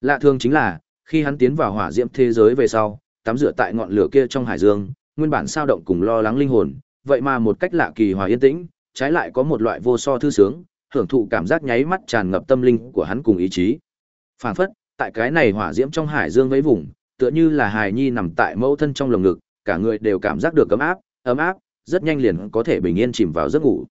Lạ thường chính là, khi hắn tiến vào hỏa diễm thế giới về sau, tắm rửa tại ngọn lửa kia trong hải dương, nguyên bản sao động cùng lo lắng linh hồn, vậy mà một cách lạ kỳ hòa yên tĩnh, trái lại có một loại vô so thư sướng, hưởng thụ cảm giác nháy mắt tràn ngập tâm linh của hắn cùng ý chí. Phản phất, tại cái này hỏa diễm trong hải dương vẫy vùng, tựa như là hài nhi nằm tại mẫu thân trong lồng ngực, cả người đều cảm giác được ấm áp, ấm áp, rất nhanh liền có thể bình yên chìm vào giấc ngủ.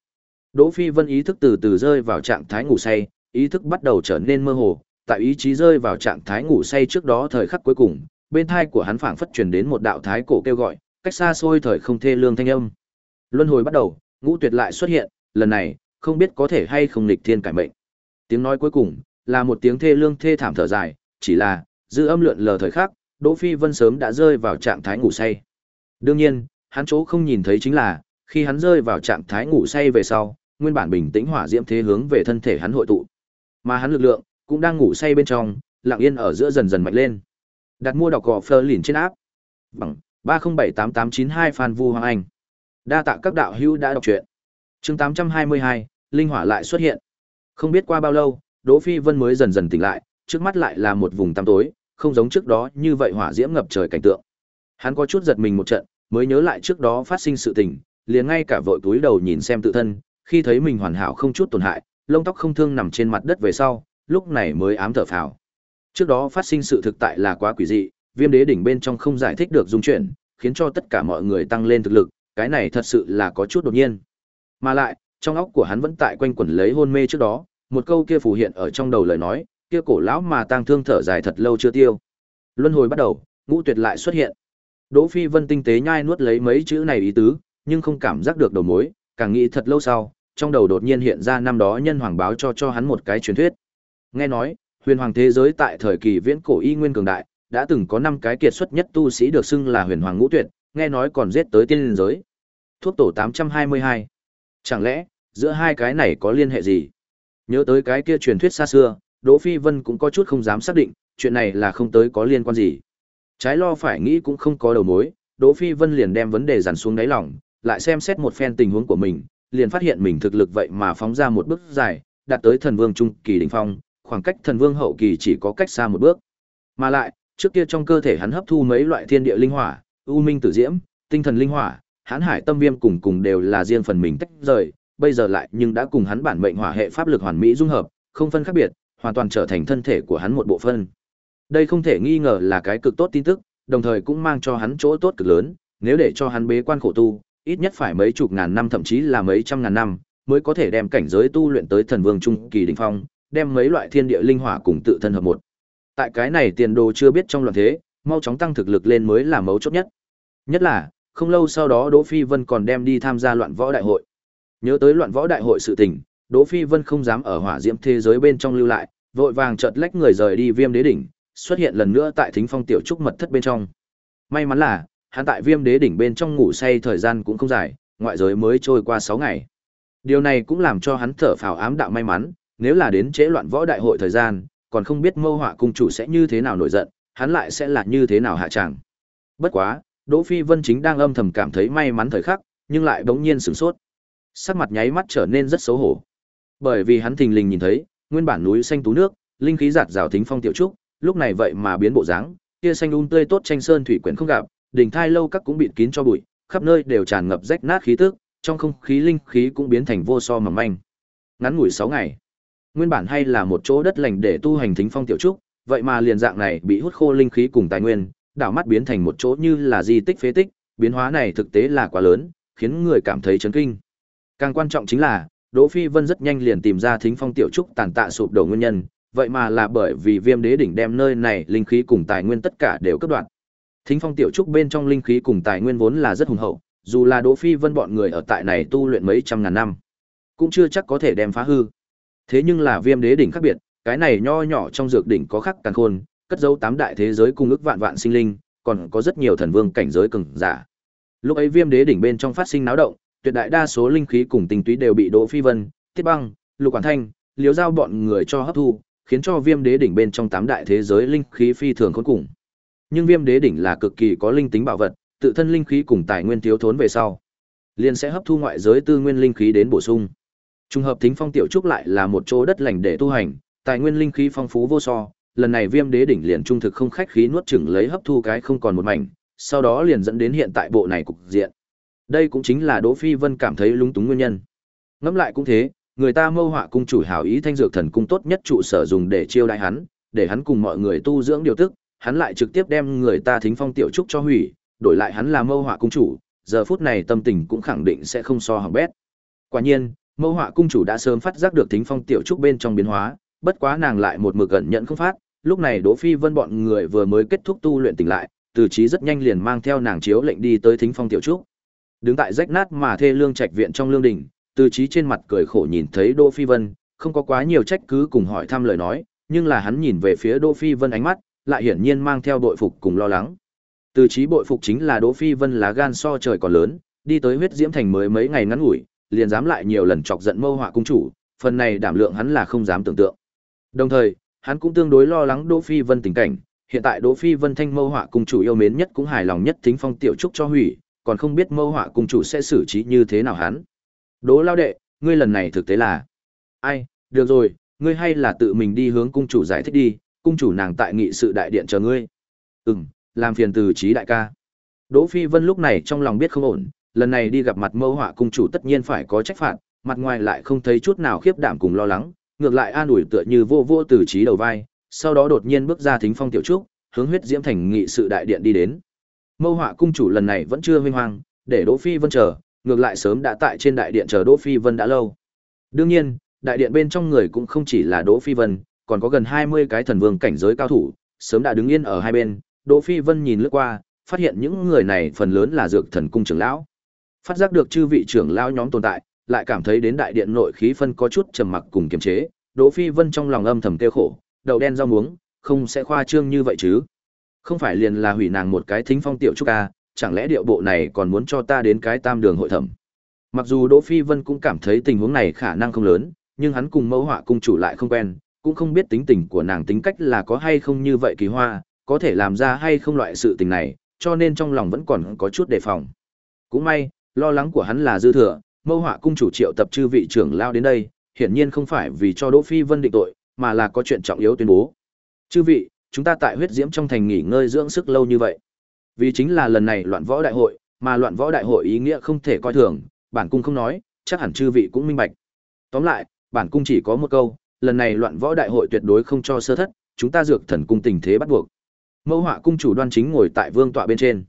Đỗ Phi Vân ý thức từ từ rơi vào trạng thái ngủ say, ý thức bắt đầu trở nên mơ hồ, tại ý chí rơi vào trạng thái ngủ say trước đó thời khắc cuối cùng, bên tai của hắn phảng phất truyền đến một đạo thái cổ kêu gọi, cách xa xôi thời không thê lương thanh âm. Luân hồi bắt đầu, ngũ tuyệt lại xuất hiện, lần này, không biết có thể hay không nghịch thiên cải mệnh. Tiếng nói cuối cùng là một tiếng thê lương thê thảm thở dài, chỉ là dư âm lượn lờ thời khắc, Đỗ Phi Vân sớm đã rơi vào trạng thái ngủ say. Đương nhiên, hắn chỗ không nhìn thấy chính là, khi hắn rơi vào trạng thái ngủ say về sau, nguyên bản bình tĩnh hỏa diễm thế hướng về thân thể hắn hội tụ. Mà hắn lực lượng cũng đang ngủ say bên trong, lặng yên ở giữa dần dần mạnh lên. Đặt mua đọc gò Fleur lìn trên áp. Bằng 3078892 Phan Vu Hoàng Anh. Đa tạ các đạo hữu đã đọc truyện. Chương 822, linh hỏa lại xuất hiện. Không biết qua bao lâu, Đỗ Phi Vân mới dần dần tỉnh lại, trước mắt lại là một vùng tăm tối, không giống trước đó như vậy hỏa diễm ngập trời cảnh tượng. Hắn có chút giật mình một trận, mới nhớ lại trước đó phát sinh sự tình, liền ngay cả vội túi đầu nhìn xem tự thân, khi thấy mình hoàn hảo không chút tổn hại, lông tóc không thương nằm trên mặt đất về sau, lúc này mới ám thở phào. Trước đó phát sinh sự thực tại là quá quỷ dị, Viêm Đế đỉnh bên trong không giải thích được dung chuyển, khiến cho tất cả mọi người tăng lên thực lực, cái này thật sự là có chút đột nhiên. Mà lại, trong óc của hắn vẫn tại quanh quẩn lấy hôn mê trước đó, một câu kia phù hiện ở trong đầu lời nói, kia cổ lão mà tang thương thở dài thật lâu chưa tiêu. Luân hồi bắt đầu, ngũ tuyệt lại xuất hiện. Đỗ Phi Vân tinh tế nhai nuốt lấy mấy chữ này ý tứ, nhưng không cảm giác được đầu mối, càng nghĩ thật lâu sau, trong đầu đột nhiên hiện ra năm đó nhân hoàng báo cho cho hắn một cái truyền thuyết. Nghe nói, huyền hoàng thế giới tại thời kỳ viễn cổ y nguyên cường đại, đã từng có năm cái kiệt xuất nhất tu sĩ được xưng là huyền hoàng ngũ tuyệt, nghe nói còn giết tới tiên giới. Thuốc tổ 822. Chẳng lẽ, giữa hai cái này có liên hệ gì? Nhớ tới cái kia truyền thuyết xa xưa, Đỗ Phi Vân cũng có chút không dám xác định, chuyện này là không tới có liên quan gì. Trái lo phải nghĩ cũng không có đầu mối, Đỗ Phi Vân liền đem vấn đề dàn xuống đáy lòng, lại xem xét một phen tình huống của mình, liền phát hiện mình thực lực vậy mà phóng ra một bước dài, đạt tới thần vương trung kỳ đỉnh phong, khoảng cách thần vương hậu kỳ chỉ có cách xa một bước. Mà lại, trước kia trong cơ thể hắn hấp thu mấy loại thiên địa linh hỏa, u minh tử diễm, tinh thần linh hỏa, hán hải tâm viêm cùng cùng đều là riêng phần mình tách rời, bây giờ lại nhưng đã cùng hắn bản mệnh hỏa hệ pháp lực hoàn mỹ dung hợp, không phân khác biệt, hoàn toàn trở thành thân thể của hắn một bộ phận. Đây không thể nghi ngờ là cái cực tốt tin tức, đồng thời cũng mang cho hắn chỗ tốt cực lớn, nếu để cho hắn bế quan khổ tu, ít nhất phải mấy chục ngàn năm thậm chí là mấy trăm ngàn năm, mới có thể đem cảnh giới tu luyện tới thần vương trung kỳ đỉnh phong, đem mấy loại thiên địa linh hỏa cùng tự thân hợp một. Tại cái này tiền đồ chưa biết trong loạn thế, mau chóng tăng thực lực lên mới là mấu chốt nhất. Nhất là, không lâu sau đó Đỗ Phi Vân còn đem đi tham gia loạn võ đại hội. Nhớ tới loạn võ đại hội sự tình, Đỗ Phi Vân không dám ở hỏa diễm thế giới bên trong lưu lại, vội vàng chợt lách người rời đi Viêm Đế đỉnh, xuất hiện lần nữa tại Thính Phong tiểu trúc mật thất bên trong. May mắn là, hắn tại Viêm Đế đỉnh bên trong ngủ say thời gian cũng không dài, ngoại giới mới trôi qua 6 ngày. Điều này cũng làm cho hắn thở phào ám đạo may mắn, nếu là đến chế loạn võ đại hội thời gian, còn không biết Mâu Họa cung chủ sẽ như thế nào nổi giận, hắn lại sẽ là như thế nào hạ chẳng. Bất quá, Đỗ Phi Vân chính đang âm thầm cảm thấy may mắn thời khắc, nhưng lại bỗng nhiên sửng sốt. Sắc mặt nháy mắt trở nên rất xấu hổ. Bởi vì hắn thình lình nhìn thấy, nguyên bản núi xanh tú nước, linh khí giạt rào thính phong tiểu trúc, lúc này vậy mà biến bộ dáng, kia xanh um tươi tốt tranh sơn thủy quyển không gặp, đỉnh thai lâu các cũng bịt kín cho bụi, khắp nơi đều tràn ngập rách nát khí tức, trong không khí linh khí cũng biến thành vô so mỏng manh. Ngắn ngủi 6 ngày, nguyên bản hay là một chỗ đất lành để tu hành thính phong tiểu trúc, vậy mà liền dạng này bị hút khô linh khí cùng tài nguyên, đảo mắt biến thành một chỗ như là di tích phế tích, biến hóa này thực tế là quá lớn, khiến người cảm thấy chấn kinh. Càng quan trọng chính là, Đỗ Phi Vân rất nhanh liền tìm ra thính phong tiểu trúc tàn tạ sụp đổ nguyên nhân, vậy mà là bởi vì Viêm Đế đỉnh đem nơi này linh khí cùng tài nguyên tất cả đều cắt đoạn. Thính phong tiểu trúc bên trong linh khí cùng tài nguyên vốn là rất hùng hậu, dù là Đỗ Phi Vân bọn người ở tại này tu luyện mấy trăm ngàn năm, cũng chưa chắc có thể đem phá hư. Thế nhưng là Viêm Đế đỉnh khác biệt, cái này nho nhỏ trong dược đỉnh có khắc càng khôn, cất dấu tám đại thế giới cung ước vạn vạn sinh linh, còn có rất nhiều thần vương cảnh giới cường giả. Lúc ấy Viêm Đế đỉnh bên trong phát sinh náo động, tuyệt đại đa số linh khí cùng tinh túy đều bị Đỗ Phi Vân, Thiết Băng, Lục Quản Thanh, Liễu Giao bọn người cho hấp thu, khiến cho Viêm Đế đỉnh bên trong tám đại thế giới linh khí phi thường khôn cùng. Nhưng Viêm Đế đỉnh là cực kỳ có linh tính bảo vật, tự thân linh khí cùng tài nguyên thiếu thốn về sau, liền sẽ hấp thu ngoại giới tư nguyên linh khí đến bổ sung. Trùng hợp Thính Phong tiểu trúc lại là một chỗ đất lành để tu hành, tài nguyên linh khí phong phú vô so, lần này viêm đế đỉnh liền trung thực không khách khí nuốt chửng lấy hấp thu cái không còn một mảnh, sau đó liền dẫn đến hiện tại bộ này cục diện. Đây cũng chính là Đỗ Phi Vân cảm thấy lúng túng nguyên nhân. Ngẫm lại cũng thế, người ta mâu họa cung chủ hảo ý thanh dược thần cung tốt nhất trụ sở dùng để chiêu đại hắn, để hắn cùng mọi người tu dưỡng điều tức, hắn lại trực tiếp đem người ta thính phong tiểu trúc cho hủy, đổi lại hắn là mâu họa cung chủ, giờ phút này tâm tình cũng khẳng định sẽ không so hỏng bét. Quả nhiên, mẫu họa cung chủ đã sớm phát giác được thính phong tiểu trúc bên trong biến hóa, bất quá nàng lại một mực gần nhận không phát, lúc này Đỗ Phi Vân bọn người vừa mới kết thúc tu luyện tỉnh lại, từ trí rất nhanh liền mang theo nàng chiếu lệnh đi tới thính phong tiểu trúc. Đứng tại rách nát mà thê lương trạch viện trong lương đình, từ trí trên mặt cười khổ nhìn thấy Đỗ Phi Vân, không có quá nhiều trách cứ cùng hỏi thăm lời nói, nhưng là hắn nhìn về phía Đỗ Phi Vân ánh mắt, lại hiển nhiên mang theo bội phục cùng lo lắng. Từ trí bội phục chính là Đỗ Phi Vân lá gan so trời còn lớn, đi tới huyết diễm thành mới mấy ngày ngắn ngủi, liền dám lại nhiều lần chọc giận mâu họa cung chủ, phần này đảm lượng hắn là không dám tưởng tượng. Đồng thời, hắn cũng tương đối lo lắng Đỗ Phi Vân tình cảnh, hiện tại Đỗ Phi Vân thanh mâu họa cung chủ yêu mến nhất cũng hài lòng nhất tính phong tiểu trúc cho hủy, còn không biết mâu họa cung chủ sẽ xử trí như thế nào hắn. Đỗ lao đệ, ngươi lần này thực tế là... Ai, được rồi, ngươi hay là tự mình đi hướng cung chủ giải thích đi, cung chủ nàng tại nghị sự đại điện chờ ngươi. Ừm, làm phiền từ trí đại ca. Đỗ Phi Vân lúc này trong lòng biết không ổn, lần này đi gặp mặt mâu họa cung chủ tất nhiên phải có trách phạt, mặt ngoài lại không thấy chút nào khiếp đảm cùng lo lắng, ngược lại an ủi tựa như vô vô từ trí đầu vai, sau đó đột nhiên bước ra thính phong tiểu trúc, hướng huyết diễm thành nghị sự đại điện đi đến. Mâu họa cung chủ lần này vẫn chưa huy hoang, để Đỗ Phi Vân chờ, ngược lại sớm đã tại trên đại điện chờ Đỗ Phi Vân đã lâu. Đương nhiên, đại điện bên trong người cũng không chỉ là Đỗ Phi Vân, còn có gần 20 cái thần vương cảnh giới cao thủ, sớm đã đứng yên ở hai bên, Đỗ Phi Vân nhìn lướt qua, phát hiện những người này phần lớn là dược thần cung trưởng lão. Phát giác được chư vị trưởng lão nhóm tồn tại, lại cảm thấy đến đại điện nội khí phân có chút trầm mặc cùng kiềm chế, Đỗ Phi Vân trong lòng âm thầm tiêu khổ, đầu đen rau muống, không sẽ khoa trương như vậy chứ. Không phải liền là hủy nàng một cái thính phong tiểu trúc a, chẳng lẽ điệu bộ này còn muốn cho ta đến cái tam đường hội thẩm. Mặc dù Đỗ Phi Vân cũng cảm thấy tình huống này khả năng không lớn, nhưng hắn cùng mẫu họa cung chủ lại không quen, cũng không biết tính tình của nàng tính cách là có hay không như vậy kỳ hoa, có thể làm ra hay không loại sự tình này, cho nên trong lòng vẫn còn có chút đề phòng. Cũng may, lo lắng của hắn là dư thừa, mâu họa cung chủ triệu tập chư vị trưởng lao đến đây, hiển nhiên không phải vì cho Đỗ Phi Vân định tội, mà là có chuyện trọng yếu tuyên bố. Chư vị, chúng ta tại huyết diễm trong thành nghỉ ngơi dưỡng sức lâu như vậy. Vì chính là lần này loạn võ đại hội, mà loạn võ đại hội ý nghĩa không thể coi thường, bản cung không nói, chắc hẳn chư vị cũng minh bạch. Tóm lại, bản cung chỉ có một câu, lần này loạn võ đại hội tuyệt đối không cho sơ thất, chúng ta dược thần cung tình thế bắt buộc. Mâu Họa cung chủ đoan chính ngồi tại vương tọa bên trên.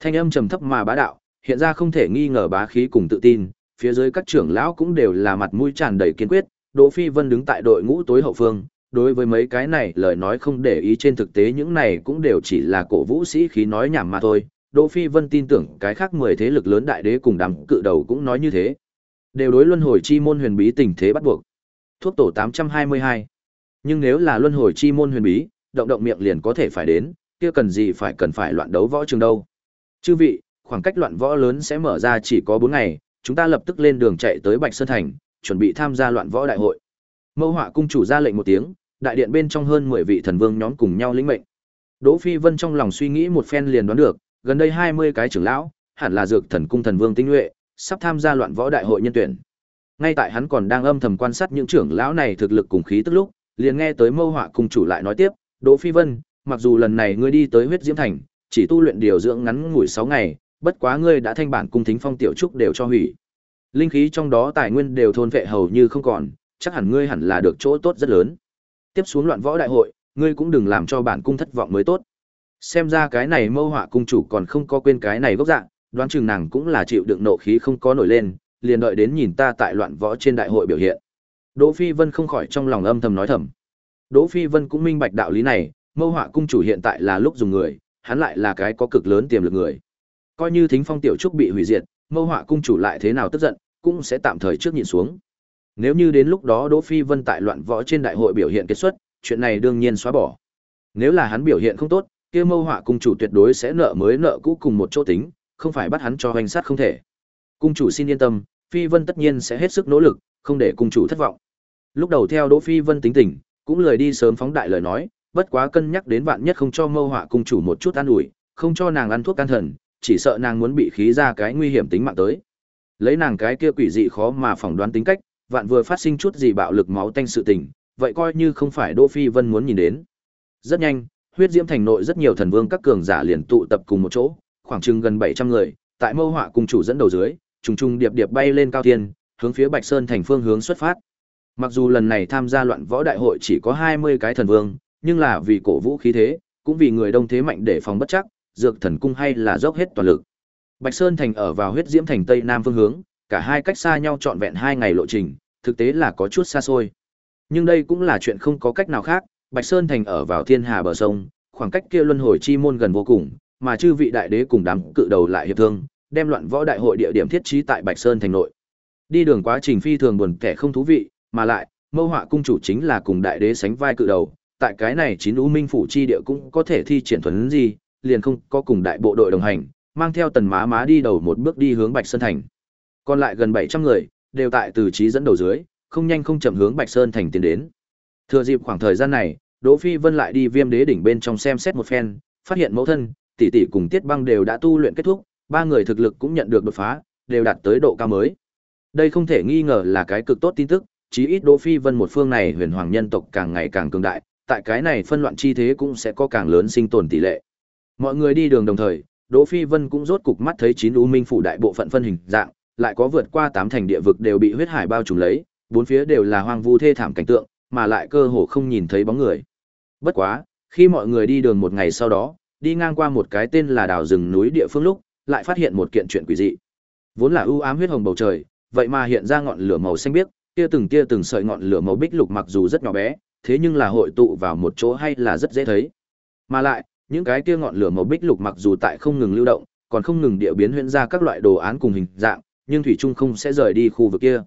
Thanh âm trầm thấp mà bá đạo, hiện ra không thể nghi ngờ bá khí cùng tự tin, phía dưới các trưởng lão cũng đều là mặt mũi tràn đầy kiên quyết, Đỗ Phi Vân đứng tại đội ngũ tối hậu phương, đối với mấy cái này lời nói không để ý trên thực tế những này cũng đều chỉ là cổ vũ sĩ khí nói nhảm mà thôi. Đỗ Phi Vân tin tưởng cái khác 10 thế lực lớn đại đế cùng đám cự đầu cũng nói như thế. Đều đối luân hồi chi môn huyền bí tình thế bắt buộc. Thuốc tổ 822. Nhưng nếu là luân hồi chi môn huyền bí, động động miệng liền có thể phải đến, kia cần gì phải cần phải loạn đấu võ trường đâu. Chư vị, khoảng cách loạn võ lớn sẽ mở ra chỉ có 4 ngày, chúng ta lập tức lên đường chạy tới Bạch Sơn Thành, chuẩn bị tham gia loạn võ đại hội. Mâu Họa cung chủ ra lệnh một tiếng, đại điện bên trong hơn 10 vị thần vương nhóm cùng nhau lĩnh mệnh. Đỗ Phi Vân trong lòng suy nghĩ một phen liền đoán được, gần đây 20 cái trưởng lão, hẳn là dược thần cung thần vương tinh nhuệ, sắp tham gia loạn võ đại hội nhân tuyển. Ngay tại hắn còn đang âm thầm quan sát những trưởng lão này thực lực cùng khí tức lúc, liền nghe tới Mâu Họa cung chủ lại nói tiếp, "Đỗ Phi Vân, mặc dù lần này ngươi đi tới huyết diễm thành, chỉ tu luyện điều dưỡng ngắn ngủi 6 ngày, bất quá ngươi đã thanh bản cung thính phong tiểu trúc đều cho hủy. Linh khí trong đó tài nguyên đều thôn vệ hầu như không còn, chắc hẳn ngươi hẳn là được chỗ tốt rất lớn. Tiếp xuống loạn võ đại hội, ngươi cũng đừng làm cho bản cung thất vọng mới tốt. Xem ra cái này Mâu Họa cung chủ còn không có quên cái này gốc dạng, đoán chừng nàng cũng là chịu đựng nộ khí không có nổi lên, liền đợi đến nhìn ta tại loạn võ trên đại hội biểu hiện. Đỗ Phi Vân không khỏi trong lòng âm thầm nói thầm. Đỗ Phi Vân cũng minh bạch đạo lý này, Mâu Họa cung chủ hiện tại là lúc dùng người, hắn lại là cái có cực lớn tiềm lực người. Coi như Thính Phong tiểu trúc bị hủy diệt, Mâu Họa cung chủ lại thế nào tức giận, cũng sẽ tạm thời trước nhìn xuống. Nếu như đến lúc đó Đỗ Phi Vân tại loạn võ trên đại hội biểu hiện kết xuất, chuyện này đương nhiên xóa bỏ. Nếu là hắn biểu hiện không tốt, kia Mâu Họa cung chủ tuyệt đối sẽ nợ mới nợ cũ cùng một chỗ tính, không phải bắt hắn cho hoành sát không thể. Cung chủ xin yên tâm, Phi Vân tất nhiên sẽ hết sức nỗ lực, không để cung chủ thất vọng. Lúc đầu theo Đỗ Phi Vân tính tình, cũng lời đi sớm phóng đại lời nói, bất quá cân nhắc đến vạn nhất không cho Mâu Họa cung chủ một chút an ủi, không cho nàng ăn thuốc can thần, chỉ sợ nàng muốn bị khí ra cái nguy hiểm tính mạng tới. Lấy nàng cái kia quỷ dị khó mà phỏng đoán tính cách, vạn vừa phát sinh chút gì bạo lực máu tanh sự tình, vậy coi như không phải Đỗ Phi Vân muốn nhìn đến. Rất nhanh, huyết diễm thành nội rất nhiều thần vương các cường giả liền tụ tập cùng một chỗ, khoảng chừng gần 700 người, tại Mâu Họa cùng chủ dẫn đầu dưới, trùng trùng điệp điệp bay lên cao thiên, hướng phía Bạch Sơn thành phương hướng xuất phát. Mặc dù lần này tham gia loạn võ đại hội chỉ có 20 cái thần vương, nhưng là vì cổ vũ khí thế, cũng vì người đông thế mạnh để phòng bất chắc, dược thần cung hay là dốc hết toàn lực. Bạch Sơn thành ở vào huyết diễm thành tây nam phương hướng, cả hai cách xa nhau trọn vẹn hai ngày lộ trình, thực tế là có chút xa xôi. Nhưng đây cũng là chuyện không có cách nào khác, Bạch Sơn thành ở vào thiên hà bờ sông, khoảng cách kia luân hồi chi môn gần vô cùng, mà chư vị đại đế cùng đám cự đầu lại hiệp thương, đem loạn võ đại hội địa điểm thiết trí tại Bạch Sơn thành nội. Đi đường quá trình phi thường buồn kẻ không thú vị, mà lại, Mâu Họa cung chủ chính là cùng đại đế sánh vai cự đầu, tại cái này chín u minh phủ chi địa cũng có thể thi triển thuần gì, liền không có cùng đại bộ đội đồng hành, mang theo tần má má đi đầu một bước đi hướng Bạch Sơn thành. Còn lại gần 700 người, đều tại từ trí dẫn đầu dưới, không nhanh không chậm hướng Bạch Sơn thành tiến đến. Thừa dịp khoảng thời gian này, Đỗ Phi Vân lại đi Viêm Đế đỉnh bên trong xem xét một phen, phát hiện mẫu thân, tỷ tỷ cùng Tiết Băng đều đã tu luyện kết thúc, ba người thực lực cũng nhận được đột phá, đều đạt tới độ cao mới. Đây không thể nghi ngờ là cái cực tốt tin tức, chí ít Đỗ Phi Vân một phương này huyền hoàng nhân tộc càng ngày càng cường đại, tại cái này phân loạn chi thế cũng sẽ có càng lớn sinh tồn tỷ lệ. Mọi người đi đường đồng thời, Đỗ Phi Vân cũng rốt cục mắt thấy chín u minh phủ đại bộ phận phân hình dạng, lại có vượt qua tám thành địa vực đều bị huyết hải bao trùm lấy, bốn phía đều là hoang vu thê thảm cảnh tượng, mà lại cơ hồ không nhìn thấy bóng người. Bất quá, khi mọi người đi đường một ngày sau đó, đi ngang qua một cái tên là đảo rừng núi địa phương lúc, lại phát hiện một kiện chuyện quỷ dị. Vốn là ưu ám huyết hồng bầu trời, vậy mà hiện ra ngọn lửa màu xanh biếc, kia từng kia từng sợi ngọn lửa màu bích lục mặc dù rất nhỏ bé, thế nhưng là hội tụ vào một chỗ hay là rất dễ thấy. Mà lại, những cái kia ngọn lửa màu bích lục mặc dù tại không ngừng lưu động, còn không ngừng địa biến huyễn ra các loại đồ án cùng hình dạng, nhưng thủy trung không sẽ rời đi khu vực kia.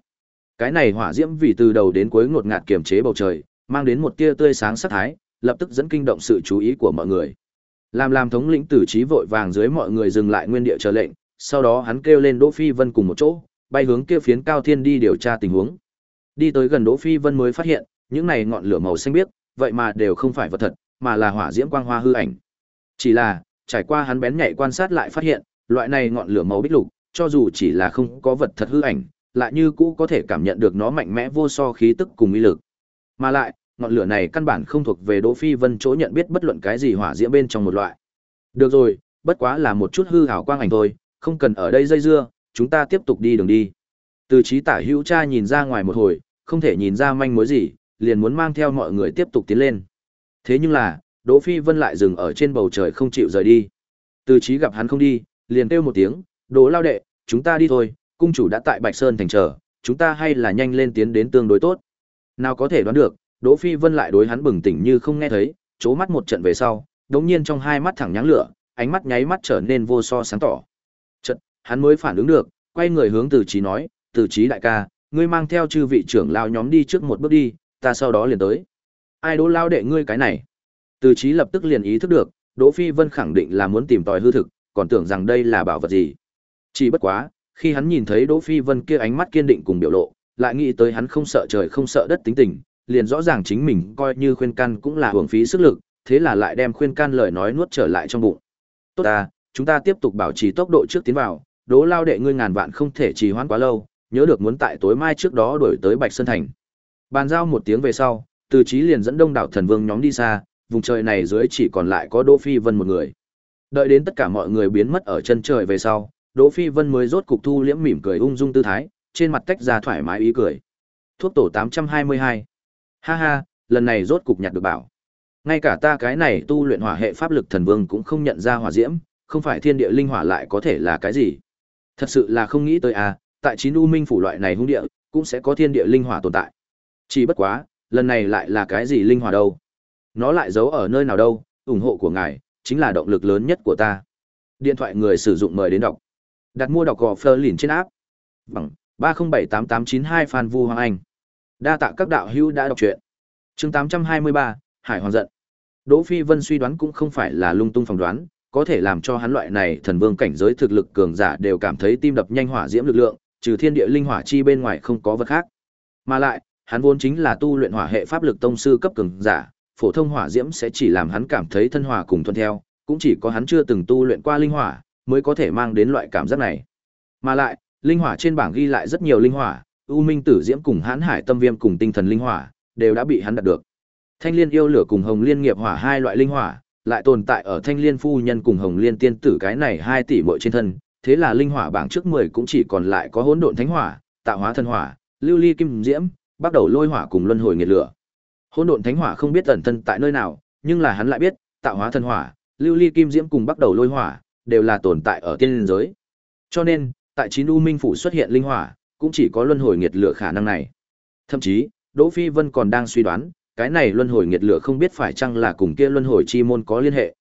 Cái này hỏa diễm vì từ đầu đến cuối ngột ngạt kiềm chế bầu trời, mang đến một tia tươi sáng sắc thái, lập tức dẫn kinh động sự chú ý của mọi người. Làm làm thống lĩnh tử trí vội vàng dưới mọi người dừng lại nguyên địa chờ lệnh, sau đó hắn kêu lên Đỗ Phi Vân cùng một chỗ, bay hướng kia phiến cao thiên đi điều tra tình huống. Đi tới gần Đỗ Phi Vân mới phát hiện, những này ngọn lửa màu xanh biếc, vậy mà đều không phải vật thật, mà là hỏa diễm quang hoa hư ảnh. Chỉ là, trải qua hắn bén nhạy quan sát lại phát hiện, loại này ngọn lửa màu bích lục, cho dù chỉ là không có vật thật hư ảnh, lại như cũ có thể cảm nhận được nó mạnh mẽ vô so khí tức cùng uy lực. Mà lại, ngọn lửa này căn bản không thuộc về Đỗ Phi Vân chỗ nhận biết bất luận cái gì hỏa diễm bên trong một loại. Được rồi, bất quá là một chút hư ảo quang ảnh thôi, không cần ở đây dây dưa, chúng ta tiếp tục đi đường đi. Từ trí tả hữu cha nhìn ra ngoài một hồi, không thể nhìn ra manh mối gì, liền muốn mang theo mọi người tiếp tục tiến lên. Thế nhưng là, Đỗ Phi Vân lại dừng ở trên bầu trời không chịu rời đi. Từ Chí gặp hắn không đi, liền kêu một tiếng, Đỗ lao đệ, chúng ta đi thôi, cung chủ đã tại Bạch Sơn thành chờ, chúng ta hay là nhanh lên tiến đến tương đối tốt. Nào có thể đoán được, Đỗ Phi Vân lại đối hắn bừng tỉnh như không nghe thấy, chố mắt một trận về sau, đống nhiên trong hai mắt thẳng nháng lửa, ánh mắt nháy mắt trở nên vô so sáng tỏ. Chợt, hắn mới phản ứng được, quay người hướng Từ Chí nói, "Từ Chí đại ca, ngươi mang theo chư vị trưởng lao nhóm đi trước một bước đi, ta sau đó liền tới." Ai đỗ lao đệ ngươi cái này? Từ trí lập tức liền ý thức được, Đỗ Phi Vân khẳng định là muốn tìm tòi hư thực, còn tưởng rằng đây là bảo vật gì. Chỉ bất quá, khi hắn nhìn thấy Đỗ Phi Vân kia ánh mắt kiên định cùng biểu lộ, lại nghĩ tới hắn không sợ trời không sợ đất tính tình, liền rõ ràng chính mình coi như khuyên can cũng là hưởng phí sức lực, thế là lại đem khuyên can lời nói nuốt trở lại trong bụng. Tốt ta, chúng ta tiếp tục bảo trì tốc độ trước tiến vào, Đỗ Lao đệ ngươi ngàn vạn không thể trì hoãn quá lâu, nhớ được muốn tại tối mai trước đó đuổi tới Bạch Sơn thành. Bàn giao một tiếng về sau, Từ Chí liền dẫn Đông đảo thần vương nhóm đi xa, vùng trời này dưới chỉ còn lại có Đỗ Phi Vân một người. Đợi đến tất cả mọi người biến mất ở chân trời về sau, Đỗ Phi Vân mới rốt cục thu liễm mỉm cười ung dung tư thái, trên mặt tách ra thoải mái ý cười. Thuốc tổ 822. Ha ha, lần này rốt cục nhặt được bảo. Ngay cả ta cái này tu luyện hỏa hệ pháp lực thần vương cũng không nhận ra hỏa diễm, không phải thiên địa linh hỏa lại có thể là cái gì. Thật sự là không nghĩ tới à, tại chín u minh phủ loại này hung địa, cũng sẽ có thiên địa linh hỏa tồn tại. Chỉ bất quá, lần này lại là cái gì linh hỏa đâu? Nó lại giấu ở nơi nào đâu? ủng hộ của ngài chính là động lực lớn nhất của ta. Điện thoại người sử dụng mời đến đọc. Đặt mua đọc gò phơ lìn trên áp. Bằng 3078892 Phan Vu Hoàng Anh. Đa tạ các đạo hữu đã đọc truyện. Chương 823, Hải Hoàng giận. Đỗ Phi Vân suy đoán cũng không phải là lung tung phỏng đoán, có thể làm cho hắn loại này thần vương cảnh giới thực lực cường giả đều cảm thấy tim đập nhanh hỏa diễm lực lượng, trừ thiên địa linh hỏa chi bên ngoài không có vật khác. Mà lại, hắn vốn chính là tu luyện hỏa hệ pháp lực tông sư cấp cường giả, phổ thông hỏa diễm sẽ chỉ làm hắn cảm thấy thân hỏa cùng thuận theo, cũng chỉ có hắn chưa từng tu luyện qua linh hỏa, mới có thể mang đến loại cảm giác này. Mà lại, linh hỏa trên bảng ghi lại rất nhiều linh hỏa, U Minh Tử Diễm cùng hán Hải Tâm Viêm cùng Tinh Thần Linh Hỏa đều đã bị hắn đạt được. Thanh liên yêu lửa cùng hồng liên nghiệp hỏa hai loại linh hỏa, lại tồn tại ở thanh liên phu nhân cùng hồng liên tiên tử cái này hai tỷ muội trên thân, thế là linh hỏa bảng trước 10 cũng chỉ còn lại có hỗn độn thánh hỏa, tạo hóa thần hỏa, lưu ly kim diễm, bắt đầu lôi hỏa cùng luân hồi nghiệt lửa. Hỗn độn thánh hỏa không biết ẩn thân tại nơi nào, nhưng là hắn lại biết, tạo hóa thần hỏa, lưu ly kim diễm cùng bắt đầu lôi hỏa, đều là tồn tại ở tiên giới. Cho nên, tại chín u minh phủ xuất hiện linh hỏa, cũng chỉ có luân hồi nghiệt lửa khả năng này. Thậm chí, Đỗ Phi Vân còn đang suy đoán, cái này luân hồi nghiệt lửa không biết phải chăng là cùng kia luân hồi chi môn có liên hệ.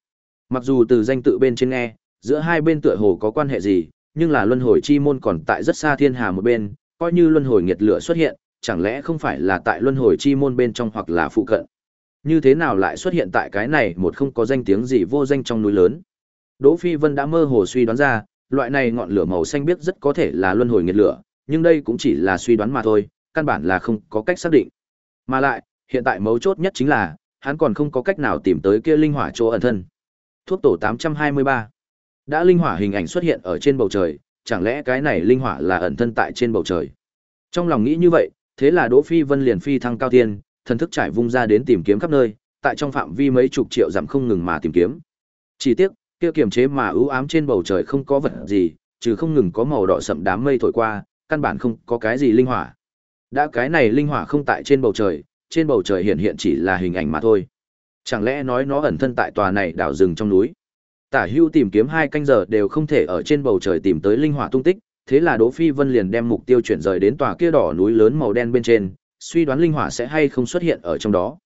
Mặc dù từ danh tự bên trên nghe, giữa hai bên tựa hồ có quan hệ gì, nhưng là luân hồi chi môn còn tại rất xa thiên hà một bên, coi như luân hồi nghiệt lửa xuất hiện, chẳng lẽ không phải là tại luân hồi chi môn bên trong hoặc là phụ cận. Như thế nào lại xuất hiện tại cái này một không có danh tiếng gì vô danh trong núi lớn. Đỗ Phi Vân đã mơ hồ suy đoán ra, loại này ngọn lửa màu xanh biết rất có thể là luân hồi nhiệt lửa, nhưng đây cũng chỉ là suy đoán mà thôi, căn bản là không có cách xác định. Mà lại, hiện tại mấu chốt nhất chính là, hắn còn không có cách nào tìm tới kia linh hỏa chỗ ẩn thân. Thuốc tổ 823. Đã linh hỏa hình ảnh xuất hiện ở trên bầu trời, chẳng lẽ cái này linh hỏa là ẩn thân tại trên bầu trời. Trong lòng nghĩ như vậy, thế là Đỗ Phi Vân liền phi thăng cao thiên, thần thức trải vung ra đến tìm kiếm khắp nơi, tại trong phạm vi mấy chục triệu dặm không ngừng mà tìm kiếm. Chỉ tiếc, kia kiềm chế mà ưu ám trên bầu trời không có vật gì, trừ không ngừng có màu đỏ sậm đám mây thổi qua, căn bản không có cái gì linh hỏa. Đã cái này linh hỏa không tại trên bầu trời, trên bầu trời hiện hiện chỉ là hình ảnh mà thôi. Chẳng lẽ nói nó ẩn thân tại tòa này đảo rừng trong núi? Tả Hưu tìm kiếm hai canh giờ đều không thể ở trên bầu trời tìm tới linh hỏa tung tích, thế là Đỗ Phi Vân liền đem mục tiêu chuyển rời đến tòa kia đỏ núi lớn màu đen bên trên, suy đoán linh hỏa sẽ hay không xuất hiện ở trong đó.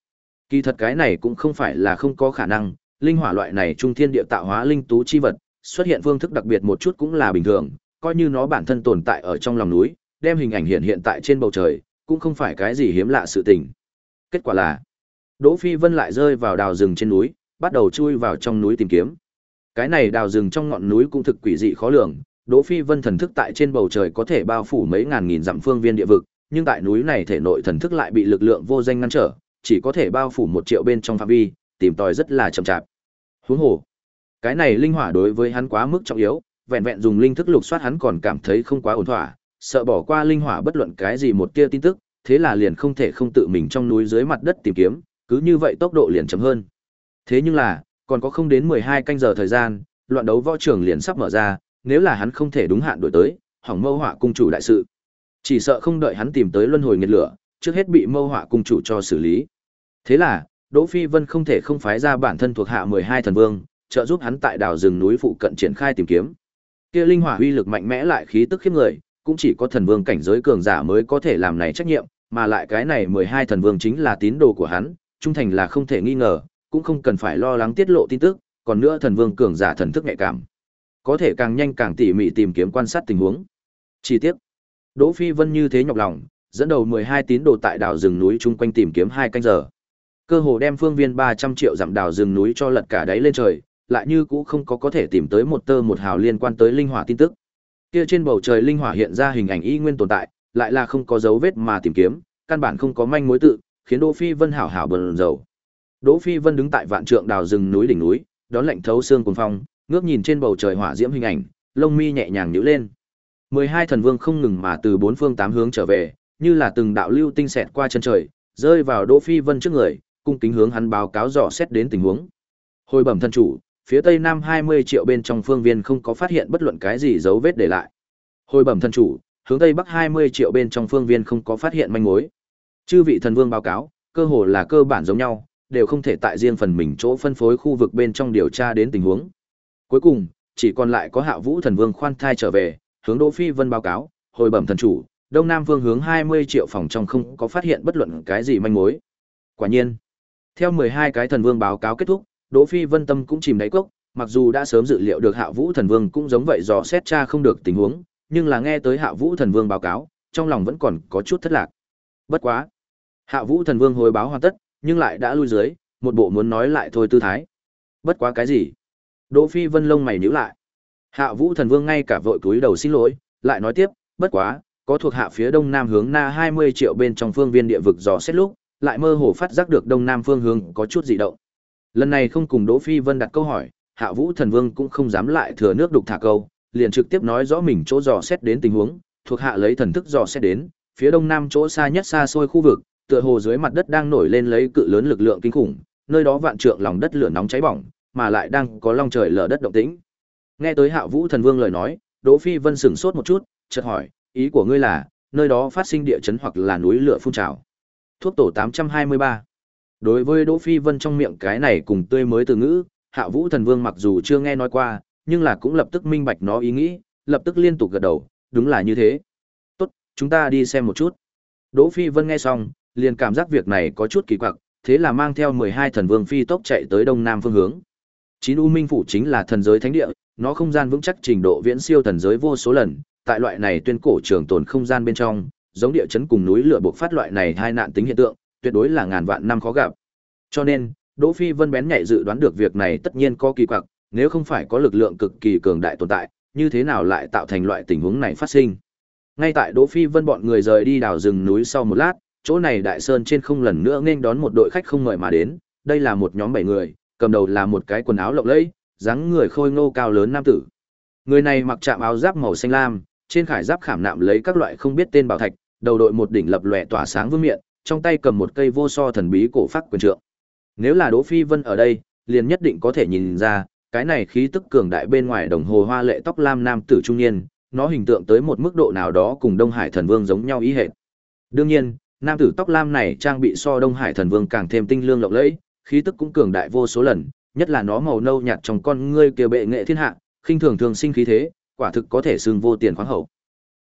Kỳ thật cái này cũng không phải là không có khả năng, linh hỏa loại này trung thiên địa tạo hóa linh tú chi vật, xuất hiện phương thức đặc biệt một chút cũng là bình thường, coi như nó bản thân tồn tại ở trong lòng núi, đem hình ảnh hiện hiện tại trên bầu trời, cũng không phải cái gì hiếm lạ sự tình. Kết quả là, Đỗ Phi Vân lại rơi vào đào rừng trên núi, bắt đầu chui vào trong núi tìm kiếm. Cái này đào rừng trong ngọn núi cũng thực quỷ dị khó lường, Đỗ Phi Vân thần thức tại trên bầu trời có thể bao phủ mấy ngàn nghìn dặm phương viên địa vực, nhưng tại núi này thể nội thần thức lại bị lực lượng vô danh ngăn trở, chỉ có thể bao phủ một triệu bên trong phạm vi, tìm tòi rất là chậm chạp. Huống hồ, cái này linh hỏa đối với hắn quá mức trọng yếu, vẹn vẹn dùng linh thức lục soát hắn còn cảm thấy không quá ổn thỏa, sợ bỏ qua linh hỏa bất luận cái gì một tia tin tức, thế là liền không thể không tự mình trong núi dưới mặt đất tìm kiếm, cứ như vậy tốc độ liền chậm hơn. Thế nhưng là, còn có không đến 12 canh giờ thời gian, loạn đấu võ trường liền sắp mở ra, nếu là hắn không thể đúng hạn đổi tới, hỏng mâu họa cung chủ đại sự. Chỉ sợ không đợi hắn tìm tới luân hồi nghiệt lửa, trước hết bị mâu họa cung chủ cho xử lý. Thế là, Đỗ Phi Vân không thể không phái ra bản thân thuộc hạ 12 thần vương, trợ giúp hắn tại đảo rừng núi phụ cận triển khai tìm kiếm. Kia linh hỏa uy lực mạnh mẽ lại khí tức khiếp người, cũng chỉ có thần vương cảnh giới cường giả mới có thể làm này trách nhiệm, mà lại cái này 12 thần vương chính là tín đồ của hắn, trung thành là không thể nghi ngờ, cũng không cần phải lo lắng tiết lộ tin tức, còn nữa thần vương cường giả thần thức nhạy cảm, có thể càng nhanh càng tỉ mỉ tìm kiếm quan sát tình huống. Chi tiết. Đỗ Phi Vân như thế nhọc lòng, dẫn đầu 12 tín đồ tại đảo rừng núi chung quanh tìm kiếm hai canh giờ. Cơ hồ đem phương viên 300 triệu dặm đảo rừng núi cho lật cả đáy lên trời, lại như cũ không có có thể tìm tới một tơ một hào liên quan tới linh hỏa tin tức. Kia trên bầu trời linh hỏa hiện ra hình ảnh y nguyên tồn tại, lại là không có dấu vết mà tìm kiếm, căn bản không có manh mối tự, khiến Đỗ Phi Vân hảo hảo bần dầu. Đỗ Phi Vân đứng tại vạn trượng đào rừng núi đỉnh núi, đón lạnh thấu xương cuồng phong, ngước nhìn trên bầu trời hỏa diễm hình ảnh, lông mi nhẹ nhàng nhíu lên. 12 thần vương không ngừng mà từ bốn phương tám hướng trở về, như là từng đạo lưu tinh xẹt qua chân trời, rơi vào Đỗ Phi Vân trước người, cung kính hướng hắn báo cáo rõ xét đến tình huống. Hồi bẩm thân chủ, phía tây nam 20 triệu bên trong phương viên không có phát hiện bất luận cái gì dấu vết để lại. Hồi bẩm thân chủ, hướng tây bắc 20 triệu bên trong phương viên không có phát hiện manh mối. Chư vị thần vương báo cáo, cơ hồ là cơ bản giống nhau, đều không thể tại riêng phần mình chỗ phân phối khu vực bên trong điều tra đến tình huống. Cuối cùng, chỉ còn lại có Hạ Vũ thần vương khoan thai trở về, hướng Đỗ Phi Vân báo cáo, hồi bẩm thần chủ, Đông Nam vương hướng 20 triệu phòng trong không có phát hiện bất luận cái gì manh mối. Quả nhiên, theo 12 cái thần vương báo cáo kết thúc, Đỗ Phi Vân tâm cũng chìm đáy cốc, mặc dù đã sớm dự liệu được Hạ Vũ thần vương cũng giống vậy dò xét tra không được tình huống, nhưng là nghe tới Hạ Vũ thần vương báo cáo, trong lòng vẫn còn có chút thất lạc. Bất quá, Hạ Vũ thần vương hồi báo hoàn tất, nhưng lại đã lui dưới, một bộ muốn nói lại thôi tư thái. Bất quá cái gì? Đỗ Phi Vân lông mày nhíu lại. Hạ Vũ thần vương ngay cả vội cúi đầu xin lỗi, lại nói tiếp, bất quá, có thuộc hạ phía đông nam hướng na 20 triệu bên trong phương viên địa vực dò xét lúc, lại mơ hồ phát giác được đông nam phương hướng có chút dị động. Lần này không cùng Đỗ Phi Vân đặt câu hỏi, Hạ Vũ thần vương cũng không dám lại thừa nước đục thả câu, liền trực tiếp nói rõ mình chỗ dò xét đến tình huống, thuộc hạ lấy thần thức dò xét đến, phía đông nam chỗ xa nhất xa xôi khu vực, tựa hồ dưới mặt đất đang nổi lên lấy cự lớn lực lượng kinh khủng, nơi đó vạn trượng lòng đất lửa nóng cháy bỏng, mà lại đang có long trời lở đất động tĩnh. Nghe tới Hạ Vũ Thần Vương lời nói, Đỗ Phi Vân sững sốt một chút, chợt hỏi, ý của ngươi là, nơi đó phát sinh địa chấn hoặc là núi lửa phun trào. Thuốc tổ 823. Đối với Đỗ Phi Vân trong miệng cái này cùng tươi mới từ ngữ, Hạ Vũ Thần Vương mặc dù chưa nghe nói qua, nhưng là cũng lập tức minh bạch nó ý nghĩ, lập tức liên tục gật đầu, đúng là như thế. Tốt, chúng ta đi xem một chút. Đỗ Phi Vân nghe xong, liền cảm giác việc này có chút kỳ quặc, thế là mang theo 12 thần vương phi tốc chạy tới đông nam phương hướng. Chín U Minh phủ chính là thần giới thánh địa, nó không gian vững chắc trình độ viễn siêu thần giới vô số lần, tại loại này tuyên cổ trường tồn không gian bên trong, giống địa chấn cùng núi lửa buộc phát loại này hai nạn tính hiện tượng, tuyệt đối là ngàn vạn năm khó gặp. Cho nên, Đỗ Phi Vân bén nhạy dự đoán được việc này tất nhiên có kỳ quặc, nếu không phải có lực lượng cực kỳ cường đại tồn tại, như thế nào lại tạo thành loại tình huống này phát sinh. Ngay tại Đỗ Phi Vân bọn người rời đi đào rừng núi sau một lát, chỗ này đại sơn trên không lần nữa nên đón một đội khách không mời mà đến, đây là một nhóm bảy người, cầm đầu là một cái quần áo lộng lẫy, dáng người khôi ngô cao lớn nam tử. Người này mặc trạm áo giáp màu xanh lam, trên khải giáp khảm nạm lấy các loại không biết tên bảo thạch, đầu đội một đỉnh lập lòe tỏa sáng vương miện, trong tay cầm một cây vô so thần bí cổ phát quyền trượng. Nếu là Đỗ Phi Vân ở đây, liền nhất định có thể nhìn ra, cái này khí tức cường đại bên ngoài đồng hồ hoa lệ tóc lam nam tử trung niên, nó hình tượng tới một mức độ nào đó cùng Đông Hải Thần Vương giống nhau ý hệ. Đương nhiên, nam tử tóc lam này trang bị so Đông Hải Thần Vương càng thêm tinh lương lộng lẫy, khí tức cũng cường đại vô số lần, nhất là nó màu nâu nhạt trong con ngươi kia bệ nghệ thiên hạ, khinh thường thường sinh khí thế, quả thực có thể xương vô tiền khoáng hậu.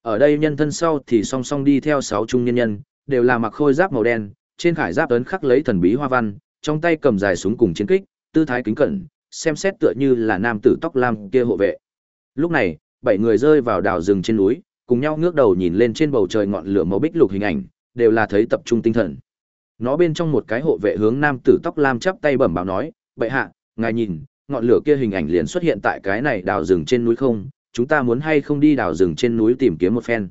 Ở đây nhân thân sau thì song song đi theo sáu trung nhân nhân, đều là mặc khôi giáp màu đen, trên khải giáp ấn khắc lấy thần bí hoa văn, trong tay cầm dài súng cùng chiến kích, tư thái kính cẩn, xem xét tựa như là nam tử tóc lam kia hộ vệ. Lúc này, bảy người rơi vào đảo rừng trên núi, cùng nhau ngước đầu nhìn lên trên bầu trời ngọn lửa màu bích lục hình ảnh, đều là thấy tập trung tinh thần. Nó bên trong một cái hộ vệ hướng nam tử tóc lam chắp tay bẩm báo nói, "Bệ hạ, ngài nhìn, ngọn lửa kia hình ảnh liền xuất hiện tại cái này đào rừng trên núi không, chúng ta muốn hay không đi đào rừng trên núi tìm kiếm một phen."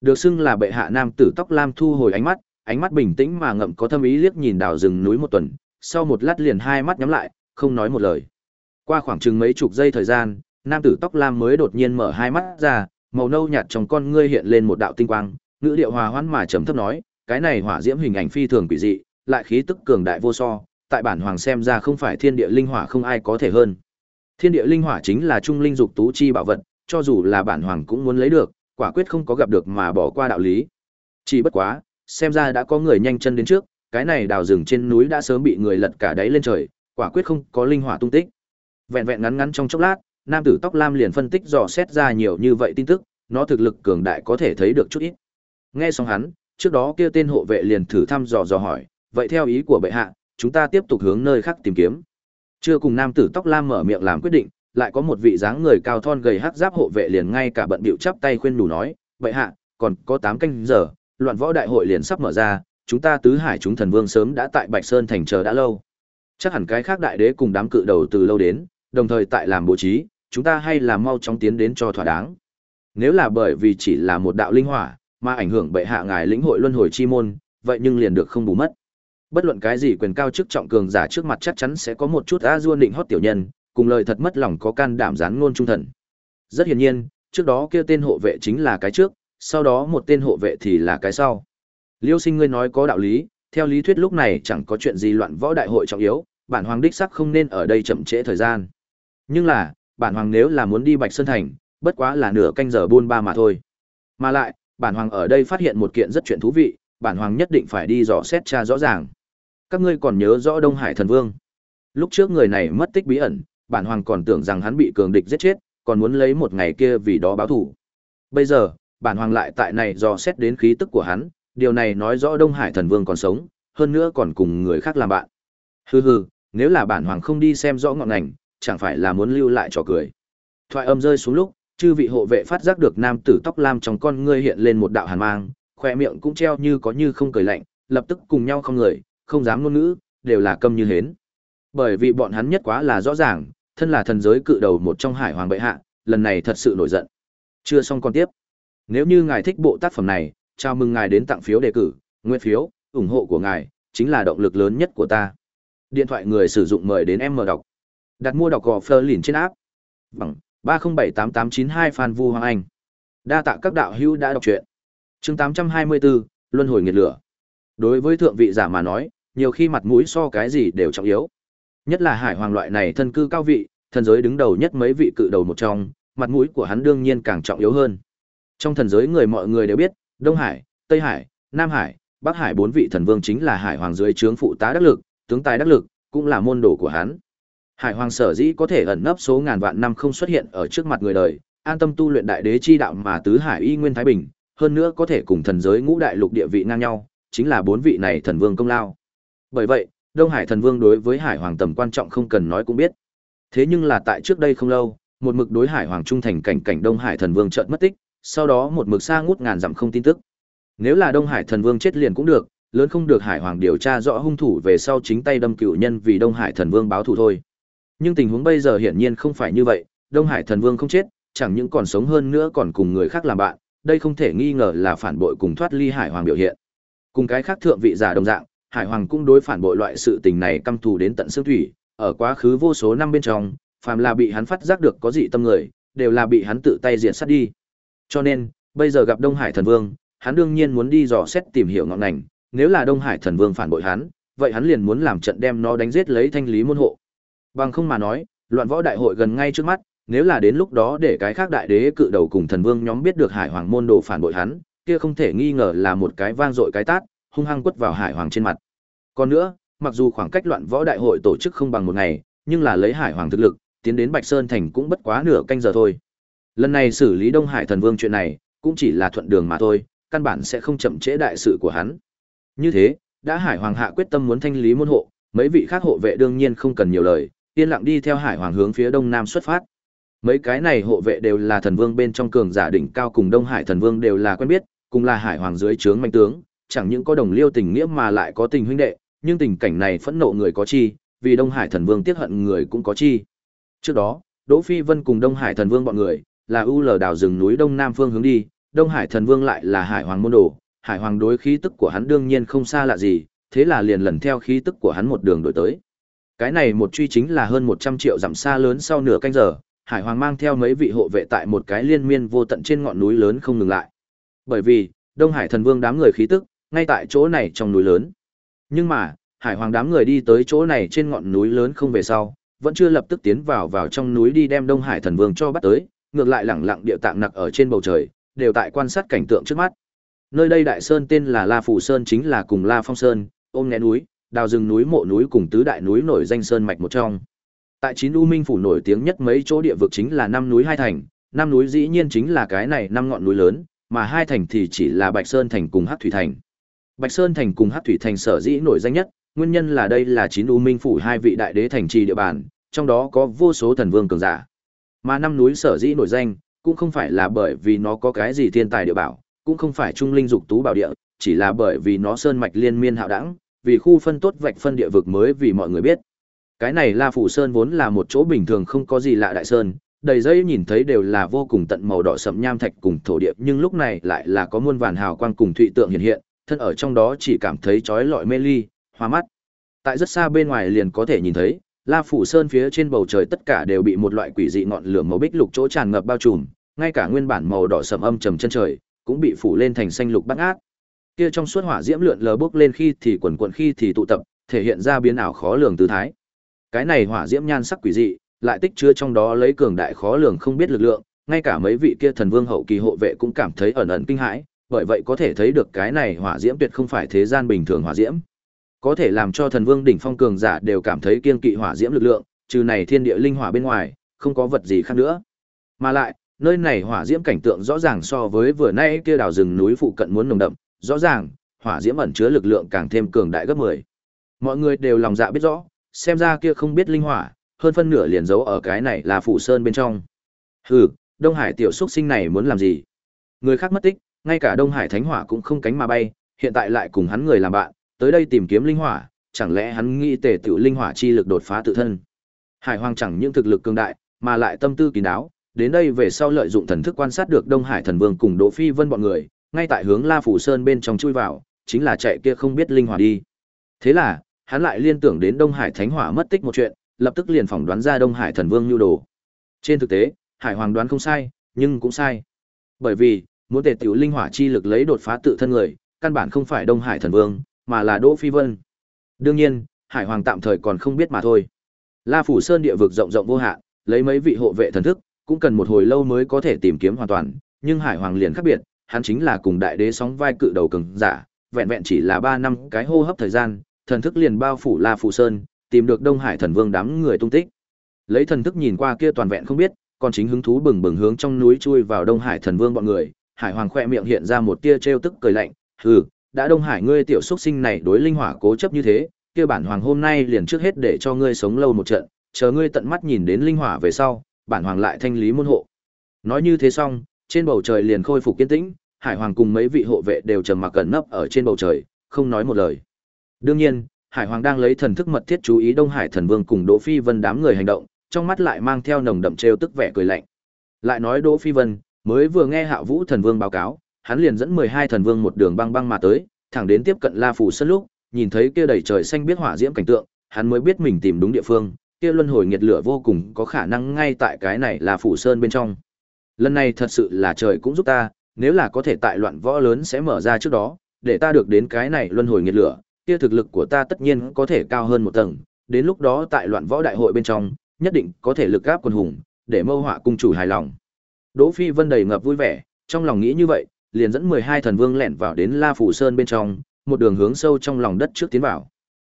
Được xưng là bệ hạ nam tử tóc lam thu hồi ánh mắt, ánh mắt bình tĩnh mà ngậm có thâm ý liếc nhìn đào rừng núi một tuần, sau một lát liền hai mắt nhắm lại, không nói một lời. Qua khoảng chừng mấy chục giây thời gian, nam tử tóc lam mới đột nhiên mở hai mắt ra, màu nâu nhạt trong con ngươi hiện lên một đạo tinh quang, ngữ điệu hòa hoãn mà trầm thấp nói, cái này hỏa diễm hình ảnh phi thường quỷ dị, lại khí tức cường đại vô so, tại bản hoàng xem ra không phải thiên địa linh hỏa không ai có thể hơn. Thiên địa linh hỏa chính là trung linh dục tú chi bảo vật, cho dù là bản hoàng cũng muốn lấy được, quả quyết không có gặp được mà bỏ qua đạo lý. Chỉ bất quá, xem ra đã có người nhanh chân đến trước, cái này đào rừng trên núi đã sớm bị người lật cả đáy lên trời, quả quyết không có linh hỏa tung tích. Vẹn vẹn ngắn ngắn trong chốc lát, nam tử tóc lam liền phân tích dò xét ra nhiều như vậy tin tức, nó thực lực cường đại có thể thấy được chút ít. Nghe xong hắn, trước đó kia tên hộ vệ liền thử thăm dò dò hỏi, vậy theo ý của bệ hạ, chúng ta tiếp tục hướng nơi khác tìm kiếm. Chưa cùng nam tử tóc lam mở miệng làm quyết định, lại có một vị dáng người cao thon gầy hắc giáp hộ vệ liền ngay cả bận bịu chắp tay khuyên đủ nói, bệ hạ, còn có 8 canh giờ, loạn võ đại hội liền sắp mở ra, chúng ta tứ hải chúng thần vương sớm đã tại Bạch Sơn thành chờ đã lâu. Chắc hẳn cái khác đại đế cùng đám cự đầu từ lâu đến, đồng thời tại làm bố trí, chúng ta hay là mau chóng tiến đến cho thỏa đáng. Nếu là bởi vì chỉ là một đạo linh hỏa, mà ảnh hưởng bệ hạ ngài lĩnh hội luân hồi chi môn, vậy nhưng liền được không bù mất. Bất luận cái gì quyền cao chức trọng cường giả trước mặt chắc chắn sẽ có một chút a du định hót tiểu nhân, cùng lời thật mất lòng có can đảm dán ngôn trung thần. Rất hiển nhiên, trước đó kia tên hộ vệ chính là cái trước, sau đó một tên hộ vệ thì là cái sau. Liêu sinh ngươi nói có đạo lý, theo lý thuyết lúc này chẳng có chuyện gì loạn võ đại hội trọng yếu, bản hoàng đích sắc không nên ở đây chậm trễ thời gian. Nhưng là, bản hoàng nếu là muốn đi Bạch Sơn Thành, bất quá là nửa canh giờ buôn ba mà thôi. Mà lại, bản hoàng ở đây phát hiện một kiện rất chuyện thú vị, bản hoàng nhất định phải đi dò xét tra rõ ràng. Các ngươi còn nhớ rõ Đông Hải Thần Vương? Lúc trước người này mất tích bí ẩn, bản hoàng còn tưởng rằng hắn bị cường địch giết chết, còn muốn lấy một ngày kia vì đó báo thù. Bây giờ, bản hoàng lại tại này dò xét đến khí tức của hắn, điều này nói rõ Đông Hải Thần Vương còn sống, hơn nữa còn cùng người khác làm bạn. Hừ hừ, nếu là bản hoàng không đi xem rõ ngọn ngành, chẳng phải là muốn lưu lại trò cười. Thoại âm rơi xuống lúc, chư vị hộ vệ phát giác được nam tử tóc lam trong con ngươi hiện lên một đạo hàn mang, khoe miệng cũng treo như có như không cười lạnh, lập tức cùng nhau không người, không dám ngôn ngữ, đều là câm như hến. Bởi vì bọn hắn nhất quá là rõ ràng, thân là thần giới cự đầu một trong hải hoàng bệ hạ, lần này thật sự nổi giận. Chưa xong còn tiếp. Nếu như ngài thích bộ tác phẩm này, chào mừng ngài đến tặng phiếu đề cử, nguyên phiếu, ủng hộ của ngài chính là động lực lớn nhất của ta. Điện thoại người sử dụng mời đến em mở đọc. Đặt mua đọc gò Fleur lìn trên áp. Bằng 3078892 Phan Vu Hoàng Anh. Đa tạ các đạo hữu đã đọc truyện. Chương 824, Luân hồi nghiệt lửa. Đối với thượng vị giả mà nói, nhiều khi mặt mũi so cái gì đều trọng yếu. Nhất là hải hoàng loại này thân cư cao vị, thần giới đứng đầu nhất mấy vị cự đầu một trong, mặt mũi của hắn đương nhiên càng trọng yếu hơn. Trong thần giới người mọi người đều biết, Đông Hải, Tây Hải, Nam Hải, Bắc Hải bốn vị thần vương chính là hải hoàng dưới trướng phụ tá đắc lực, tướng tài đắc lực, cũng là môn đồ của hắn. Hải hoàng sở dĩ có thể ẩn nấp số ngàn vạn năm không xuất hiện ở trước mặt người đời, an tâm tu luyện đại đế chi đạo mà tứ hải y nguyên thái bình, hơn nữa có thể cùng thần giới ngũ đại lục địa vị ngang nhau, chính là bốn vị này thần vương công lao. Bởi vậy, Đông Hải thần vương đối với Hải Hoàng tầm quan trọng không cần nói cũng biết. Thế nhưng là tại trước đây không lâu, một mực đối Hải Hoàng trung thành cảnh cảnh Đông Hải thần vương chợt mất tích, sau đó một mực xa ngút ngàn dặm không tin tức. Nếu là Đông Hải thần vương chết liền cũng được, lớn không được Hải Hoàng điều tra rõ hung thủ về sau chính tay đâm cựu nhân vì Đông Hải thần vương báo thù thôi. Nhưng tình huống bây giờ hiển nhiên không phải như vậy, Đông Hải thần vương không chết, chẳng những còn sống hơn nữa còn cùng người khác làm bạn, đây không thể nghi ngờ là phản bội cùng thoát ly Hải Hoàng biểu hiện. Cùng cái khác thượng vị giả đồng dạng, Hải Hoàng cũng đối phản bội loại sự tình này căm thù đến tận xương thủy, ở quá khứ vô số năm bên trong, phàm là bị hắn phát giác được có dị tâm người, đều là bị hắn tự tay diệt sát đi. Cho nên, bây giờ gặp Đông Hải Thần Vương, hắn đương nhiên muốn đi dò xét tìm hiểu ngọn ngành, nếu là Đông Hải Thần Vương phản bội hắn, vậy hắn liền muốn làm trận đem nó đánh giết lấy thanh lý môn hộ. Bằng không mà nói, loạn võ đại hội gần ngay trước mắt, nếu là đến lúc đó để cái khác đại đế cự đầu cùng thần vương nhóm biết được Hải Hoàng môn đồ phản bội hắn, kia không thể nghi ngờ là một cái vang dội cái tát, hung hăng quất vào Hải Hoàng trên mặt. Còn nữa, mặc dù khoảng cách loạn võ đại hội tổ chức không bằng một ngày, nhưng là lấy Hải Hoàng thực lực, tiến đến Bạch Sơn thành cũng bất quá nửa canh giờ thôi. Lần này xử lý Đông Hải Thần Vương chuyện này, cũng chỉ là thuận đường mà thôi, căn bản sẽ không chậm trễ đại sự của hắn. Như thế, đã Hải Hoàng hạ quyết tâm muốn thanh lý môn hộ, mấy vị khác hộ vệ đương nhiên không cần nhiều lời, yên lặng đi theo Hải Hoàng hướng phía đông nam xuất phát. Mấy cái này hộ vệ đều là thần vương bên trong cường giả đỉnh cao cùng Đông Hải thần vương đều là quen biết, cùng là Hải Hoàng dưới trướng mạnh tướng, chẳng những có đồng liêu tình nghĩa mà lại có tình huynh đệ, nhưng tình cảnh này phẫn nộ người có chi, vì Đông Hải Thần Vương tiết hận người cũng có chi. Trước đó, Đỗ Phi Vân cùng Đông Hải Thần Vương bọn người, là ưu lờ đào rừng núi đông nam phương hướng đi, Đông Hải Thần Vương lại là Hải Hoàng môn đồ, Hải Hoàng đối khí tức của hắn đương nhiên không xa lạ gì, thế là liền lần theo khí tức của hắn một đường đổi tới. Cái này một truy chính là hơn 100 triệu dặm xa lớn sau nửa canh giờ, Hải Hoàng mang theo mấy vị hộ vệ tại một cái liên miên vô tận trên ngọn núi lớn không ngừng lại. Bởi vì, Đông Hải Thần Vương đám người khí tức, ngay tại chỗ này trong núi lớn. Nhưng mà, hải hoàng đám người đi tới chỗ này trên ngọn núi lớn không về sau, vẫn chưa lập tức tiến vào vào trong núi đi đem Đông Hải thần vương cho bắt tới, ngược lại lẳng lặng địa tạng nặc ở trên bầu trời, đều tại quan sát cảnh tượng trước mắt. Nơi đây đại sơn tên là La Phủ Sơn chính là cùng La Phong Sơn, ôm nén núi, đào rừng núi mộ núi cùng tứ đại núi nổi danh sơn mạch một trong. Tại chín U Minh phủ nổi tiếng nhất mấy chỗ địa vực chính là năm núi hai thành, năm núi dĩ nhiên chính là cái này năm ngọn núi lớn, mà hai thành thì chỉ là Bạch Sơn thành cùng Hắc Thủy thành. Bạch Sơn thành cùng Hắc Thủy thành sở dĩ nổi danh nhất, nguyên nhân là đây là chín u minh phủ hai vị đại đế thành trì địa bàn, trong đó có vô số thần vương cường giả. Mà năm núi sở dĩ nổi danh, cũng không phải là bởi vì nó có cái gì thiên tài địa bảo, cũng không phải trung linh dục tú bảo địa, chỉ là bởi vì nó sơn mạch liên miên hạo đẳng, vì khu phân tốt vạch phân địa vực mới vì mọi người biết. Cái này La Phủ Sơn vốn là một chỗ bình thường không có gì lạ đại sơn, đầy dây nhìn thấy đều là vô cùng tận màu đỏ sậm nham thạch cùng thổ địa, nhưng lúc này lại là có muôn vàn hào quang cùng thụy tượng hiện hiện, thân ở trong đó chỉ cảm thấy chói lọi mê ly, hoa mắt. Tại rất xa bên ngoài liền có thể nhìn thấy, La Phủ Sơn phía trên bầu trời tất cả đều bị một loại quỷ dị ngọn lửa màu bích lục chỗ tràn ngập bao trùm, ngay cả nguyên bản màu đỏ sẫm âm trầm chân trời cũng bị phủ lên thành xanh lục bát ác. Kia trong suốt hỏa diễm lượn lờ bốc lên khi thì quần quần khi thì tụ tập, thể hiện ra biến ảo khó lường tư thái. Cái này hỏa diễm nhan sắc quỷ dị, lại tích chứa trong đó lấy cường đại khó lường không biết lực lượng, ngay cả mấy vị kia thần vương hậu kỳ hộ vệ cũng cảm thấy ẩn ẩn kinh hãi, bởi vậy có thể thấy được cái này hỏa diễm tuyệt không phải thế gian bình thường hỏa diễm. Có thể làm cho thần vương đỉnh phong cường giả đều cảm thấy kiên kỵ hỏa diễm lực lượng, trừ này thiên địa linh hỏa bên ngoài, không có vật gì khác nữa. Mà lại, nơi này hỏa diễm cảnh tượng rõ ràng so với vừa nay kia đảo rừng núi phụ cận muốn nồng đậm, rõ ràng, hỏa diễm ẩn chứa lực lượng càng thêm cường đại gấp 10. Mọi người đều lòng dạ biết rõ, xem ra kia không biết linh hỏa, hơn phân nửa liền giấu ở cái này là phụ sơn bên trong. Hừ, Đông Hải tiểu xuất sinh này muốn làm gì? Người khác mất tích, ngay cả Đông Hải Thánh Hỏa cũng không cánh mà bay, hiện tại lại cùng hắn người làm bạn, tới đây tìm kiếm linh hỏa, chẳng lẽ hắn nghĩ tề tiểu linh hỏa chi lực đột phá tự thân. Hải Hoàng chẳng những thực lực cường đại, mà lại tâm tư kín đáo, đến đây về sau lợi dụng thần thức quan sát được Đông Hải Thần Vương cùng Đỗ Phi Vân bọn người, ngay tại hướng La Phủ Sơn bên trong chui vào, chính là chạy kia không biết linh hỏa đi. Thế là, hắn lại liên tưởng đến Đông Hải Thánh Hỏa mất tích một chuyện, lập tức liền phỏng đoán ra Đông Hải Thần Vương nhu đồ. Trên thực tế, Hải Hoàng đoán không sai, nhưng cũng sai. Bởi vì, muốn tề tiểu linh hỏa chi lực lấy đột phá tự thân người, căn bản không phải Đông Hải Thần Vương, mà là Đỗ Phi Vân. Đương nhiên, Hải Hoàng tạm thời còn không biết mà thôi. La Phủ Sơn địa vực rộng rộng vô hạn, lấy mấy vị hộ vệ thần thức, cũng cần một hồi lâu mới có thể tìm kiếm hoàn toàn, nhưng Hải Hoàng liền khác biệt, hắn chính là cùng đại đế sóng vai cự đầu cường giả, vẹn vẹn chỉ là 3 năm cái hô hấp thời gian, thần thức liền bao phủ La phù Sơn, tìm được Đông Hải Thần Vương đám người tung tích. Lấy thần thức nhìn qua kia toàn vẹn không biết, còn chính hứng thú bừng bừng hướng trong núi chui vào Đông Hải Thần Vương bọn người, Hải Hoàng khẽ miệng hiện ra một tia trêu tức cười lạnh, "Hừ, đã Đông Hải ngươi tiểu xuất sinh này đối linh hỏa cố chấp như thế, kia bản hoàng hôm nay liền trước hết để cho ngươi sống lâu một trận, chờ ngươi tận mắt nhìn đến linh hỏa về sau, bản hoàng lại thanh lý môn hộ." Nói như thế xong, trên bầu trời liền khôi phục kiên tĩnh, Hải Hoàng cùng mấy vị hộ vệ đều trầm mặc cẩn nấp ở trên bầu trời, không nói một lời. Đương nhiên, Hải Hoàng đang lấy thần thức mật thiết chú ý Đông Hải Thần Vương cùng Đỗ Phi Vân đám người hành động, trong mắt lại mang theo nồng đậm trêu tức vẻ cười lạnh. Lại nói Đỗ Phi Vân, mới vừa nghe Hạ Vũ Thần Vương báo cáo, hắn liền dẫn 12 thần vương một đường băng băng mà tới, thẳng đến tiếp cận La Phủ Sân lúc, nhìn thấy kia đầy trời xanh biết hỏa diễm cảnh tượng, hắn mới biết mình tìm đúng địa phương, kia luân hồi nhiệt lửa vô cùng có khả năng ngay tại cái này là Phủ Sơn bên trong. Lần này thật sự là trời cũng giúp ta, nếu là có thể tại loạn võ lớn sẽ mở ra trước đó, để ta được đến cái này luân hồi nhiệt lửa, kia thực lực của ta tất nhiên có thể cao hơn một tầng, đến lúc đó tại loạn võ đại hội bên trong, nhất định có thể lực gáp quân hùng, để mâu họa cung chủ hài lòng. Đỗ Phi Vân đầy ngập vui vẻ, trong lòng nghĩ như vậy, liền dẫn 12 thần vương lẻn vào đến La Phủ Sơn bên trong, một đường hướng sâu trong lòng đất trước tiến vào.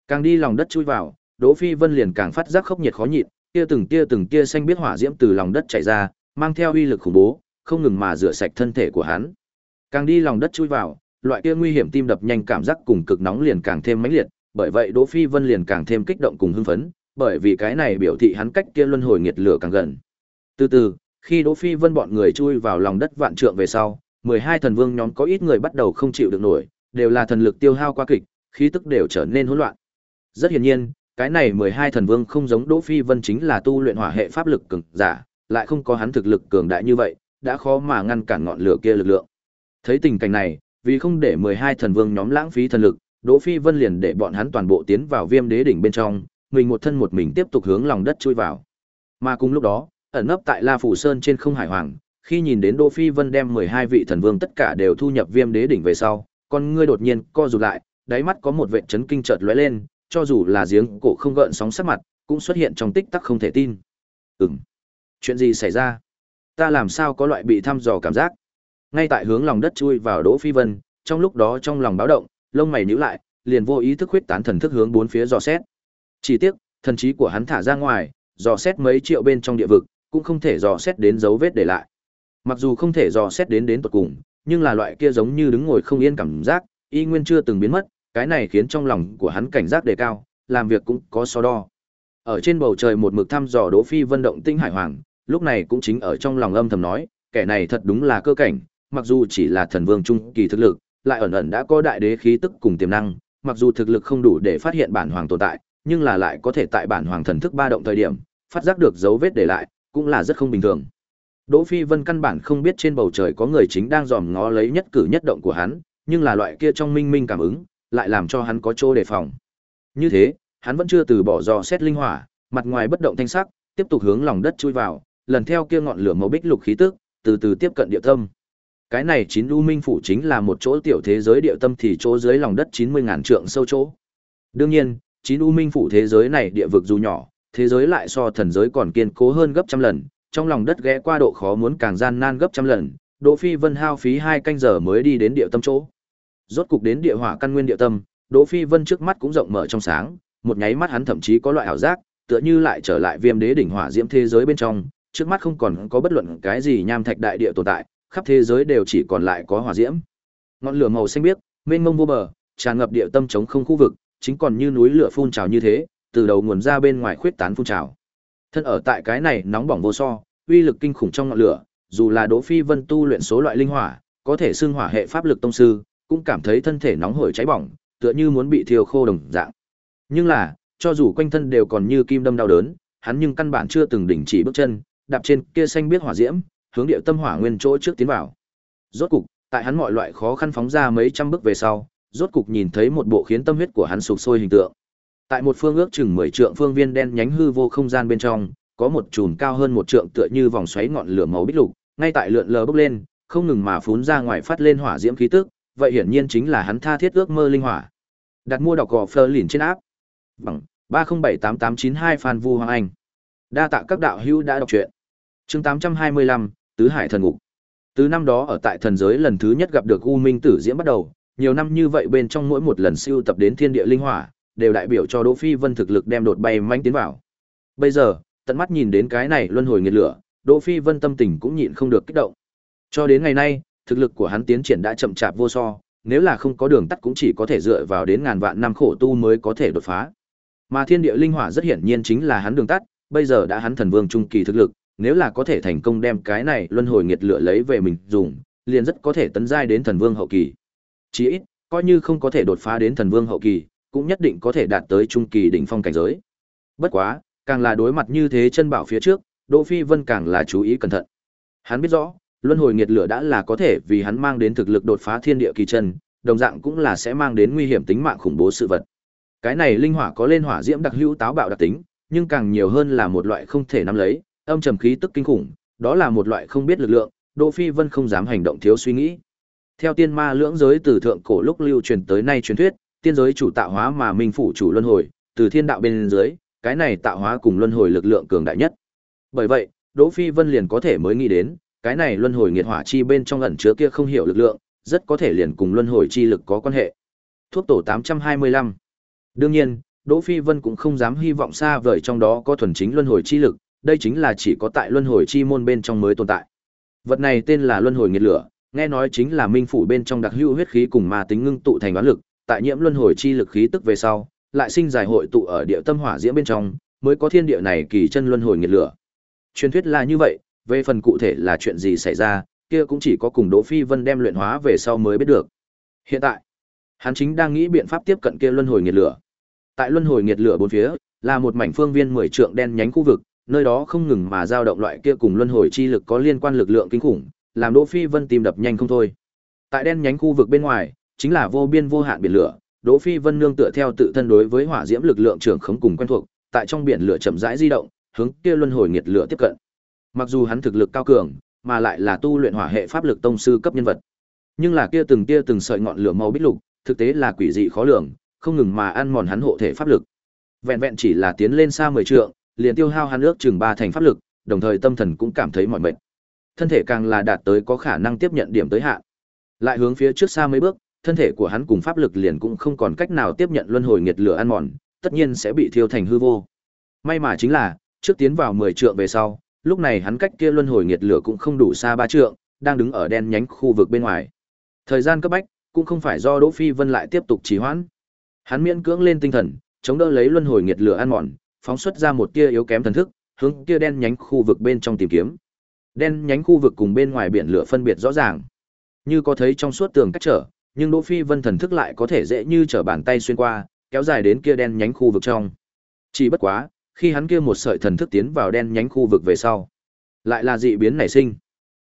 Càng đi lòng đất chui vào, Đỗ Phi Vân liền càng phát giác khốc nhiệt khó nhịn, kia từng tia từng tia xanh biết hỏa diễm từ lòng đất chảy ra, mang theo uy lực khủng bố, không ngừng mà rửa sạch thân thể của hắn. Càng đi lòng đất chui vào, loại kia nguy hiểm tim đập nhanh cảm giác cùng cực nóng liền càng thêm mãnh liệt, bởi vậy Đỗ Phi Vân liền càng thêm kích động cùng hưng phấn, bởi vì cái này biểu thị hắn cách kia luân hồi nhiệt lửa càng gần. Từ từ, khi Đỗ Phi Vân bọn người chui vào lòng đất vạn trượng về sau, 12 thần vương nhóm có ít người bắt đầu không chịu được nổi, đều là thần lực tiêu hao quá kịch, khí tức đều trở nên hỗn loạn. Rất hiển nhiên, cái này 12 thần vương không giống Đỗ Phi Vân chính là tu luyện hỏa hệ pháp lực cường giả, lại không có hắn thực lực cường đại như vậy, đã khó mà ngăn cản ngọn lửa kia lực lượng. Thấy tình cảnh này, vì không để 12 thần vương nhóm lãng phí thần lực, Đỗ Phi Vân liền để bọn hắn toàn bộ tiến vào Viêm Đế đỉnh bên trong, mình một thân một mình tiếp tục hướng lòng đất chui vào. Mà cùng lúc đó, ẩn nấp tại La Phủ Sơn trên không hải hoàng, khi nhìn đến Đỗ Phi Vân đem 12 vị thần vương tất cả đều thu nhập Viêm Đế đỉnh về sau, con ngươi đột nhiên co rụt lại, đáy mắt có một vệt chấn kinh chợt lóe lên, cho dù là giếng cổ không gợn sóng sắc mặt, cũng xuất hiện trong tích tắc không thể tin. Ừm, chuyện gì xảy ra? Ta làm sao có loại bị thăm dò cảm giác? Ngay tại hướng lòng đất chui vào Đỗ Phi Vân, trong lúc đó trong lòng báo động, lông mày nhíu lại, liền vô ý thức huyết tán thần thức hướng bốn phía dò xét. Chỉ tiếc, thần trí của hắn thả ra ngoài, dò xét mấy triệu bên trong địa vực, cũng không thể dò xét đến dấu vết để lại. Mặc dù không thể dò xét đến đến tận cùng, nhưng là loại kia giống như đứng ngồi không yên cảm giác, y nguyên chưa từng biến mất, cái này khiến trong lòng của hắn cảnh giác đề cao, làm việc cũng có so đo. Ở trên bầu trời một mực thăm dò Đỗ Phi Vân động tinh hải hoàng, lúc này cũng chính ở trong lòng âm thầm nói, kẻ này thật đúng là cơ cảnh, mặc dù chỉ là thần vương trung kỳ thực lực, lại ẩn ẩn đã có đại đế khí tức cùng tiềm năng, mặc dù thực lực không đủ để phát hiện bản hoàng tồn tại, nhưng là lại có thể tại bản hoàng thần thức ba động thời điểm, phát giác được dấu vết để lại, cũng là rất không bình thường. Đỗ Phi Vân căn bản không biết trên bầu trời có người chính đang dòm ngó lấy nhất cử nhất động của hắn, nhưng là loại kia trong minh minh cảm ứng, lại làm cho hắn có chỗ đề phòng. Như thế, hắn vẫn chưa từ bỏ dò xét linh hỏa, mặt ngoài bất động thanh sắc, tiếp tục hướng lòng đất chui vào, lần theo kia ngọn lửa màu bích lục khí tức, từ từ tiếp cận địa tâm. Cái này chín u minh phủ chính là một chỗ tiểu thế giới địa tâm thì chỗ dưới lòng đất 90 ngàn trượng sâu chỗ. Đương nhiên, chín u minh phủ thế giới này địa vực dù nhỏ, thế giới lại so thần giới còn kiên cố hơn gấp trăm lần, trong lòng đất ghé qua độ khó muốn càng gian nan gấp trăm lần, Đỗ Phi Vân hao phí hai canh giờ mới đi đến địa tâm chỗ. Rốt cục đến địa hỏa căn nguyên địa tâm, Đỗ Phi Vân trước mắt cũng rộng mở trong sáng, một nháy mắt hắn thậm chí có loại ảo giác, tựa như lại trở lại viêm đế đỉnh hỏa diễm thế giới bên trong, trước mắt không còn có bất luận cái gì nham thạch đại địa tồn tại, khắp thế giới đều chỉ còn lại có hỏa diễm. Ngọn lửa màu xanh biếc, mênh mông vô bờ, tràn ngập địa tâm chống không khu vực, chính còn như núi lửa phun trào như thế, từ đầu nguồn ra bên ngoài khuyết tán phun trào. Thân ở tại cái này nóng bỏng vô so, uy lực kinh khủng trong ngọn lửa, dù là Đỗ Phi Vân tu luyện số loại linh hỏa, có thể xưng hỏa hệ pháp lực tông sư, cũng cảm thấy thân thể nóng hổi cháy bỏng, tựa như muốn bị thiêu khô đồng dạng. Nhưng là, cho dù quanh thân đều còn như kim đâm đau đớn, hắn nhưng căn bản chưa từng đình chỉ bước chân, đạp trên kia xanh biết hỏa diễm, hướng điệu tâm hỏa nguyên chỗ trước tiến vào. Rốt cục, tại hắn mọi loại khó khăn phóng ra mấy trăm bước về sau, rốt cục nhìn thấy một bộ khiến tâm huyết của hắn sụp sôi hình tượng. Tại một phương ước chừng 10 trượng phương viên đen nhánh hư vô không gian bên trong, có một chùm cao hơn một trượng tựa như vòng xoáy ngọn lửa màu bích lục, ngay tại lượn lờ bốc lên, không ngừng mà phún ra ngoài phát lên hỏa diễm khí tức, vậy hiển nhiên chính là hắn tha thiết ước mơ linh hỏa. Đặt mua đọc gò Fleur lìn trên áp. Bằng 3078892 Phan Vu Hoàng Anh. Đa tạ các đạo hữu đã đọc truyện. Chương 825, Tứ Hải thần ngục. Từ năm đó ở tại thần giới lần thứ nhất gặp được U Minh Tử Diễm bắt đầu, nhiều năm như vậy bên trong mỗi một lần siêu tập đến thiên địa linh hỏa, đều đại biểu cho Đỗ Phi Vân thực lực đem đột bay manh tiến vào. Bây giờ, tận mắt nhìn đến cái này luân hồi nghiệt lửa, Đỗ Phi Vân tâm tình cũng nhịn không được kích động. Cho đến ngày nay, thực lực của hắn tiến triển đã chậm chạp vô so, nếu là không có đường tắt cũng chỉ có thể dựa vào đến ngàn vạn năm khổ tu mới có thể đột phá. Mà thiên địa linh hỏa rất hiển nhiên chính là hắn đường tắt, bây giờ đã hắn thần vương trung kỳ thực lực, nếu là có thể thành công đem cái này luân hồi nghiệt lửa lấy về mình dùng, liền rất có thể tấn giai đến thần vương hậu kỳ. Chỉ ít, coi như không có thể đột phá đến thần vương hậu kỳ, cũng nhất định có thể đạt tới trung kỳ đỉnh phong cảnh giới. Bất quá, càng là đối mặt như thế chân bảo phía trước, Đỗ Phi Vân càng là chú ý cẩn thận. Hắn biết rõ, luân hồi nghiệt lửa đã là có thể vì hắn mang đến thực lực đột phá thiên địa kỳ chân, đồng dạng cũng là sẽ mang đến nguy hiểm tính mạng khủng bố sự vật. Cái này linh hỏa có lên hỏa diễm đặc hữu táo bạo đặc tính, nhưng càng nhiều hơn là một loại không thể nắm lấy, âm trầm khí tức kinh khủng, đó là một loại không biết lực lượng, Đỗ Phi Vân không dám hành động thiếu suy nghĩ. Theo tiên ma lưỡng giới từ thượng cổ lúc lưu truyền tới nay truyền thuyết, tiên giới chủ tạo hóa mà minh phủ chủ luân hồi, từ thiên đạo bên dưới, cái này tạo hóa cùng luân hồi lực lượng cường đại nhất. Bởi vậy, Đỗ Phi Vân liền có thể mới nghĩ đến, cái này luân hồi nghiệt hỏa chi bên trong ẩn chứa kia không hiểu lực lượng, rất có thể liền cùng luân hồi chi lực có quan hệ. Thuốc tổ 825. Đương nhiên, Đỗ Phi Vân cũng không dám hy vọng xa vời trong đó có thuần chính luân hồi chi lực, đây chính là chỉ có tại luân hồi chi môn bên trong mới tồn tại. Vật này tên là luân hồi nghiệt lửa, nghe nói chính là minh phủ bên trong đặc hữu huyết khí cùng ma tính ngưng tụ thành oán lực, tại nhiễm luân hồi chi lực khí tức về sau, lại sinh giải hội tụ ở địa tâm hỏa diễm bên trong, mới có thiên địa này kỳ chân luân hồi nghiệt lửa. Truyền thuyết là như vậy, về phần cụ thể là chuyện gì xảy ra, kia cũng chỉ có cùng Đỗ Phi Vân đem luyện hóa về sau mới biết được. Hiện tại, hắn chính đang nghĩ biện pháp tiếp cận kia luân hồi nghiệt lửa. Tại luân hồi nghiệt lửa bốn phía, là một mảnh phương viên mười trượng đen nhánh khu vực, nơi đó không ngừng mà dao động loại kia cùng luân hồi chi lực có liên quan lực lượng kinh khủng, làm Đỗ Phi Vân tìm đập nhanh không thôi. Tại đen nhánh khu vực bên ngoài, chính là vô biên vô hạn biển lửa, Đỗ Phi Vân nương tựa theo tự thân đối với hỏa diễm lực lượng trưởng khống cùng quen thuộc, tại trong biển lửa chậm rãi di động, hướng kia luân hồi nghiệt lửa tiếp cận. Mặc dù hắn thực lực cao cường, mà lại là tu luyện hỏa hệ pháp lực tông sư cấp nhân vật, nhưng là kia từng kia từng sợi ngọn lửa màu bích lục, thực tế là quỷ dị khó lường, không ngừng mà ăn mòn hắn hộ thể pháp lực. Vẹn vẹn chỉ là tiến lên xa 10 trượng, liền tiêu hao hắn ước chừng ba thành pháp lực, đồng thời tâm thần cũng cảm thấy mỏi mệt. Thân thể càng là đạt tới có khả năng tiếp nhận điểm tới hạn. Lại hướng phía trước xa mấy bước, thân thể của hắn cùng pháp lực liền cũng không còn cách nào tiếp nhận luân hồi nghiệt lửa ăn mòn, tất nhiên sẽ bị thiêu thành hư vô. May mà chính là, trước tiến vào 10 trượng về sau, lúc này hắn cách kia luân hồi nghiệt lửa cũng không đủ xa ba trượng, đang đứng ở đen nhánh khu vực bên ngoài. Thời gian cấp bách, cũng không phải do Đỗ Phi Vân lại tiếp tục trì hoãn. Hắn miễn cưỡng lên tinh thần, chống đỡ lấy luân hồi nghiệt lửa ăn mòn, phóng xuất ra một tia yếu kém thần thức, hướng kia đen nhánh khu vực bên trong tìm kiếm. Đen nhánh khu vực cùng bên ngoài biển lửa phân biệt rõ ràng. Như có thấy trong suốt tường cách trở, nhưng Đỗ Phi Vân thần thức lại có thể dễ như trở bàn tay xuyên qua, kéo dài đến kia đen nhánh khu vực trong. Chỉ bất quá, khi hắn kia một sợi thần thức tiến vào đen nhánh khu vực về sau, lại là dị biến nảy sinh.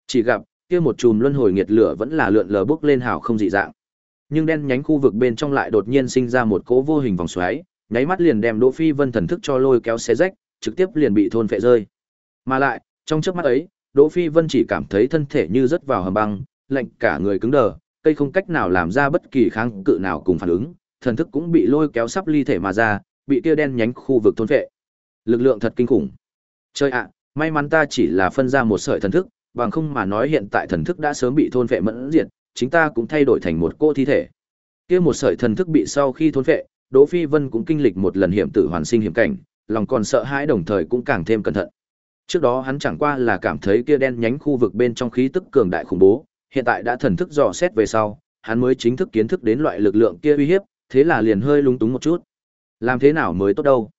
Chỉ gặp, kia một chùm luân hồi nghiệt lửa vẫn là lượn lờ bốc lên hào không dị dạng. Nhưng đen nhánh khu vực bên trong lại đột nhiên sinh ra một cỗ vô hình vòng xoáy, nháy mắt liền đem Đỗ Phi Vân thần thức cho lôi kéo xé rách, trực tiếp liền bị thôn phệ rơi. Mà lại, trong chớp mắt ấy, Đỗ Phi Vân chỉ cảm thấy thân thể như rớt vào hầm băng, lạnh cả người cứng đờ, cây không cách nào làm ra bất kỳ kháng cự nào cùng phản ứng, thần thức cũng bị lôi kéo sắp ly thể mà ra, bị kia đen nhánh khu vực thôn phệ. Lực lượng thật kinh khủng. Chơi ạ, may mắn ta chỉ là phân ra một sợi thần thức, bằng không mà nói hiện tại thần thức đã sớm bị thôn phệ mẫn diệt, chính ta cũng thay đổi thành một cô thi thể. Kia một sợi thần thức bị sau khi thôn phệ, Đỗ Phi Vân cũng kinh lịch một lần hiểm tử hoàn sinh hiểm cảnh, lòng còn sợ hãi đồng thời cũng càng thêm cẩn thận. Trước đó hắn chẳng qua là cảm thấy kia đen nhánh khu vực bên trong khí tức cường đại khủng bố, hiện tại đã thần thức dò xét về sau, hắn mới chính thức kiến thức đến loại lực lượng kia uy hiếp, thế là liền hơi lúng túng một chút. Làm thế nào mới tốt đâu?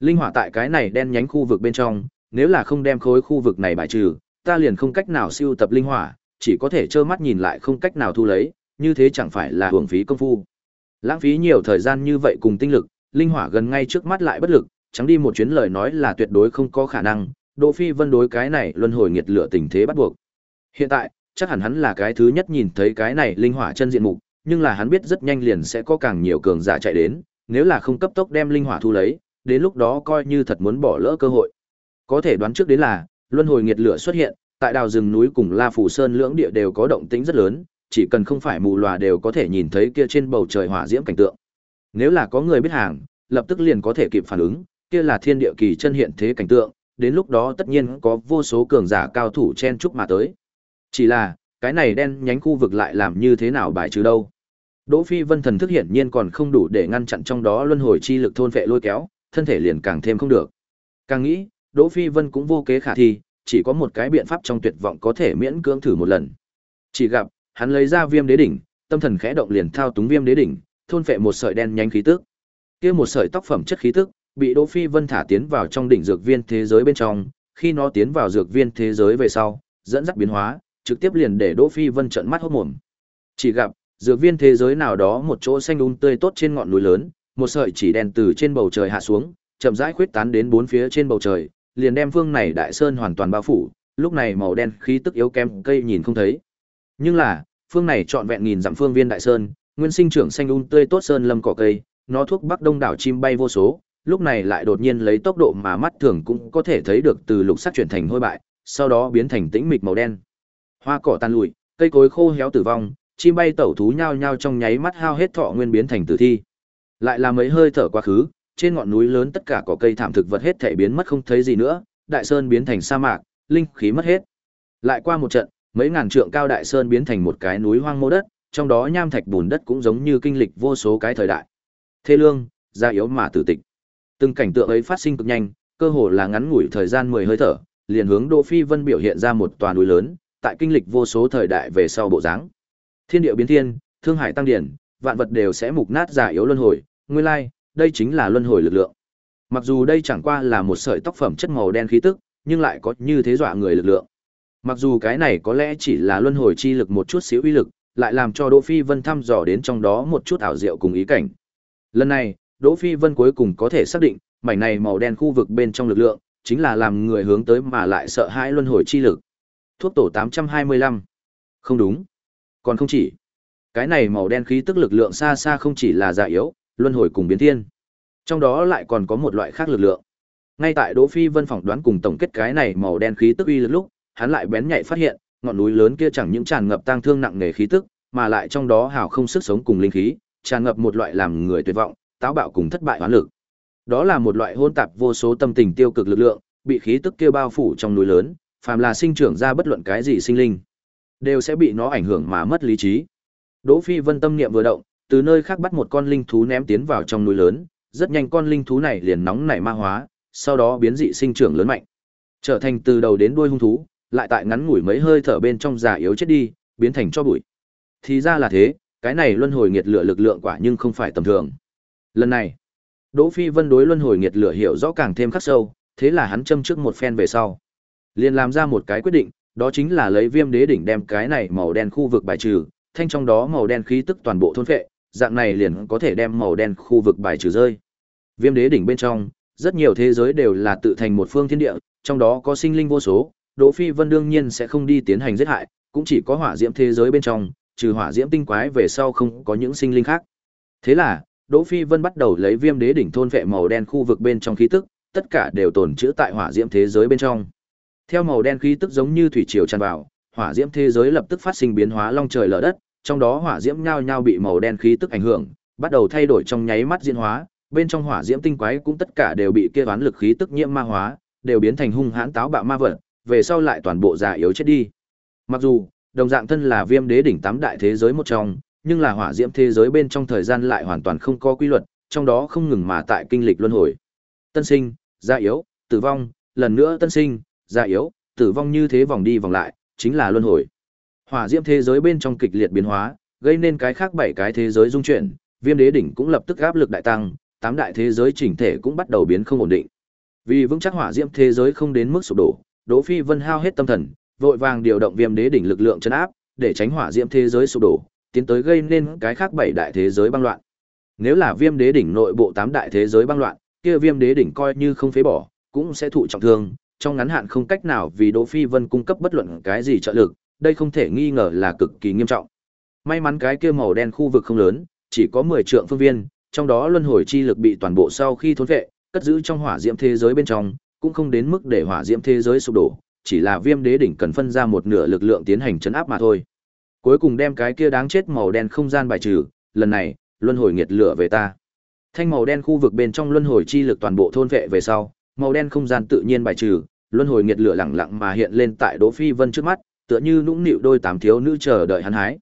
Linh hỏa tại cái này đen nhánh khu vực bên trong, nếu là không đem khối khu vực này bài trừ, ta liền không cách nào siêu tập linh hỏa, chỉ có thể trơ mắt nhìn lại không cách nào thu lấy, như thế chẳng phải là hưởng phí công phu. Lãng phí nhiều thời gian như vậy cùng tinh lực, linh hỏa gần ngay trước mắt lại bất lực, chẳng đi một chuyến lời nói là tuyệt đối không có khả năng, Đỗ Phi Vân đối cái này luân hồi nghiệt lửa tình thế bắt buộc. Hiện tại, chắc hẳn hắn là cái thứ nhất nhìn thấy cái này linh hỏa chân diện mục, nhưng là hắn biết rất nhanh liền sẽ có càng nhiều cường giả chạy đến, nếu là không cấp tốc đem linh hỏa thu lấy, đến lúc đó coi như thật muốn bỏ lỡ cơ hội. Có thể đoán trước đến là, luân hồi nghiệt lửa xuất hiện, tại đào rừng núi cùng La Phủ Sơn lưỡng địa đều có động tĩnh rất lớn, chỉ cần không phải mù lòa đều có thể nhìn thấy kia trên bầu trời hỏa diễm cảnh tượng. Nếu là có người biết hàng, lập tức liền có thể kịp phản ứng, kia là thiên địa kỳ chân hiện thế cảnh tượng, đến lúc đó tất nhiên có vô số cường giả cao thủ chen chúc mà tới. Chỉ là, cái này đen nhánh khu vực lại làm như thế nào bài trừ đâu. Đỗ Phi Vân thần thức hiển nhiên còn không đủ để ngăn chặn trong đó luân hồi chi lực thôn phệ lôi kéo, thân thể liền càng thêm không được. Càng nghĩ, Đỗ Phi Vân cũng vô kế khả thi, chỉ có một cái biện pháp trong tuyệt vọng có thể miễn cưỡng thử một lần. Chỉ gặp, hắn lấy ra viêm đế đỉnh, tâm thần khẽ động liền thao túng viêm đế đỉnh, thôn phệ một sợi đen nhanh khí tức. Kia một sợi tóc phẩm chất khí tức, bị Đỗ Phi Vân thả tiến vào trong đỉnh dược viên thế giới bên trong, khi nó tiến vào dược viên thế giới về sau, dẫn dắt biến hóa, trực tiếp liền để Đỗ Phi Vân trợn mắt hốt mồm. Chỉ gặp, dược viên thế giới nào đó một chỗ xanh um tươi tốt trên ngọn núi lớn, một sợi chỉ đen từ trên bầu trời hạ xuống, chậm rãi khuyết tán đến bốn phía trên bầu trời, liền đem phương này đại sơn hoàn toàn bao phủ, lúc này màu đen khí tức yếu kém cây nhìn không thấy. Nhưng là, phương này trọn vẹn nghìn dặm phương viên đại sơn, nguyên sinh trưởng xanh um tươi tốt sơn lâm cỏ cây, nó thuốc bắc đông đảo chim bay vô số, lúc này lại đột nhiên lấy tốc độ mà mắt thường cũng có thể thấy được từ lục sắc chuyển thành hôi bại, sau đó biến thành tĩnh mịch màu đen. Hoa cỏ tan lụi, cây cối khô héo tử vong, chim bay tẩu thú nhao nhao trong nháy mắt hao hết thọ nguyên biến thành tử thi. Lại là mấy hơi thở quá khứ, trên ngọn núi lớn tất cả cỏ cây thảm thực vật hết thể biến mất không thấy gì nữa, đại sơn biến thành sa mạc, linh khí mất hết. Lại qua một trận, mấy ngàn trượng cao đại sơn biến thành một cái núi hoang mô đất, trong đó nham thạch bùn đất cũng giống như kinh lịch vô số cái thời đại. Thê lương, gia yếu mà tử tịch. Từng cảnh tượng ấy phát sinh cực nhanh, cơ hồ là ngắn ngủi thời gian 10 hơi thở, liền hướng Đỗ Phi Vân biểu hiện ra một tòa núi lớn, tại kinh lịch vô số thời đại về sau bộ dáng. Thiên địa biến thiên, thương hải tăng điển, vạn vật đều sẽ mục nát giả yếu luân hồi, nguyên lai, đây chính là luân hồi lực lượng. Mặc dù đây chẳng qua là một sợi tóc phẩm chất màu đen khí tức, nhưng lại có như thế dọa người lực lượng. Mặc dù cái này có lẽ chỉ là luân hồi chi lực một chút xíu uy lực, lại làm cho Đỗ Phi Vân thăm dò đến trong đó một chút ảo diệu cùng ý cảnh. Lần này, Đỗ Phi Vân cuối cùng có thể xác định, mảnh này màu đen khu vực bên trong lực lượng, chính là làm người hướng tới mà lại sợ hãi luân hồi chi lực. Thuốc tổ 825. Không đúng. Còn không chỉ. Cái này màu đen khí tức lực lượng xa xa không chỉ là giả yếu, luân hồi cùng biến thiên. Trong đó lại còn có một loại khác lực lượng. Ngay tại Đỗ Phi Vân phỏng đoán cùng tổng kết cái này màu đen khí tức uy lực lúc, hắn lại bén nhạy phát hiện, ngọn núi lớn kia chẳng những tràn ngập tang thương nặng nề khí tức, mà lại trong đó hào không sức sống cùng linh khí, tràn ngập một loại làm người tuyệt vọng, táo bạo cùng thất bại hoán lực. Đó là một loại hôn tạp vô số tâm tình tiêu cực lực lượng, bị khí tức kia bao phủ trong núi lớn, phàm là sinh trưởng ra bất luận cái gì sinh linh, đều sẽ bị nó ảnh hưởng mà mất lý trí. Đỗ Phi Vân tâm niệm vừa động, từ nơi khác bắt một con linh thú ném tiến vào trong núi lớn, rất nhanh con linh thú này liền nóng nảy ma hóa, sau đó biến dị sinh trưởng lớn mạnh, trở thành từ đầu đến đuôi hung thú, lại tại ngắn ngủi mấy hơi thở bên trong già yếu chết đi, biến thành cho bụi. Thì ra là thế, cái này luân hồi nghiệt lửa lực lượng quả nhưng không phải tầm thường. Lần này, Đỗ Phi Vân đối luân hồi nghiệt lửa hiểu rõ càng thêm khắc sâu, thế là hắn châm trước một phen về sau, liền làm ra một cái quyết định, đó chính là lấy Viêm Đế đỉnh đem cái này màu đen khu vực bài trừ, thanh trong đó màu đen khí tức toàn bộ thôn phệ, dạng này liền có thể đem màu đen khu vực bài trừ rơi. Viêm Đế đỉnh bên trong, rất nhiều thế giới đều là tự thành một phương thiên địa, trong đó có sinh linh vô số, Đỗ Phi Vân đương nhiên sẽ không đi tiến hành giết hại, cũng chỉ có hỏa diễm thế giới bên trong, trừ hỏa diễm tinh quái về sau không có những sinh linh khác. Thế là, Đỗ Phi Vân bắt đầu lấy viêm đế đỉnh thôn vệ màu đen khu vực bên trong khí tức, tất cả đều tồn trữ tại hỏa diễm thế giới bên trong. Theo màu đen khí tức giống như thủy triều tràn vào, hỏa diễm thế giới lập tức phát sinh biến hóa long trời lở đất, trong đó hỏa diễm nhao nhao bị màu đen khí tức ảnh hưởng, bắt đầu thay đổi trong nháy mắt diễn hóa, bên trong hỏa diễm tinh quái cũng tất cả đều bị kia toán lực khí tức nhiễm ma hóa, đều biến thành hung hãn táo bạo ma vật, về sau lại toàn bộ già yếu chết đi. Mặc dù, đồng dạng thân là viêm đế đỉnh tám đại thế giới một trong, nhưng là hỏa diễm thế giới bên trong thời gian lại hoàn toàn không có quy luật, trong đó không ngừng mà tại kinh lịch luân hồi. Tân sinh, già yếu, tử vong, lần nữa tân sinh, già yếu, tử vong như thế vòng đi vòng lại, chính là luân hồi. Hỏa diễm thế giới bên trong kịch liệt biến hóa, gây nên cái khác bảy cái thế giới dung chuyển, viêm đế đỉnh cũng lập tức áp lực đại tăng, tám đại thế giới chỉnh thể cũng bắt đầu biến không ổn định. Vì vững chắc hỏa diễm thế giới không đến mức sụp đổ, Đỗ Phi Vân hao hết tâm thần, vội vàng điều động viêm đế đỉnh lực lượng chấn áp, để tránh hỏa diễm thế giới sụp đổ, tiến tới gây nên cái khác bảy đại thế giới băng loạn. Nếu là viêm đế đỉnh nội bộ tám đại thế giới băng loạn, kia viêm đế đỉnh coi như không phế bỏ, cũng sẽ thụ trọng thương, trong ngắn hạn không cách nào vì Đỗ Phi Vân cung cấp bất luận cái gì trợ lực, đây không thể nghi ngờ là cực kỳ nghiêm trọng. May mắn cái kia màu đen khu vực không lớn, chỉ có 10 trượng phương viên, trong đó luân hồi chi lực bị toàn bộ sau khi thôn vệ, cất giữ trong hỏa diễm thế giới bên trong, cũng không đến mức để hỏa diễm thế giới sụp đổ, chỉ là viêm đế đỉnh cần phân ra một nửa lực lượng tiến hành chấn áp mà thôi. Cuối cùng đem cái kia đáng chết màu đen không gian bài trừ, lần này, luân hồi nghiệt lửa về ta. Thanh màu đen khu vực bên trong luân hồi chi lực toàn bộ thôn vệ về sau, màu đen không gian tự nhiên bài trừ, luân hồi nhiệt lửa lẳng lặng mà hiện lên tại Đỗ Phi Vân trước mắt, tựa như nũng nịu đôi tám thiếu nữ chờ đợi hắn hái.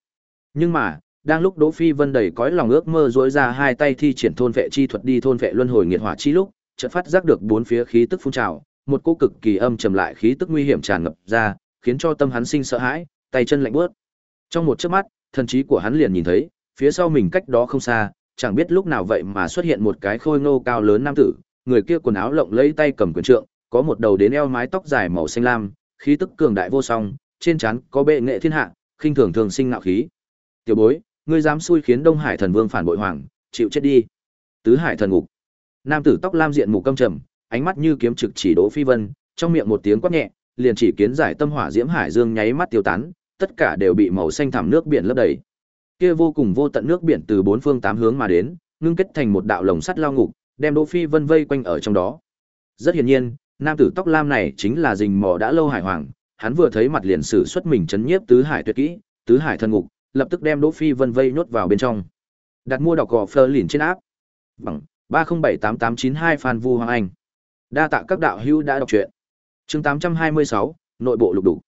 Nhưng mà, đang lúc Đỗ Phi Vân đầy cõi lòng ước mơ duỗi ra hai tay thi triển thôn vệ chi thuật đi thôn vệ luân hồi nghiệt hỏa chi lúc, chợt phát giác được bốn phía khí tức phun trào, một cô cực kỳ âm trầm lại khí tức nguy hiểm tràn ngập ra, khiến cho tâm hắn sinh sợ hãi, tay chân lạnh buốt. Trong một chớp mắt, thần trí của hắn liền nhìn thấy, phía sau mình cách đó không xa, chẳng biết lúc nào vậy mà xuất hiện một cái khôi ngô cao lớn nam tử, người kia quần áo lộng lẫy tay cầm quyền trượng, có một đầu đến eo mái tóc dài màu xanh lam, khí tức cường đại vô song, trên trán có bệ nghệ thiên hạ, khinh thường thường sinh ngạo khí. Tiểu bối, ngươi dám xui khiến Đông Hải thần vương phản bội hoàng, chịu chết đi. Tứ Hải thần ngục. Nam tử tóc lam diện mục căm trầm, ánh mắt như kiếm trực chỉ Đỗ Phi Vân, trong miệng một tiếng quát nhẹ, liền chỉ kiến giải tâm hỏa diễm hải dương nháy mắt tiêu tán, tất cả đều bị màu xanh thẳm nước biển lấp đầy. Kia vô cùng vô tận nước biển từ bốn phương tám hướng mà đến, ngưng kết thành một đạo lồng sắt lao ngục, đem Đỗ Phi Vân vây quanh ở trong đó. Rất hiển nhiên, nam tử tóc lam này chính là rình mò đã lâu hải hoàng, hắn vừa thấy mặt liền sử xuất mình chấn nhiếp tứ hải tuyệt kỹ, tứ hải thần ngục, lập tức đem Đỗ Phi Vân vây nhốt vào bên trong. Đặt mua đọc gò Fleur liền trên áp. Bằng 3078892 Phan Vu Hoàng Anh. Đa tạ các đạo hữu đã đọc truyện. Chương 826, nội bộ lục đủ.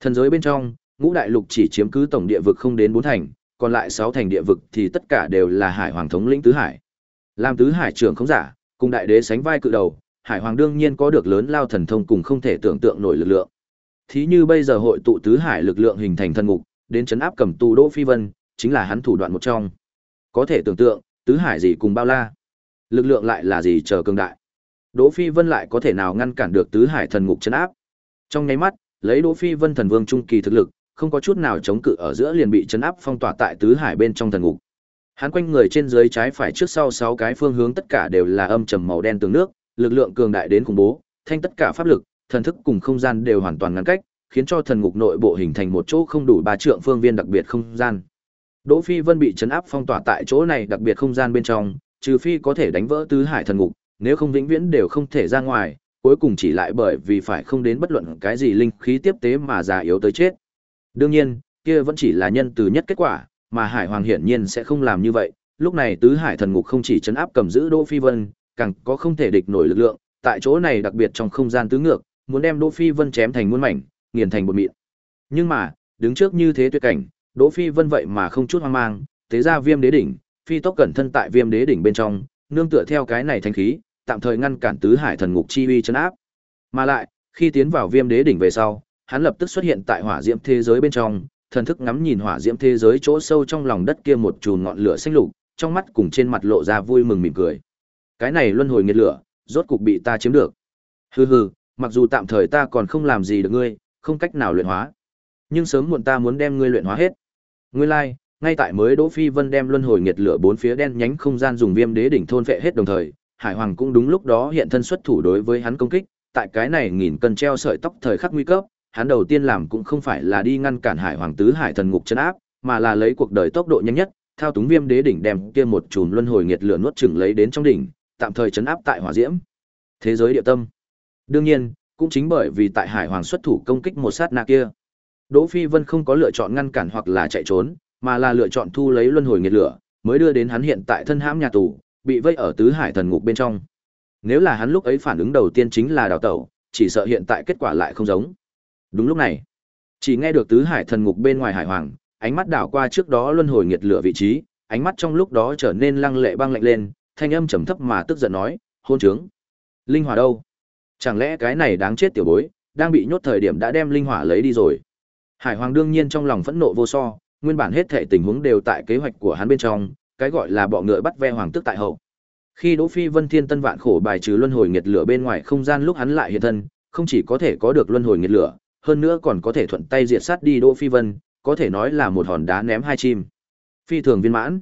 Thần giới bên trong, ngũ đại lục chỉ chiếm cứ tổng địa vực không đến bốn thành, còn lại sáu thành địa vực thì tất cả đều là hải hoàng thống lĩnh tứ hải. Làm tứ hải trưởng không giả, cùng đại đế sánh vai cự đầu, hải hoàng đương nhiên có được lớn lao thần thông cùng không thể tưởng tượng nổi lực lượng. Thí như bây giờ hội tụ tứ hải lực lượng hình thành thân ngục, đến chấn áp cầm tù Đỗ Phi Vân, chính là hắn thủ đoạn một trong. Có thể tưởng tượng, tứ hải gì cùng bao la, lực lượng lại là gì chờ cường đại. Đỗ Phi Vân lại có thể nào ngăn cản được tứ hải thần ngục chấn áp? Trong nháy mắt, lấy Đỗ Phi Vân thần vương trung kỳ thực lực, không có chút nào chống cự ở giữa liền bị chấn áp phong tỏa tại tứ hải bên trong thần ngục. Hắn quanh người trên dưới trái phải trước sau sáu cái phương hướng tất cả đều là âm trầm màu đen tường nước, lực lượng cường đại đến khủng bố, thanh tất cả pháp lực, thần thức cùng không gian đều hoàn toàn ngăn cách, khiến cho thần ngục nội bộ hình thành một chỗ không đủ ba trượng phương viên đặc biệt không gian. Đỗ Phi Vân bị chấn áp phong tỏa tại chỗ này đặc biệt không gian bên trong, trừ phi có thể đánh vỡ tứ hải thần ngục, nếu không vĩnh viễn đều không thể ra ngoài, cuối cùng chỉ lại bởi vì phải không đến bất luận cái gì linh khí tiếp tế mà già yếu tới chết. Đương nhiên, kia vẫn chỉ là nhân từ nhất kết quả, mà Hải Hoàng hiển nhiên sẽ không làm như vậy. Lúc này tứ hải thần ngục không chỉ chấn áp cầm giữ Đỗ Phi Vân, càng có không thể địch nổi lực lượng, tại chỗ này đặc biệt trong không gian tứ ngược, muốn đem Đỗ Phi Vân chém thành muôn mảnh, nghiền thành bột mịn. Nhưng mà, đứng trước như thế tuyệt cảnh, Đỗ Phi Vân vậy mà không chút hoang mang, thế ra Viêm Đế đỉnh, phi tốc cẩn thân tại Viêm Đế đỉnh bên trong, nương tựa theo cái này thanh khí, tạm thời ngăn cản tứ hải thần ngục chi uy chấn áp. Mà lại, khi tiến vào Viêm Đế đỉnh về sau, hắn lập tức xuất hiện tại hỏa diễm thế giới bên trong, thần thức ngắm nhìn hỏa diễm thế giới chỗ sâu trong lòng đất kia một chùm ngọn lửa xanh lục, trong mắt cùng trên mặt lộ ra vui mừng mỉm cười. Cái này luân hồi nghiệt lửa, rốt cục bị ta chiếm được. Hừ hừ, mặc dù tạm thời ta còn không làm gì được ngươi, không cách nào luyện hóa, nhưng sớm muộn ta muốn đem ngươi luyện hóa hết. Ngươi lai, like, ngay tại mới Đỗ Phi Vân đem luân hồi nghiệt lửa bốn phía đen nhánh không gian dùng viêm đế đỉnh thôn phệ hết đồng thời, Hải Hoàng cũng đúng lúc đó hiện thân xuất thủ đối với hắn công kích, tại cái này nghìn cân treo sợi tóc thời khắc nguy cấp, hắn đầu tiên làm cũng không phải là đi ngăn cản Hải Hoàng tứ Hải thần ngục trấn áp, mà là lấy cuộc đời tốc độ nhanh nhất, thao túng viêm đế đỉnh đem kia một chùm luân hồi nghiệt lửa nuốt chửng lấy đến trong đỉnh, tạm thời chấn áp tại hỏa diễm. Thế giới địa tâm. Đương nhiên, cũng chính bởi vì tại Hải Hoàng xuất thủ công kích một sát na kia, Đỗ Phi Vân không có lựa chọn ngăn cản hoặc là chạy trốn, mà là lựa chọn thu lấy luân hồi nghiệt lửa, mới đưa đến hắn hiện tại thân hãm nhà tù, bị vây ở tứ hải thần ngục bên trong. Nếu là hắn lúc ấy phản ứng đầu tiên chính là đào tẩu, chỉ sợ hiện tại kết quả lại không giống. Đúng lúc này, chỉ nghe được tứ hải thần ngục bên ngoài hải hoàng, ánh mắt đảo qua trước đó luân hồi nghiệt lửa vị trí, ánh mắt trong lúc đó trở nên lăng lệ băng lạnh lên, thanh âm trầm thấp mà tức giận nói, hôn trướng. Linh hỏa đâu? Chẳng lẽ cái này đáng chết tiểu bối, đang bị nhốt thời điểm đã đem linh hỏa lấy đi rồi? Hải Hoàng đương nhiên trong lòng phẫn nộ vô so, nguyên bản hết thảy tình huống đều tại kế hoạch của hắn bên trong, cái gọi là bọ ngựa bắt ve hoàng tức tại hậu. Khi Đỗ Phi Vân Thiên Tân vạn khổ bài trừ luân hồi nghiệt lửa bên ngoài không gian lúc hắn lại hiện thân, không chỉ có thể có được luân hồi nghiệt lửa, hơn nữa còn có thể thuận tay diệt sát đi Đỗ Phi Vân, có thể nói là một hòn đá ném hai chim. Phi thường viên mãn.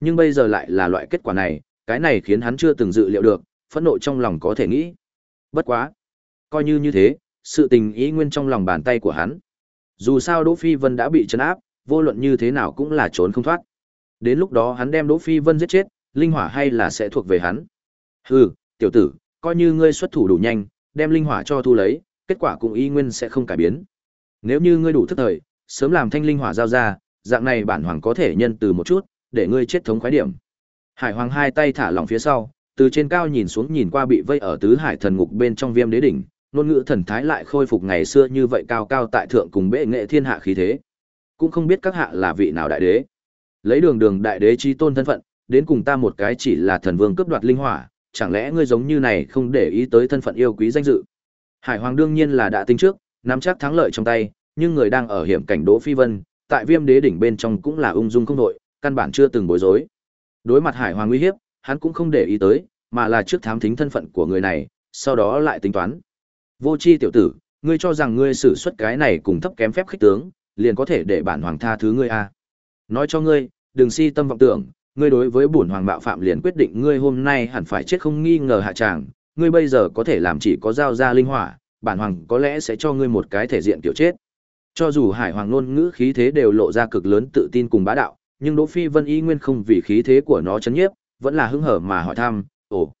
Nhưng bây giờ lại là loại kết quả này, cái này khiến hắn chưa từng dự liệu được, phẫn nộ trong lòng có thể nghĩ. Bất quá, coi như như thế, sự tình ý nguyên trong lòng bàn tay của hắn. Dù sao Đỗ Phi Vân đã bị trấn áp, vô luận như thế nào cũng là trốn không thoát. Đến lúc đó hắn đem Đỗ Phi Vân giết chết, linh hỏa hay là sẽ thuộc về hắn. Hừ, tiểu tử, coi như ngươi xuất thủ đủ nhanh, đem linh hỏa cho thu lấy, kết quả cũng y nguyên sẽ không cải biến. Nếu như ngươi đủ thức thời, sớm làm thanh linh hỏa giao ra, dạng này bản hoàng có thể nhân từ một chút, để ngươi chết thống khoái điểm. Hải Hoàng hai tay thả lỏng phía sau, từ trên cao nhìn xuống nhìn qua bị vây ở tứ hải thần ngục bên trong viêm đế đỉnh, ngôn ngữ thần thái lại khôi phục ngày xưa như vậy cao cao tại thượng cùng bệ nghệ thiên hạ khí thế. Cũng không biết các hạ là vị nào đại đế. Lấy đường đường đại đế chi tôn thân phận, đến cùng ta một cái chỉ là thần vương cướp đoạt linh hỏa, chẳng lẽ ngươi giống như này không để ý tới thân phận yêu quý danh dự. Hải Hoàng đương nhiên là đã tính trước, nắm chắc thắng lợi trong tay, nhưng người đang ở hiểm cảnh Đỗ Phi Vân, tại Viêm Đế đỉnh bên trong cũng là ung dung không đội, căn bản chưa từng bối rối. Đối mặt Hải Hoàng uy hiếp, hắn cũng không để ý tới, mà là trước thám thính thân phận của người này, sau đó lại tính toán. Vô chi tiểu tử, ngươi cho rằng ngươi sử xuất cái này cùng thấp kém phép khích tướng, liền có thể để bản hoàng tha thứ ngươi à? Nói cho ngươi, đừng si tâm vọng tưởng, ngươi đối với bổn hoàng bạo phạm liền quyết định ngươi hôm nay hẳn phải chết không nghi ngờ hạ tràng, ngươi bây giờ có thể làm chỉ có giao ra linh hỏa, bản hoàng có lẽ sẽ cho ngươi một cái thể diện tiểu chết. Cho dù Hải Hoàng ngôn ngữ khí thế đều lộ ra cực lớn tự tin cùng bá đạo, nhưng Đỗ Phi Vân y nguyên không vì khí thế của nó chấn nhiếp, vẫn là hứng hở mà hỏi thăm, "Ồ,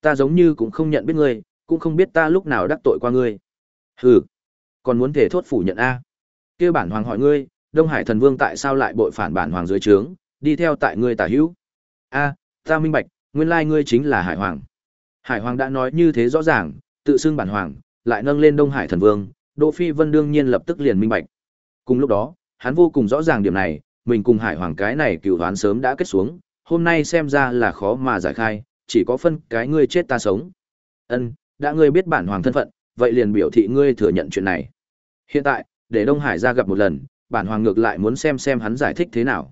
ta giống như cũng không nhận biết ngươi, cũng không biết ta lúc nào đắc tội qua ngươi." "Hừ, còn muốn thể thốt phủ nhận a?" Kia bản hoàng hỏi ngươi, Đông Hải Thần Vương tại sao lại bội phản bản hoàng dưới trướng, đi theo tại ngươi tả hữu? "A, ta minh bạch, nguyên lai ngươi chính là Hải Hoàng." Hải Hoàng đã nói như thế rõ ràng, tự xưng bản hoàng, lại nâng lên Đông Hải Thần Vương, Đỗ Phi Vân đương nhiên lập tức liền minh bạch. Cùng lúc đó, hắn vô cùng rõ ràng điểm này, mình cùng Hải Hoàng cái này cựu đoán sớm đã kết xuống, hôm nay xem ra là khó mà giải khai, chỉ có phân cái ngươi chết ta sống. Ân, đã ngươi biết bản hoàng thân phận, vậy liền biểu thị ngươi thừa nhận chuyện này. Hiện tại, để Đông Hải ra gặp một lần, bản hoàng ngược lại muốn xem xem hắn giải thích thế nào.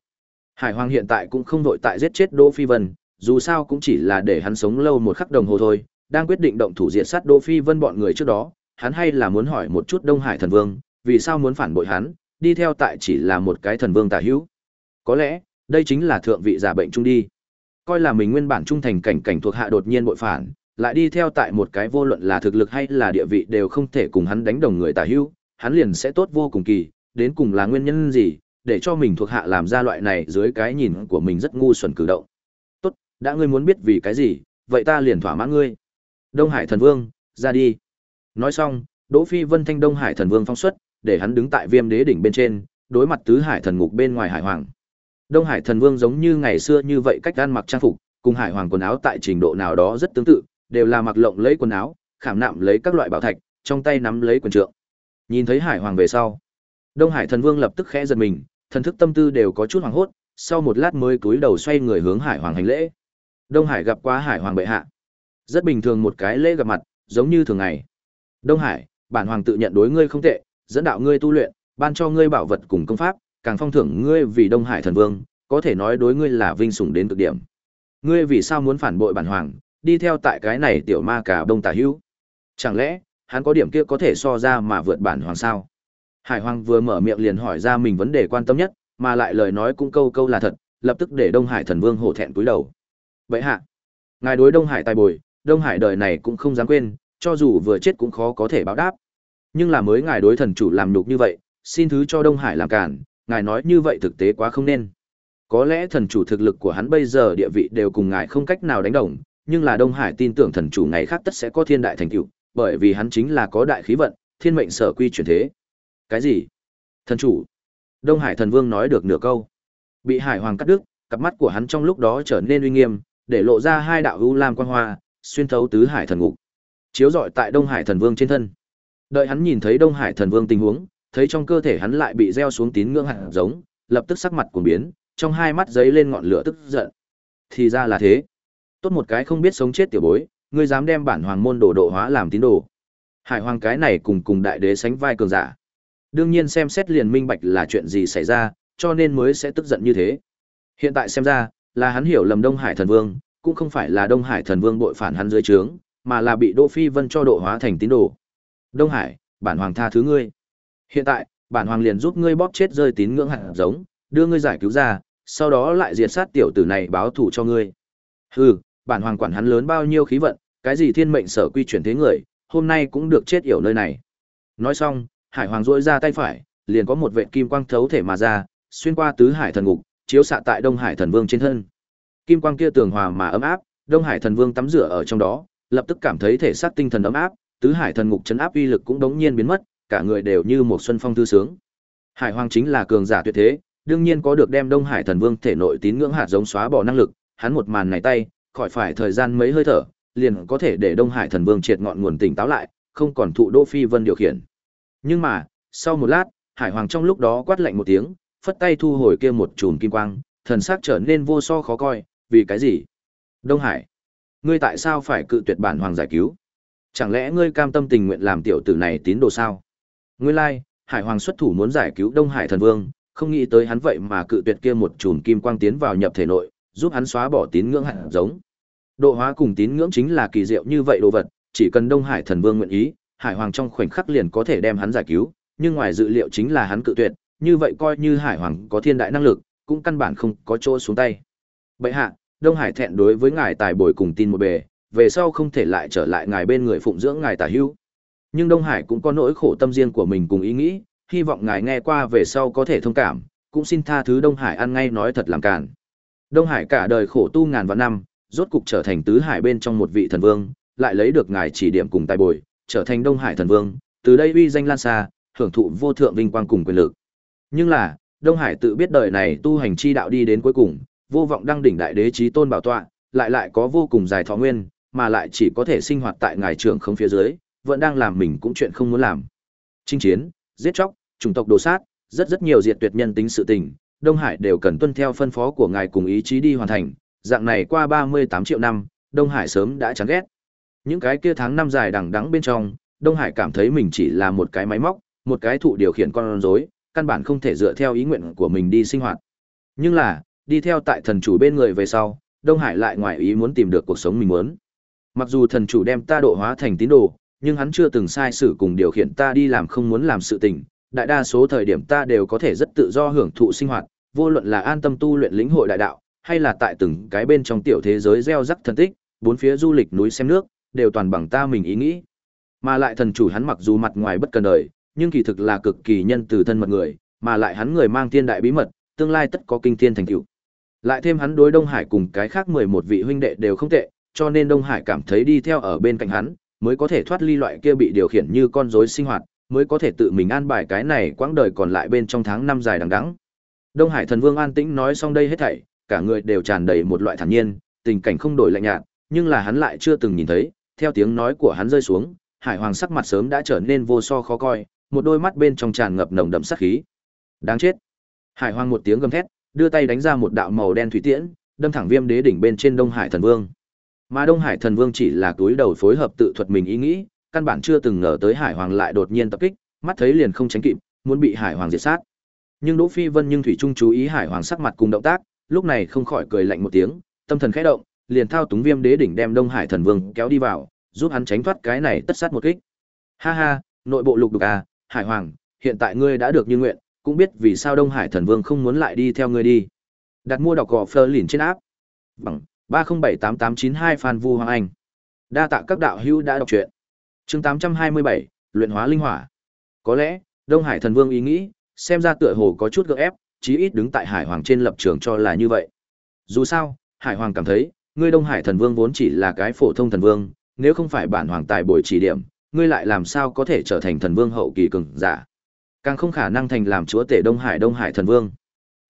Hải Hoàng hiện tại cũng không vội tại giết chết Đỗ Phi Vân, dù sao cũng chỉ là để hắn sống lâu một khắc đồng hồ thôi, đang quyết định động thủ diệt sát Đỗ Phi Vân bọn người trước đó, hắn hay là muốn hỏi một chút Đông Hải thần vương, vì sao muốn phản bội hắn, đi theo tại chỉ là một cái thần vương tà hữu. Có lẽ, đây chính là thượng vị giả bệnh trung đi. Coi là mình nguyên bản trung thành cảnh cảnh thuộc hạ đột nhiên bội phản, lại đi theo tại một cái vô luận là thực lực hay là địa vị đều không thể cùng hắn đánh đồng người tả hữu, hắn liền sẽ tốt vô cùng kỳ, đến cùng là nguyên nhân gì, để cho mình thuộc hạ làm ra loại này dưới cái nhìn của mình rất ngu xuẩn cử động. Tốt, đã ngươi muốn biết vì cái gì, vậy ta liền thỏa mãn ngươi. Đông Hải thần vương, ra đi. Nói xong, Đỗ Phi Vân thanh Đông Hải thần vương phong xuất, để hắn đứng tại Viêm Đế đỉnh bên trên, đối mặt tứ hải thần ngục bên ngoài hải hoàng. Đông Hải thần vương giống như ngày xưa như vậy cách ăn mặc trang phục, cùng hải hoàng quần áo tại trình độ nào đó rất tương tự, đều là mặc lộng lấy quần áo, khảm nạm lấy các loại bảo thạch, trong tay nắm lấy quyền trượng. Nhìn thấy hải hoàng về sau, Đông Hải thần vương lập tức khẽ giật mình, thần thức tâm tư đều có chút hoảng hốt, sau một lát mới cúi đầu xoay người hướng hải hoàng hành lễ. Đông Hải gặp qua hải hoàng bệ hạ. Rất bình thường một cái lễ gặp mặt, giống như thường ngày. Đông Hải, bản hoàng tự nhận đối ngươi không tệ, dẫn đạo ngươi tu luyện, ban cho ngươi bảo vật cùng công pháp, càng phong thưởng ngươi vì Đông Hải thần vương, có thể nói đối ngươi là vinh sủng đến cực điểm. Ngươi vì sao muốn phản bội bản hoàng, đi theo tại cái này tiểu ma cả đông tà hữu? Chẳng lẽ, hắn có điểm kia có thể so ra mà vượt bản hoàng sao? Hải Hoàng vừa mở miệng liền hỏi ra mình vấn đề quan tâm nhất, mà lại lời nói cũng câu câu là thật, lập tức để Đông Hải thần vương hổ thẹn cúi đầu. Vậy hạ, ngài đối Đông Hải tài bồi, Đông Hải đời này cũng không dám quên, cho dù vừa chết cũng khó có thể báo đáp. Nhưng là mới ngài đối thần chủ làm nhục như vậy, xin thứ cho Đông Hải làm cản, ngài nói như vậy thực tế quá không nên. Có lẽ thần chủ thực lực của hắn bây giờ địa vị đều cùng ngài không cách nào đánh đồng, nhưng là Đông Hải tin tưởng thần chủ ngày khác tất sẽ có thiên đại thành tựu, bởi vì hắn chính là có đại khí vận, thiên mệnh sở quy chuyển thế. Cái gì? Thần chủ? Đông Hải thần vương nói được nửa câu. Bị Hải Hoàng cắt đứt, cặp mắt của hắn trong lúc đó trở nên uy nghiêm, để lộ ra hai đạo u lam quang hoa, xuyên thấu tứ hải thần ngục chiếu rọi tại Đông Hải Thần Vương trên thân. Đợi hắn nhìn thấy Đông Hải Thần Vương tình huống, thấy trong cơ thể hắn lại bị gieo xuống tín ngưỡng hạt giống, lập tức sắc mặt cuồng biến, trong hai mắt giấy lên ngọn lửa tức giận. Thì ra là thế. Tốt một cái không biết sống chết tiểu bối, ngươi dám đem bản hoàng môn đồ độ hóa làm tín đồ. Hải hoàng cái này cùng cùng đại đế sánh vai cường giả. Đương nhiên xem xét liền minh bạch là chuyện gì xảy ra, cho nên mới sẽ tức giận như thế. Hiện tại xem ra, là hắn hiểu lầm Đông Hải Thần Vương, cũng không phải là Đông Hải Thần Vương bội phản hắn dưới trướng, mà là bị Đỗ Phi Vân cho độ hóa thành tín đồ. Đông Hải, bản hoàng tha thứ ngươi. Hiện tại, bản hoàng liền giúp ngươi bóp chết rơi tín ngưỡng hạt giống, đưa ngươi giải cứu ra, sau đó lại diệt sát tiểu tử này báo thù cho ngươi. Hừ, bản hoàng quản hắn lớn bao nhiêu khí vận, cái gì thiên mệnh sở quy chuyển thế người, hôm nay cũng được chết yểu nơi này. Nói xong, Hải Hoàng duỗi ra tay phải, liền có một vệt kim quang thấu thể mà ra, xuyên qua tứ hải thần ngục, chiếu xạ tại Đông Hải thần vương trên thân. Kim quang kia tường hòa mà ấm áp, Đông Hải thần vương tắm rửa ở trong đó, lập tức cảm thấy thể xác tinh thần ấm áp, tứ hải thần ngục chấn áp uy lực cũng đống nhiên biến mất, cả người đều như một xuân phong thư sướng. Hải Hoàng chính là cường giả tuyệt thế, đương nhiên có được đem Đông Hải Thần Vương thể nội tín ngưỡng hạt giống xóa bỏ năng lực, hắn một màn này tay, khỏi phải thời gian mấy hơi thở, liền có thể để Đông Hải Thần Vương triệt ngọn nguồn tỉnh táo lại, không còn thụ Đỗ Phi Vân điều khiển. Nhưng mà, sau một lát, Hải Hoàng trong lúc đó quát lạnh một tiếng, phất tay thu hồi kia một chùm kim quang, thần sắc trở nên vô so khó coi, vì cái gì? Đông Hải, ngươi tại sao phải cự tuyệt bản hoàng giải cứu? Chẳng lẽ ngươi cam tâm tình nguyện làm tiểu tử này tín đồ sao? Nguyên lai, like, Hải Hoàng xuất thủ muốn giải cứu Đông Hải Thần Vương, không nghĩ tới hắn vậy mà cự tuyệt kia một chùm kim quang tiến vào nhập thể nội, giúp hắn xóa bỏ tín ngưỡng hạt giống. Độ hóa cùng tín ngưỡng chính là kỳ diệu như vậy đồ vật, chỉ cần Đông Hải Thần Vương nguyện ý, Hải Hoàng trong khoảnh khắc liền có thể đem hắn giải cứu, nhưng ngoài dự liệu chính là hắn cự tuyệt, như vậy coi như Hải Hoàng có thiên đại năng lực, cũng căn bản không có chỗ xuống tay. Bệ hạ, Đông Hải thẹn đối với ngài tài bồi cùng tin một bề, về sau không thể lại trở lại ngài bên người phụng dưỡng ngài tả hữu. Nhưng Đông Hải cũng có nỗi khổ tâm riêng của mình cùng ý nghĩ, hy vọng ngài nghe qua về sau có thể thông cảm, cũng xin tha thứ Đông Hải ăn ngay nói thật làm cản. Đông Hải cả đời khổ tu ngàn vạn năm, rốt cục trở thành tứ hải bên trong một vị thần vương, lại lấy được ngài chỉ điểm cùng tài bồi, trở thành Đông Hải thần vương, từ đây uy danh lan xa, hưởng thụ vô thượng vinh quang cùng quyền lực. Nhưng là, Đông Hải tự biết đời này tu hành chi đạo đi đến cuối cùng, vô vọng đăng đỉnh đại đế chí tôn bảo tọa, lại lại có vô cùng dài thọ nguyên, mà lại chỉ có thể sinh hoạt tại ngài trưởng không phía dưới, vẫn đang làm mình cũng chuyện không muốn làm. Chinh chiến, giết chóc, chủng tộc đồ sát, rất rất nhiều diệt tuyệt nhân tính sự tình, Đông Hải đều cần tuân theo phân phó của ngài cùng ý chí đi hoàn thành, dạng này qua 38 triệu năm, Đông Hải sớm đã chán ghét. Những cái kia tháng năm dài đằng đẵng bên trong, Đông Hải cảm thấy mình chỉ là một cái máy móc, một cái thụ điều khiển con rối, căn bản không thể dựa theo ý nguyện của mình đi sinh hoạt. Nhưng là, đi theo tại thần chủ bên người về sau, Đông Hải lại ngoài ý muốn tìm được cuộc sống mình muốn. Mặc dù thần chủ đem ta độ hóa thành tín đồ, nhưng hắn chưa từng sai sử cùng điều khiển ta đi làm không muốn làm sự tình, đại đa số thời điểm ta đều có thể rất tự do hưởng thụ sinh hoạt, vô luận là an tâm tu luyện lĩnh hội đại đạo, hay là tại từng cái bên trong tiểu thế giới gieo rắc thần tích, bốn phía du lịch núi xem nước, đều toàn bằng ta mình ý nghĩ. Mà lại thần chủ hắn mặc dù mặt ngoài bất cần đời, nhưng kỳ thực là cực kỳ nhân từ thân mật người, mà lại hắn người mang thiên đại bí mật, tương lai tất có kinh thiên thành tựu. Lại thêm hắn đối Đông Hải cùng cái khác 11 vị huynh đệ đều không tệ, cho nên Đông Hải cảm thấy đi theo ở bên cạnh hắn, mới có thể thoát ly loại kia bị điều khiển như con rối sinh hoạt, mới có thể tự mình an bài cái này quãng đời còn lại bên trong tháng năm dài đằng đẵng. Đông Hải Thần Vương an tĩnh nói xong đây hết thảy, cả người đều tràn đầy một loại thản nhiên, tình cảnh không đổi lạnh nhạt, nhưng là hắn lại chưa từng nhìn thấy, theo tiếng nói của hắn rơi xuống, Hải Hoàng sắc mặt sớm đã trở nên vô so khó coi, một đôi mắt bên trong tràn ngập nồng đậm sát khí. Đáng chết. Hải Hoàng một tiếng gầm thét, đưa tay đánh ra một đạo màu đen thủy tiễn, đâm thẳng Viêm Đế đỉnh bên trên Đông Hải Thần Vương. Mà Đông Hải Thần Vương chỉ là túi đầu phối hợp tự thuật mình ý nghĩ, căn bản chưa từng ngờ tới Hải Hoàng lại đột nhiên tập kích, mắt thấy liền không tránh kịp, muốn bị Hải Hoàng diệt sát. Nhưng Đỗ Phi Vân nhưng thủy chung chú ý Hải Hoàng sắc mặt cùng động tác, lúc này không khỏi cười lạnh một tiếng, tâm thần khẽ động, liền thao túng Viêm Đế đỉnh đem Đông Hải Thần Vương kéo đi vào, giúp hắn tránh thoát cái này tất sát một kích. Ha ha, nội bộ lục đục à, Hải Hoàng, hiện tại ngươi đã được như nguyện, cũng biết vì sao Đông Hải Thần Vương không muốn lại đi theo ngươi đi. Đặt mua đọc gò Fleur liền trên áp. Bằng 3078892 Phan Vu Hoàng Anh. Đa tạ các đạo hữu đã đọc truyện. Chương 827, luyện hóa linh hỏa. Có lẽ, Đông Hải Thần Vương ý nghĩ, xem ra tựa hồ có chút gượng ép, chí ít đứng tại Hải Hoàng trên lập trường cho là như vậy. Dù sao, Hải Hoàng cảm thấy, ngươi Đông Hải Thần Vương vốn chỉ là cái phổ thông thần vương, nếu không phải bản hoàng tài bồi chỉ điểm, ngươi lại làm sao có thể trở thành thần vương hậu kỳ cường giả? Càng không khả năng thành làm chúa tể Đông Hải Đông Hải thần vương.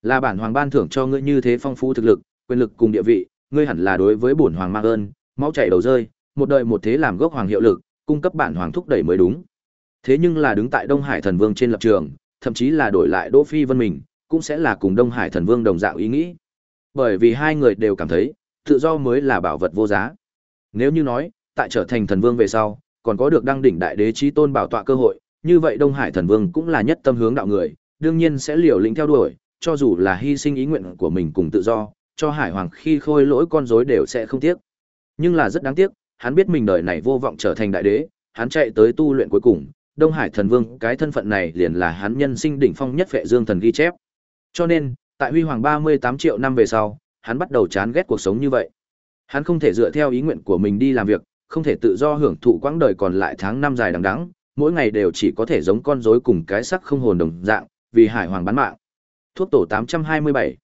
Là bản hoàng ban thưởng cho ngươi như thế phong phú thực lực, quyền lực cùng địa vị, ngươi hẳn là đối với bổn hoàng mang ơn, máu chảy đầu rơi, một đời một thế làm gốc hoàng hiệu lực, cung cấp bản hoàng thúc đẩy mới đúng. Thế nhưng là đứng tại Đông Hải thần vương trên lập trường, thậm chí là đổi lại Đỗ Phi Vân mình, cũng sẽ là cùng Đông Hải thần vương đồng dạng ý nghĩ. Bởi vì hai người đều cảm thấy, tự do mới là bảo vật vô giá. Nếu như nói, tại trở thành thần vương về sau, còn có được đăng đỉnh đại đế chí tôn bảo tọa cơ hội, như vậy Đông Hải thần vương cũng là nhất tâm hướng đạo người, đương nhiên sẽ liều lĩnh theo đuổi, cho dù là hy sinh ý nguyện của mình cùng tự do, cho Hải Hoàng khi khôi lỗi con rối đều sẽ không tiếc. Nhưng là rất đáng tiếc, hắn biết mình đời này vô vọng trở thành đại đế, hắn chạy tới tu luyện cuối cùng, Đông Hải thần vương, cái thân phận này liền là hắn nhân sinh đỉnh phong nhất vệ dương thần ghi chép. Cho nên, tại huy hoàng 38 triệu năm về sau, hắn bắt đầu chán ghét cuộc sống như vậy. Hắn không thể dựa theo ý nguyện của mình đi làm việc, không thể tự do hưởng thụ quãng đời còn lại tháng năm dài đằng đẵng, mỗi ngày đều chỉ có thể giống con rối cùng cái sắc không hồn đồng dạng, vì hải hoàng bán mạng. Thuốc tổ 827.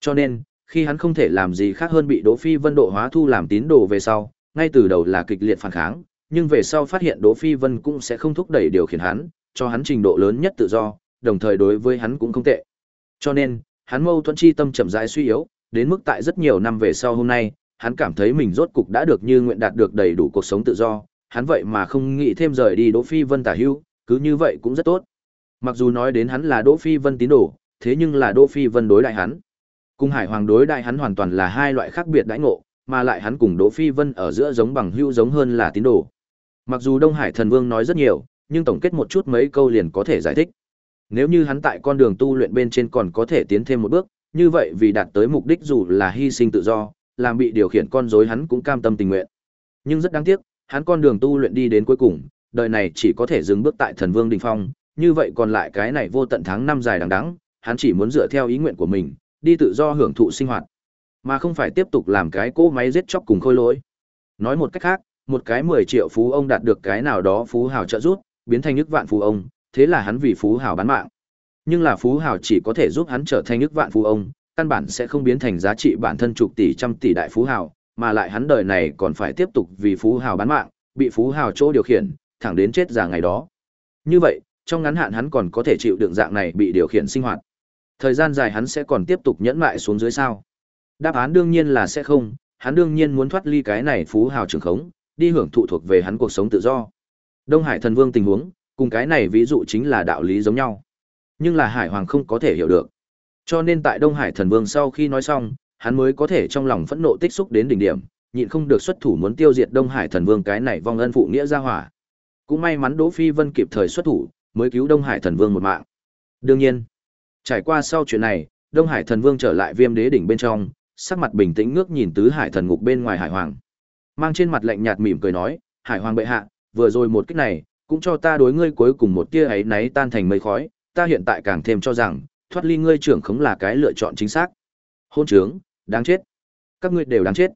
Cho nên, khi hắn không thể làm gì khác hơn bị Đỗ Phi Vân độ hóa thu làm tín đồ về sau, ngay từ đầu là kịch liệt phản kháng, nhưng về sau phát hiện Đỗ Phi Vân cũng sẽ không thúc đẩy điều khiển hắn, cho hắn trình độ lớn nhất tự do, đồng thời đối với hắn cũng không tệ. Cho nên, hắn mâu thuẫn chi tâm chậm rãi suy yếu, đến mức tại rất nhiều năm về sau hôm nay, hắn cảm thấy mình rốt cục đã được như nguyện đạt được đầy đủ cuộc sống tự do, hắn vậy mà không nghĩ thêm rời đi Đỗ Phi Vân tả hưu, cứ như vậy cũng rất tốt. Mặc dù nói đến hắn là Đỗ Phi Vân tín đồ, thế nhưng là Đỗ Phi Vân đối lại hắn. Cùng Hải Hoàng đối đại hắn hoàn toàn là hai loại khác biệt đãi ngộ, mà lại hắn cùng Đỗ Phi Vân ở giữa giống bằng hữu giống hơn là tín đồ. Mặc dù Đông Hải Thần Vương nói rất nhiều, nhưng tổng kết một chút mấy câu liền có thể giải thích. Nếu như hắn tại con đường tu luyện bên trên còn có thể tiến thêm một bước, như vậy vì đạt tới mục đích dù là hy sinh tự do, làm bị điều khiển con rối hắn cũng cam tâm tình nguyện. Nhưng rất đáng tiếc, hắn con đường tu luyện đi đến cuối cùng, đời này chỉ có thể dừng bước tại Thần Vương đỉnh phong, như vậy còn lại cái này vô tận tháng năm dài đằng đẵng, hắn chỉ muốn dựa theo ý nguyện của mình, đi tự do hưởng thụ sinh hoạt, mà không phải tiếp tục làm cái cỗ máy giết chóc cùng khôi lỗi. Nói một cách khác, một cái 10 triệu phú ông đạt được cái nào đó phú hào trợ giúp, biến thành ức vạn phú ông, thế là hắn vì phú hào bán mạng. Nhưng là phú hào chỉ có thể giúp hắn trở thành ức vạn phú ông, căn bản sẽ không biến thành giá trị bản thân chục tỷ trăm tỷ đại phú hào, mà lại hắn đời này còn phải tiếp tục vì phú hào bán mạng, bị phú hào chỗ điều khiển, thẳng đến chết già ngày đó. Như vậy, trong ngắn hạn hắn còn có thể chịu đựng dạng này bị điều khiển sinh hoạt. Thời gian dài hắn sẽ còn tiếp tục nhẫn mại xuống dưới sao? Đáp án đương nhiên là sẽ không, hắn đương nhiên muốn thoát ly cái này phú hào trường khống, đi hưởng thụ thuộc về hắn cuộc sống tự do. Đông Hải thần vương tình huống, cùng cái này ví dụ chính là đạo lý giống nhau. Nhưng là Hải Hoàng không có thể hiểu được. Cho nên tại Đông Hải thần vương sau khi nói xong, hắn mới có thể trong lòng phẫn nộ tích xúc đến đỉnh điểm, nhịn không được xuất thủ muốn tiêu diệt Đông Hải thần vương cái này vong ân phụ nghĩa ra hỏa. Cũng may mắn Đỗ Phi Vân kịp thời xuất thủ, mới cứu Đông Hải thần vương một mạng. Đương nhiên, trải qua sau chuyện này, Đông Hải thần vương trở lại Viêm Đế đỉnh bên trong, sắc mặt bình tĩnh ngước nhìn tứ hải thần ngục bên ngoài hải hoàng. Mang trên mặt lạnh nhạt mỉm cười nói hải hoàng bệ hạ vừa rồi một kích này cũng cho ta đối ngươi cuối cùng một tia ấy náy tan thành mây khói ta hiện tại càng thêm cho rằng thoát ly ngươi trưởng khống là cái lựa chọn chính xác. Hôn trướng đáng chết. Các ngươi đều đáng chết.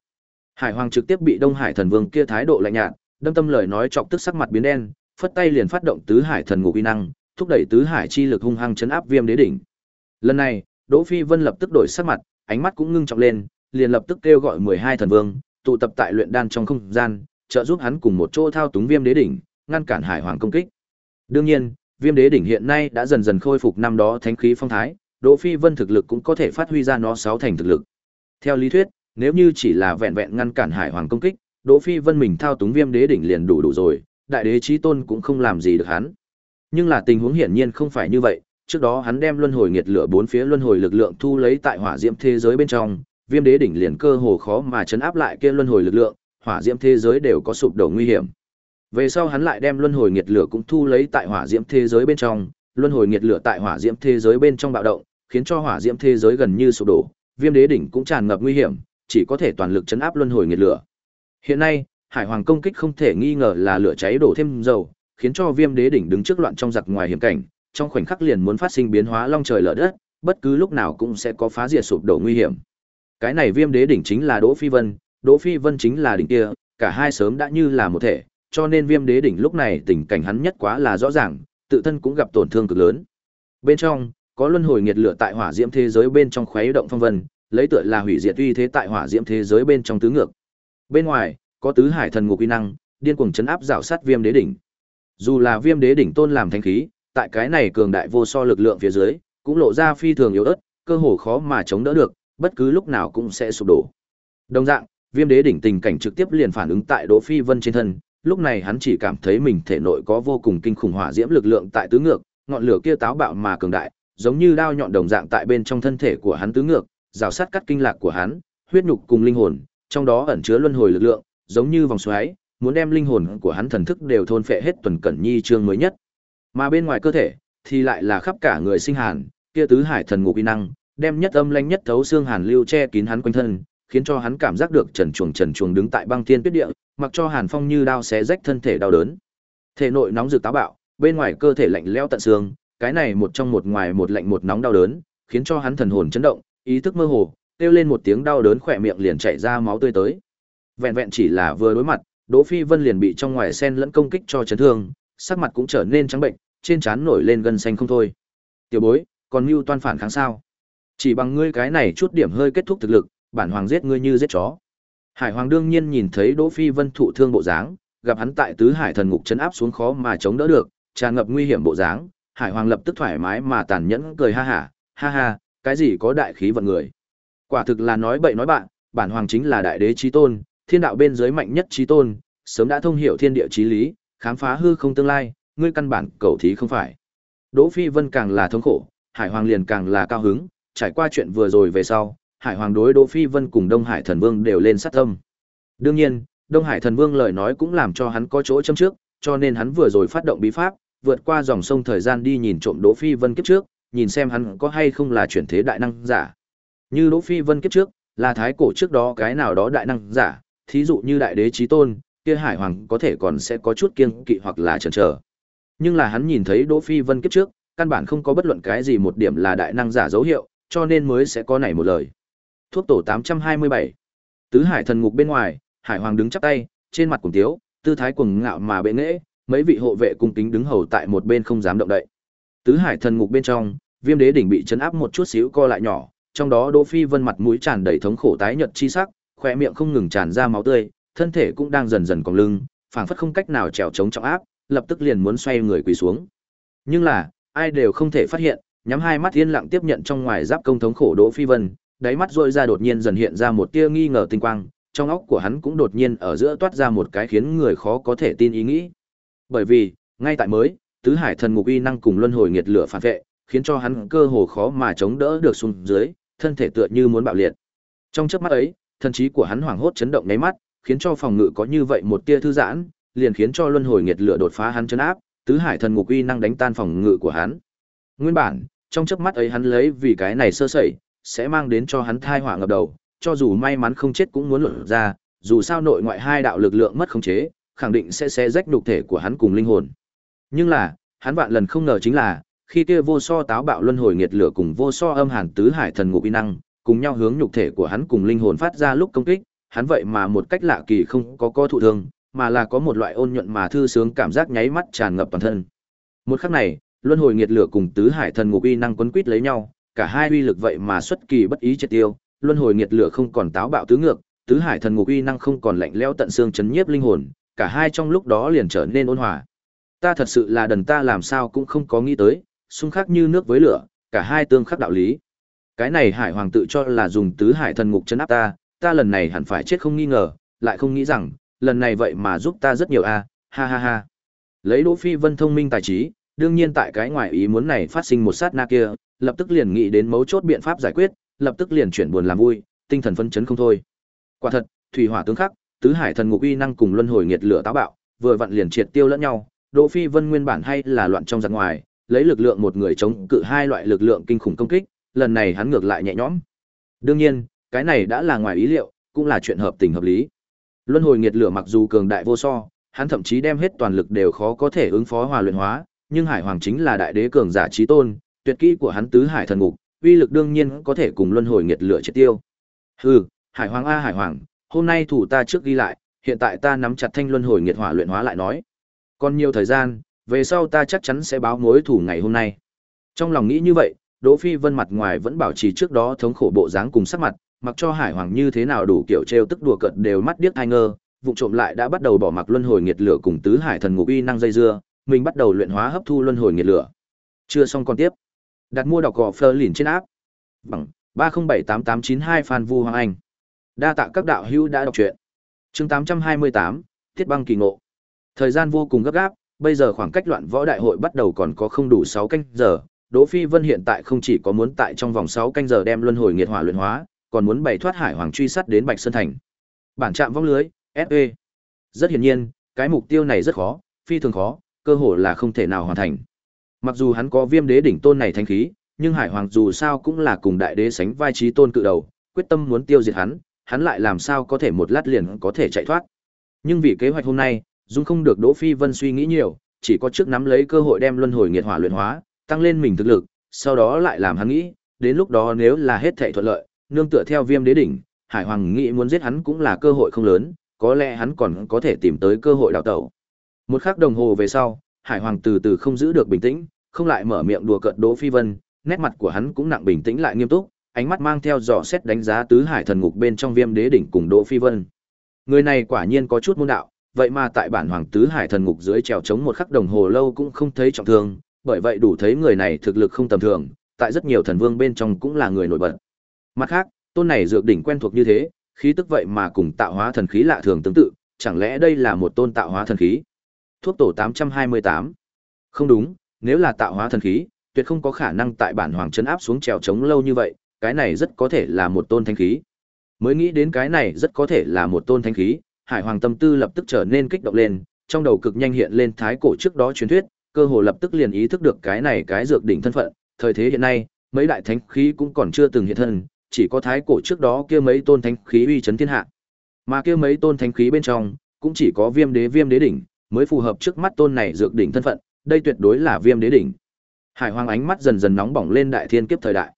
Hải hoàng trực tiếp bị đông hải thần vương kia thái độ lạnh nhạt đâm tâm lời nói chọc tức sắc mặt biến đen phất tay liền phát động tứ hải thần ngục uy năng thúc đẩy tứ hải chi lực hung hăng chấn áp viêm đế đỉnh lần này đỗ phi vân lập tức đổi sắc mặt ánh mắt cũng ngưng trọng lên, liền lập tức kêu gọi 12 thần vương, tụ tập tại luyện đan trong không gian, trợ giúp hắn cùng một chỗ thao túng Viêm Đế đỉnh, ngăn cản Hải Hoàng công kích. Đương nhiên, Viêm Đế đỉnh hiện nay đã dần dần khôi phục năm đó thánh khí phong thái, Đỗ Phi Vân thực lực cũng có thể phát huy ra nó sáu thành thực lực. Theo lý thuyết, nếu như chỉ là vẹn vẹn ngăn cản Hải Hoàng công kích, Đỗ Phi Vân mình thao túng Viêm Đế đỉnh liền đủ đủ rồi, đại đế chí tôn cũng không làm gì được hắn. Nhưng là tình huống hiển nhiên không phải như vậy, trước đó hắn đem luân hồi nghiệt lửa bốn phía luân hồi lực lượng thu lấy tại hỏa diễm thế giới bên trong, viêm đế đỉnh liền cơ hồ khó mà chấn áp lại kia luân hồi lực lượng, hỏa diễm thế giới đều có sụp đổ nguy hiểm. Về sau hắn lại đem luân hồi nghiệt lửa cũng thu lấy tại hỏa diễm thế giới bên trong, luân hồi nghiệt lửa tại hỏa diễm thế giới bên trong bạo động, khiến cho hỏa diễm thế giới gần như sụp đổ, viêm đế đỉnh cũng tràn ngập nguy hiểm, chỉ có thể toàn lực chấn áp luân hồi nghiệt lửa. Hiện nay, hải hoàng công kích không thể nghi ngờ là lửa cháy đổ thêm dầu, khiến cho viêm đế đỉnh đứng trước loạn trong giặc ngoài hiểm cảnh, trong khoảnh khắc liền muốn phát sinh biến hóa long trời lở đất, bất cứ lúc nào cũng sẽ có phá diệt sụp đổ nguy hiểm. Cái này Viêm Đế đỉnh chính là Đỗ Phi Vân, Đỗ Phi Vân chính là đỉnh kia, cả hai sớm đã như là một thể, cho nên Viêm Đế đỉnh lúc này tình cảnh hắn nhất quá là rõ ràng, tự thân cũng gặp tổn thương cực lớn. Bên trong, có luân hồi nhiệt lửa tại hỏa diễm thế giới bên trong khuấy động phong vân, lấy tựa là hủy diệt uy thế tại hỏa diễm thế giới bên trong tứ ngược. Bên ngoài, có tứ hải thần ngục uy năng, điên cuồng chấn áp dạo sát Viêm Đế đỉnh. Dù là Viêm Đế đỉnh tôn làm thánh khí, tại cái này cường đại vô so lực lượng phía dưới, cũng lộ ra phi thường yếu ớt, cơ hồ khó mà chống đỡ được, bất cứ lúc nào cũng sẽ sụp đổ. Đồng dạng, Viêm Đế đỉnh tình cảnh trực tiếp liền phản ứng tại Đỗ Phi Vân trên thân, lúc này hắn chỉ cảm thấy mình thể nội có vô cùng kinh khủng hỏa diễm lực lượng tại tứ ngược, ngọn lửa kia táo bạo mà cường đại, giống như đao nhọn đồng dạng tại bên trong thân thể của hắn tứ ngược, rào sát cắt kinh lạc của hắn, huyết nhục cùng linh hồn, trong đó ẩn chứa luân hồi lực lượng, giống như vòng xoáy, muốn đem linh hồn của hắn thần thức đều thôn phệ hết tuần cẩn nhi chương mới nhất, mà bên ngoài cơ thể, thì lại là khắp cả người sinh hàn, kia tứ hải thần ngục uy năng, đem nhất âm lãnh nhất thấu xương hàn lưu che kín hắn quanh thân, khiến cho hắn cảm giác được trần chuồng trần chuồng đứng tại băng thiên tuyết địa, mặc cho hàn phong như đao xé rách thân thể đau đớn. Thể nội nóng rực táo bạo, bên ngoài cơ thể lạnh lẽo tận xương, cái này một trong một ngoài một lạnh một nóng đau đớn, khiến cho hắn thần hồn chấn động, ý thức mơ hồ, kêu lên một tiếng đau đớn khỏe miệng liền chảy ra máu tươi tới. Vẹn vẹn chỉ là vừa đối mặt, Đỗ Phi Vân liền bị trong ngoài sen lẫn công kích cho chấn thương, sắc mặt cũng trở nên trắng bệnh, trên trán nổi lên gân xanh không thôi. Tiểu bối, còn mưu toan phản kháng sao? Chỉ bằng ngươi cái này chút điểm hơi kết thúc thực lực, bản hoàng giết ngươi như giết chó. Hải Hoàng đương nhiên nhìn thấy Đỗ Phi Vân thụ thương bộ dáng, gặp hắn tại tứ hải thần ngục chấn áp xuống khó mà chống đỡ được, tràn ngập nguy hiểm bộ dáng, Hải Hoàng lập tức thoải mái mà tàn nhẫn cười ha ha, ha ha, cái gì có đại khí vận người. Quả thực là nói bậy nói bạn, bản hoàng chính là đại đế chí tôn, thiên đạo bên dưới mạnh nhất chí tôn, sớm đã thông hiểu thiên địa chí lý, khám phá hư không tương lai, ngươi căn bản cầu thí không phải. Đỗ Phi Vân càng là thống khổ, Hải Hoàng liền càng là cao hứng, trải qua chuyện vừa rồi về sau, Hải Hoàng đối Đỗ Phi Vân cùng Đông Hải Thần Vương đều lên sát tâm. Đương nhiên, Đông Hải Thần Vương lời nói cũng làm cho hắn có chỗ châm trước, cho nên hắn vừa rồi phát động bí pháp, vượt qua dòng sông thời gian đi nhìn trộm Đỗ Phi Vân kiếp trước, nhìn xem hắn có hay không là chuyển thế đại năng giả. Như Đỗ Phi Vân kiếp trước, là thái cổ trước đó cái nào đó đại năng giả, thí dụ như đại đế chí tôn, kia Hải Hoàng có thể còn sẽ có chút kiêng kỵ hoặc là chần chờ. Nhưng là hắn nhìn thấy Đỗ Phi Vân kiếp trước, căn bản không có bất luận cái gì một điểm là đại năng giả dấu hiệu, cho nên mới sẽ có này một lời. Thuốc tổ 827. Tứ Hải thần ngục bên ngoài, Hải Hoàng đứng chắp tay, trên mặt cuồng tiếu, tư thái cuồng ngạo mà bệ nghệ, mấy vị hộ vệ cung kính đứng hầu tại một bên không dám động đậy. Tứ Hải thần ngục bên trong, Viêm Đế đỉnh bị chấn áp một chút xíu co lại nhỏ, trong đó Đỗ Phi Vân mặt mũi tràn đầy thống khổ tái nhợt chi sắc, khóe miệng không ngừng tràn ra máu tươi, thân thể cũng đang dần dần cong lưng, phảng phất không cách nào trèo chống trọng áp, lập tức liền muốn xoay người quỳ xuống. Nhưng là, ai đều không thể phát hiện, nhắm hai mắt yên lặng tiếp nhận trong ngoài giáp công thống khổ Đỗ Phi Vân, đáy mắt rỗi ra đột nhiên dần hiện ra một tia nghi ngờ tinh quang, trong óc của hắn cũng đột nhiên ở giữa toát ra một cái khiến người khó có thể tin ý nghĩ. Bởi vì, ngay tại mới, tứ hải thần ngục uy năng cùng luân hồi nghiệt lửa phản vệ, khiến cho hắn cơ hồ khó mà chống đỡ được xuống dưới, thân thể tựa như muốn bạo liệt. Trong chớp mắt ấy, thần trí của hắn hoảng hốt chấn động ngáy mắt, khiến cho phòng ngự có như vậy một tia thư giãn, liền khiến cho luân hồi nghiệt lửa đột phá hắn chấn áp, tứ hải thần ngục uy năng đánh tan phòng ngự của hắn. Nguyên bản, trong chớp mắt ấy hắn lấy vì cái này sơ sẩy, sẽ mang đến cho hắn thai họa ngập đầu, cho dù may mắn không chết cũng muốn luận ra, dù sao nội ngoại hai đạo lực lượng mất khống chế, khẳng định sẽ xé rách nhục thể của hắn cùng linh hồn. Nhưng là, hắn vạn lần không ngờ chính là, khi kia vô so táo bạo luân hồi nghiệt lửa cùng vô so âm hàn tứ hải thần ngục uy năng, cùng nhau hướng nhục thể của hắn cùng linh hồn phát ra lúc công kích, hắn vậy mà một cách lạ kỳ không có có thụ thương, mà là có một loại ôn nhuận mà thư sướng cảm giác nháy mắt tràn ngập toàn thân. Một khắc này, luân hồi nghiệt lửa cùng tứ hải thần ngục uy năng quấn quýt lấy nhau, cả hai uy lực vậy mà xuất kỳ bất ý triệt tiêu, luân hồi nghiệt lửa không còn táo bạo tứ ngược, tứ hải thần ngục uy năng không còn lạnh lẽo tận xương chấn nhiếp linh hồn, cả hai trong lúc đó liền trở nên ôn hòa. Ta thật sự là đần ta làm sao cũng không có nghĩ tới, xung khắc như nước với lửa, cả hai tương khắc đạo lý. Cái này Hải Hoàng tự cho là dùng tứ hải thần ngục chấn áp ta, ta lần này hẳn phải chết không nghi ngờ, lại không nghĩ rằng, lần này vậy mà giúp ta rất nhiều a, ha ha ha. Lấy Đỗ Phi Vân thông minh tài trí, đương nhiên tại cái ngoài ý muốn này phát sinh một sát na kia, lập tức liền nghĩ đến mấu chốt biện pháp giải quyết, lập tức liền chuyển buồn làm vui, tinh thần phấn chấn không thôi. Quả thật, thủy hỏa tướng khắc, tứ hải thần ngục uy năng cùng luân hồi nghiệt lửa táo bạo, vừa vặn liền triệt tiêu lẫn nhau, Đỗ Phi Vân nguyên bản hay là loạn trong giặc ngoài, lấy lực lượng một người chống cự hai loại lực lượng kinh khủng công kích, lần này hắn ngược lại nhẹ nhõm. Đương nhiên, cái này đã là ngoài ý liệu, cũng là chuyện hợp tình hợp lý. Luân hồi nghiệt lửa mặc dù cường đại vô so, hắn thậm chí đem hết toàn lực đều khó có thể ứng phó hòa luyện hóa, nhưng Hải Hoàng chính là đại đế cường giả chí tôn, tuyệt kỹ của hắn tứ hải thần ngục, uy lực đương nhiên có thể cùng luân hồi nghiệt lửa triệt tiêu. Hừ, Hải Hoàng a Hải Hoàng, hôm nay thủ ta trước ghi lại, hiện tại ta nắm chặt thanh luân hồi nghiệt hỏa luyện hóa lại nói. Còn nhiều thời gian, về sau ta chắc chắn sẽ báo mối thủ ngày hôm nay. Trong lòng nghĩ như vậy, Đỗ Phi Vân mặt ngoài vẫn bảo trì trước đó thống khổ bộ dáng cùng sắc mặt, mặc cho Hải Hoàng như thế nào đủ kiểu trêu tức đùa cợt đều mắt điếc ai ngơ, vụ trộm lại đã bắt đầu bỏ mặc luân hồi nghiệt lửa cùng tứ hải thần ngục uy năng dây dưa, mình bắt đầu luyện hóa hấp thu luân hồi nghiệt lửa. Chưa xong còn tiếp. Đặt mua đọc gò phơ lìn trên áp. Bằng 3078892 Phan Vu Hoàng Anh. Đa tạ các đạo hữu đã đọc truyện. Chương 828, Thiết băng kỳ ngộ. Thời gian vô cùng gấp gáp, bây giờ khoảng cách loạn võ đại hội bắt đầu còn có không đủ sáu canh giờ, Đỗ Phi Vân hiện tại không chỉ có muốn tại trong vòng sáu canh giờ đem luân hồi nghiệt hỏa luyện hóa, còn muốn bày thoát hải hoàng truy sát đến Bạch Sơn thành. Bản trạm vong lưới, SE. Rất hiển nhiên, cái mục tiêu này rất khó, phi thường khó, cơ hội là không thể nào hoàn thành. Mặc dù hắn có Viêm Đế đỉnh tôn này thanh khí, nhưng Hải Hoàng dù sao cũng là cùng đại đế sánh vai trí tôn cự đầu, quyết tâm muốn tiêu diệt hắn, hắn lại làm sao có thể một lát liền có thể chạy thoát. Nhưng vì kế hoạch hôm nay, Dung không được Đỗ Phi Vân suy nghĩ nhiều, chỉ có trước nắm lấy cơ hội đem luân hồi nghiệt hỏa luyện hóa, tăng lên mình thực lực, sau đó lại làm hắn nghĩ, đến lúc đó nếu là hết thảy thuận lợi, nương tựa theo Viêm Đế đỉnh, Hải Hoàng nghĩ muốn giết hắn cũng là cơ hội không lớn, có lẽ hắn còn có thể tìm tới cơ hội đào tẩu. Một khắc đồng hồ về sau, Hải Hoàng từ từ không giữ được bình tĩnh, không lại mở miệng đùa cợt Đỗ Phi Vân, nét mặt của hắn cũng nặng bình tĩnh lại nghiêm túc, ánh mắt mang theo dò xét đánh giá tứ hải thần ngục bên trong Viêm Đế đỉnh cùng Đỗ Phi Vân. Người này quả nhiên có chút môn đạo, vậy mà tại bản hoàng tứ hải thần ngục dưới trèo chống một khắc đồng hồ lâu cũng không thấy trọng thương, bởi vậy đủ thấy người này thực lực không tầm thường, tại rất nhiều thần vương bên trong cũng là người nổi bật. Mặt khác, Tôn này dược đỉnh quen thuộc như thế, khí tức vậy mà cùng tạo hóa thần khí lạ thường tương tự, chẳng lẽ đây là một tôn tạo hóa thần khí? Thuốc tổ 828. Không đúng, nếu là tạo hóa thần khí, tuyệt không có khả năng tại bản hoàng trấn áp xuống trèo trống lâu như vậy, cái này rất có thể là một tôn thánh khí. Mới nghĩ đến cái này rất có thể là một tôn thánh khí, Hải Hoàng tâm tư lập tức trở nên kích động lên, trong đầu cực nhanh hiện lên thái cổ trước đó truyền thuyết, cơ hồ lập tức liền ý thức được cái này cái dược đỉnh thân phận, thời thế hiện nay, mấy đại thánh khí cũng còn chưa từng hiện thân, chỉ có thái cổ trước đó kia mấy tôn thánh khí uy chấn thiên hạ. Mà kia mấy tôn thánh khí bên trong, cũng chỉ có Viêm Đế Viêm Đế đỉnh mới phù hợp trước mắt tôn này dược đỉnh thân phận, đây tuyệt đối là Viêm Đế đỉnh. Hải Hoàng ánh mắt dần dần nóng bỏng lên đại thiên kiếp thời đại.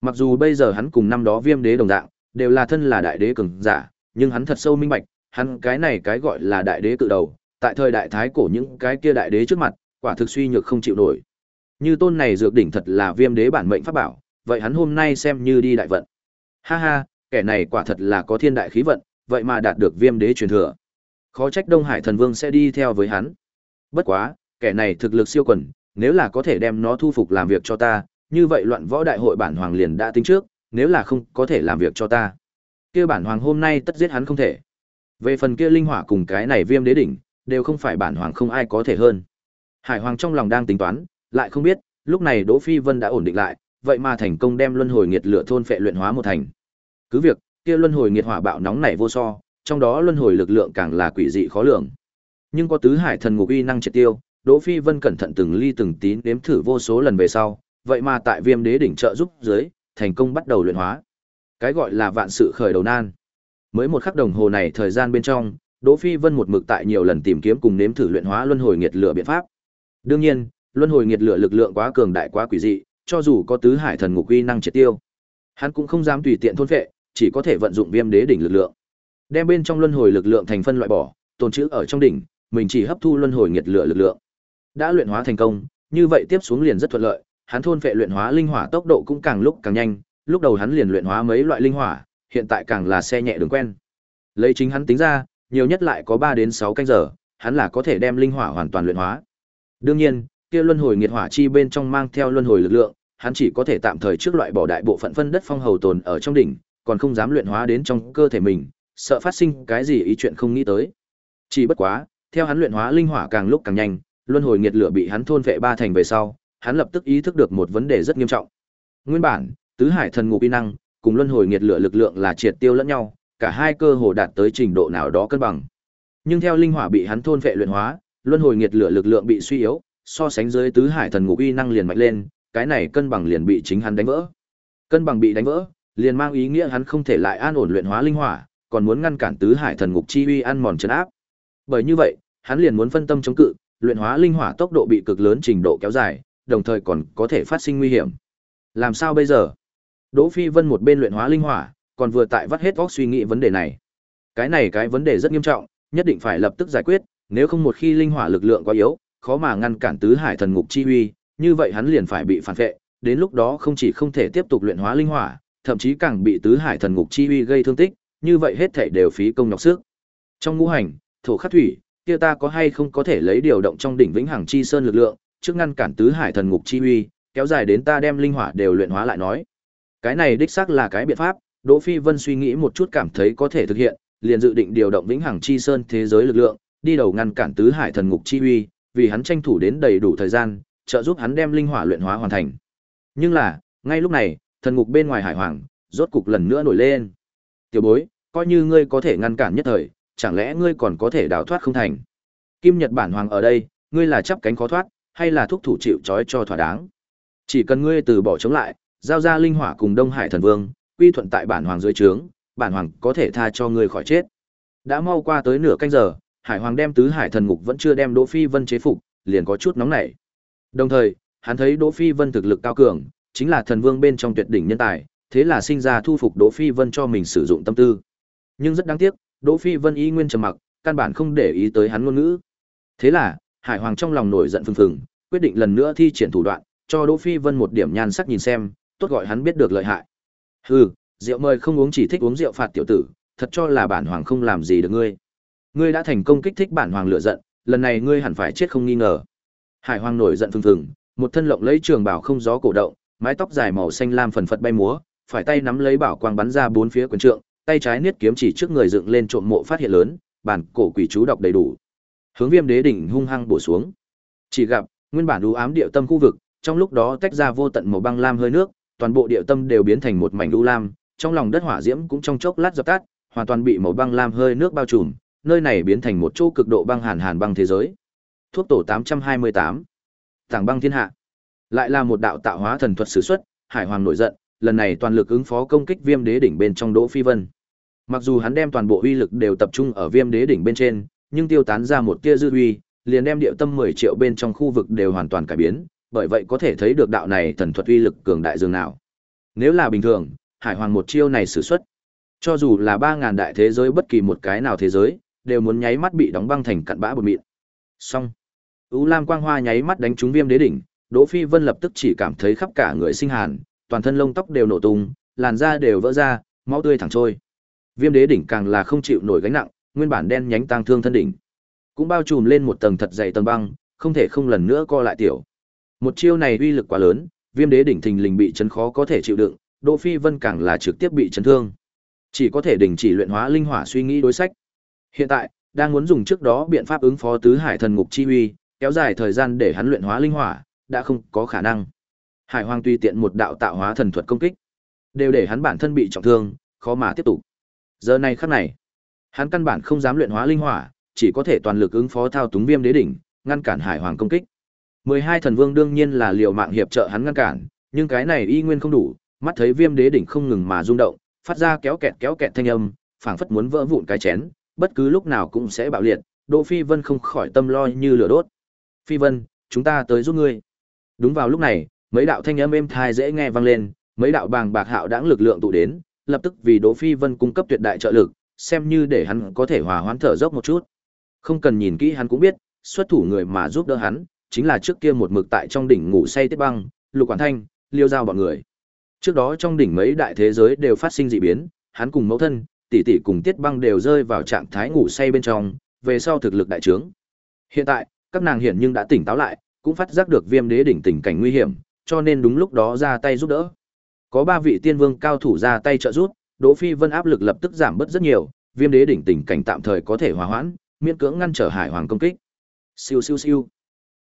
Mặc dù bây giờ hắn cùng năm đó Viêm Đế đồng dạng, đều là thân là đại đế cường giả, nhưng hắn thật sâu minh bạch, hắn cái này cái gọi là đại đế cự đầu, tại thời đại thái cổ những cái kia đại đế trước mặt, quả thực suy nhược không chịu nổi. Như tôn này dược đỉnh thật là Viêm Đế bản mệnh pháp bảo, vậy hắn hôm nay xem như đi đại vận. Ha ha, kẻ này quả thật là có thiên đại khí vận, vậy mà đạt được Viêm Đế truyền thừa. Khó trách Đông Hải Thần Vương sẽ đi theo với hắn. Bất quá, kẻ này thực lực siêu quần, nếu là có thể đem nó thu phục làm việc cho ta, như vậy loạn võ đại hội bản hoàng liền đã tính trước, nếu là không có thể làm việc cho ta. Kia bản hoàng hôm nay tất giết hắn không thể. Về phần kia linh hỏa cùng cái này viêm đế đỉnh, đều không phải bản hoàng không ai có thể hơn. Hải hoàng trong lòng đang tính toán, lại không biết, lúc này Đỗ Phi Vân đã ổn định lại, vậy mà thành công đem luân hồi nghiệt lửa thôn phệ luyện hóa một thành. Cứ việc, kia luân hồi nghiệt hỏa bạo nóng này vô so, trong đó luân hồi lực lượng càng là quỷ dị khó lường. Nhưng có tứ hải thần ngục uy năng triệt tiêu, Đỗ Phi Vân cẩn thận từng ly từng tí nếm thử vô số lần về sau, vậy mà tại Viêm Đế đỉnh trợ giúp dưới, thành công bắt đầu luyện hóa. Cái gọi là vạn sự khởi đầu nan. Mới một khắc đồng hồ này thời gian bên trong, Đỗ Phi Vân một mực tại nhiều lần tìm kiếm cùng nếm thử luyện hóa luân hồi nghiệt lửa biện pháp. Đương nhiên, luân hồi nghiệt lửa lực lượng quá cường đại quá quỷ dị, cho dù có tứ hải thần ngục uy năng triệt tiêu, hắn cũng không dám tùy tiện thôn phệ, chỉ có thể vận dụng Viêm Đế đỉnh lực lượng. Đem bên trong luân hồi lực lượng thành phân loại bỏ, tồn trữ ở trong đỉnh, mình chỉ hấp thu luân hồi nhiệt lửa lực lượng. Đã luyện hóa thành công, như vậy tiếp xuống liền rất thuận lợi, hắn thôn phệ luyện hóa linh hỏa tốc độ cũng càng lúc càng nhanh, lúc đầu hắn liền luyện hóa mấy loại linh hỏa, hiện tại càng là xe nhẹ đường quen. Lấy chính hắn tính ra, nhiều nhất lại có 3 đến 6 canh giờ, hắn là có thể đem linh hỏa hoàn toàn luyện hóa. Đương nhiên, kia luân hồi nghiệt hỏa chi bên trong mang theo luân hồi lực lượng, hắn chỉ có thể tạm thời trước loại bỏ đại bộ phận phân đất phong hầu tồn ở trong đỉnh, còn không dám luyện hóa đến trong cơ thể mình, sợ phát sinh cái gì ý chuyện không nghĩ tới. Chỉ bất quá, theo hắn luyện hóa linh hỏa càng lúc càng nhanh, luân hồi nghiệt lửa bị hắn thôn vệ ba thành về sau, hắn lập tức ý thức được một vấn đề rất nghiêm trọng. Nguyên bản, tứ hải thần ngục uy năng cùng luân hồi nghiệt lửa lực lượng là triệt tiêu lẫn nhau, cả hai cơ hồ đạt tới trình độ nào đó cân bằng. Nhưng theo linh hỏa bị hắn thôn vệ luyện hóa, luân hồi nghiệt lửa lực lượng bị suy yếu, so sánh dưới tứ hải thần ngục uy năng liền mạnh lên, cái này cân bằng liền bị chính hắn đánh vỡ. Cân bằng bị đánh vỡ, liền mang ý nghĩa hắn không thể lại an ổn luyện hóa linh hỏa, còn muốn ngăn cản tứ hải thần ngục chi uy ăn mòn trấn áp. Bởi như vậy, hắn liền muốn phân tâm chống cự, luyện hóa linh hỏa tốc độ bị cực lớn trình độ kéo dài, đồng thời còn có thể phát sinh nguy hiểm. Làm sao bây giờ? Đỗ Phi Vân một bên luyện hóa linh hỏa, còn vừa tại vắt hết óc suy nghĩ vấn đề này. Cái này cái vấn đề rất nghiêm trọng, nhất định phải lập tức giải quyết, nếu không một khi linh hỏa lực lượng quá yếu, khó mà ngăn cản tứ hải thần ngục chi uy, như vậy hắn liền phải bị phản vệ, đến lúc đó không chỉ không thể tiếp tục luyện hóa linh hỏa, thậm chí càng bị tứ hải thần ngục chi uy gây thương tích, như vậy hết thảy đều phí công nhọc sức. Trong ngũ hành, thổ khắc thủy, kia ta có hay không có thể lấy điều động trong đỉnh vĩnh hằng chi sơn lực lượng, trước ngăn cản tứ hải thần ngục chi uy, kéo dài đến ta đem linh hỏa đều luyện hóa lại nói. Cái này đích xác là cái biện pháp, Đỗ Phi Vân suy nghĩ một chút cảm thấy có thể thực hiện, liền dự định điều động vĩnh hằng chi sơn thế giới lực lượng, đi đầu ngăn cản tứ hải thần ngục chi uy, vì hắn tranh thủ đến đầy đủ thời gian, trợ giúp hắn đem linh hỏa luyện hóa hoàn thành. Nhưng là, ngay lúc này, thần ngục bên ngoài hải hoàng, rốt cục lần nữa nổi lên. Tiểu bối, coi như ngươi có thể ngăn cản nhất thời, chẳng lẽ ngươi còn có thể đào thoát không thành? Kim Nhật bản hoàng ở đây, ngươi là chấp cánh khó thoát, hay là thúc thủ chịu trói cho thỏa đáng? Chỉ cần ngươi từ bỏ chống lại, giao ra linh hỏa cùng Đông Hải thần vương, quy thuận tại bản hoàng dưới trướng, bản hoàng có thể tha cho ngươi khỏi chết. Đã mau qua tới nửa canh giờ, Hải Hoàng đem tứ hải thần ngục vẫn chưa đem Đỗ Phi Vân chế phục, liền có chút nóng nảy. Đồng thời, hắn thấy Đỗ Phi Vân thực lực cao cường, chính là thần vương bên trong tuyệt đỉnh nhân tài, thế là sinh ra thu phục Đỗ Phi Vân cho mình sử dụng tâm tư. Nhưng rất đáng tiếc, Đỗ Phi Vân y nguyên trầm mặc, căn bản không để ý tới hắn ngôn ngữ. Thế là, Hải Hoàng trong lòng nổi giận phừng phừng, quyết định lần nữa thi triển thủ đoạn, cho Đỗ Phi Vân một điểm nhan sắc nhìn xem, tốt gọi hắn biết được lợi hại. Hừ, rượu mời không uống chỉ thích uống rượu phạt tiểu tử, thật cho là bản hoàng không làm gì được ngươi. Ngươi đã thành công kích thích bản hoàng lửa giận, lần này ngươi hẳn phải chết không nghi ngờ. Hải Hoàng nổi giận phừng phừng, một thân lộng lấy trường bảo không gió cổ động, mái tóc dài màu xanh lam phần phật bay múa, phải tay nắm lấy bảo quang bắn ra bốn phía quần trượng, tay trái niết kiếm chỉ trước người dựng lên trộm mộ phát hiện lớn, bản cổ quỷ chú đọc đầy đủ. Hướng Viêm Đế đỉnh hung hăng bổ xuống. Chỉ gặp, nguyên bản u ám địa tâm khu vực, trong lúc đó tách ra vô tận màu băng lam hơi nước, toàn bộ địa tâm đều biến thành một mảnh u lam, trong lòng đất hỏa diễm cũng trong chốc lát dập tắt, hoàn toàn bị màu băng lam hơi nước bao trùm, nơi này biến thành một chỗ cực độ băng hàn hàn băng thế giới. Thuốc tổ 828. Tảng băng thiên hạ. Lại là một đạo tạo hóa thần thuật sử xuất, Hải Hoàng nổi giận, lần này toàn lực ứng phó công kích Viêm Đế đỉnh bên trong Đỗ Phi Vân. Mặc dù hắn đem toàn bộ uy lực đều tập trung ở Viêm Đế đỉnh bên trên, nhưng tiêu tán ra một tia dư uy, liền đem địa tâm 10 triệu bên trong khu vực đều hoàn toàn cải biến, bởi vậy có thể thấy được đạo này thần thuật uy lực cường đại dường nào. Nếu là bình thường, Hải Hoàng một chiêu này sử xuất, cho dù là 3000 đại thế giới bất kỳ một cái nào thế giới, đều muốn nháy mắt bị đóng băng thành cặn bã bột mịn. Xong. U Lam quang hoa nháy mắt đánh trúng Viêm Đế đỉnh, Đỗ Phi Vân lập tức chỉ cảm thấy khắp cả người sinh hàn, toàn thân lông tóc đều nổ tung, làn da đều vỡ ra, máu tươi thẳng trôi. Viêm Đế đỉnh càng là không chịu nổi gánh nặng, nguyên bản đen nhánh tang thương thân đỉnh, cũng bao trùm lên một tầng thật dày tầng băng, không thể không lần nữa co lại tiểu. Một chiêu này uy lực quá lớn, Viêm Đế đỉnh thình lình bị chấn khó có thể chịu đựng, Đỗ Phi Vân càng là trực tiếp bị chấn thương. Chỉ có thể đình chỉ luyện hóa linh hỏa suy nghĩ đối sách. Hiện tại, đang muốn dùng trước đó biện pháp ứng phó tứ hải thần ngục chi uy, kéo dài thời gian để hắn luyện hóa linh hỏa, đã không có khả năng. Hải Hoàng tùy tiện một đạo tạo hóa thần thuật công kích, đều để hắn bản thân bị trọng thương, khó mà tiếp tục. Giờ này khắc này, hắn căn bản không dám luyện hóa linh hỏa, chỉ có thể toàn lực ứng phó thao túng viêm đế đỉnh, ngăn cản Hải Hoàng công kích. 12 thần vương đương nhiên là liều mạng hiệp trợ hắn ngăn cản, nhưng cái này y nguyên không đủ, mắt thấy viêm đế đỉnh không ngừng mà rung động, phát ra kéo kẹt kéo kẹt thanh âm, phảng phất muốn vỡ vụn cái chén, bất cứ lúc nào cũng sẽ bạo liệt, Đỗ Phi Vân không khỏi tâm lo như lửa đốt. "Phi Vân, chúng ta tới giúp ngươi." Đúng vào lúc này, mấy đạo thanh âm êm thai dễ nghe vang lên, mấy đạo bàng bạc hạo đãng lực lượng tụ đến, lập tức vì Đỗ Phi Vân cung cấp tuyệt đại trợ lực, xem như để hắn có thể hòa hoãn thở dốc một chút. Không cần nhìn kỹ hắn cũng biết, xuất thủ người mà giúp đỡ hắn, chính là trước kia một mực tại trong đỉnh ngủ say tiết băng, lục quản thanh, liêu giao bọn người. Trước đó trong đỉnh mấy đại thế giới đều phát sinh dị biến, hắn cùng mẫu thân, tỷ tỷ cùng tiết băng đều rơi vào trạng thái ngủ say bên trong, về sau thực lực đại trướng. Hiện tại, các nàng hiện nhưng đã tỉnh táo lại, cũng phát giác được viêm đế đỉnh tình cảnh nguy hiểm, cho nên đúng lúc đó ra tay giúp đỡ. Có ba vị tiên vương cao thủ ra tay trợ giúp, Đỗ Phi Vân áp lực lập tức giảm bớt rất nhiều, viêm đế đỉnh tình cảnh tạm thời có thể hòa hoãn, miễn cưỡng ngăn trở Hải Hoàng công kích. Siêu siêu siêu.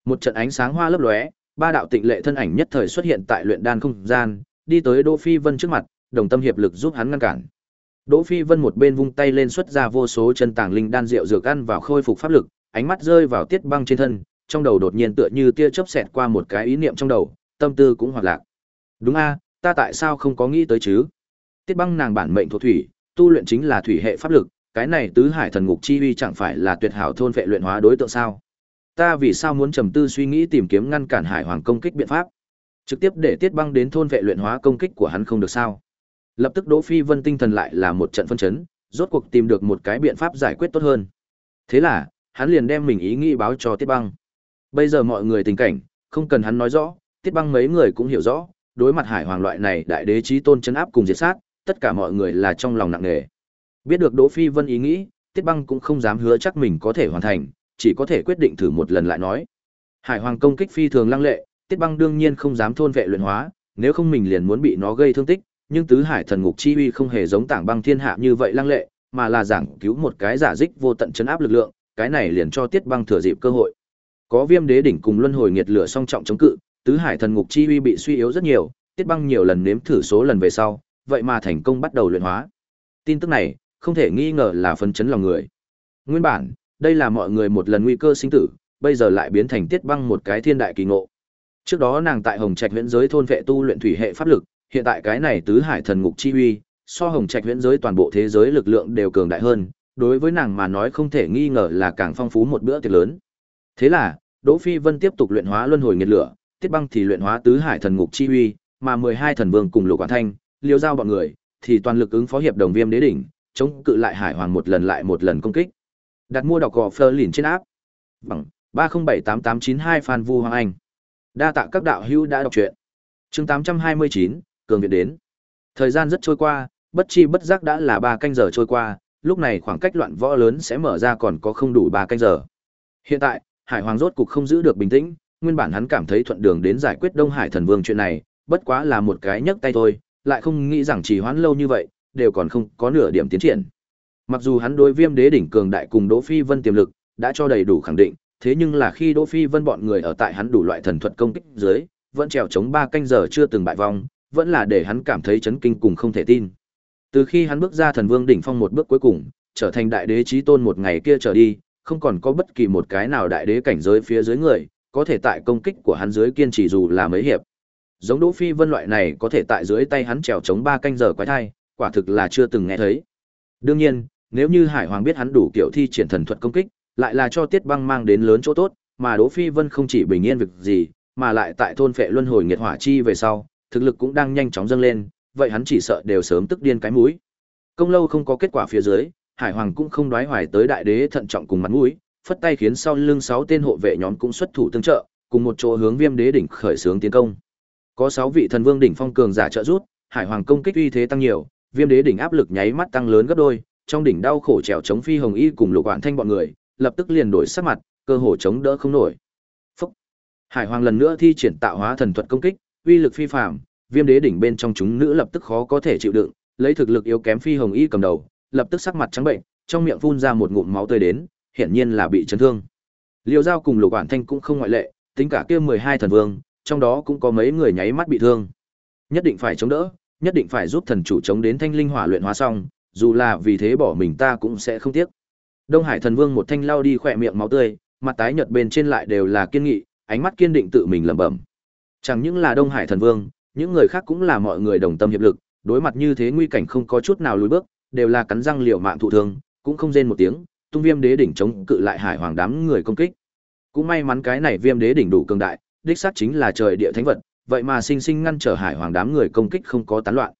Một trận ánh sáng hoa lấp lóe, ba đạo tịnh lệ thân ảnh nhất thời xuất hiện tại luyện đan không gian, đi tới Đỗ Phi Vân trước mặt, đồng tâm hiệp lực giúp hắn ngăn cản. Đỗ Phi Vân một bên vung tay lên xuất ra vô số chân tàng linh đan rượu dược ăn vào khôi phục pháp lực, ánh mắt rơi vào Tiết Băng trên thân, trong đầu đột nhiên tựa như tia chớp xẹt qua một cái ý niệm trong đầu, tâm tư cũng hoạt lạc. Đúng a, ta tại sao không có nghĩ tới chứ? Tiết Băng nàng bản mệnh thuộc thủy, tu luyện chính là thủy hệ pháp lực, cái này tứ hải thần ngục chi uy chẳng phải là tuyệt hảo thôn vệ luyện hóa đối tượng sao? Ta vì sao muốn trầm tư suy nghĩ tìm kiếm ngăn cản hải hoàng công kích biện pháp? Trực tiếp để Tiết Băng đến thôn vệ luyện hóa công kích của hắn không được sao? Lập tức Đỗ Phi Vân tinh thần lại là một trận phân chấn, rốt cuộc tìm được một cái biện pháp giải quyết tốt hơn. Thế là, hắn liền đem mình ý nghĩ báo cho Tiết Băng. Bây giờ mọi người tình cảnh, không cần hắn nói rõ, Tiết Băng mấy người cũng hiểu rõ, đối mặt Hải Hoàng loại này đại đế chí tôn chấn áp cùng diệt sát, tất cả mọi người là trong lòng nặng nề. Biết được Đỗ Phi Vân ý nghĩ, Tiết Băng cũng không dám hứa chắc mình có thể hoàn thành, chỉ có thể quyết định thử một lần lại nói. Hải Hoàng công kích phi thường lăng lệ, Tiết Băng đương nhiên không dám thôn vệ luyện hóa, nếu không mình liền muốn bị nó gây thương tích, nhưng tứ hải thần ngục chi uy không hề giống tảng băng thiên hạ như vậy lăng lệ, mà là giảng cứu một cái giả dích vô tận chấn áp lực lượng, cái này liền cho Tiết Băng thừa dịp cơ hội. Có Viêm Đế đỉnh cùng luân hồi nghiệt lửa song trọng chống cự, tứ hải thần ngục chi uy bị suy yếu rất nhiều, Tiết Băng nhiều lần nếm thử số lần về sau, vậy mà thành công bắt đầu luyện hóa. Tin tức này, không thể nghi ngờ là phấn chấn lòng người. Nguyên bản, đây là mọi người một lần nguy cơ sinh tử, bây giờ lại biến thành Tiết Băng một cái thiên đại kỳ ngộ. Trước đó nàng tại Hồng Trạch Huyễn giới thôn vệ tu luyện thủy hệ pháp lực, hiện tại cái này tứ hải thần ngục chi uy, so hồng trạch huyễn giới toàn bộ thế giới lực lượng đều cường đại hơn, đối với nàng mà nói không thể nghi ngờ là càng phong phú một bữa tiệc lớn. Thế là, Đỗ Phi Vân tiếp tục luyện hóa luân hồi nhiệt lửa, Tiết Băng thì luyện hóa tứ hải thần ngục chi uy, mà 12 thần vương cùng Lục Quản Thanh, Liêu Giao bọn người thì toàn lực ứng phó hiệp đồng Viêm Đế đỉnh, chống cự lại Hải Hoàng một lần lại một lần công kích. Đặt mua đọc gò Fleur liền trên áp. Bằng 3078892 Phan Vu Hoàng Anh. Đa tạ các đạo hữu đã đọc truyện. Chương 829, cường viện đến. Thời gian rất trôi qua, bất chi bất giác đã là ba canh giờ trôi qua, lúc này khoảng cách loạn võ lớn sẽ mở ra còn có không đủ ba canh giờ. Hiện tại, Hải Hoàng rốt cục không giữ được bình tĩnh, nguyên bản hắn cảm thấy thuận đường đến giải quyết Đông Hải Thần Vương chuyện này, bất quá là một cái nhấc tay thôi, lại không nghĩ rằng trì hoãn lâu như vậy, đều còn không có nửa điểm tiến triển. Mặc dù hắn đối Viêm Đế đỉnh cường đại cùng Đỗ Phi Vân tiềm lực đã cho đầy đủ khẳng định, thế nhưng là khi Đỗ Phi Vân bọn người ở tại hắn đủ loại thần thuật công kích dưới, vẫn trèo chống ba canh giờ chưa từng bại vong, vẫn là để hắn cảm thấy chấn kinh cùng không thể tin. Từ khi hắn bước ra thần vương đỉnh phong một bước cuối cùng, trở thành đại đế chí tôn một ngày kia trở đi, không còn có bất kỳ một cái nào đại đế cảnh giới phía dưới người, có thể tại công kích của hắn dưới kiên trì dù là mấy hiệp. Giống Đỗ Phi Vân loại này có thể tại dưới tay hắn trèo chống ba canh giờ quái thai, quả thực là chưa từng nghe thấy. Đương nhiên, nếu như Hải Hoàng biết hắn đủ kiểu thi triển thần thuật công kích, lại là cho Tiết Băng mang đến lớn chỗ tốt, mà Đỗ Phi Vân không chỉ bình yên việc gì, mà lại tại thôn phệ luân hồi nghiệt hỏa chi về sau, thực lực cũng đang nhanh chóng dâng lên, vậy hắn chỉ sợ đều sớm tức điên cái mũi. Công lâu không có kết quả phía dưới, Hải Hoàng cũng không đoái hoài tới đại đế thận trọng cùng mặt mũi, phất tay khiến sau lưng sáu tên hộ vệ nhóm cũng xuất thủ tương trợ, cùng một chỗ hướng Viêm Đế đỉnh khởi xướng tiến công. Có sáu vị thần vương đỉnh phong cường giả trợ giúp Hải Hoàng công kích uy thế tăng nhiều, Viêm Đế đỉnh áp lực nháy mắt tăng lớn gấp đôi, trong đỉnh đau khổ trèo chống phi hồng y cùng lục quản thanh bọn người, lập tức liền đổi sắc mặt, cơ hồ chống đỡ không nổi. Phúc. Hải Hoàng lần nữa thi triển tạo hóa thần thuật công kích, uy lực phi phàm, Viêm Đế đỉnh bên trong chúng nữ lập tức khó có thể chịu đựng, lấy thực lực yếu kém phi hồng y cầm đầu, lập tức sắc mặt trắng bệnh, trong miệng phun ra một ngụm máu tươi đến, hiển nhiên là bị chấn thương. Liêu Giao cùng Lục Quản Thanh cũng không ngoại lệ, tính cả kia 12 thần vương, trong đó cũng có mấy người nháy mắt bị thương. Nhất định phải chống đỡ, nhất định phải giúp thần chủ chống đến thanh linh hỏa luyện hóa xong, dù là vì thế bỏ mình ta cũng sẽ không tiếc. Đông Hải thần vương một thanh lao đi khỏe miệng máu tươi, mặt tái nhợt bên trên lại đều là kiên nghị, ánh mắt kiên định tự mình lẩm bẩm. Chẳng những là Đông Hải thần vương, những người khác cũng là mọi người đồng tâm hiệp lực, đối mặt như thế nguy cảnh không có chút nào lùi bước, đều là cắn răng liều mạng thụ thương, cũng không rên một tiếng, tung viêm đế đỉnh chống cự lại hải hoàng đám người công kích. Cũng may mắn cái này viêm đế đỉnh đủ cường đại, đích xác chính là trời địa thánh vật, vậy mà sinh sinh ngăn trở hải hoàng đám người công kích không có tán loạn.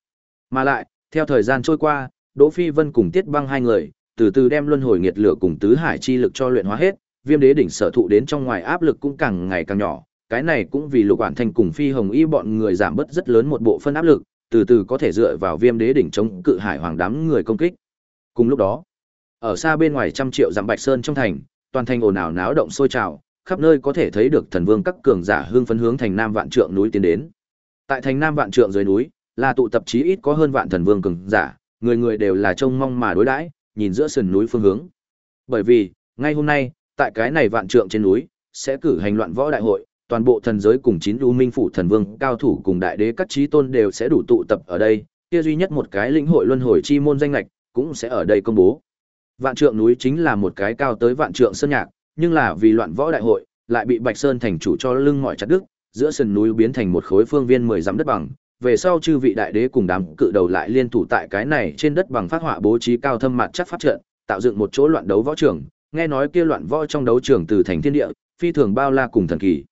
Mà lại, theo thời gian trôi qua, Đỗ Phi Vân cùng Tiết Băng hai người, từ từ đem luân hồi nghiệt lửa cùng tứ hải chi lực cho luyện hóa hết, viêm đế đỉnh sở thụ đến trong ngoài áp lực cũng càng ngày càng nhỏ, cái này cũng vì Lục Quản Thanh cùng Phi Hồng Y bọn người giảm bớt rất lớn một bộ phân áp lực, từ từ có thể dựa vào viêm đế đỉnh chống cự hải hoàng đám người công kích. Cùng lúc đó, ở xa bên ngoài trăm triệu dặm Bạch Sơn trong thành, toàn thành ồn ào náo động sôi trào, khắp nơi có thể thấy được thần vương các cường giả hương phấn hướng thành Nam Vạn Trượng núi tiến đến. Tại thành Nam Vạn Trượng dưới núi, là tụ tập chí ít có hơn vạn thần vương cường giả, người người đều là trông mong mà đối đãi, nhìn giữa sườn núi phương hướng. Bởi vì, ngay hôm nay, tại cái này Vạn Trượng trên núi, sẽ cử hành loạn võ đại hội, toàn bộ thần giới cùng chín u minh phủ thần vương, cao thủ cùng đại đế các trí tôn đều sẽ đủ tụ tập ở đây. Kia duy nhất một cái lĩnh hội luân hồi chi môn danh lệch cũng sẽ ở đây công bố. Vạn trượng núi chính là một cái cao tới vạn trượng sơn nhạc, nhưng là vì loạn võ đại hội, lại bị bạch sơn thành chủ cho lưng mọi chặt đức giữa sườn núi biến thành một khối phương viên mười dặm đất bằng. Về sau chư vị đại đế cùng đám cự đầu lại liên thủ tại cái này trên đất bằng phát họa bố trí cao thâm mặt chắc phát trận, tạo dựng một chỗ loạn đấu võ trường. Nghe nói kia loạn võ trong đấu trường từ thành thiên địa, phi thường bao la cùng thần kỳ.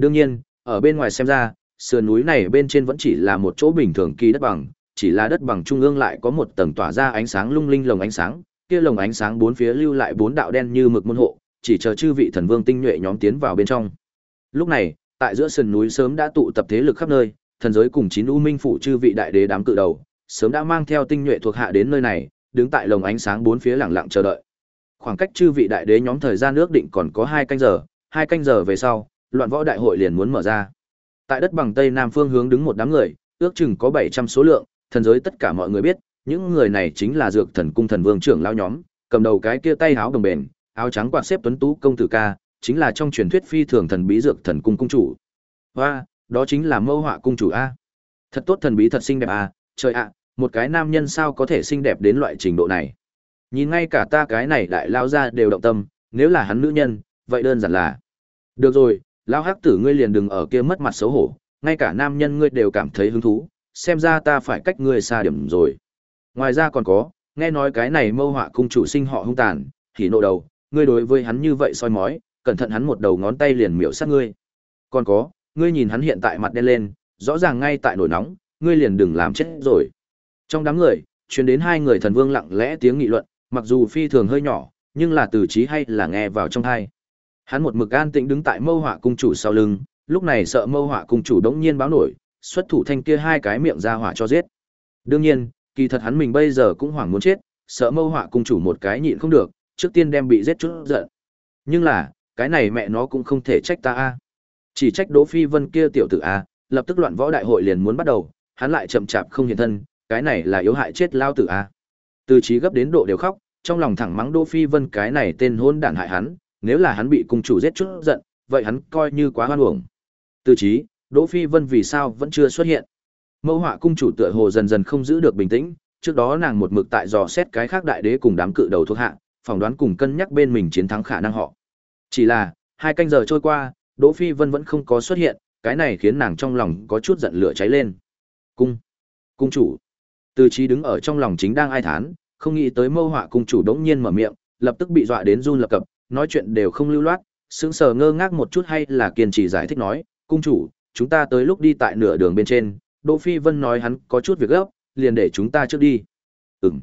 Đương nhiên, ở bên ngoài xem ra, sườn núi này bên trên vẫn chỉ là một chỗ bình thường kỳ đất bằng, chỉ là đất bằng trung ương lại có một tầng tỏa ra ánh sáng lung linh lồng ánh sáng, kia lồng ánh sáng bốn phía lưu lại bốn đạo đen như mực môn hộ, chỉ chờ chư vị thần vương tinh nhuệ nhóm tiến vào bên trong. Lúc này, tại giữa sườn núi sớm đã tụ tập thế lực khắp nơi, thần giới cùng chín u minh phụ chư vị đại đế đám cự đầu, sớm đã mang theo tinh nhuệ thuộc hạ đến nơi này, đứng tại lồng ánh sáng bốn phía lặng lặng chờ đợi. Khoảng cách chư vị đại đế nhóm thời gian ước định còn có hai canh giờ, hai canh giờ về sau, loạn võ đại hội liền muốn mở ra. Tại đất bằng tây nam phương hướng đứng một đám người, ước chừng có 700 số lượng, thần giới tất cả mọi người biết, những người này chính là dược thần cung thần vương trưởng lão nhóm, cầm đầu cái kia tay áo đồng bền, áo trắng quạt xếp tuấn tú công tử ca, chính là trong truyền thuyết phi thường thần bí dược thần cung cung chủ. Hoa, đó chính là mâu họa cung chủ a. Thật tốt thần bí thật xinh đẹp a, trời ạ, một cái nam nhân sao có thể xinh đẹp đến loại trình độ này. Nhìn ngay cả ta cái này đại lao ra đều động tâm, nếu là hắn nữ nhân, vậy đơn giản là. Được rồi, Lão hắc tử ngươi liền đừng ở kia mất mặt xấu hổ, ngay cả nam nhân ngươi đều cảm thấy hứng thú, xem ra ta phải cách ngươi xa điểm rồi. Ngoài ra còn có, nghe nói cái này mâu họa cung chủ sinh họ hung tàn, thì nộ đầu, ngươi đối với hắn như vậy soi mói, cẩn thận hắn một đầu ngón tay liền miểu sát ngươi. Còn có, ngươi nhìn hắn hiện tại mặt đen lên, rõ ràng ngay tại nổi nóng, ngươi liền đừng làm chết rồi. Trong đám người, truyền đến hai người thần vương lặng lẽ tiếng nghị luận, mặc dù phi thường hơi nhỏ, nhưng là từ trí hay là nghe vào trong tai. Hắn một mực an tĩnh đứng tại Mâu Họa cung chủ sau lưng, lúc này sợ Mâu Họa cung chủ đống nhiên báo nổi, xuất thủ thanh kia hai cái miệng ra hỏa cho giết. Đương nhiên, kỳ thật hắn mình bây giờ cũng hoảng muốn chết, sợ Mâu Họa cung chủ một cái nhịn không được, trước tiên đem bị giết chút giận. Nhưng là, cái này mẹ nó cũng không thể trách ta a. Chỉ trách Đỗ Phi Vân kia tiểu tử a, lập tức loạn võ đại hội liền muốn bắt đầu, hắn lại chậm chạp không hiện thân, cái này là yếu hại chết lao tử a. À. Từ trí gấp đến độ đều khóc, trong lòng thẳng mắng Đỗ Phi Vân cái này tên hôn đản hại hắn, nếu là hắn bị cung chủ giết chút giận, vậy hắn coi như quá hoan uổng. Từ trí, Đỗ Phi Vân vì sao vẫn chưa xuất hiện? Mẫu họa cung chủ tựa hồ dần dần không giữ được bình tĩnh, trước đó nàng một mực tại dò xét cái khác đại đế cùng đám cự đầu thuộc hạ, phỏng đoán cùng cân nhắc bên mình chiến thắng khả năng họ. Chỉ là, hai canh giờ trôi qua, Đỗ Phi Vân vẫn không có xuất hiện, cái này khiến nàng trong lòng có chút giận lửa cháy lên. Cung, cung chủ. Từ Chí đứng ở trong lòng chính đang ai thán, không nghĩ tới Mâu Họa cung chủ đống nhiên mở miệng, lập tức bị dọa đến run lập cập, nói chuyện đều không lưu loát, sững sờ ngơ ngác một chút hay là kiên trì giải thích nói, "Cung chủ, chúng ta tới lúc đi tại nửa đường bên trên, Đỗ Phi Vân nói hắn có chút việc gấp, liền để chúng ta trước đi." Ừm.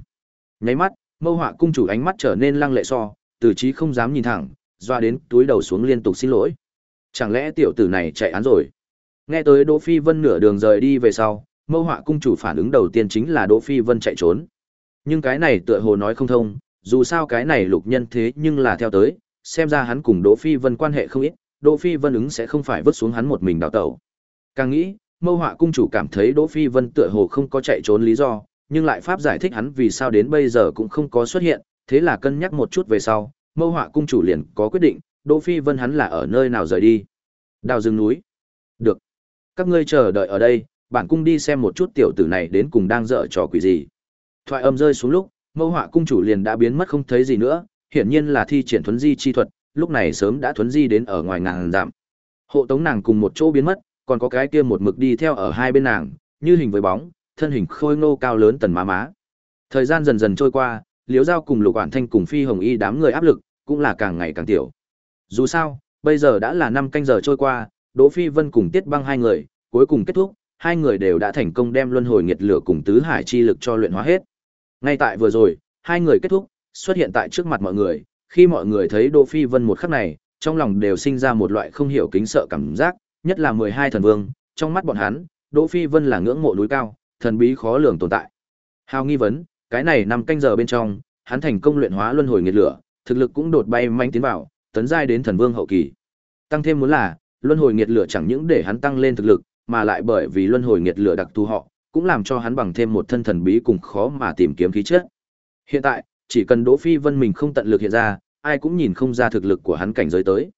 Nháy mắt, Mâu Họa cung chủ ánh mắt trở nên lăng lệ so, Từ Chí không dám nhìn thẳng, doa đến túi đầu xuống liên tục xin lỗi. Chẳng lẽ tiểu tử này chạy án rồi? Nghe tới Đỗ Phi Vân nửa đường rời đi về sau, Mâu Họa cung chủ phản ứng đầu tiên chính là Đỗ Phi Vân chạy trốn. Nhưng cái này tựa hồ nói không thông, dù sao cái này lục nhân thế nhưng là theo tới, xem ra hắn cùng Đỗ Phi Vân quan hệ không ít, Đỗ Phi Vân ứng sẽ không phải vứt xuống hắn một mình đào tẩu. Càng nghĩ, Mâu Họa cung chủ cảm thấy Đỗ Phi Vân tựa hồ không có chạy trốn lý do, nhưng lại pháp giải thích hắn vì sao đến bây giờ cũng không có xuất hiện, thế là cân nhắc một chút về sau, Mâu Họa cung chủ liền có quyết định, Đỗ Phi Vân hắn là ở nơi nào rời đi. Đào rừng núi. Được. Các ngươi chờ đợi ở đây, bản cung đi xem một chút tiểu tử này đến cùng đang dở trò quỷ gì. Thoại âm rơi xuống lúc, Mâu Họa cung chủ liền đã biến mất không thấy gì nữa, hiển nhiên là thi triển thuấn di chi thuật, lúc này sớm đã thuấn di đến ở ngoài ngàn giảm, Hộ tống nàng cùng một chỗ biến mất, còn có cái kia một mực đi theo ở hai bên nàng, như hình với bóng, thân hình khôi ngô cao lớn tần má má. Thời gian dần dần trôi qua, liếu Giao cùng Lục Quản Thanh cùng Phi Hồng Y đám người áp lực cũng là càng ngày càng tiểu. Dù sao, bây giờ đã là năm canh giờ trôi qua, Đỗ Phi Vân cùng Tiết Băng hai người, cuối cùng kết thúc, hai người đều đã thành công đem luân hồi nhiệt lửa cùng tứ hải chi lực cho luyện hóa hết. Ngay tại vừa rồi, hai người kết thúc, xuất hiện tại trước mặt mọi người, khi mọi người thấy Đỗ Phi Vân một khắc này, trong lòng đều sinh ra một loại không hiểu kính sợ cảm giác, nhất là 12 thần vương, trong mắt bọn hắn, Đỗ Phi Vân là ngưỡng mộ núi cao, thần bí khó lường tồn tại. Hào nghi vấn, cái này nằm canh giờ bên trong, hắn thành công luyện hóa luân hồi nhiệt lửa, thực lực cũng đột bay manh tiến vào, tấn giai đến thần vương hậu kỳ. Tăng thêm muốn là, luân hồi nhiệt lửa chẳng những để hắn tăng lên thực lực, mà lại bởi vì luân hồi nhiệt lửa đặc thù họ, cũng làm cho hắn bằng thêm một thân thần bí cùng khó mà tìm kiếm khí chất. Hiện tại, chỉ cần Đỗ Phi Vân mình không tận lực hiện ra, ai cũng nhìn không ra thực lực của hắn cảnh giới tới.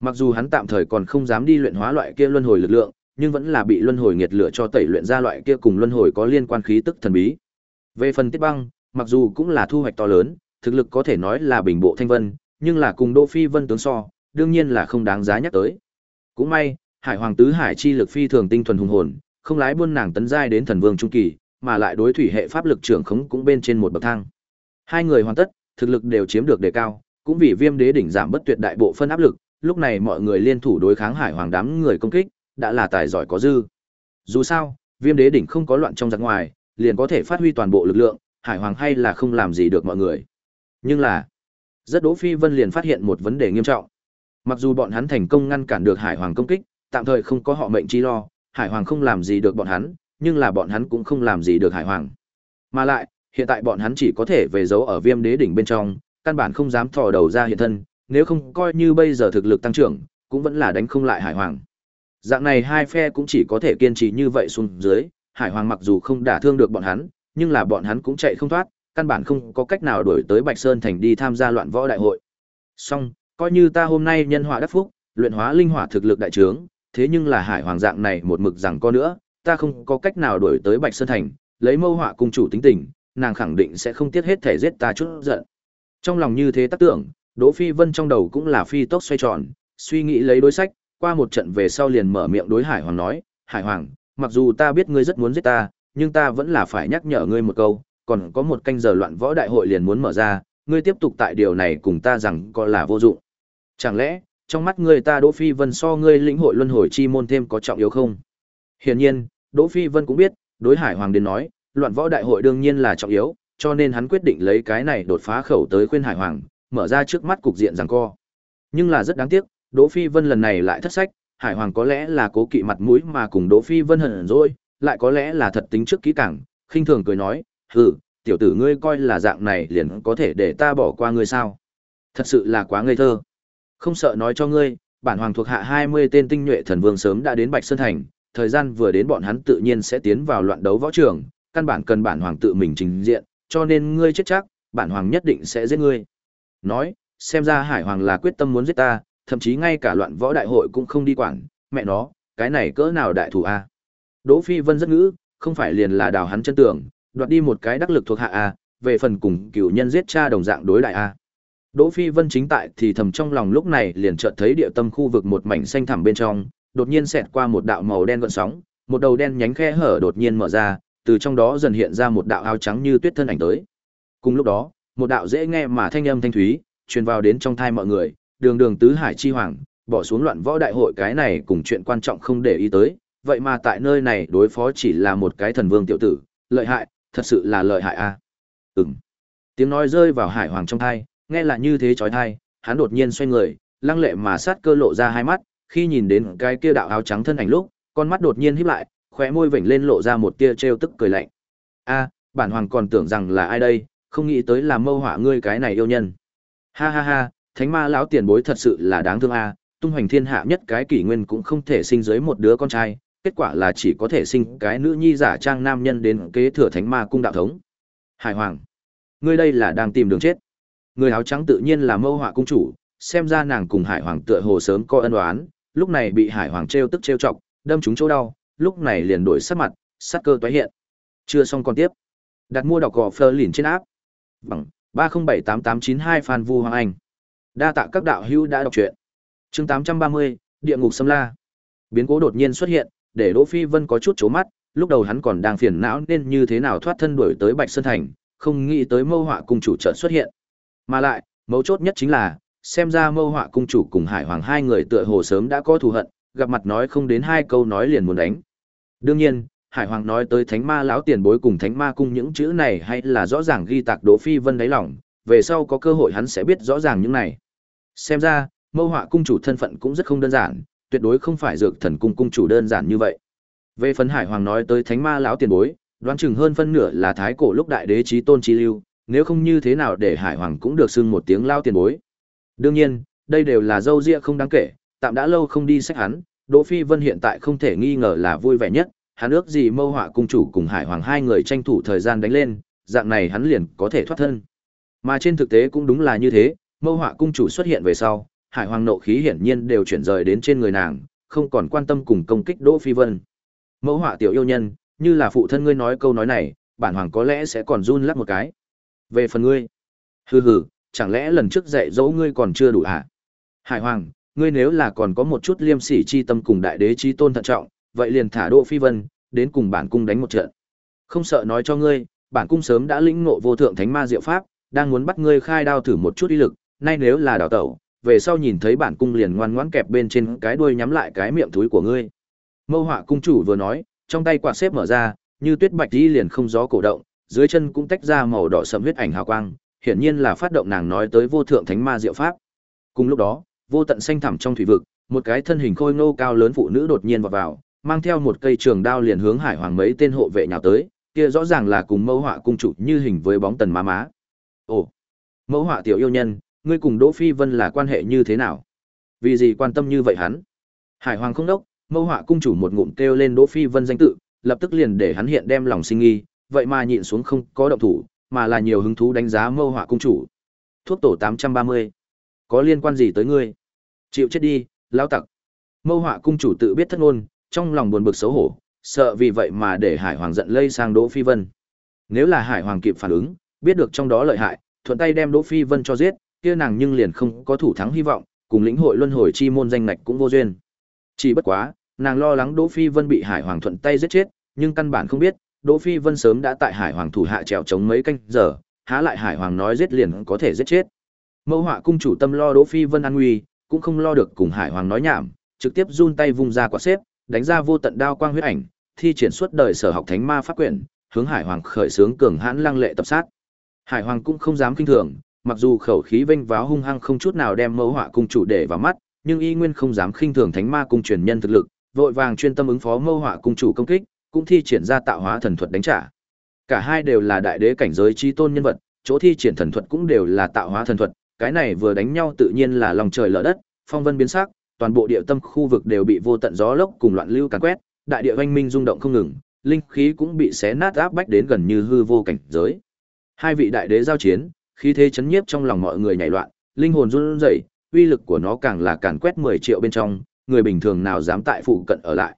Mặc dù hắn tạm thời còn không dám đi luyện hóa loại kia luân hồi lực lượng, nhưng vẫn là bị luân hồi nhiệt lửa cho tẩy luyện ra loại kia cùng luân hồi có liên quan khí tức thần bí. Về phần Tiết Băng, mặc dù cũng là thu hoạch to lớn, thực lực có thể nói là bình bộ thanh vân, nhưng là cùng Đỗ Phi Vân tướng so, đương nhiên là không đáng giá nhắc tới. Cũng may, Hải Hoàng tứ hải chi lực phi thường tinh thuần hùng hồn, không lái buôn nàng tấn giai đến thần vương trung kỳ, mà lại đối thủy hệ pháp lực trưởng khống cũng bên trên một bậc thang. Hai người hoàn tất, thực lực đều chiếm được đề cao, cũng vì Viêm Đế đỉnh giảm bất tuyệt đại bộ phân áp lực, lúc này mọi người liên thủ đối kháng Hải Hoàng đám người công kích, đã là tài giỏi có dư. Dù sao, Viêm Đế đỉnh không có loạn trong giặc ngoài, liền có thể phát huy toàn bộ lực lượng, Hải Hoàng hay là không làm gì được mọi người. Nhưng là, rất Đỗ Phi Vân liền phát hiện một vấn đề nghiêm trọng. Mặc dù bọn hắn thành công ngăn cản được Hải Hoàng công kích, tạm thời không có họ mệnh chi lo, Hải Hoàng không làm gì được bọn hắn, nhưng là bọn hắn cũng không làm gì được Hải Hoàng. Mà lại, hiện tại bọn hắn chỉ có thể về giấu ở Viêm Đế đỉnh bên trong, căn bản không dám thò đầu ra hiện thân, nếu không coi như bây giờ thực lực tăng trưởng, cũng vẫn là đánh không lại Hải Hoàng. Dạng này hai phe cũng chỉ có thể kiên trì như vậy xuống dưới, Hải Hoàng mặc dù không đả thương được bọn hắn, nhưng là bọn hắn cũng chạy không thoát, căn bản không có cách nào đuổi tới Bạch Sơn thành đi tham gia loạn võ đại hội. Song, coi như ta hôm nay nhân họa đắc phúc, luyện hóa linh hỏa thực lực đại trướng, thế nhưng là Hải Hoàng dạng này một mực rằng có nữa, ta không có cách nào đuổi tới Bạch Sơn thành, lấy mâu họa cung chủ tính tình, nàng khẳng định sẽ không tiếc hết thể giết ta chút giận. Trong lòng như thế tác tưởng, Đỗ Phi Vân trong đầu cũng là phi tốc xoay tròn, suy nghĩ lấy đối sách, qua một trận về sau liền mở miệng đối Hải Hoàng nói, Hải Hoàng, mặc dù ta biết ngươi rất muốn giết ta, nhưng ta vẫn là phải nhắc nhở ngươi một câu, còn có một canh giờ loạn võ đại hội liền muốn mở ra, ngươi tiếp tục tại điều này cùng ta rằng có là vô dụng. Chẳng lẽ, trong mắt ngươi ta Đỗ Phi Vân so ngươi lĩnh hội luân hồi chi môn thêm có trọng yếu không? Hiển nhiên, Đỗ Phi Vân cũng biết, đối Hải Hoàng đến nói, loạn võ đại hội đương nhiên là trọng yếu, cho nên hắn quyết định lấy cái này đột phá khẩu tới khuyên Hải Hoàng, mở ra trước mắt cục diện giằng co. Nhưng là rất đáng tiếc, Đỗ Phi Vân lần này lại thất sách, Hải Hoàng có lẽ là cố kỵ mặt mũi mà cùng Đỗ Phi Vân hận rồi, lại có lẽ là thật tính trước kỹ càng, khinh thường cười nói, "Hừ, tiểu tử ngươi coi là dạng này liền có thể để ta bỏ qua ngươi sao? Thật sự là quá ngây thơ. Không sợ nói cho ngươi, bản hoàng thuộc hạ 20 tên tinh nhuệ thần vương sớm đã đến Bạch Sơn thành, thời gian vừa đến bọn hắn tự nhiên sẽ tiến vào loạn đấu võ trường, căn bản cần bản hoàng tự mình trình diện, cho nên ngươi chết chắc, bản hoàng nhất định sẽ giết ngươi. Nói, xem ra hải hoàng là quyết tâm muốn giết ta, thậm chí ngay cả loạn võ đại hội cũng không đi quản, mẹ nó, cái này cỡ nào đại thủ a? Đỗ Phi Vân rất ngữ, không phải liền là đào hắn chân tưởng, đoạt đi một cái đắc lực thuộc hạ a, về phần cùng cửu nhân giết cha đồng dạng đối đại a. Đỗ Phi Vân chính tại thì thầm trong lòng lúc này liền chợt thấy địa tâm khu vực một mảnh xanh thẳm bên trong, đột nhiên xẹt qua một đạo màu đen gợn sóng, một đầu đen nhánh khe hở đột nhiên mở ra, từ trong đó dần hiện ra một đạo áo trắng như tuyết thân ảnh tới. Cùng lúc đó, một đạo dễ nghe mà thanh âm thanh thúy truyền vào đến trong thai mọi người, đường đường tứ hải chi hoàng, bỏ xuống loạn võ đại hội cái này cùng chuyện quan trọng không để ý tới, vậy mà tại nơi này đối phó chỉ là một cái thần vương tiểu tử, lợi hại, thật sự là lợi hại a. À? Ừm. Tiếng nói rơi vào hải hoàng trong thai, nghe là như thế chói tai, hắn đột nhiên xoay người, lăng lệ mà sát cơ lộ ra hai mắt, khi nhìn đến cái kia đạo áo trắng thân ảnh lúc, con mắt đột nhiên híp lại, khóe môi vểnh lên lộ ra một tia trêu tức cười lạnh. A, bản hoàng còn tưởng rằng là ai đây, không nghĩ tới là mâu họa ngươi cái này yêu nhân. Ha ha ha, thánh ma lão tiền bối thật sự là đáng thương a, tung hoành thiên hạ nhất cái kỷ nguyên cũng không thể sinh dưới một đứa con trai, kết quả là chỉ có thể sinh cái nữ nhi giả trang nam nhân đến kế thừa thánh ma cung đạo thống. Hải hoàng, ngươi đây là đang tìm đường chết. Người áo trắng tự nhiên là mâu họa cung chủ, xem ra nàng cùng hải hoàng tựa hồ sớm có ân oán, lúc này bị hải hoàng trêu tức trêu chọc, đâm trúng chỗ đau, lúc này liền đổi sắc mặt, sắc cơ tái hiện. Chưa xong còn tiếp. Đặt mua đọc gò phơ lìn trên áp. Bằng 3078892 Phan Vu Hoàng Anh. Đa tạ các đạo hữu đã đọc truyện. Chương 830, Địa ngục xâm la. Biến cố đột nhiên xuất hiện, để Đỗ Phi Vân có chút chố mắt, lúc đầu hắn còn đang phiền não nên như thế nào thoát thân đuổi tới Bạch Sơn Thành, không nghĩ tới mâu họa cung chủ chợt xuất hiện. Mà lại, mấu chốt nhất chính là, xem ra mâu họa cung chủ cùng Hải Hoàng hai người tựa hồ sớm đã có thù hận, gặp mặt nói không đến hai câu nói liền muốn đánh. Đương nhiên, Hải Hoàng nói tới Thánh Ma lão tiền bối cùng Thánh Ma cung những chữ này hay là rõ ràng ghi tạc Đỗ Phi Vân đáy lòng, về sau có cơ hội hắn sẽ biết rõ ràng những này. Xem ra, Mâu Họa cung chủ thân phận cũng rất không đơn giản, tuyệt đối không phải dược thần cung cung chủ đơn giản như vậy. Về phần Hải Hoàng nói tới Thánh Ma lão tiền bối, đoán chừng hơn phân nửa là thái cổ lúc đại đế chí tôn chi lưu, nếu không như thế nào để Hải Hoàng cũng được xưng một tiếng lao tiền bối. Đương nhiên, đây đều là dâu ria không đáng kể, tạm đã lâu không đi sách hắn, Đỗ Phi Vân hiện tại không thể nghi ngờ là vui vẻ nhất, hắn ước gì Mâu Họa cung chủ cùng Hải Hoàng hai người tranh thủ thời gian đánh lên, dạng này hắn liền có thể thoát thân. Mà trên thực tế cũng đúng là như thế, Mâu Họa cung chủ xuất hiện về sau, Hải Hoàng nộ khí hiển nhiên đều chuyển rời đến trên người nàng, không còn quan tâm cùng công kích Đỗ Phi Vân. Mẫu Họa tiểu yêu nhân, như là phụ thân ngươi nói câu nói này, bản hoàng có lẽ sẽ còn run lắc một cái. Về phần ngươi, hừ hừ, chẳng lẽ lần trước dạy dỗ ngươi còn chưa đủ à? Hải Hoàng, ngươi nếu là còn có một chút liêm sỉ chi tâm cùng đại đế chi tôn thận trọng, vậy liền thả Đỗ Phi Vân, đến cùng bản cung đánh một trận. Không sợ nói cho ngươi, bản cung sớm đã lĩnh ngộ vô thượng thánh ma diệu pháp, đang muốn bắt ngươi khai đao thử một chút uy lực, nay nếu là đào tẩu, về sau nhìn thấy bản cung liền ngoan ngoãn kẹp bên trên cái đuôi nhắm lại cái miệng túi của ngươi. Mâu Họa cung chủ vừa nói, trong tay quạt xếp mở ra, như tuyết bạch đi liền không gió cổ động, dưới chân cũng tách ra màu đỏ sẫm huyết ảnh hào quang, hiển nhiên là phát động nàng nói tới vô thượng thánh ma diệu pháp. Cùng lúc đó, vô tận xanh thẳm trong thủy vực, một cái thân hình khôi ngô cao lớn phụ nữ đột nhiên vọt vào, mang theo một cây trường đao liền hướng Hải Hoàng mấy tên hộ vệ nhào tới, kia rõ ràng là cùng Mâu Họa cung chủ như hình với bóng tần má má. Ồ, Mâu Họa tiểu yêu nhân, ngươi cùng Đỗ Phi Vân là quan hệ như thế nào? Vì gì quan tâm như vậy hắn? Hải Hoàng không đốc, Mâu Họa cung chủ một ngụm kêu lên Đỗ Phi Vân danh tự, lập tức liền để hắn hiện đem lòng sinh nghi, vậy mà nhịn xuống không có động thủ, mà là nhiều hứng thú đánh giá Mâu Họa cung chủ. Thuốc tổ 830, có liên quan gì tới ngươi? Chịu chết đi, lão tặc. Mâu Họa cung chủ tự biết thất ngôn, trong lòng buồn bực xấu hổ, sợ vì vậy mà để Hải Hoàng giận lây sang Đỗ Phi Vân. Nếu là Hải Hoàng kịp phản ứng, biết được trong đó lợi hại, thuận tay đem Đỗ Phi Vân cho giết, kia nàng nhưng liền không có thủ thắng hy vọng, cùng lĩnh hội luân hồi chi môn danh ngạch cũng vô duyên. Chỉ bất quá, nàng lo lắng Đỗ Phi Vân bị Hải Hoàng thuận tay giết chết, nhưng căn bản không biết, Đỗ Phi Vân sớm đã tại Hải Hoàng thủ hạ trèo chống mấy canh giờ, há lại Hải Hoàng nói giết liền có thể giết chết. Mâu Họa cung chủ tâm lo Đỗ Phi Vân an nguy, cũng không lo được cùng Hải Hoàng nói nhảm, trực tiếp run tay vung ra quả xếp, đánh ra vô tận đao quang huyết ảnh, thi triển suốt đời sở học thánh ma pháp quyển, hướng Hải Hoàng khởi sướng cường hãn lăng lệ tập sát. Hải Hoàng cũng không dám kinh thường, mặc dù khẩu khí vênh váo hung hăng không chút nào đem mẫu họa cung chủ để vào mắt, nhưng y nguyên không dám khinh thường thánh ma cung truyền nhân thực lực, vội vàng chuyên tâm ứng phó mâu họa cung chủ công kích, cũng thi triển ra tạo hóa thần thuật đánh trả. Cả hai đều là đại đế cảnh giới chi tôn nhân vật, chỗ thi triển thần thuật cũng đều là tạo hóa thần thuật, cái này vừa đánh nhau tự nhiên là lòng trời lở đất, phong vân biến sắc, toàn bộ địa tâm khu vực đều bị vô tận gió lốc cùng loạn lưu càn quét, đại địa oanh minh rung động không ngừng, linh khí cũng bị xé nát áp bách đến gần như hư vô cảnh giới. Hai vị đại đế giao chiến, khí thế chấn nhiếp trong lòng mọi người nhảy loạn, linh hồn run rẩy, uy lực của nó càng là càn quét 10 triệu bên trong, người bình thường nào dám tại phụ cận ở lại.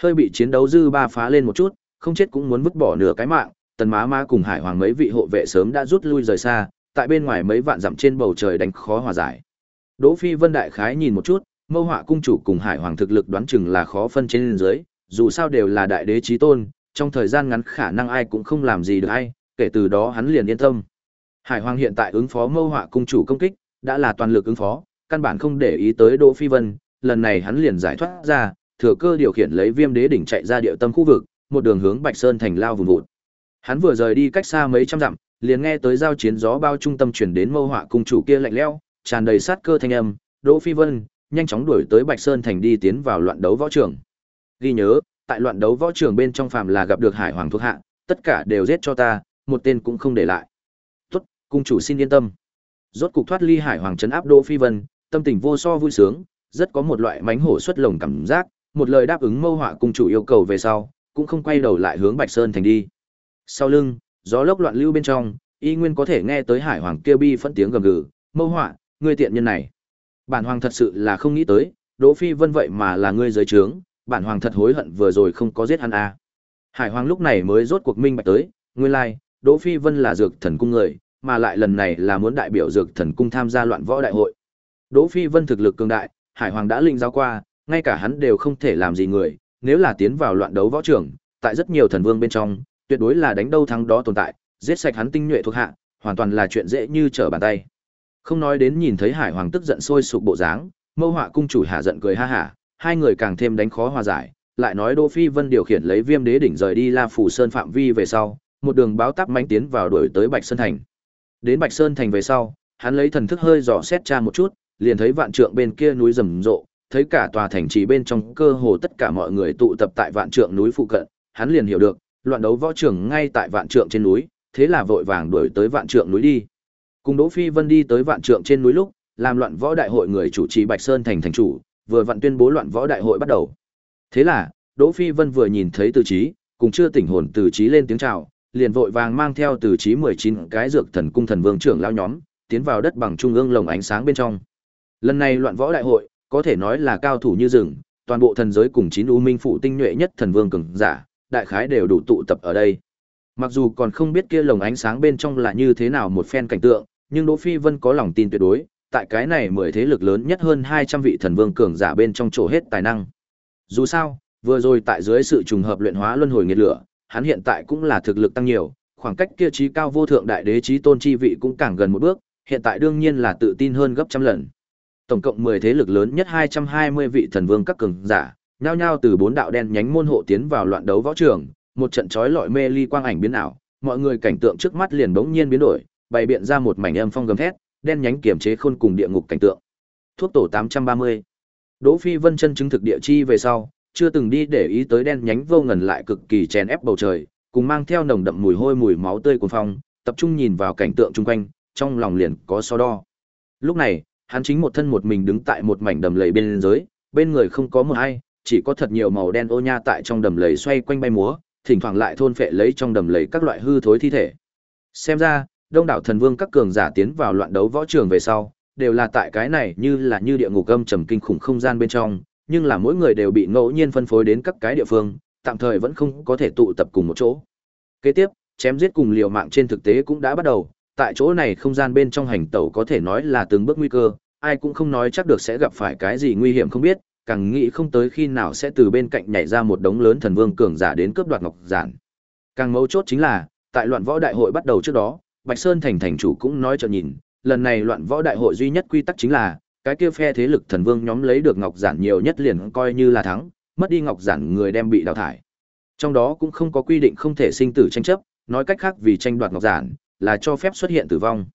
Hơi bị chiến đấu dư ba phá lên một chút, không chết cũng muốn vứt bỏ nửa cái mạng, tần má ma cùng hải hoàng mấy vị hộ vệ sớm đã rút lui rời xa, tại bên ngoài mấy vạn dặm trên bầu trời đánh khó hòa giải. Đỗ Phi Vân đại khái nhìn một chút, Mâu Họa cung chủ cùng Hải Hoàng thực lực đoán chừng là khó phân trên dưới, dù sao đều là đại đế chí tôn, trong thời gian ngắn khả năng ai cũng không làm gì được ai, kể từ đó hắn liền yên tâm. Hải Hoàng hiện tại ứng phó Mâu Họa cung chủ công kích, đã là toàn lực ứng phó, căn bản không để ý tới Đỗ Phi Vân, lần này hắn liền giải thoát ra, thừa cơ điều khiển lấy Viêm Đế đỉnh chạy ra địa tâm khu vực, một đường hướng Bạch Sơn thành lao vùng vụt. Hắn vừa rời đi cách xa mấy trăm dặm, liền nghe tới giao chiến gió bao trung tâm chuyển đến Mâu Họa cung chủ kia lạnh lẽo, tràn đầy sát cơ thanh âm, Đỗ Phi Vân nhanh chóng đuổi tới Bạch Sơn thành đi tiến vào loạn đấu võ trường. Ghi nhớ, tại loạn đấu võ trường bên trong phàm là gặp được Hải Hoàng thuộc hạ, tất cả đều giết cho ta, một tên cũng không để lại. tuất cung chủ xin yên tâm. Rốt cục thoát ly Hải Hoàng trấn áp Đỗ Phi Vân, tâm tình vô so vui sướng, rất có một loại mánh hổ xuất lồng cảm giác, một lời đáp ứng mâu họa cung chủ yêu cầu về sau, cũng không quay đầu lại hướng Bạch Sơn thành đi. Sau lưng, gió lốc loạn lưu bên trong, y nguyên có thể nghe tới Hải Hoàng kia bi phẫn tiếng gầm gừ, "Mâu họa, ngươi tiện nhân này." Bản hoàng thật sự là không nghĩ tới, Đỗ Phi Vân vậy mà là ngươi dưới trướng, bản hoàng thật hối hận vừa rồi không có giết hắn a. À. Hải Hoàng lúc này mới rốt cuộc minh bạch tới, nguyên lai, like, Đỗ Phi Vân là dược thần cung người, mà lại lần này là muốn đại biểu dược thần cung tham gia loạn võ đại hội. Đỗ Phi Vân thực lực cường đại, Hải Hoàng đã linh giao qua, ngay cả hắn đều không thể làm gì người, nếu là tiến vào loạn đấu võ trường, tại rất nhiều thần vương bên trong, tuyệt đối là đánh đâu thắng đó tồn tại, giết sạch hắn tinh nhuệ thuộc hạ, hoàn toàn là chuyện dễ như trở bàn tay. Không nói đến nhìn thấy Hải Hoàng tức giận sôi sục bộ dáng, Mâu Họa cung chủ hạ giận cười ha hả, hai người càng thêm đánh khó hòa giải, lại nói Đỗ Phi Vân điều khiển lấy Viêm Đế đỉnh rời đi La Phủ Sơn phạm vi về sau, một đường báo táp mãnh tiến vào đuổi tới Bạch Sơn thành. Đến Bạch Sơn thành về sau, hắn lấy thần thức hơi dò xét tra một chút, liền thấy vạn trượng bên kia núi rầm rộ, thấy cả tòa thành trì bên trong cơ hồ tất cả mọi người tụ tập tại vạn trượng núi phụ cận, hắn liền hiểu được, loạn đấu võ trường ngay tại vạn trượng trên núi, thế là vội vàng đuổi tới vạn trượng núi đi. Cùng Đỗ Phi Vân đi tới vạn trượng trên núi lúc, làm loạn võ đại hội người chủ trì Bạch Sơn thành thành chủ, vừa vặn tuyên bố loạn võ đại hội bắt đầu. Thế là, Đỗ Phi Vân vừa nhìn thấy Từ Chí, cùng chưa tỉnh hồn Từ Chí lên tiếng chào, liền vội vàng mang theo Từ Chí 19 cái dược thần cung thần vương trưởng lão nhóm, tiến vào đất bằng trung ương lồng ánh sáng bên trong. Lần này loạn võ đại hội, có thể nói là cao thủ như rừng, toàn bộ thần giới cùng chín u minh phụ tinh nhuệ nhất thần vương cường giả, đại khái đều đủ tụ tập ở đây. Mặc dù còn không biết kia lồng ánh sáng bên trong là như thế nào một phen cảnh tượng, nhưng Đỗ Phi Vân có lòng tin tuyệt đối, tại cái này mười thế lực lớn nhất hơn 200 vị thần vương cường giả bên trong chỗ hết tài năng. Dù sao, vừa rồi tại dưới sự trùng hợp luyện hóa luân hồi nghiệt lửa, hắn hiện tại cũng là thực lực tăng nhiều, khoảng cách kia trí cao vô thượng đại đế trí tôn chi vị cũng càng gần một bước, hiện tại đương nhiên là tự tin hơn gấp trăm lần. Tổng cộng 10 thế lực lớn nhất 220 vị thần vương các cường giả, nhao nhao từ bốn đạo đen nhánh môn hộ tiến vào loạn đấu võ trường, một trận chói lọi mê ly quang ảnh biến ảo, mọi người cảnh tượng trước mắt liền bỗng nhiên biến đổi, bày biện ra một mảnh âm phong gầm thét, đen nhánh kiểm chế khôn cùng địa ngục cảnh tượng. Thuốc tổ 830. Đỗ Phi Vân chân chứng thực địa chi về sau, chưa từng đi để ý tới đen nhánh vô ngần lại cực kỳ chèn ép bầu trời, cùng mang theo nồng đậm mùi hôi mùi máu tươi của phong, tập trung nhìn vào cảnh tượng chung quanh, trong lòng liền có so đo. Lúc này, hắn chính một thân một mình đứng tại một mảnh đầm lầy bên dưới, bên người không có một ai, chỉ có thật nhiều màu đen ô nha tại trong đầm lầy xoay quanh bay múa, thỉnh thoảng lại thôn phệ lấy trong đầm lầy các loại hư thối thi thể. Xem ra, đông đảo thần vương các cường giả tiến vào loạn đấu võ trường về sau, đều là tại cái này như là như địa ngục âm trầm kinh khủng không gian bên trong, nhưng là mỗi người đều bị ngẫu nhiên phân phối đến các cái địa phương, tạm thời vẫn không có thể tụ tập cùng một chỗ. Kế tiếp, chém giết cùng liều mạng trên thực tế cũng đã bắt đầu, tại chỗ này không gian bên trong hành tẩu có thể nói là từng bước nguy cơ, ai cũng không nói chắc được sẽ gặp phải cái gì nguy hiểm không biết, càng nghĩ không tới khi nào sẽ từ bên cạnh nhảy ra một đống lớn thần vương cường giả đến cướp đoạt ngọc giản. Càng mấu chốt chính là, tại loạn võ đại hội bắt đầu trước đó, Bạch Sơn thành thành chủ cũng nói cho nhìn, lần này loạn võ đại hội duy nhất quy tắc chính là, cái kia phe thế lực thần vương nhóm lấy được ngọc giản nhiều nhất liền coi như là thắng, mất đi ngọc giản người đem bị đào thải. Trong đó cũng không có quy định không thể sinh tử tranh chấp, nói cách khác vì tranh đoạt ngọc giản, là cho phép xuất hiện tử vong.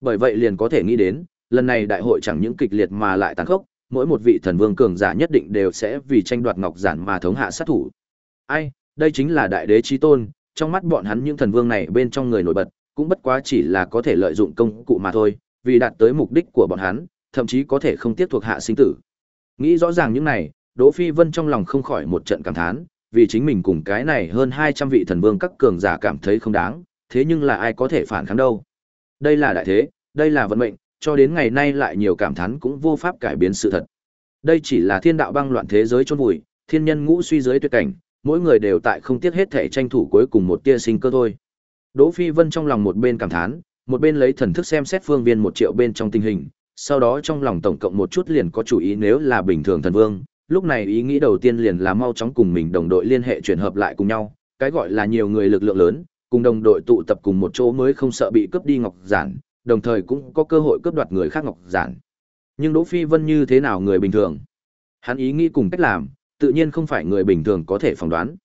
Bởi vậy liền có thể nghĩ đến, lần này đại hội chẳng những kịch liệt mà lại tàn khốc, mỗi một vị thần vương cường giả nhất định đều sẽ vì tranh đoạt ngọc giản mà thống hạ sát thủ. Ai, đây chính là đại đế chí tôn, trong mắt bọn hắn những thần vương này bên trong người nổi bật, cũng bất quá chỉ là có thể lợi dụng công cụ mà thôi, vì đạt tới mục đích của bọn hắn, thậm chí có thể không tiếp thuộc hạ sinh tử. Nghĩ rõ ràng những này, Đỗ Phi Vân trong lòng không khỏi một trận cảm thán, vì chính mình cùng cái này hơn 200 vị thần vương các cường giả cảm thấy không đáng, thế nhưng là ai có thể phản kháng đâu. Đây là đại thế, đây là vận mệnh, cho đến ngày nay lại nhiều cảm thán cũng vô pháp cải biến sự thật. Đây chỉ là thiên đạo băng loạn thế giới chôn vùi, thiên nhân ngũ suy giới tuyệt cảnh, mỗi người đều tại không tiếc hết thể tranh thủ cuối cùng một tia sinh cơ thôi. Đỗ Phi Vân trong lòng một bên cảm thán, một bên lấy thần thức xem xét phương viên một triệu bên trong tình hình, sau đó trong lòng tổng cộng một chút liền có chủ ý nếu là bình thường thần vương, lúc này ý nghĩ đầu tiên liền là mau chóng cùng mình đồng đội liên hệ chuyển hợp lại cùng nhau, cái gọi là nhiều người lực lượng lớn, cùng đồng đội tụ tập cùng một chỗ mới không sợ bị cướp đi ngọc giản, đồng thời cũng có cơ hội cướp đoạt người khác ngọc giản. Nhưng Đỗ Phi Vân như thế nào người bình thường? Hắn ý nghĩ cùng cách làm, tự nhiên không phải người bình thường có thể phỏng đoán.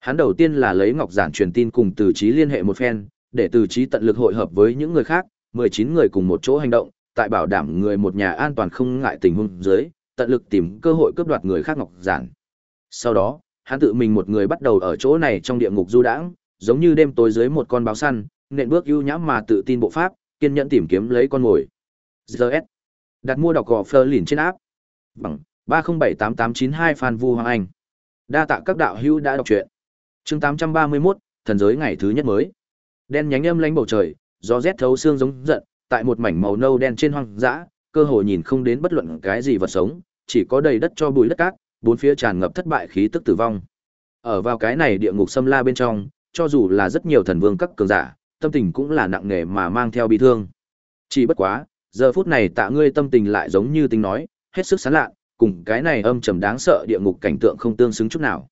Hắn đầu tiên là lấy ngọc giản truyền tin cùng từ trí liên hệ một phen, để từ trí tận lực hội hợp với những người khác, 19 người cùng một chỗ hành động, tại bảo đảm người một nhà an toàn không ngại tình huống dưới, tận lực tìm cơ hội cướp đoạt người khác ngọc giản. Sau đó, hắn tự mình một người bắt đầu ở chỗ này trong địa ngục du đãng, giống như đêm tối dưới một con báo săn, nện bước ưu nhãm mà tự tin bộ pháp, kiên nhẫn tìm kiếm lấy con mồi. zs Đặt mua đọc gò Fleur lìn trên áp. Bằng 3078892 Phan Vu Hoàng Anh. Đa tạ các đạo hữu đã đọc truyện. Chương 831, thần giới ngày thứ nhất mới. Đen nhánh âm lãnh bầu trời, gió rét thấu xương giống giận, tại một mảnh màu nâu đen trên hoang dã, cơ hồ nhìn không đến bất luận cái gì vật sống, chỉ có đầy đất cho bụi đất cát, bốn phía tràn ngập thất bại khí tức tử vong. Ở vào cái này địa ngục xâm la bên trong, cho dù là rất nhiều thần vương các cường giả, tâm tình cũng là nặng nề mà mang theo bi thương. Chỉ bất quá, giờ phút này tạ ngươi tâm tình lại giống như tính nói, hết sức sán lạ, cùng cái này âm trầm đáng sợ địa ngục cảnh tượng không tương xứng chút nào.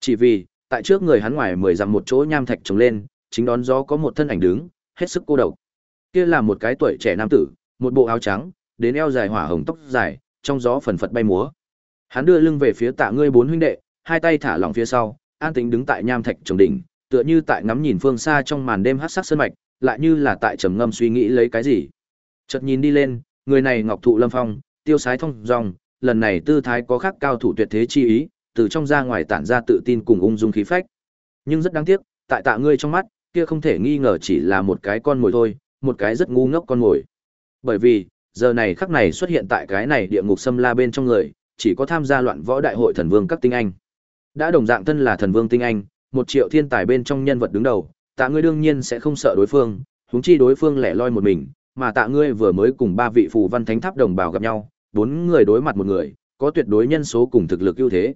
Chỉ vì, tại trước người hắn ngoài mười dặm một chỗ nham thạch trồng lên, chính đón gió có một thân ảnh đứng, hết sức cô độc. Kia là một cái tuổi trẻ nam tử, một bộ áo trắng, đến eo dài hỏa hồng tóc dài, trong gió phần phật bay múa. Hắn đưa lưng về phía tạ ngươi bốn huynh đệ, hai tay thả lỏng phía sau, an tĩnh đứng tại nham thạch trồng đỉnh, tựa như tại ngắm nhìn phương xa trong màn đêm hát sắc sơn mạch, lại như là tại trầm ngâm suy nghĩ lấy cái gì. Chợt nhìn đi lên, người này ngọc thụ lâm phong, tiêu sái thông dong, lần này tư thái có khác cao thủ tuyệt thế chi ý, từ trong ra ngoài tản ra tự tin cùng ung dung khí phách. Nhưng rất đáng tiếc, tại tạ ngươi trong mắt, kia không thể nghi ngờ chỉ là một cái con mồi thôi, một cái rất ngu ngốc con mồi. Bởi vì, giờ này khắc này xuất hiện tại cái này địa ngục xâm la bên trong người, chỉ có tham gia loạn võ đại hội thần vương các tinh anh. Đã đồng dạng thân là thần vương tinh anh, một triệu thiên tài bên trong nhân vật đứng đầu, tạ ngươi đương nhiên sẽ không sợ đối phương, huống chi đối phương lẻ loi một mình, mà tạ ngươi vừa mới cùng ba vị phù văn thánh tháp đồng bào gặp nhau, bốn người đối mặt một người, có tuyệt đối nhân số cùng thực lực ưu thế.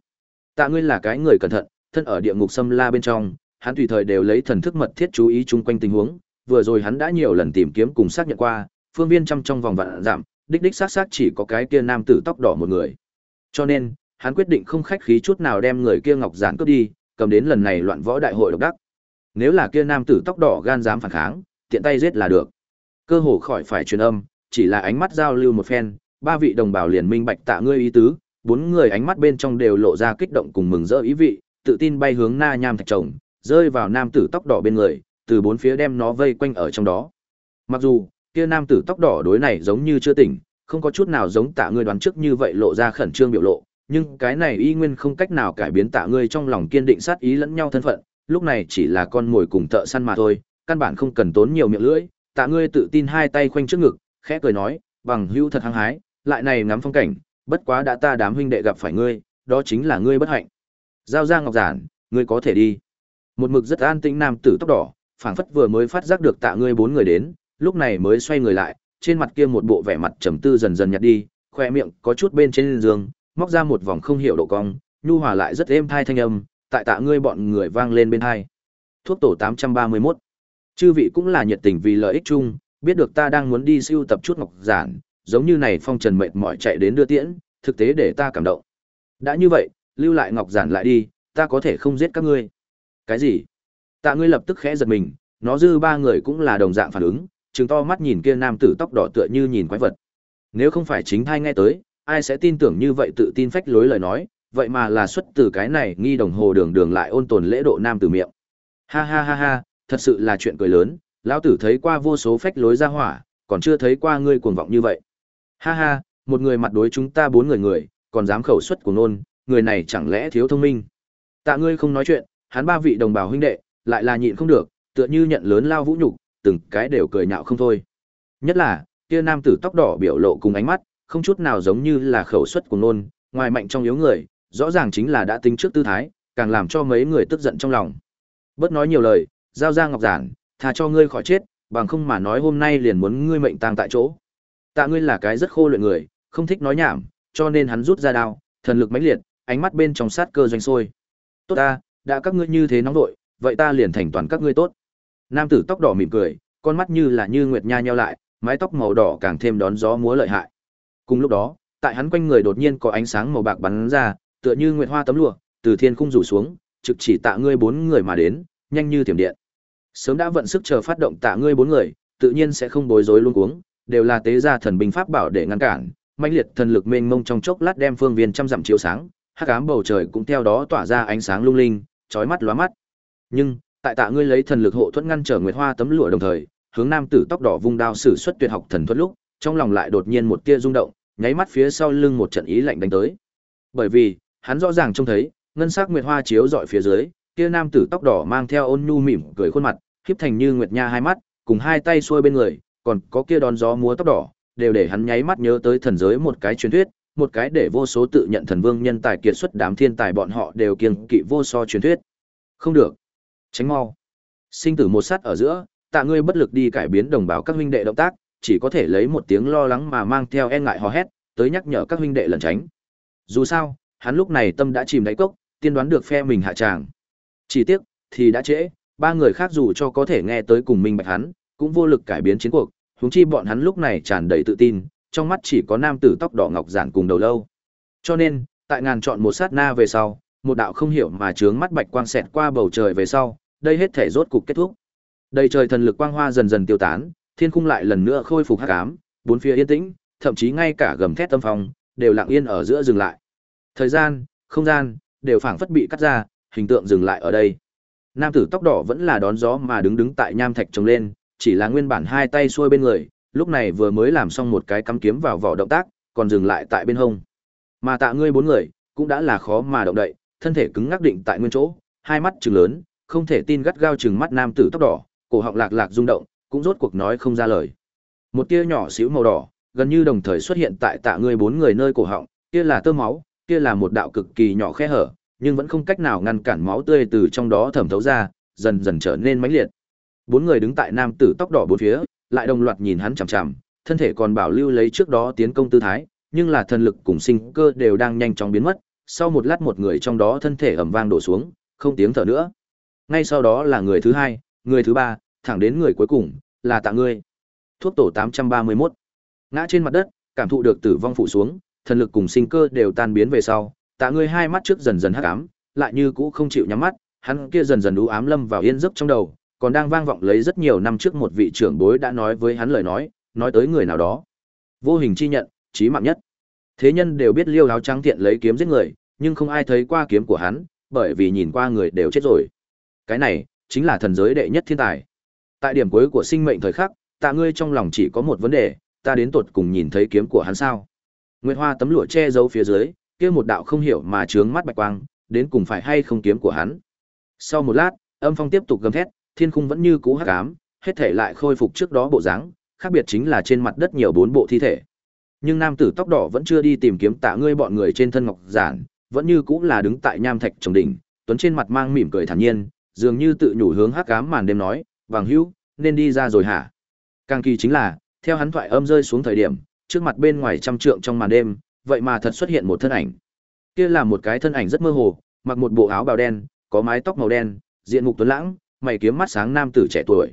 Tạ ngươi là cái người cẩn thận, thân ở địa ngục xâm la bên trong, hắn tùy thời đều lấy thần thức mật thiết chú ý chung quanh tình huống, vừa rồi hắn đã nhiều lần tìm kiếm cùng xác nhận qua, phương viên trăm trong vòng vạn giảm, đích đích xác xác chỉ có cái kia nam tử tóc đỏ một người. Cho nên, hắn quyết định không khách khí chút nào đem người kia ngọc giản cướp đi, cầm đến lần này loạn võ đại hội độc đắc. Nếu là kia nam tử tóc đỏ gan dám phản kháng, tiện tay giết là được. Cơ hồ khỏi phải truyền âm, chỉ là ánh mắt giao lưu một phen, ba vị đồng bào liền minh bạch tạ ngươi ý tứ, bốn người ánh mắt bên trong đều lộ ra kích động cùng mừng rỡ ý vị, tự tin bay hướng na nham thạch chồng, rơi vào nam tử tóc đỏ bên người, từ bốn phía đem nó vây quanh ở trong đó. Mặc dù, kia nam tử tóc đỏ đối này giống như chưa tỉnh, không có chút nào giống tạ ngươi đoán trước như vậy lộ ra khẩn trương biểu lộ, nhưng cái này y nguyên không cách nào cải biến tạ ngươi trong lòng kiên định sát ý lẫn nhau thân phận, lúc này chỉ là con mồi cùng thợ săn mà thôi, căn bản không cần tốn nhiều miệng lưỡi, tạ ngươi tự tin hai tay khoanh trước ngực, khẽ cười nói, bằng hữu thật hăng hái, lại này ngắm phong cảnh, bất quá đã ta đám huynh đệ gặp phải ngươi, đó chính là ngươi bất hạnh. Giao ra ngọc giản, ngươi có thể đi. Một mực rất an tĩnh nam tử tóc đỏ, phảng phất vừa mới phát giác được tạ ngươi bốn người đến, lúc này mới xoay người lại, trên mặt kia một bộ vẻ mặt trầm tư dần dần nhạt đi, khoe miệng có chút bên trên giường, móc ra một vòng không hiểu độ cong, nhu hòa lại rất êm thai thanh âm, tại tạ ngươi bọn người vang lên bên hai. Thuốc tổ 831. Chư vị cũng là nhiệt tình vì lợi ích chung, biết được ta đang muốn đi siêu tập chút ngọc giản, giống như này phong trần mệt mỏi chạy đến đưa tiễn, thực tế để ta cảm động. Đã như vậy, lưu lại ngọc giản lại đi, ta có thể không giết các ngươi. Cái gì? Tạ ngươi lập tức khẽ giật mình, nó dư ba người cũng là đồng dạng phản ứng, trừng to mắt nhìn kia nam tử tóc đỏ tựa như nhìn quái vật. Nếu không phải chính thai nghe tới, ai sẽ tin tưởng như vậy tự tin phách lối lời nói, vậy mà là xuất từ cái này nghi đồng hồ đường đường lại ôn tồn lễ độ nam tử miệng. Ha ha ha ha, thật sự là chuyện cười lớn, lão tử thấy qua vô số phách lối ra hỏa, còn chưa thấy qua ngươi cuồng vọng như vậy. Ha ha, một người mặt đối chúng ta bốn người người, còn dám khẩu xuất của nôn, người này chẳng lẽ thiếu thông minh. Tạ ngươi không nói chuyện, hắn ba vị đồng bào huynh đệ, lại là nhịn không được, tựa như nhận lớn lao vũ nhục, từng cái đều cười nhạo không thôi. Nhất là, kia nam tử tóc đỏ biểu lộ cùng ánh mắt, không chút nào giống như là khẩu suất của nôn, ngoài mạnh trong yếu người, rõ ràng chính là đã tính trước tư thái, càng làm cho mấy người tức giận trong lòng. Bớt nói nhiều lời, giao ra ngọc giản, tha cho ngươi khỏi chết, bằng không mà nói hôm nay liền muốn ngươi mệnh tang tại chỗ. Tạ ngươi là cái rất khô luyện người, không thích nói nhảm, cho nên hắn rút ra đao, thần lực mãnh liệt, ánh mắt bên trong sát cơ doanh sôi. Tốt ta, đã các ngươi như thế nóng đội, vậy ta liền thành toàn các ngươi tốt. Nam tử tóc đỏ mỉm cười, con mắt như là như nguyệt nha nheo lại, mái tóc màu đỏ càng thêm đón gió múa lợi hại. Cùng lúc đó, tại hắn quanh người đột nhiên có ánh sáng màu bạc bắn ra, tựa như nguyệt hoa tấm lụa, từ thiên khung rủ xuống, trực chỉ tạ ngươi bốn người mà đến, nhanh như tiềm điện. Sớm đã vận sức chờ phát động tạ ngươi bốn người, tự nhiên sẽ không bối rối luôn cuống, đều là tế gia thần binh pháp bảo để ngăn cản, mãnh liệt thần lực mênh mông trong chốc lát đem phương viên trăm dặm chiếu sáng, hắc ám bầu trời cũng theo đó tỏa ra ánh sáng lung linh, chói mắt lóa mắt. Nhưng, tại tạ ngươi lấy thần lực hộ thuẫn ngăn trở nguyệt hoa tấm lụa đồng thời, hướng nam tử tóc đỏ vung đao sử xuất tuyệt học thần thuật lúc, trong lòng lại đột nhiên một tia rung động, nháy mắt phía sau lưng một trận ý lạnh đánh tới. Bởi vì, hắn rõ ràng trông thấy, ngân sắc nguyệt hoa chiếu rọi phía dưới, kia nam tử tóc đỏ mang theo ôn nhu mỉm cười khuôn mặt, khiếp thành như nguyệt nha hai mắt, cùng hai tay xuôi bên người, còn có kia đón gió múa tóc đỏ, đều để hắn nháy mắt nhớ tới thần giới một cái truyền thuyết, một cái để vô số tự nhận thần vương nhân tài kiệt xuất đám thiên tài bọn họ đều kiêng kỵ vô so truyền thuyết. Không được. Tránh mau. Sinh tử một sát ở giữa, tạ ngươi bất lực đi cải biến đồng bào các huynh đệ động tác, chỉ có thể lấy một tiếng lo lắng mà mang theo e ngại hò hét, tới nhắc nhở các huynh đệ lẩn tránh. Dù sao, hắn lúc này tâm đã chìm đáy cốc, tiên đoán được phe mình hạ tràng. Chỉ tiếc, thì đã trễ, ba người khác dù cho có thể nghe tới cùng minh bạch hắn, cũng vô lực cải biến chiến cuộc, huống chi bọn hắn lúc này tràn đầy tự tin, trong mắt chỉ có nam tử tóc đỏ ngọc giản cùng đầu lâu. Cho nên, tại ngàn chọn một sát na về sau, một đạo không hiểu mà chướng mắt bạch quang xẹt qua bầu trời về sau, đây hết thể rốt cục kết thúc. Đầy trời thần lực quang hoa dần dần tiêu tán, thiên khung lại lần nữa khôi phục hắc ám, bốn phía yên tĩnh, thậm chí ngay cả gầm thét tâm phong đều lặng yên ở giữa dừng lại. Thời gian, không gian đều phảng phất bị cắt ra, hình tượng dừng lại ở đây. Nam tử tóc đỏ vẫn là đón gió mà đứng đứng tại nham thạch trồng lên, chỉ là nguyên bản hai tay xuôi bên người, lúc này vừa mới làm xong một cái cắm kiếm vào vỏ động tác, còn dừng lại tại bên hông. Mà tạ ngươi bốn người, cũng đã là khó mà động đậy, thân thể cứng ngắc định tại nguyên chỗ, hai mắt trừng lớn, không thể tin gắt gao trừng mắt nam tử tóc đỏ, cổ họng lạc lạc rung động, cũng rốt cuộc nói không ra lời. Một tia nhỏ xíu màu đỏ, gần như đồng thời xuất hiện tại tạ ngươi bốn người nơi cổ họng, kia là tơ máu, kia là một đạo cực kỳ nhỏ khe hở, nhưng vẫn không cách nào ngăn cản máu tươi từ trong đó thẩm thấu ra, dần dần trở nên mãnh liệt. Bốn người đứng tại nam tử tóc đỏ bốn phía, lại đồng loạt nhìn hắn chằm chằm, thân thể còn bảo lưu lấy trước đó tiến công tư thái, nhưng là thần lực cùng sinh cơ đều đang nhanh chóng biến mất, sau một lát một người trong đó thân thể ầm vang đổ xuống, không tiếng thở nữa. Ngay sau đó là người thứ hai, người thứ ba, thẳng đến người cuối cùng, là tạ ngươi. Thuốc tổ 831. Ngã trên mặt đất, cảm thụ được tử vong phụ xuống, thần lực cùng sinh cơ đều tan biến về sau, tạ ngươi hai mắt trước dần dần hắc ám, lại như cũ không chịu nhắm mắt, hắn kia dần dần u ám lâm vào yên giấc trong đầu, còn đang vang vọng lấy rất nhiều năm trước một vị trưởng bối đã nói với hắn lời nói, nói tới người nào đó. Vô hình chi nhận, chí mạng nhất. Thế nhân đều biết Liêu áo trắng tiện lấy kiếm giết người, nhưng không ai thấy qua kiếm của hắn, bởi vì nhìn qua người đều chết rồi. Cái này chính là thần giới đệ nhất thiên tài. Tại điểm cuối của sinh mệnh thời khắc, tạ ngươi trong lòng chỉ có một vấn đề, ta đến tột cùng nhìn thấy kiếm của hắn sao? Nguyệt Hoa tấm lụa che giấu phía dưới, kia một đạo không hiểu mà trướng mắt bạch quang, đến cùng phải hay không kiếm của hắn. Sau một lát, âm phong tiếp tục gầm thét, thiên khung vẫn như cũ hắc ám, hết thể lại khôi phục trước đó bộ dáng, khác biệt chính là trên mặt đất nhiều bốn bộ thi thể. Nhưng nam tử tóc đỏ vẫn chưa đi tìm kiếm tạ ngươi bọn người trên thân ngọc giản, vẫn như cũ là đứng tại nham thạch trồng đỉnh, tuấn trên mặt mang mỉm cười thản nhiên, dường như tự nhủ hướng hắc ám màn đêm nói, "Vàng Hữu, nên đi ra rồi hả?" Càng kỳ chính là, theo hắn thoại âm rơi xuống thời điểm, trước mặt bên ngoài trăm trượng trong màn đêm, vậy mà thật xuất hiện một thân ảnh. Kia là một cái thân ảnh rất mơ hồ, mặc một bộ áo bào đen, có mái tóc màu đen, diện mục tuấn lãng, mày kiếm mắt sáng nam tử trẻ tuổi.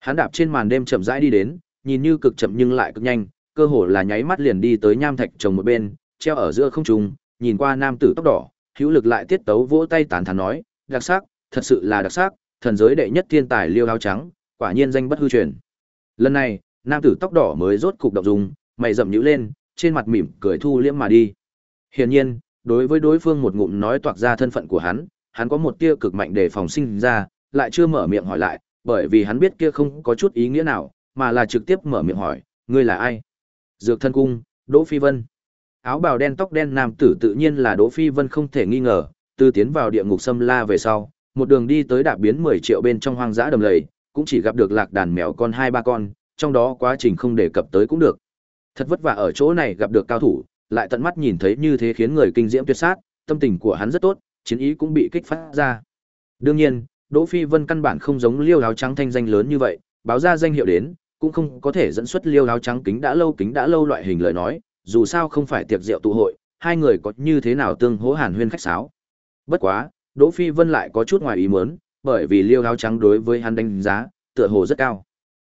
Hắn đạp trên màn đêm chậm rãi đi đến, nhìn như cực chậm nhưng lại cực nhanh, cơ hồ là nháy mắt liền đi tới nham thạch trồng một bên, treo ở giữa không trung, nhìn qua nam tử tóc đỏ, hữu lực lại tiết tấu vỗ tay tán thán nói, đặc sắc, thật sự là đặc sắc, thần giới đệ nhất thiên tài liêu áo trắng, quả nhiên danh bất hư truyền. Lần này, nam tử tóc đỏ mới rốt cục động dung, mày rậm nhíu lên, trên mặt mỉm cười thu liễm mà đi. Hiển nhiên, đối với đối phương một ngụm nói toạc ra thân phận của hắn, hắn có một tia cực mạnh để phòng sinh ra, lại chưa mở miệng hỏi lại, bởi vì hắn biết kia không có chút ý nghĩa nào, mà là trực tiếp mở miệng hỏi, ngươi là ai? Dược thân cung, Đỗ Phi Vân. Áo bào đen tóc đen nam tử tự nhiên là Đỗ Phi Vân không thể nghi ngờ, từ tiến vào địa ngục xâm la về sau, một đường đi tới đạp biến 10 triệu bên trong hoang dã đầm lầy, cũng chỉ gặp được lạc đàn mèo con hai ba con, trong đó quá trình không đề cập tới cũng được. Thật vất vả ở chỗ này gặp được cao thủ, lại tận mắt nhìn thấy như thế khiến người kinh diễm tuyệt sát, tâm tình của hắn rất tốt, chiến ý cũng bị kích phát ra. Đương nhiên, Đỗ Phi Vân căn bản không giống Liêu áo trắng thanh danh lớn như vậy, báo ra danh hiệu đến, cũng không có thể dẫn xuất Liêu áo trắng kính đã lâu kính đã lâu loại hình lời nói, dù sao không phải tiệc rượu tụ hội, hai người có như thế nào tương hỗ hàn huyên khách sáo. Bất quá, Đỗ Phi Vân lại có chút ngoài ý muốn, bởi vì Liêu áo trắng đối với hắn đánh giá, tựa hồ rất cao.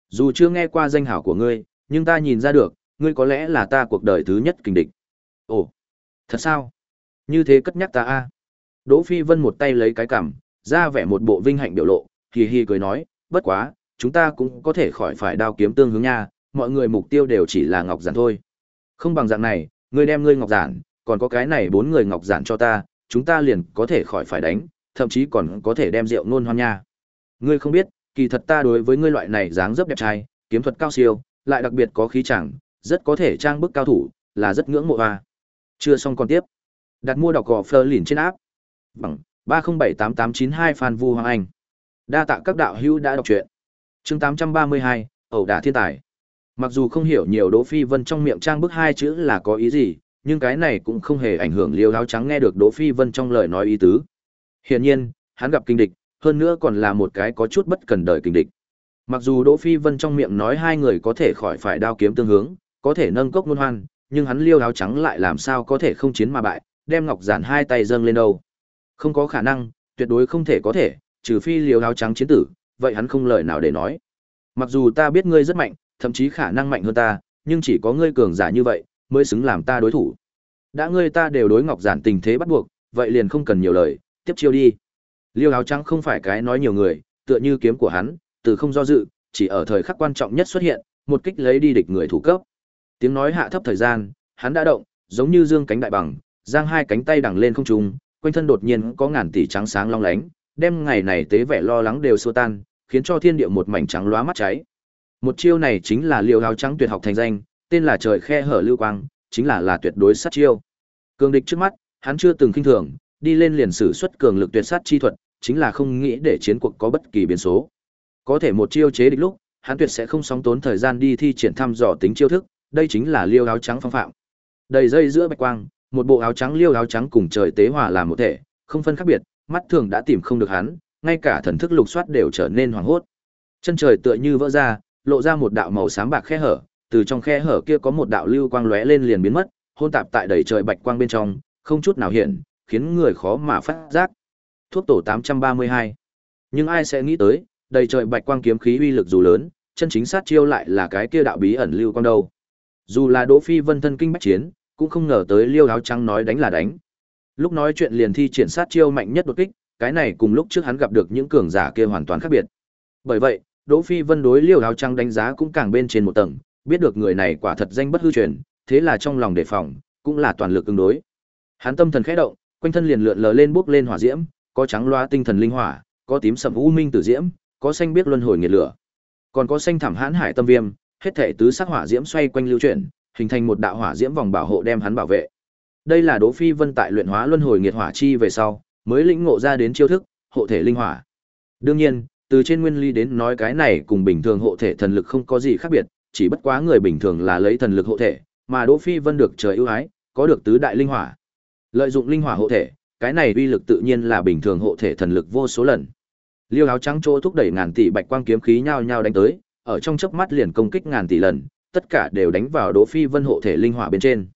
Dù chưa nghe qua danh hảo của ngươi, nhưng ta nhìn ra được, ngươi có lẽ là ta cuộc đời thứ nhất kình địch. Ồ, thật sao? Như thế cất nhắc ta a. Đỗ Phi Vân một tay lấy cái cằm, ra vẻ một bộ vinh hạnh biểu lộ, hì hì cười nói, bất quá, chúng ta cũng có thể khỏi phải đao kiếm tương hướng nha, mọi người mục tiêu đều chỉ là ngọc giản thôi. Không bằng dạng này, ngươi đem ngươi ngọc giản, còn có cái này bốn người ngọc giản cho ta, chúng ta liền có thể khỏi phải đánh, thậm chí còn có thể đem rượu nôn hoan nha. Ngươi không biết, kỳ thật ta đối với ngươi loại này dáng dấp đẹp trai, kiếm thuật cao siêu, lại đặc biệt có khí chẳng, rất có thể trang bức cao thủ, là rất ngưỡng mộ a. Chưa xong còn tiếp. Đặt mua đọc gỏ Fleur lìn trên áp. Bằng 3078892 Phan Vu Hoàng Anh. Đa tạ các đạo hữu đã đọc truyện. Chương 832, ẩu đả thiên tài. Mặc dù không hiểu nhiều Đỗ Phi Vân trong miệng trang bức hai chữ là có ý gì, nhưng cái này cũng không hề ảnh hưởng Liêu áo trắng nghe được Đỗ Phi Vân trong lời nói ý tứ. Hiển nhiên, hắn gặp kinh địch, hơn nữa còn là một cái có chút bất cần đời kinh địch. Mặc dù Đỗ Phi Vân trong miệng nói hai người có thể khỏi phải đao kiếm tương hướng, có thể nâng cốc ngôn hoan, nhưng hắn Liêu áo trắng lại làm sao có thể không chiến mà bại, đem ngọc giản hai tay dâng lên đâu. Không có khả năng, tuyệt đối không thể có thể, trừ phi Liêu áo trắng chiến tử, vậy hắn không lời nào để nói. Mặc dù ta biết ngươi rất mạnh, thậm chí khả năng mạnh hơn ta, nhưng chỉ có ngươi cường giả như vậy mới xứng làm ta đối thủ. Đã ngươi ta đều đối ngọc giản tình thế bắt buộc, vậy liền không cần nhiều lời, tiếp chiêu đi. Liêu áo trắng không phải cái nói nhiều người, tựa như kiếm của hắn, từ không do dự, chỉ ở thời khắc quan trọng nhất xuất hiện, một kích lấy đi địch người thủ cấp. Tiếng nói hạ thấp thời gian, hắn đã động, giống như dương cánh đại bằng, giang hai cánh tay đằng lên không trung, quanh thân đột nhiên có ngàn tỷ trắng sáng long lánh, đem ngày này tế vẻ lo lắng đều xua tan, khiến cho thiên địa một mảnh trắng lóa mắt cháy. Một chiêu này chính là liều áo trắng tuyệt học thành danh, tên là trời khe hở lưu quang, chính là là tuyệt đối sát chiêu. Cường địch trước mắt, hắn chưa từng khinh thường, đi lên liền sử xuất cường lực tuyệt sát chi thuật, chính là không nghĩ để chiến cuộc có bất kỳ biến số. Có thể một chiêu chế địch lúc, hắn tuyệt sẽ không sóng tốn thời gian đi thi triển thăm dò tính chiêu thức, đây chính là liêu áo trắng phong phạm. Đầy dây giữa bạch quang, một bộ áo trắng liêu áo trắng cùng trời tế hòa làm một thể, không phân khác biệt, mắt thường đã tìm không được hắn, ngay cả thần thức lục soát đều trở nên hoảng hốt. Chân trời tựa như vỡ ra, lộ ra một đạo màu xám bạc khe hở, từ trong khe hở kia có một đạo lưu quang lóe lên liền biến mất, hôn tạp tại đầy trời bạch quang bên trong, không chút nào hiện, khiến người khó mà phát giác. Thuốc tổ 832. Nhưng ai sẽ nghĩ tới, đầy trời bạch quang kiếm khí uy lực dù lớn, chân chính sát chiêu lại là cái kia đạo bí ẩn lưu quang đâu. Dù là Đỗ Phi Vân thân kinh bách chiến, cũng không ngờ tới Liêu áo trắng nói đánh là đánh. Lúc nói chuyện liền thi triển sát chiêu mạnh nhất đột kích, cái này cùng lúc trước hắn gặp được những cường giả kia hoàn toàn khác biệt. Bởi vậy, Đỗ Phi Vân đối Liêu áo trắng đánh giá cũng càng bên trên một tầng, biết được người này quả thật danh bất hư truyền, thế là trong lòng đề phòng, cũng là toàn lực ứng đối. Hắn tâm thần khẽ động, quanh thân liền lượn lờ lên bốc lên hỏa diễm, có trắng loa tinh thần linh hỏa, có tím sẫm u minh tử diễm, có xanh biết luân hồi nhiệt lửa, còn có xanh thảm hãn hải tâm viêm, hết thể tứ sắc hỏa diễm xoay quanh lưu chuyển, hình thành một đạo hỏa diễm vòng bảo hộ đem hắn bảo vệ. Đây là Đỗ Phi Vân tại luyện hóa luân hồi nghiệt hỏa chi về sau, mới lĩnh ngộ ra đến chiêu thức, hộ thể linh hỏa. Đương nhiên, từ trên nguyên lý đến nói cái này cùng bình thường hộ thể thần lực không có gì khác biệt, chỉ bất quá người bình thường là lấy thần lực hộ thể, mà Đỗ Phi Vân được trời ưu ái, có được tứ đại linh hỏa. Lợi dụng linh hỏa hộ thể, cái này uy lực tự nhiên là bình thường hộ thể thần lực vô số lần. Liêu áo trắng chỗ thúc đẩy ngàn tỷ bạch quang kiếm khí nhau nhau đánh tới, ở trong chớp mắt liền công kích ngàn tỷ lần, tất cả đều đánh vào Đỗ Phi Vân hộ thể linh hỏa bên trên.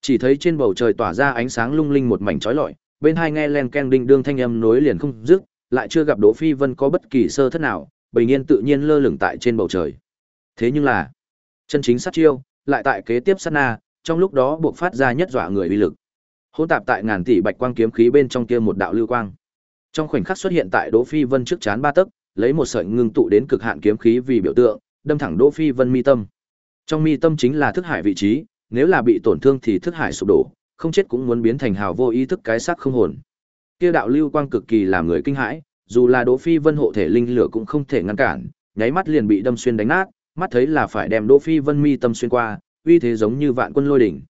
Chỉ thấy trên bầu trời tỏa ra ánh sáng lung linh một mảnh chói lọi, bên hai nghe len keng đinh đương thanh âm nối liền không dứt, lại chưa gặp Đỗ Phi Vân có bất kỳ sơ thất nào, bình yên tự nhiên lơ lửng tại trên bầu trời. Thế nhưng là, chân chính sát chiêu, lại tại kế tiếp sát na, trong lúc đó buộc phát ra nhất dọa người uy lực. Hỗn tạp tại ngàn tỷ bạch quang kiếm khí bên trong kia một đạo lưu quang. Trong khoảnh khắc xuất hiện tại Đỗ Phi Vân trước chán ba tấc, lấy một sợi ngưng tụ đến cực hạn kiếm khí vì biểu tượng, đâm thẳng Đỗ Phi Vân mi tâm. Trong mi tâm chính là thức hải vị trí, nếu là bị tổn thương thì thức hải sụp đổ, không chết cũng muốn biến thành hào vô ý thức cái xác không hồn. Kia đạo lưu quang cực kỳ làm người kinh hãi, dù là Đỗ Phi Vân hộ thể linh lửa cũng không thể ngăn cản, nháy mắt liền bị đâm xuyên đánh nát, mắt thấy là phải đem Đỗ Phi Vân mi tâm xuyên qua, uy thế giống như vạn quân lôi đỉnh.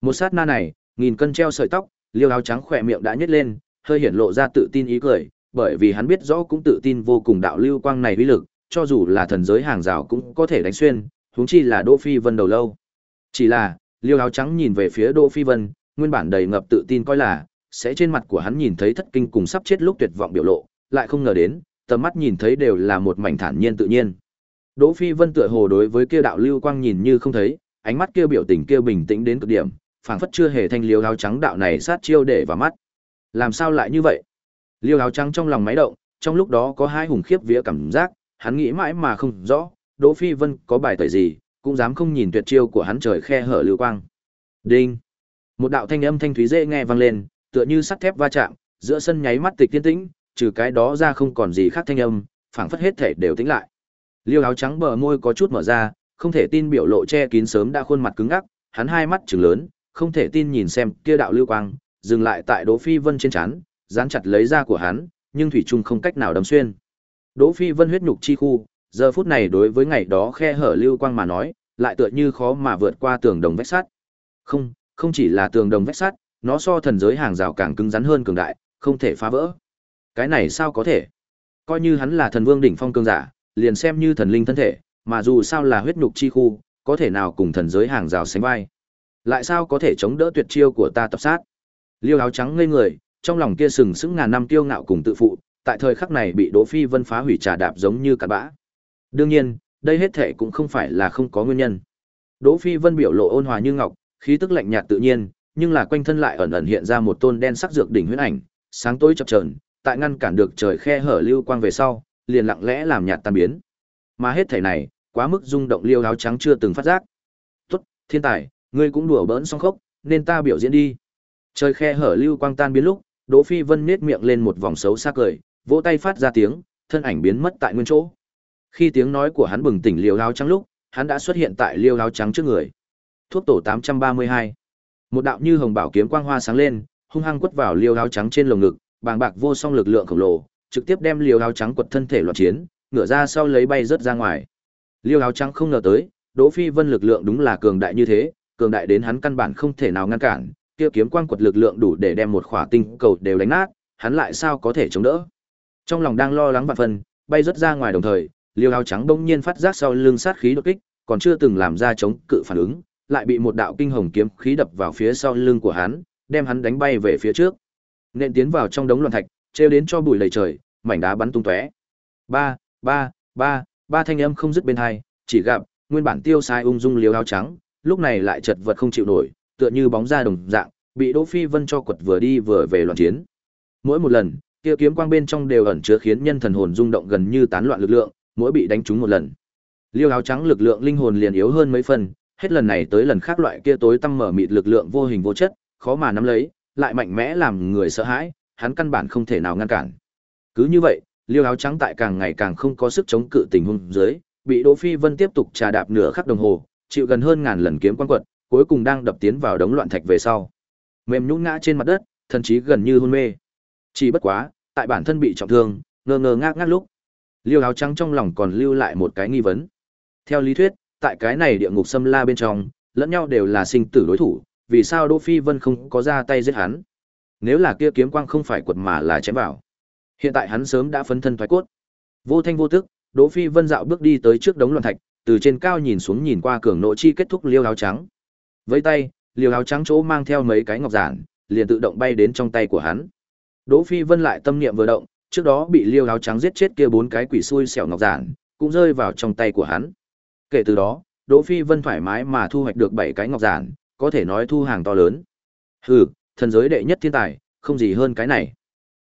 Một sát na này, nghìn cân treo sợi tóc, liêu áo trắng khỏe miệng đã nhếch lên, hơi hiển lộ ra tự tin ý cười, bởi vì hắn biết rõ cũng tự tin vô cùng đạo lưu quang này uy lực, cho dù là thần giới hàng rào cũng có thể đánh xuyên, huống chi là Đỗ Phi Vân đầu lâu. Chỉ là, Liêu áo trắng nhìn về phía Đỗ Phi Vân, nguyên bản đầy ngập tự tin coi là sẽ trên mặt của hắn nhìn thấy thất kinh cùng sắp chết lúc tuyệt vọng biểu lộ, lại không ngờ đến, tầm mắt nhìn thấy đều là một mảnh thản nhiên tự nhiên. Đỗ Phi Vân tựa hồ đối với kia đạo lưu quang nhìn như không thấy, ánh mắt kia biểu tình kia bình tĩnh đến cực điểm, phảng phất chưa hề thanh liêu áo trắng đạo này sát chiêu để vào mắt. Làm sao lại như vậy? Liêu áo trắng trong lòng máy động, trong lúc đó có hai hùng khiếp vía cảm giác, hắn nghĩ mãi mà không rõ, Đỗ Phi Vân có bài tẩy gì, cũng dám không nhìn tuyệt chiêu của hắn trời khe hở lưu quang. Đinh. Một đạo thanh âm thanh thúy dễ nghe vang lên, tựa như sắt thép va chạm, giữa sân nháy mắt tịch tiên tĩnh, trừ cái đó ra không còn gì khác thanh âm, phảng phất hết thể đều tĩnh lại. Liêu áo trắng bờ môi có chút mở ra, không thể tin biểu lộ che kín sớm đã khuôn mặt cứng ngắc, hắn hai mắt trừng lớn, không thể tin nhìn xem kia đạo lưu quang, dừng lại tại Đỗ Phi Vân trên trán, dán chặt lấy da của hắn, nhưng thủy Trung không cách nào đâm xuyên. Đỗ Phi Vân huyết nhục chi khu, giờ phút này đối với ngày đó khe hở lưu quang mà nói, lại tựa như khó mà vượt qua tường đồng vách sắt. Không, không chỉ là tường đồng vách sắt, nó so thần giới hàng rào càng cứng rắn hơn cường đại, không thể phá vỡ. Cái này sao có thể? Coi như hắn là thần vương đỉnh phong cường giả, liền xem như thần linh thân thể, mà dù sao là huyết nhục chi khu, có thể nào cùng thần giới hàng rào sánh vai. Lại sao có thể chống đỡ tuyệt chiêu của ta tập sát? Liêu áo trắng ngây người, trong lòng kia sừng sững ngàn năm tiêu ngạo cùng tự phụ, tại thời khắc này bị Đỗ Phi Vân phá hủy trà đạp giống như cát bã. Đương nhiên, đây hết thể cũng không phải là không có nguyên nhân. Đỗ Phi Vân biểu lộ ôn hòa như ngọc, khí tức lạnh nhạt tự nhiên, nhưng là quanh thân lại ẩn ẩn hiện ra một tôn đen sắc dược đỉnh huyễn ảnh, sáng tối chập chờn, tại ngăn cản được trời khe hở lưu quang về sau, liền lặng lẽ làm nhạt tan biến. Mà hết thảy này, quá mức rung động liêu áo trắng chưa từng phát giác. "Tốt, thiên tài, ngươi cũng đùa bỡn xong khốc, nên ta biểu diễn đi." Trời khe hở lưu quang tan biến lúc, Đỗ Phi Vân nhếch miệng lên một vòng xấu xa cười, vỗ tay phát ra tiếng, thân ảnh biến mất tại nguyên chỗ. Khi tiếng nói của hắn bừng tỉnh liêu áo trắng lúc, hắn đã xuất hiện tại liêu áo trắng trước người. Thuốc tổ 832. Một đạo như hồng bảo kiếm quang hoa sáng lên, hung hăng quất vào liêu áo trắng trên lồng ngực, bàng bạc vô song lực lượng khổng lồ, trực tiếp đem liều áo trắng quật thân thể loạn chiến, ngửa ra sau lấy bay rớt ra ngoài. Liêu áo trắng không ngờ tới, Đỗ Phi Vân lực lượng đúng là cường đại như thế, cường đại đến hắn căn bản không thể nào ngăn cản, kia kiếm quang quật lực lượng đủ để đem một khỏa tinh cầu đều đánh nát, hắn lại sao có thể chống đỡ. Trong lòng đang lo lắng vạn phần, bay rất ra ngoài đồng thời, Liêu áo trắng bỗng nhiên phát giác sau lưng sát khí đột kích, còn chưa từng làm ra chống cự phản ứng, lại bị một đạo kinh hồng kiếm khí đập vào phía sau lưng của hắn, đem hắn đánh bay về phía trước. Nên tiến vào trong đống loạn thạch, trêu đến cho bụi lầy trời, mảnh đá bắn tung tóe. Ba, ba, ba, ba thanh âm không dứt bên hai, chỉ gặp nguyên bản tiêu sai ung dung liếu áo trắng, lúc này lại chật vật không chịu nổi, tựa như bóng ra đồng dạng, bị Đỗ Phi Vân cho quật vừa đi vừa về loạn chiến. Mỗi một lần, kia kiếm quang bên trong đều ẩn chứa khiến nhân thần hồn rung động gần như tán loạn lực lượng, mỗi bị đánh trúng một lần. Liêu áo trắng lực lượng linh hồn liền yếu hơn mấy phần, hết lần này tới lần khác loại kia tối tăm mở mịt lực lượng vô hình vô chất, khó mà nắm lấy, lại mạnh mẽ làm người sợ hãi, hắn căn bản không thể nào ngăn cản. Cứ như vậy, Liêu áo trắng tại càng ngày càng không có sức chống cự tình huống dưới, bị Đỗ Phi Vân tiếp tục trà đạp nửa khắc đồng hồ, chịu gần hơn ngàn lần kiếm quan quật, cuối cùng đang đập tiến vào đống loạn thạch về sau. Mềm nhũn ngã trên mặt đất, thần chí gần như hôn mê. Chỉ bất quá, tại bản thân bị trọng thương, ngơ ngơ ngác ngác lúc, Liêu áo trắng trong lòng còn lưu lại một cái nghi vấn. Theo lý thuyết, tại cái này địa ngục xâm la bên trong, lẫn nhau đều là sinh tử đối thủ, vì sao Đỗ Phi Vân không có ra tay giết hắn? Nếu là kia kiếm quang không phải quật mà là chém vào. Hiện tại hắn sớm đã phấn thân thoái cốt. Vô thanh vô tức, Đỗ Phi Vân dạo bước đi tới trước đống loạn thạch, từ trên cao nhìn xuống nhìn qua cường nộ chi kết thúc liêu áo trắng. Với tay, liêu áo trắng chỗ mang theo mấy cái ngọc giản, liền tự động bay đến trong tay của hắn. Đỗ Phi Vân lại tâm niệm vừa động, trước đó bị liêu áo trắng giết chết kia bốn cái quỷ xui xẻo ngọc giản, cũng rơi vào trong tay của hắn. Kể từ đó, Đỗ Phi Vân thoải mái mà thu hoạch được bảy cái ngọc giản, có thể nói thu hàng to lớn. Hừ, thần giới đệ nhất thiên tài, không gì hơn cái này.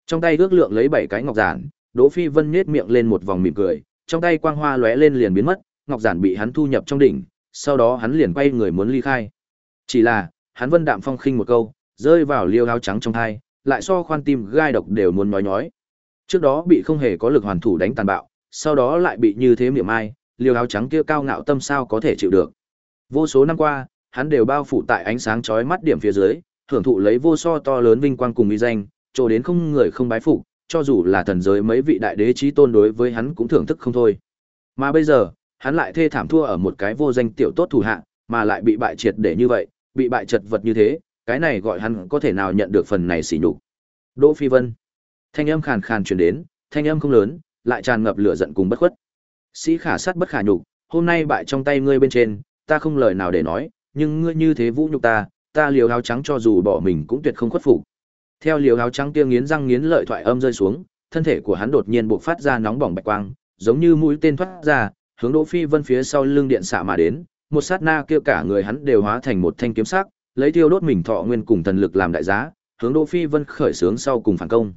Trong tay ước lượng lấy bảy cái ngọc giản, Đỗ Phi Vân nhếch miệng lên một vòng mỉm cười, trong tay quang hoa lóe lên liền biến mất, ngọc giản bị hắn thu nhập trong đỉnh, sau đó hắn liền quay người muốn ly khai. Chỉ là, hắn Vân đạm phong khinh một câu, rơi vào liêu áo trắng trong hai, lại so khoan tim gai độc đều muốn nói nhói. Trước đó bị không hề có lực hoàn thủ đánh tàn bạo, sau đó lại bị như thế miệng ai, liêu áo trắng kia cao ngạo tâm sao có thể chịu được. Vô số năm qua, hắn đều bao phủ tại ánh sáng chói mắt điểm phía dưới, hưởng thụ lấy vô so to lớn vinh quang cùng uy danh, chỗ đến không người không bái phục, cho dù là thần giới mấy vị đại đế chí tôn đối với hắn cũng thưởng thức không thôi. Mà bây giờ, hắn lại thê thảm thua ở một cái vô danh tiểu tốt thủ hạ, mà lại bị bại triệt để như vậy, bị bại chật vật như thế, cái này gọi hắn có thể nào nhận được phần này sỉ nhục. Đỗ Phi Vân. Thanh âm khàn khàn truyền đến, thanh âm không lớn, lại tràn ngập lửa giận cùng bất khuất. Sĩ khả sát bất khả nhục, hôm nay bại trong tay ngươi bên trên, ta không lời nào để nói, nhưng ngươi như thế vũ nhục ta, ta liều áo trắng cho dù bỏ mình cũng tuyệt không khuất phục. Theo liều áo trắng kia nghiến răng nghiến lợi thoại âm rơi xuống, thân thể của hắn đột nhiên bộc phát ra nóng bỏng bạch quang, giống như mũi tên thoát ra, hướng Đỗ Phi Vân phía sau lưng điện xạ mà đến, một sát na kia cả người hắn đều hóa thành một thanh kiếm sắc, lấy tiêu đốt mình thọ nguyên cùng thần lực làm đại giá, hướng Đỗ Phi Vân khởi sướng sau cùng phản công.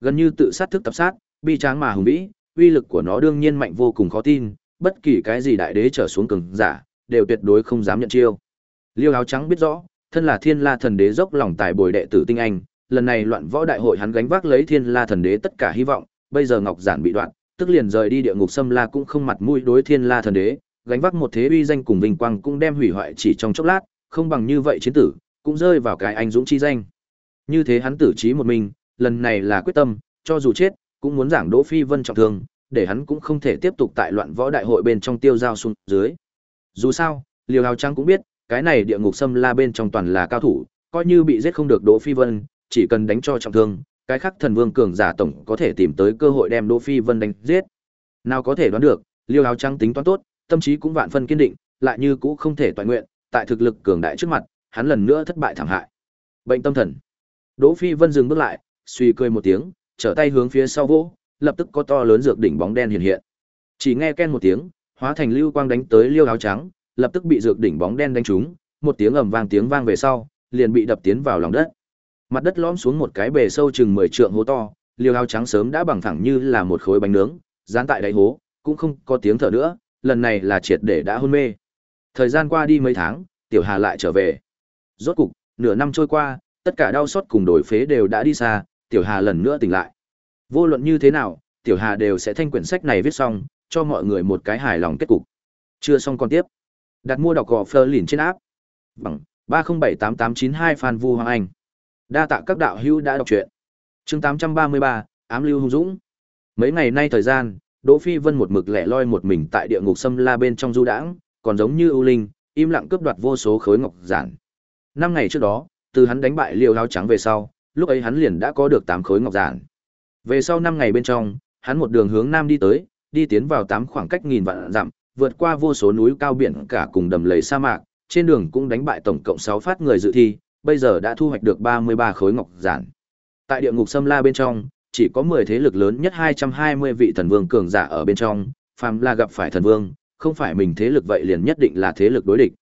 Gần như tự sát thức tập sát, bi tráng mà hùng vĩ, uy lực của nó đương nhiên mạnh vô cùng khó tin, bất kỳ cái gì đại đế trở xuống cường giả, đều tuyệt đối không dám nhận chiêu. Liêu áo trắng biết rõ, thân là Thiên La thần đế dốc lòng tài bồi đệ tử tinh anh, lần này loạn võ đại hội hắn gánh vác lấy Thiên La thần đế tất cả hy vọng, bây giờ Ngọc Giản bị đoạn, tức liền rời đi địa ngục xâm la cũng không mặt mũi đối Thiên La thần đế, gánh vác một thế uy danh cùng vinh quang cũng đem hủy hoại chỉ trong chốc lát, không bằng như vậy chiến tử, cũng rơi vào cái anh dũng chi danh. Như thế hắn tử trí một mình, lần này là quyết tâm, cho dù chết, cũng muốn giảng Đỗ Phi Vân trọng thương, để hắn cũng không thể tiếp tục tại loạn võ đại hội bên trong tiêu giao xuống dưới. Dù sao, Liêu Hào Trang cũng biết, cái này địa ngục xâm la bên trong toàn là cao thủ, coi như bị giết không được Đỗ Phi Vân, chỉ cần đánh cho trọng thương, cái khác thần vương cường giả tổng có thể tìm tới cơ hội đem Đỗ Phi Vân đánh giết. Nào có thể đoán được, Liêu Áo Trang tính toán tốt, tâm trí cũng vạn phân kiên định, lại như cũ không thể toàn nguyện, tại thực lực cường đại trước mặt, hắn lần nữa thất bại thảm hại. Bệnh tâm thần. Đỗ Phi Vân dừng bước lại, suy cười một tiếng, trở tay hướng phía sau vỗ, lập tức có to lớn dược đỉnh bóng đen hiện hiện. Chỉ nghe ken một tiếng, hóa thành lưu quang đánh tới liêu áo trắng, lập tức bị dược đỉnh bóng đen đánh trúng, một tiếng ầm vang tiếng vang về sau, liền bị đập tiến vào lòng đất. Mặt đất lõm xuống một cái bề sâu chừng 10 trượng hố to, liều áo trắng sớm đã bằng thẳng như là một khối bánh nướng, dán tại đáy hố, cũng không có tiếng thở nữa, lần này là triệt để đã hôn mê. Thời gian qua đi mấy tháng, Tiểu Hà lại trở về. Rốt cục, nửa năm trôi qua, tất cả đau sót cùng đổi phế đều đã đi xa, Tiểu Hà lần nữa tỉnh lại. Vô luận như thế nào, Tiểu Hà đều sẽ thanh quyển sách này viết xong, cho mọi người một cái hài lòng kết cục. Chưa xong còn tiếp. Đặt mua đọc gò phơ lìn trên áp. Bằng 3078892 Phan Vu Hoàng Anh. Đa tạ các đạo hữu đã đọc truyện. Chương 833, Ám Lưu Hung Dũng. Mấy ngày nay thời gian, Đỗ Phi Vân một mực lẻ loi một mình tại địa ngục sâm la bên trong du đãng, còn giống như ưu linh, im lặng cướp đoạt vô số khối ngọc giản. Năm ngày trước đó, từ hắn đánh bại Liêu Lao trắng về sau, lúc ấy hắn liền đã có được 8 khối ngọc giản. Về sau 5 ngày bên trong, hắn một đường hướng nam đi tới, đi tiến vào 8 khoảng cách nghìn vạn dặm, vượt qua vô số núi cao biển cả cùng đầm lầy sa mạc, trên đường cũng đánh bại tổng cộng 6 phát người dự thi, bây giờ đã thu hoạch được 33 khối ngọc giản. Tại địa ngục Sâm La bên trong, chỉ có 10 thế lực lớn nhất 220 vị thần vương cường giả ở bên trong, phàm là gặp phải thần vương, không phải mình thế lực vậy liền nhất định là thế lực đối địch.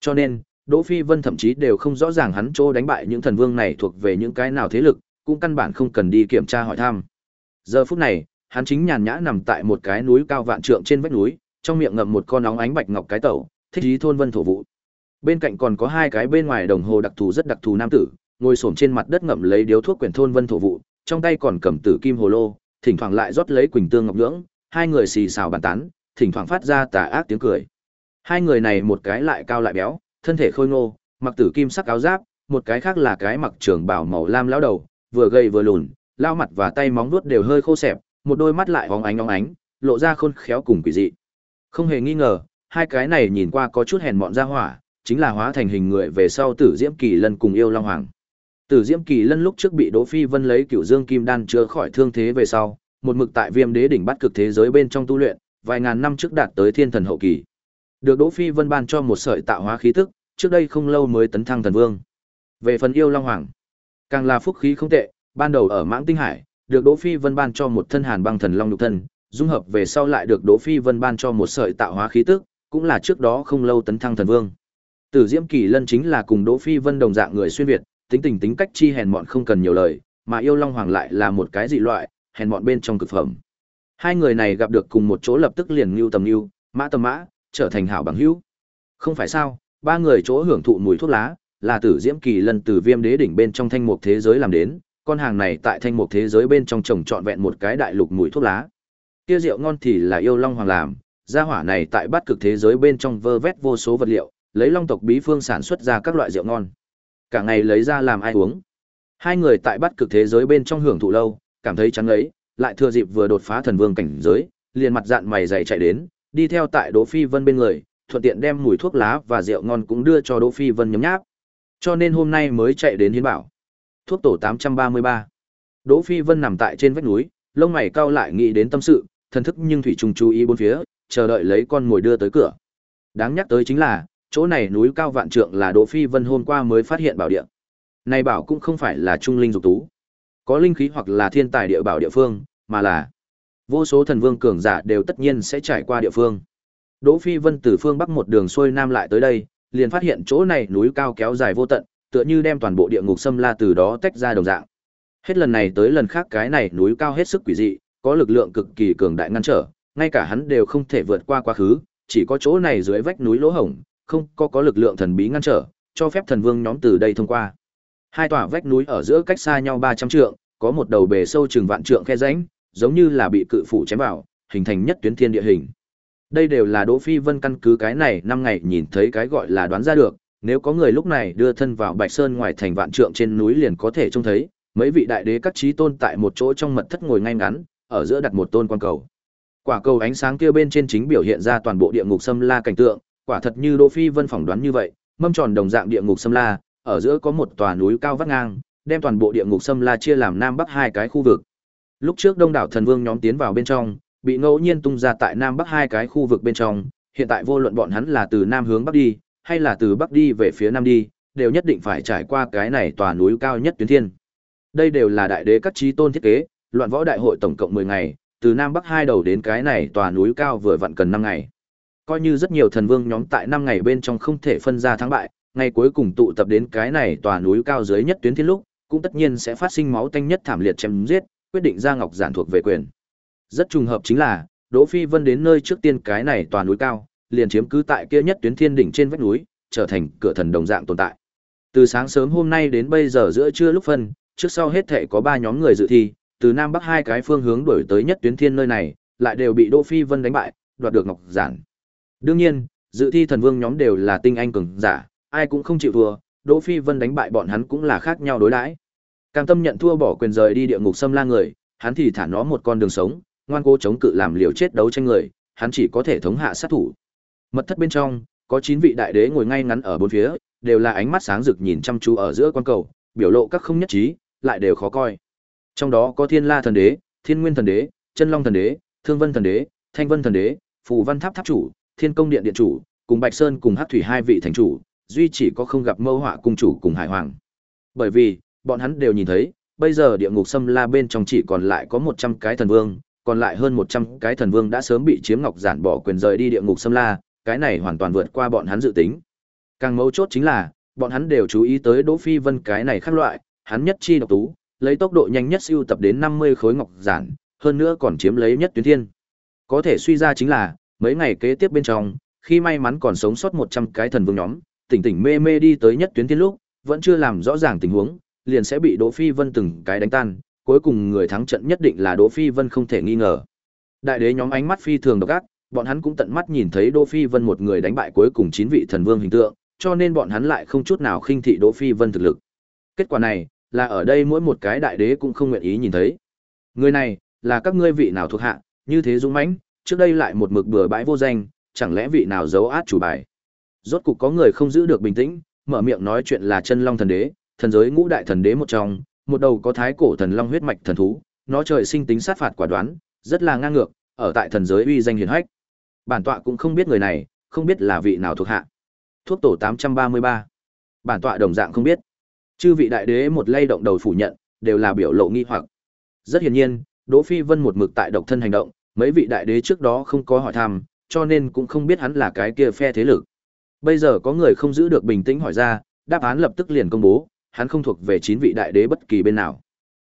Cho nên, Đỗ Phi Vân thậm chí đều không rõ ràng hắn chỗ đánh bại những thần vương này thuộc về những cái nào thế lực, cũng căn bản không cần đi kiểm tra hỏi thăm. Giờ phút này, hắn chính nhàn nhã nằm tại một cái núi cao vạn trượng trên vách núi, trong miệng ngậm một con nóng ánh bạch ngọc cái tẩu, thích ý thôn vân thổ vụ. Bên cạnh còn có hai cái bên ngoài đồng hồ đặc thù rất đặc thù nam tử, ngồi xổm trên mặt đất ngậm lấy điếu thuốc quyển thôn vân thổ vụ, trong tay còn cầm tử kim hồ lô, thỉnh thoảng lại rót lấy quỳnh tương ngọc nhưỡng, hai người xì xào bàn tán, thỉnh thoảng phát ra tà ác tiếng cười. Hai người này một cái lại cao lại béo, thân thể khôi ngô, mặc tử kim sắc áo giáp, một cái khác là cái mặc trường bảo màu lam lão đầu, vừa gầy vừa lùn, lao mặt và tay móng vuốt đều hơi khô xẹp, một đôi mắt lại óng ánh óng ánh, lộ ra khôn khéo cùng quỷ dị. Không hề nghi ngờ, hai cái này nhìn qua có chút hèn mọn ra hỏa, chính là hóa thành hình người về sau Tử Diễm Kỳ Lân cùng yêu Long Hoàng. Tử Diễm Kỳ Lân lúc trước bị Đỗ Phi Vân lấy Cửu Dương Kim Đan chữa khỏi thương thế về sau, một mực tại Viêm Đế đỉnh bắt cực thế giới bên trong tu luyện, vài ngàn năm trước đạt tới Thiên Thần hậu kỳ. Được Đỗ Phi Vân ban cho một sợi tạo hóa khí tức, trước đây không lâu mới tấn thăng thần vương. Về phần yêu Long Hoàng, càng là phúc khí không tệ, ban đầu ở Mãng Tinh Hải, được Đỗ Phi Vân ban cho một thân hàn băng thần long nhục thân, dung hợp về sau lại được Đỗ Phi Vân ban cho một sợi tạo hóa khí tức, cũng là trước đó không lâu tấn thăng thần vương. Tử Diễm Kỳ Lân chính là cùng Đỗ Phi Vân đồng dạng người xuyên việt, tính tình tính cách chi hèn mọn không cần nhiều lời, mà yêu Long Hoàng lại là một cái dị loại, hèn mọn bên trong cực phẩm. Hai người này gặp được cùng một chỗ lập tức liền nưu tầm nưu, mã tầm mã, trở thành hảo bằng hữu. Không phải sao, ba người chỗ hưởng thụ mùi thuốc lá, là Tử Diễm Kỳ Lân từ Viêm Đế đỉnh bên trong thanh mục thế giới làm đến, con hàng này tại thanh mục thế giới bên trong trồng trọn vẹn một cái đại lục mùi thuốc lá. Kia rượu ngon thì là yêu long hoàng làm, gia hỏa này tại bát cực thế giới bên trong vơ vét vô số vật liệu, lấy long tộc bí phương sản xuất ra các loại rượu ngon. Cả ngày lấy ra làm ai uống. Hai người tại bát cực thế giới bên trong hưởng thụ lâu, cảm thấy chán ấy, lại thừa dịp vừa đột phá thần vương cảnh giới, liền mặt dạn mày dày chạy đến, đi theo tại Đỗ Phi Vân bên người, thuận tiện đem mùi thuốc lá và rượu ngon cũng đưa cho Đỗ Phi Vân nhấm nháp. Cho nên hôm nay mới chạy đến hiến bảo. Thuốc tổ 833. Đỗ Phi Vân nằm tại trên vách núi, lông mày cao lại nghĩ đến tâm sự, thần thức nhưng thủy trùng chú ý bốn phía, chờ đợi lấy con mồi đưa tới cửa. Đáng nhắc tới chính là, chỗ này núi cao vạn trượng là Đỗ Phi Vân hôm qua mới phát hiện bảo địa. Này bảo cũng không phải là trung linh dục tú, có linh khí hoặc là thiên tài địa bảo địa phương, mà là vô số thần vương cường giả đều tất nhiên sẽ trải qua địa phương. Đỗ Phi Vân từ phương bắc một đường xuôi nam lại tới đây, liền phát hiện chỗ này núi cao kéo dài vô tận, tựa như đem toàn bộ địa ngục xâm la từ đó tách ra đồng dạng. Hết lần này tới lần khác cái này núi cao hết sức quỷ dị, có lực lượng cực kỳ cường đại ngăn trở, ngay cả hắn đều không thể vượt qua quá khứ, chỉ có chỗ này dưới vách núi lỗ hổng, không có có lực lượng thần bí ngăn trở, cho phép thần vương nhóm từ đây thông qua. Hai tòa vách núi ở giữa cách xa nhau 300 trượng, có một đầu bề sâu chừng vạn trượng khe rãnh, giống như là bị cự phủ chém vào, hình thành nhất tuyến thiên địa hình. Đây đều là Đỗ Phi Vân căn cứ cái này năm ngày nhìn thấy cái gọi là đoán ra được, nếu có người lúc này đưa thân vào Bạch Sơn ngoài thành vạn trượng trên núi liền có thể trông thấy, mấy vị đại đế các trí tôn tại một chỗ trong mật thất ngồi ngay ngắn, ở giữa đặt một tôn quan cầu. Quả cầu ánh sáng kia bên trên chính biểu hiện ra toàn bộ địa ngục xâm la cảnh tượng, quả thật như Đỗ Phi Vân phỏng đoán như vậy, mâm tròn đồng dạng địa ngục xâm la, ở giữa có một tòa núi cao vắt ngang, đem toàn bộ địa ngục xâm la chia làm nam bắc hai cái khu vực. Lúc trước Đông đảo thần vương nhóm tiến vào bên trong, bị ngẫu nhiên tung ra tại nam bắc hai cái khu vực bên trong, hiện tại vô luận bọn hắn là từ nam hướng bắc đi, hay là từ bắc đi về phía nam đi, đều nhất định phải trải qua cái này tòa núi cao nhất tuyến thiên. Đây đều là đại đế các trí tôn thiết kế, loạn võ đại hội tổng cộng 10 ngày, từ nam bắc hai đầu đến cái này tòa núi cao vừa vặn cần 5 ngày. Coi như rất nhiều thần vương nhóm tại 5 ngày bên trong không thể phân ra thắng bại, ngày cuối cùng tụ tập đến cái này tòa núi cao dưới nhất tuyến thiên lúc, cũng tất nhiên sẽ phát sinh máu tanh nhất thảm liệt chém giết, quyết định ra ngọc giản thuộc về quyền. Rất trùng hợp chính là, Đỗ Phi Vân đến nơi trước tiên cái này tòa núi cao, liền chiếm cứ tại kia nhất tuyến thiên đỉnh trên vách núi, trở thành cửa thần đồng dạng tồn tại. Từ sáng sớm hôm nay đến bây giờ giữa trưa lúc phân, trước sau hết thể có ba nhóm người dự thi, từ nam bắc hai cái phương hướng đổi tới nhất tuyến thiên nơi này, lại đều bị Đỗ Phi Vân đánh bại, đoạt được ngọc giản. Đương nhiên, dự thi thần vương nhóm đều là tinh anh cường giả, ai cũng không chịu thua, Đỗ Phi Vân đánh bại bọn hắn cũng là khác nhau đối đãi. Cam tâm nhận thua bỏ quyền rời đi địa ngục xâm la người, hắn thì thả nó một con đường sống, ngoan cố chống cự làm liều chết đấu tranh người, hắn chỉ có thể thống hạ sát thủ. Mật thất bên trong, có 9 vị đại đế ngồi ngay ngắn ở bốn phía, đều là ánh mắt sáng rực nhìn chăm chú ở giữa quan cầu, biểu lộ các không nhất trí, lại đều khó coi. Trong đó có Thiên La thần đế, Thiên Nguyên thần đế, Chân Long thần đế, Thương Vân thần đế, Thanh Vân thần đế, Phù Văn tháp tháp chủ, Thiên Công điện điện chủ, cùng Bạch Sơn cùng Hắc thủy hai vị thành chủ, duy chỉ có không gặp Mâu Họa cung chủ cùng Hải Hoàng. Bởi vì, bọn hắn đều nhìn thấy, bây giờ địa ngục xâm la bên trong chỉ còn lại có 100 cái thần vương, còn lại hơn 100 cái thần vương đã sớm bị chiếm ngọc giản bỏ quyền rời đi địa ngục xâm la, cái này hoàn toàn vượt qua bọn hắn dự tính. Càng mấu chốt chính là, bọn hắn đều chú ý tới Đỗ Phi Vân cái này khác loại, hắn nhất chi độc tú, lấy tốc độ nhanh nhất siêu tập đến 50 khối ngọc giản, hơn nữa còn chiếm lấy nhất tuyến thiên. Có thể suy ra chính là, mấy ngày kế tiếp bên trong, khi may mắn còn sống sót 100 cái thần vương nhóm, tỉnh tỉnh mê mê đi tới nhất tuyến thiên lúc, vẫn chưa làm rõ ràng tình huống, liền sẽ bị Đỗ Phi Vân từng cái đánh tan, cuối cùng người thắng trận nhất định là Đỗ Phi Vân không thể nghi ngờ. Đại đế nhóm ánh mắt phi thường độc ác, bọn hắn cũng tận mắt nhìn thấy Đỗ Phi Vân một người đánh bại cuối cùng chín vị thần vương hình tượng, cho nên bọn hắn lại không chút nào khinh thị Đỗ Phi Vân thực lực. Kết quả này, là ở đây mỗi một cái đại đế cũng không nguyện ý nhìn thấy. Người này, là các ngươi vị nào thuộc hạ, như thế dũng mãnh, trước đây lại một mực bừa bãi vô danh, chẳng lẽ vị nào giấu át chủ bài. Rốt cục có người không giữ được bình tĩnh, mở miệng nói chuyện là chân long thần đế, thần giới ngũ đại thần đế một trong, một đầu có thái cổ thần long huyết mạch thần thú, nó trời sinh tính sát phạt quả đoán, rất là ngang ngược, ở tại thần giới uy danh hiển hách. Bản tọa cũng không biết người này, không biết là vị nào thuộc hạ. Thuốc tổ 833. Bản tọa đồng dạng không biết. Chư vị đại đế một lay động đầu phủ nhận, đều là biểu lộ nghi hoặc. Rất hiển nhiên, Đỗ Phi Vân một mực tại độc thân hành động, mấy vị đại đế trước đó không có hỏi thăm, cho nên cũng không biết hắn là cái kia phe thế lực. Bây giờ có người không giữ được bình tĩnh hỏi ra, đáp án lập tức liền công bố, hắn không thuộc về chín vị đại đế bất kỳ bên nào.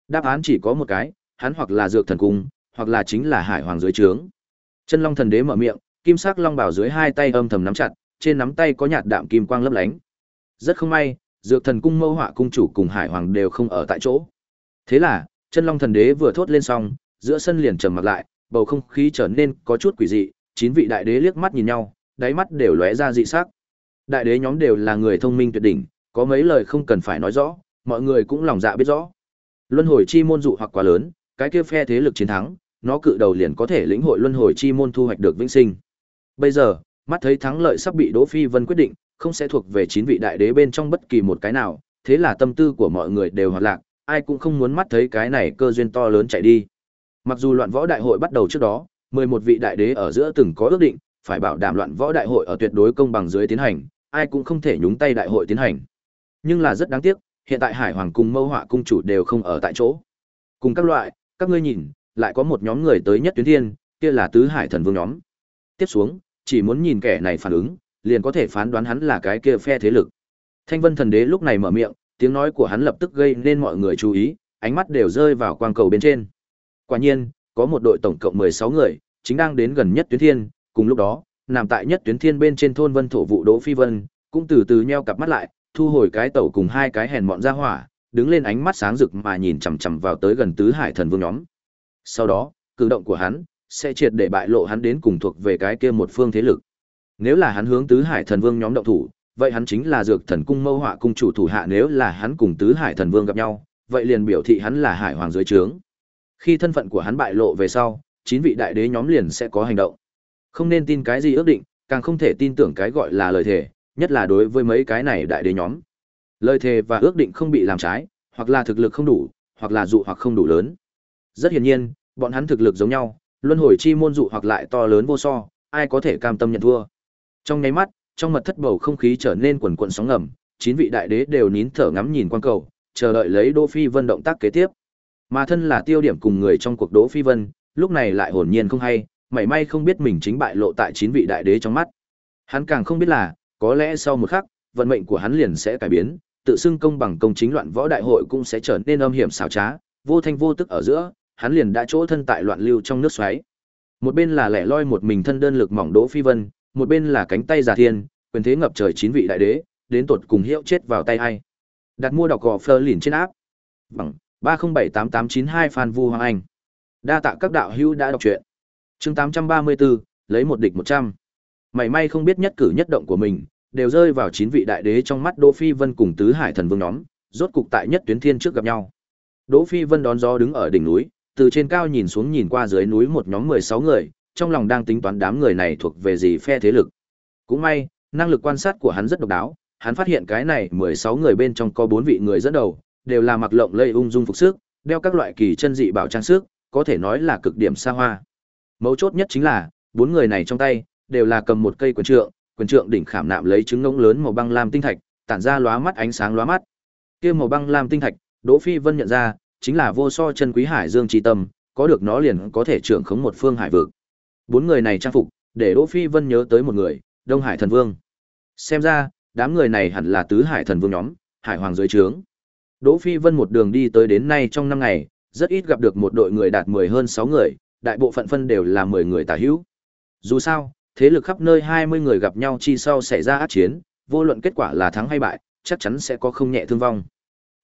Đáp án chỉ có một cái, hắn hoặc là dược thần cung, hoặc là chính là hải hoàng dưới trướng. Chân Long thần đế mở miệng, kim sắc long bảo dưới hai tay âm thầm nắm chặt, trên nắm tay có nhạt đạm kim quang lấp lánh. Rất không may, dược thần cung mâu họa cung chủ cùng hải hoàng đều không ở tại chỗ. Thế là, chân long thần đế vừa thốt lên xong, giữa sân liền trầm mặt lại, bầu không khí trở nên có chút quỷ dị, chín vị đại đế liếc mắt nhìn nhau, đáy mắt đều lóe ra dị sắc. Đại đế nhóm đều là người thông minh tuyệt đỉnh, có mấy lời không cần phải nói rõ, mọi người cũng lòng dạ biết rõ. Luân hồi chi môn dụ hoặc quá lớn, cái kia phe thế lực chiến thắng, nó cự đầu liền có thể lĩnh hội luân hồi chi môn thu hoạch được vĩnh sinh. Bây giờ, mắt thấy thắng lợi sắp bị Đỗ Phi Vân quyết định, không sẽ thuộc về chín vị đại đế bên trong bất kỳ một cái nào, thế là tâm tư của mọi người đều hoạt lạc, ai cũng không muốn mắt thấy cái này cơ duyên to lớn chạy đi. Mặc dù loạn võ đại hội bắt đầu trước đó, 11 vị đại đế ở giữa từng có ước định, phải bảo đảm loạn võ đại hội ở tuyệt đối công bằng dưới tiến hành, ai cũng không thể nhúng tay đại hội tiến hành. Nhưng là rất đáng tiếc, hiện tại Hải Hoàng cùng Mâu Họa cung chủ đều không ở tại chỗ. Cùng các loại, các ngươi nhìn, lại có một nhóm người tới nhất tuyến thiên, kia là tứ hải thần vương nhóm. Tiếp xuống, chỉ muốn nhìn kẻ này phản ứng, liền có thể phán đoán hắn là cái kia phe thế lực. Thanh Vân Thần Đế lúc này mở miệng, tiếng nói của hắn lập tức gây nên mọi người chú ý, ánh mắt đều rơi vào quang cầu bên trên. Quả nhiên, có một đội tổng cộng 16 người, chính đang đến gần nhất tuyến thiên, cùng lúc đó, nằm tại nhất tuyến thiên bên trên thôn Vân thổ vụ Đỗ Phi Vân, cũng từ từ nheo cặp mắt lại, thu hồi cái tẩu cùng hai cái hèn mọn ra hỏa, đứng lên ánh mắt sáng rực mà nhìn chằm chằm vào tới gần tứ hải thần vương nhóm. Sau đó, cử động của hắn sẽ triệt để bại lộ hắn đến cùng thuộc về cái kia một phương thế lực. Nếu là hắn hướng tứ hải thần vương nhóm động thủ, vậy hắn chính là dược thần cung mâu họa cung chủ thủ hạ nếu là hắn cùng tứ hải thần vương gặp nhau, vậy liền biểu thị hắn là hải hoàng dưới trướng. Khi thân phận của hắn bại lộ về sau, chín vị đại đế nhóm liền sẽ có hành động. Không nên tin cái gì ước định, càng không thể tin tưởng cái gọi là lời thề, nhất là đối với mấy cái này đại đế nhóm. Lời thề và ước định không bị làm trái, hoặc là thực lực không đủ, hoặc là dụ hoặc không đủ lớn. Rất hiển nhiên, bọn hắn thực lực giống nhau, luân hồi chi môn dụ hoặc lại to lớn vô so, ai có thể cam tâm nhận thua. Trong nháy mắt, trong mật thất bầu không khí trở nên quần quần sóng ngầm, chín vị đại đế đều nín thở ngắm nhìn quan cầu, chờ đợi lấy Đỗ Phi Vân động tác kế tiếp. Mà thân là tiêu điểm cùng người trong cuộc Đỗ Phi Vân, lúc này lại hồn nhiên không hay, mảy may không biết mình chính bại lộ tại chín vị đại đế trong mắt. Hắn càng không biết là, có lẽ sau một khắc, vận mệnh của hắn liền sẽ cải biến, tự xưng công bằng công chính loạn võ đại hội cũng sẽ trở nên âm hiểm xảo trá, vô thanh vô tức ở giữa, hắn liền đã chỗ thân tại loạn lưu trong nước xoáy. Một bên là lẻ loi một mình thân đơn lực mỏng Đỗ Phi Vân, một bên là cánh tay giả thiên, quyền thế ngập trời chín vị đại đế, đến tột cùng hiệu chết vào tay ai. Đặt mua đọc gò Fleur lìn trên áp. Bằng 3078892 Phan Vu Hoàng Anh. Đa tạ các đạo hữu đã đọc truyện. Chương 834, lấy một địch 100. Mảy may không biết nhất cử nhất động của mình, đều rơi vào chín vị đại đế trong mắt Đỗ Phi Vân cùng tứ hải thần vương nhóm, rốt cục tại nhất tuyến thiên trước gặp nhau. Đỗ Phi Vân đón gió đứng ở đỉnh núi, từ trên cao nhìn xuống nhìn qua dưới núi một nhóm 16 người, trong lòng đang tính toán đám người này thuộc về gì phe thế lực. Cũng may, năng lực quan sát của hắn rất độc đáo, hắn phát hiện cái này 16 người bên trong có 4 vị người dẫn đầu, đều là mặc lộng lây ung dung phục sức, đeo các loại kỳ chân dị bảo trang sức, có thể nói là cực điểm xa hoa. Mấu chốt nhất chính là, bốn người này trong tay đều là cầm một cây quyền trượng, quyền trượng đỉnh khảm nạm lấy trứng ngỗng lớn màu băng lam tinh thạch, tản ra lóa mắt ánh sáng lóa mắt. Kia màu băng lam tinh thạch, Đỗ Phi Vân nhận ra, chính là vô so chân quý hải dương chi tâm, có được nó liền có thể trưởng khống một phương hải vực. Bốn người này trang phục, để Đỗ Phi Vân nhớ tới một người, Đông Hải Thần Vương. Xem ra, đám người này hẳn là tứ hải thần vương nhóm, hải hoàng dưới trướng. Đỗ Phi Vân một đường đi tới đến nay trong năm ngày, rất ít gặp được một đội người đạt 10 hơn 6 người, đại bộ phận phân đều là 10 người tả hữu. Dù sao, thế lực khắp nơi 20 người gặp nhau chi sau xảy ra ác chiến, vô luận kết quả là thắng hay bại, chắc chắn sẽ có không nhẹ thương vong.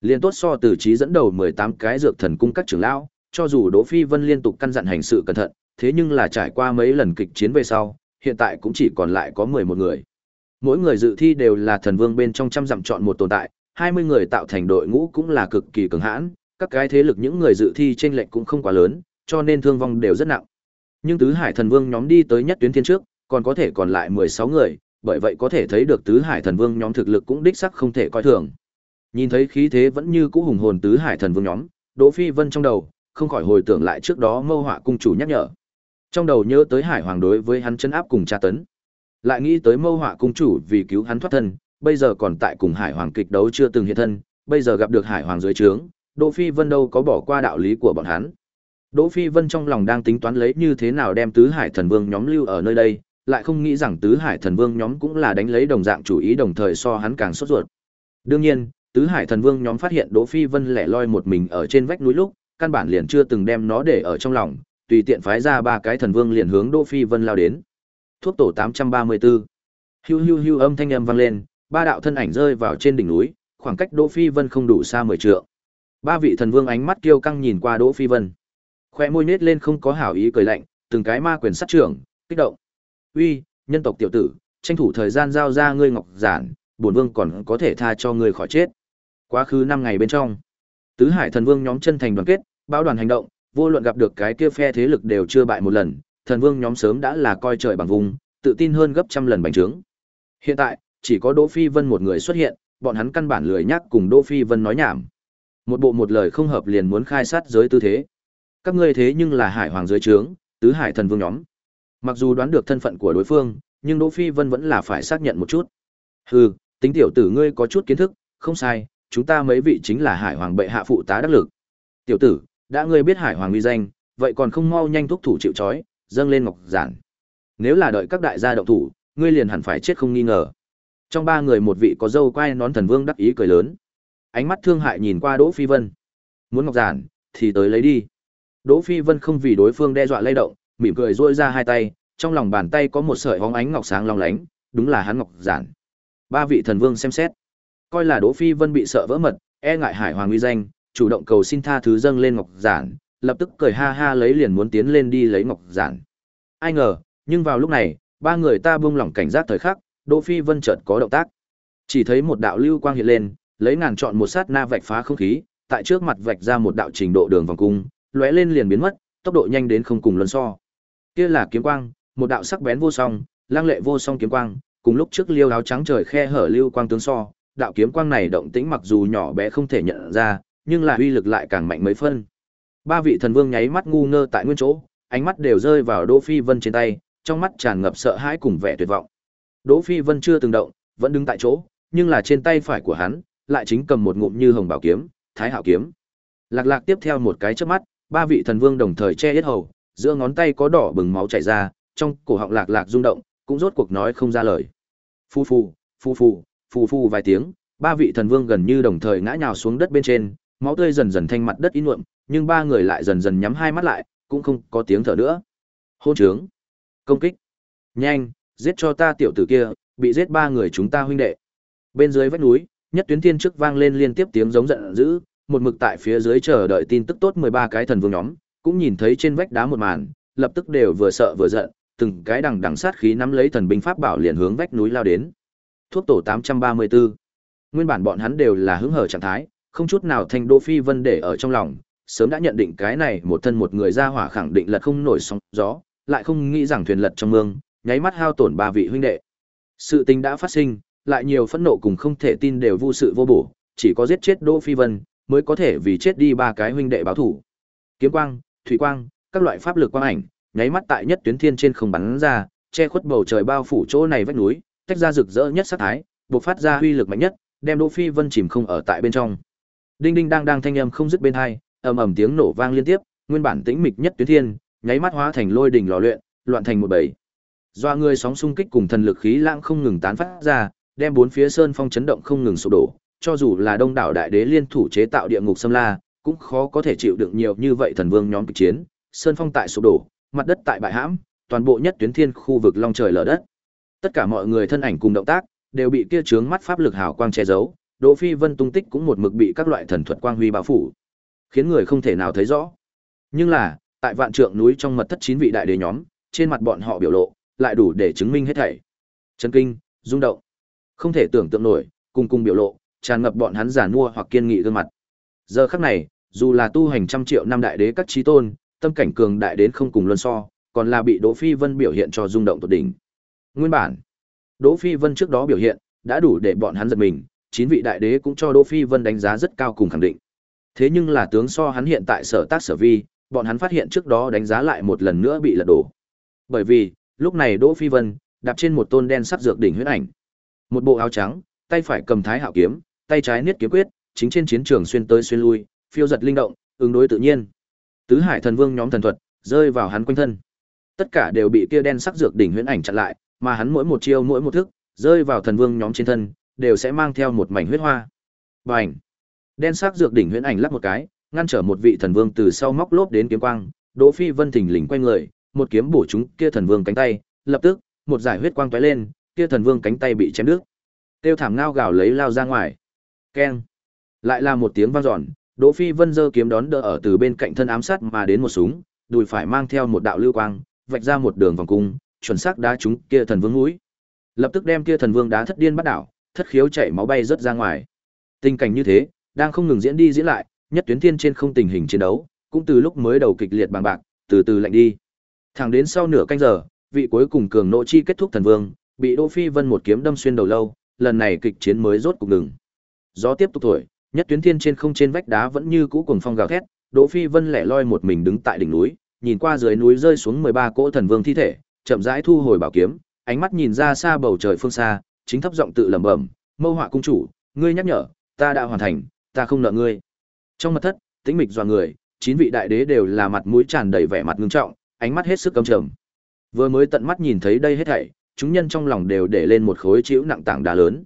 Liên tốt so từ trí dẫn đầu 18 cái dược thần cung các trưởng lão, cho dù Đỗ Phi Vân liên tục căn dặn hành sự cẩn thận, thế nhưng là trải qua mấy lần kịch chiến về sau, hiện tại cũng chỉ còn lại có 11 người. Mỗi người dự thi đều là thần vương bên trong trăm dặm chọn một tồn tại, 20 người tạo thành đội ngũ cũng là cực kỳ cường hãn, các cái thế lực những người dự thi trên lệnh cũng không quá lớn, cho nên thương vong đều rất nặng. Nhưng tứ hải thần vương nhóm đi tới nhất tuyến thiên trước, còn có thể còn lại 16 người, bởi vậy có thể thấy được tứ hải thần vương nhóm thực lực cũng đích sắc không thể coi thường. Nhìn thấy khí thế vẫn như cũ hùng hồn tứ hải thần vương nhóm, Đỗ Phi Vân trong đầu không khỏi hồi tưởng lại trước đó Mâu Họa cung chủ nhắc nhở. Trong đầu nhớ tới Hải Hoàng đối với hắn chân áp cùng tra tấn. Lại nghĩ tới Mâu Họa cung chủ vì cứu hắn thoát thân, bây giờ còn tại cùng Hải Hoàng kịch đấu chưa từng hiện thân, bây giờ gặp được Hải Hoàng dưới trướng, Đỗ Phi Vân đâu có bỏ qua đạo lý của bọn hắn. Đỗ Phi Vân trong lòng đang tính toán lấy như thế nào đem Tứ Hải Thần Vương nhóm lưu ở nơi đây, lại không nghĩ rằng Tứ Hải Thần Vương nhóm cũng là đánh lấy đồng dạng chủ ý đồng thời so hắn càng sốt ruột. Đương nhiên, Tứ Hải Thần Vương nhóm phát hiện Đỗ Phi Vân lẻ loi một mình ở trên vách núi lúc, căn bản liền chưa từng đem nó để ở trong lòng, tùy tiện phái ra ba cái thần vương liền hướng Đỗ Phi Vân lao đến. Thuốc tổ 834. Hưu hưu hưu âm thanh âm vang lên, ba đạo thân ảnh rơi vào trên đỉnh núi, khoảng cách Đỗ Phi Vân không đủ xa 10 trượng. Ba vị thần vương ánh mắt kiêu căng nhìn qua Đỗ Phi Vân. Khóe môi nhếch lên không có hảo ý cười lạnh, từng cái ma quyền sát trưởng, kích động. "Uy, nhân tộc tiểu tử, tranh thủ thời gian giao ra ngươi ngọc giản, bổn vương còn có thể tha cho ngươi khỏi chết." Quá khứ 5 ngày bên trong, Tứ Hải thần vương nhóm chân thành đoàn kết, báo đoàn hành động, vô luận gặp được cái kia phe thế lực đều chưa bại một lần, thần vương nhóm sớm đã là coi trời bằng vùng, tự tin hơn gấp trăm lần bành trướng. Hiện tại, chỉ có Đỗ Phi Vân một người xuất hiện, bọn hắn căn bản lười nhắc cùng Đỗ Phi Vân nói nhảm. Một bộ một lời không hợp liền muốn khai sát giới tư thế. Các ngươi thế nhưng là Hải Hoàng dưới trướng, tứ hải thần vương nhóm. Mặc dù đoán được thân phận của đối phương, nhưng Đỗ Phi Vân vẫn là phải xác nhận một chút. Hừ, tính tiểu tử ngươi có chút kiến thức, không sai, chúng ta mấy vị chính là Hải Hoàng bệ hạ phụ tá đắc lực. Tiểu tử, đã ngươi biết Hải Hoàng uy danh, vậy còn không mau nhanh thúc thủ chịu trói, dâng lên ngọc giản. Nếu là đợi các đại gia động thủ, ngươi liền hẳn phải chết không nghi ngờ. Trong ba người một vị có dâu quai nón thần vương đắc ý cười lớn. Ánh mắt thương hại nhìn qua Đỗ Phi Vân. Muốn ngọc giản thì tới lấy đi. Đỗ Phi Vân không vì đối phương đe dọa lay động, mỉm cười duỗi ra hai tay, trong lòng bàn tay có một sợi hóng ánh ngọc sáng long lánh, đúng là hắn ngọc giản. Ba vị thần vương xem xét, coi là Đỗ Phi Vân bị sợ vỡ mật, e ngại Hải Hoàng uy danh, chủ động cầu xin tha thứ dâng lên ngọc giản, lập tức cười ha ha lấy liền muốn tiến lên đi lấy ngọc giản. Ai ngờ, nhưng vào lúc này, ba người ta buông lỏng cảnh giác thời khắc, Đỗ Phi Vân chợt có động tác. Chỉ thấy một đạo lưu quang hiện lên, lấy ngàn chọn một sát na vạch phá không khí, tại trước mặt vạch ra một đạo trình độ đường vòng cung, lóe lên liền biến mất, tốc độ nhanh đến không cùng luân so. Kia là kiếm quang, một đạo sắc bén vô song, lang lệ vô song kiếm quang, cùng lúc trước liêu áo trắng trời khe hở lưu quang tướng so, đạo kiếm quang này động tĩnh mặc dù nhỏ bé không thể nhận ra, nhưng là uy lực lại càng mạnh mấy phân. Ba vị thần vương nháy mắt ngu ngơ tại nguyên chỗ, ánh mắt đều rơi vào Đỗ Phi Vân trên tay, trong mắt tràn ngập sợ hãi cùng vẻ tuyệt vọng. Đỗ Phi Vân chưa từng động, vẫn đứng tại chỗ, nhưng là trên tay phải của hắn lại chính cầm một ngụm như hồng bảo kiếm, Thái Hạo kiếm. Lạc lạc tiếp theo một cái chớp mắt, ba vị thần vương đồng thời che hết hầu, giữa ngón tay có đỏ bừng máu chảy ra, trong cổ họng lạc lạc rung động, cũng rốt cuộc nói không ra lời. Phu phu, phu phu, phu phu vài tiếng, ba vị thần vương gần như đồng thời ngã nhào xuống đất bên trên, máu tươi dần dần thanh mặt đất in nhuộm, nhưng ba người lại dần dần nhắm hai mắt lại, cũng không có tiếng thở nữa. Hôn trướng, công kích, nhanh, giết cho ta tiểu tử kia, bị giết ba người chúng ta huynh đệ. Bên dưới vách núi, nhất tuyến thiên trước vang lên liên tiếp tiếng giống giận dữ, một mực tại phía dưới chờ đợi tin tức tốt 13 cái thần vương nhóm, cũng nhìn thấy trên vách đá một màn, lập tức đều vừa sợ vừa giận, từng cái đằng đằng sát khí nắm lấy thần binh pháp bảo liền hướng vách núi lao đến. Thuốc tổ 834. Nguyên bản bọn hắn đều là hứng hở trạng thái, không chút nào thành Đỗ Phi Vân để ở trong lòng, sớm đã nhận định cái này một thân một người ra hỏa khẳng định lật không nổi sóng gió, lại không nghĩ rằng thuyền lật trong mương, nháy mắt hao tổn ba vị huynh đệ. Sự tình đã phát sinh, lại nhiều phẫn nộ cùng không thể tin đều vô sự vô bổ, chỉ có giết chết Đỗ Phi Vân mới có thể vì chết đi ba cái huynh đệ báo thủ. Kiếm quang, thủy quang, các loại pháp lực quang ảnh, nháy mắt tại nhất tuyến thiên trên không bắn ra, che khuất bầu trời bao phủ chỗ này vách núi, tách ra rực rỡ nhất sát thái, bộc phát ra uy lực mạnh nhất, đem Đỗ Phi Vân chìm không ở tại bên trong. Đinh đinh đang đang thanh âm không dứt bên hai, ầm ầm tiếng nổ vang liên tiếp, nguyên bản tĩnh mịch nhất tuyến thiên, nháy mắt hóa thành lôi đỉnh lò luyện, loạn thành một bầy. Doa người sóng xung kích cùng thần lực khí lãng không ngừng tán phát ra, đem bốn phía sơn phong chấn động không ngừng sụp đổ, cho dù là đông đảo đại đế liên thủ chế tạo địa ngục xâm la, cũng khó có thể chịu đựng nhiều như vậy thần vương nhóm kịch chiến, sơn phong tại sụp đổ, mặt đất tại bại hãm, toàn bộ nhất tuyến thiên khu vực long trời lở đất. Tất cả mọi người thân ảnh cùng động tác đều bị kia trướng mắt pháp lực hào quang che giấu, Đỗ Phi Vân tung tích cũng một mực bị các loại thần thuật quang huy bao phủ, khiến người không thể nào thấy rõ. Nhưng là, tại vạn trượng núi trong mật thất chín vị đại đế nhóm, trên mặt bọn họ biểu lộ, lại đủ để chứng minh hết thảy. Chấn kinh, rung động, không thể tưởng tượng nổi, cùng cùng biểu lộ, tràn ngập bọn hắn giản mua hoặc kiên nghị gương mặt. Giờ khắc này, dù là tu hành trăm triệu năm đại đế các chí tôn, tâm cảnh cường đại đến không cùng luân so, còn là bị Đỗ Phi Vân biểu hiện cho rung động tột đỉnh. Nguyên bản, Đỗ Phi Vân trước đó biểu hiện đã đủ để bọn hắn giật mình, chín vị đại đế cũng cho Đỗ Phi Vân đánh giá rất cao cùng khẳng định. Thế nhưng là tướng so hắn hiện tại sở tác sở vi, bọn hắn phát hiện trước đó đánh giá lại một lần nữa bị lật đổ. Bởi vì, lúc này Đỗ Phi Vân đạp trên một tôn đen sắc dược đỉnh huyết ảnh. Một bộ áo trắng, tay phải cầm thái hạo kiếm, tay trái niết kiếm quyết, chính trên chiến trường xuyên tới xuyên lui, phiêu giật linh động, ứng đối tự nhiên. Tứ Hải Thần Vương nhóm thần thuật rơi vào hắn quanh thân. Tất cả đều bị kia đen sắc dược đỉnh huyễn ảnh chặn lại, mà hắn mỗi một chiêu mỗi một thức rơi vào thần vương nhóm trên thân, đều sẽ mang theo một mảnh huyết hoa. Bành! Đen sắc dược đỉnh huyễn ảnh lắp một cái, ngăn trở một vị thần vương từ sau móc lốp đến kiếm quang, Đỗ Phi Vân thình lình quay người, một kiếm bổ trúng kia thần vương cánh tay, lập tức, một giải huyết quang tóe lên, kia thần vương cánh tay bị chém đứt. Tiêu thảm ngao gào lấy lao ra ngoài. Keng! Lại là một tiếng vang dọn, Đỗ Phi Vân giơ kiếm đón đỡ ở từ bên cạnh thân ám sát mà đến một súng, đùi phải mang theo một đạo lưu quang, vạch ra một đường vòng cung, chuẩn xác đá trúng kia thần vương mũi. Lập tức đem kia thần vương đá thất điên bắt đảo, thất khiếu chảy máu bay rất ra ngoài. Tình cảnh như thế, đang không ngừng diễn đi diễn lại, nhất tuyến thiên trên không tình hình chiến đấu, cũng từ lúc mới đầu kịch liệt bằng bạc, từ từ lạnh đi. Thẳng đến sau nửa canh giờ, vị cuối cùng cường nộ chi kết thúc thần vương, bị Đỗ Phi Vân một kiếm đâm xuyên đầu lâu, lần này kịch chiến mới rốt cục ngừng. Gió tiếp tục thổi, nhất tuyến thiên trên không trên vách đá vẫn như cũ cuồng phong gào thét, Đỗ Phi Vân lẻ loi một mình đứng tại đỉnh núi, nhìn qua dưới núi rơi xuống 13 cỗ thần vương thi thể, chậm rãi thu hồi bảo kiếm, ánh mắt nhìn ra xa bầu trời phương xa, chính thấp giọng tự lẩm bẩm, "Mâu Họa cung chủ, ngươi nhắc nhở, ta đã hoàn thành, ta không nợ ngươi. Trong mật thất, tĩnh mịch dọa người, chín vị đại đế đều là mặt mũi tràn đầy vẻ mặt nghiêm trọng, ánh mắt hết sức căm trầm. Vừa mới tận mắt nhìn thấy đây hết thảy, chúng nhân trong lòng đều để lên một khối chịu nặng tảng đá lớn.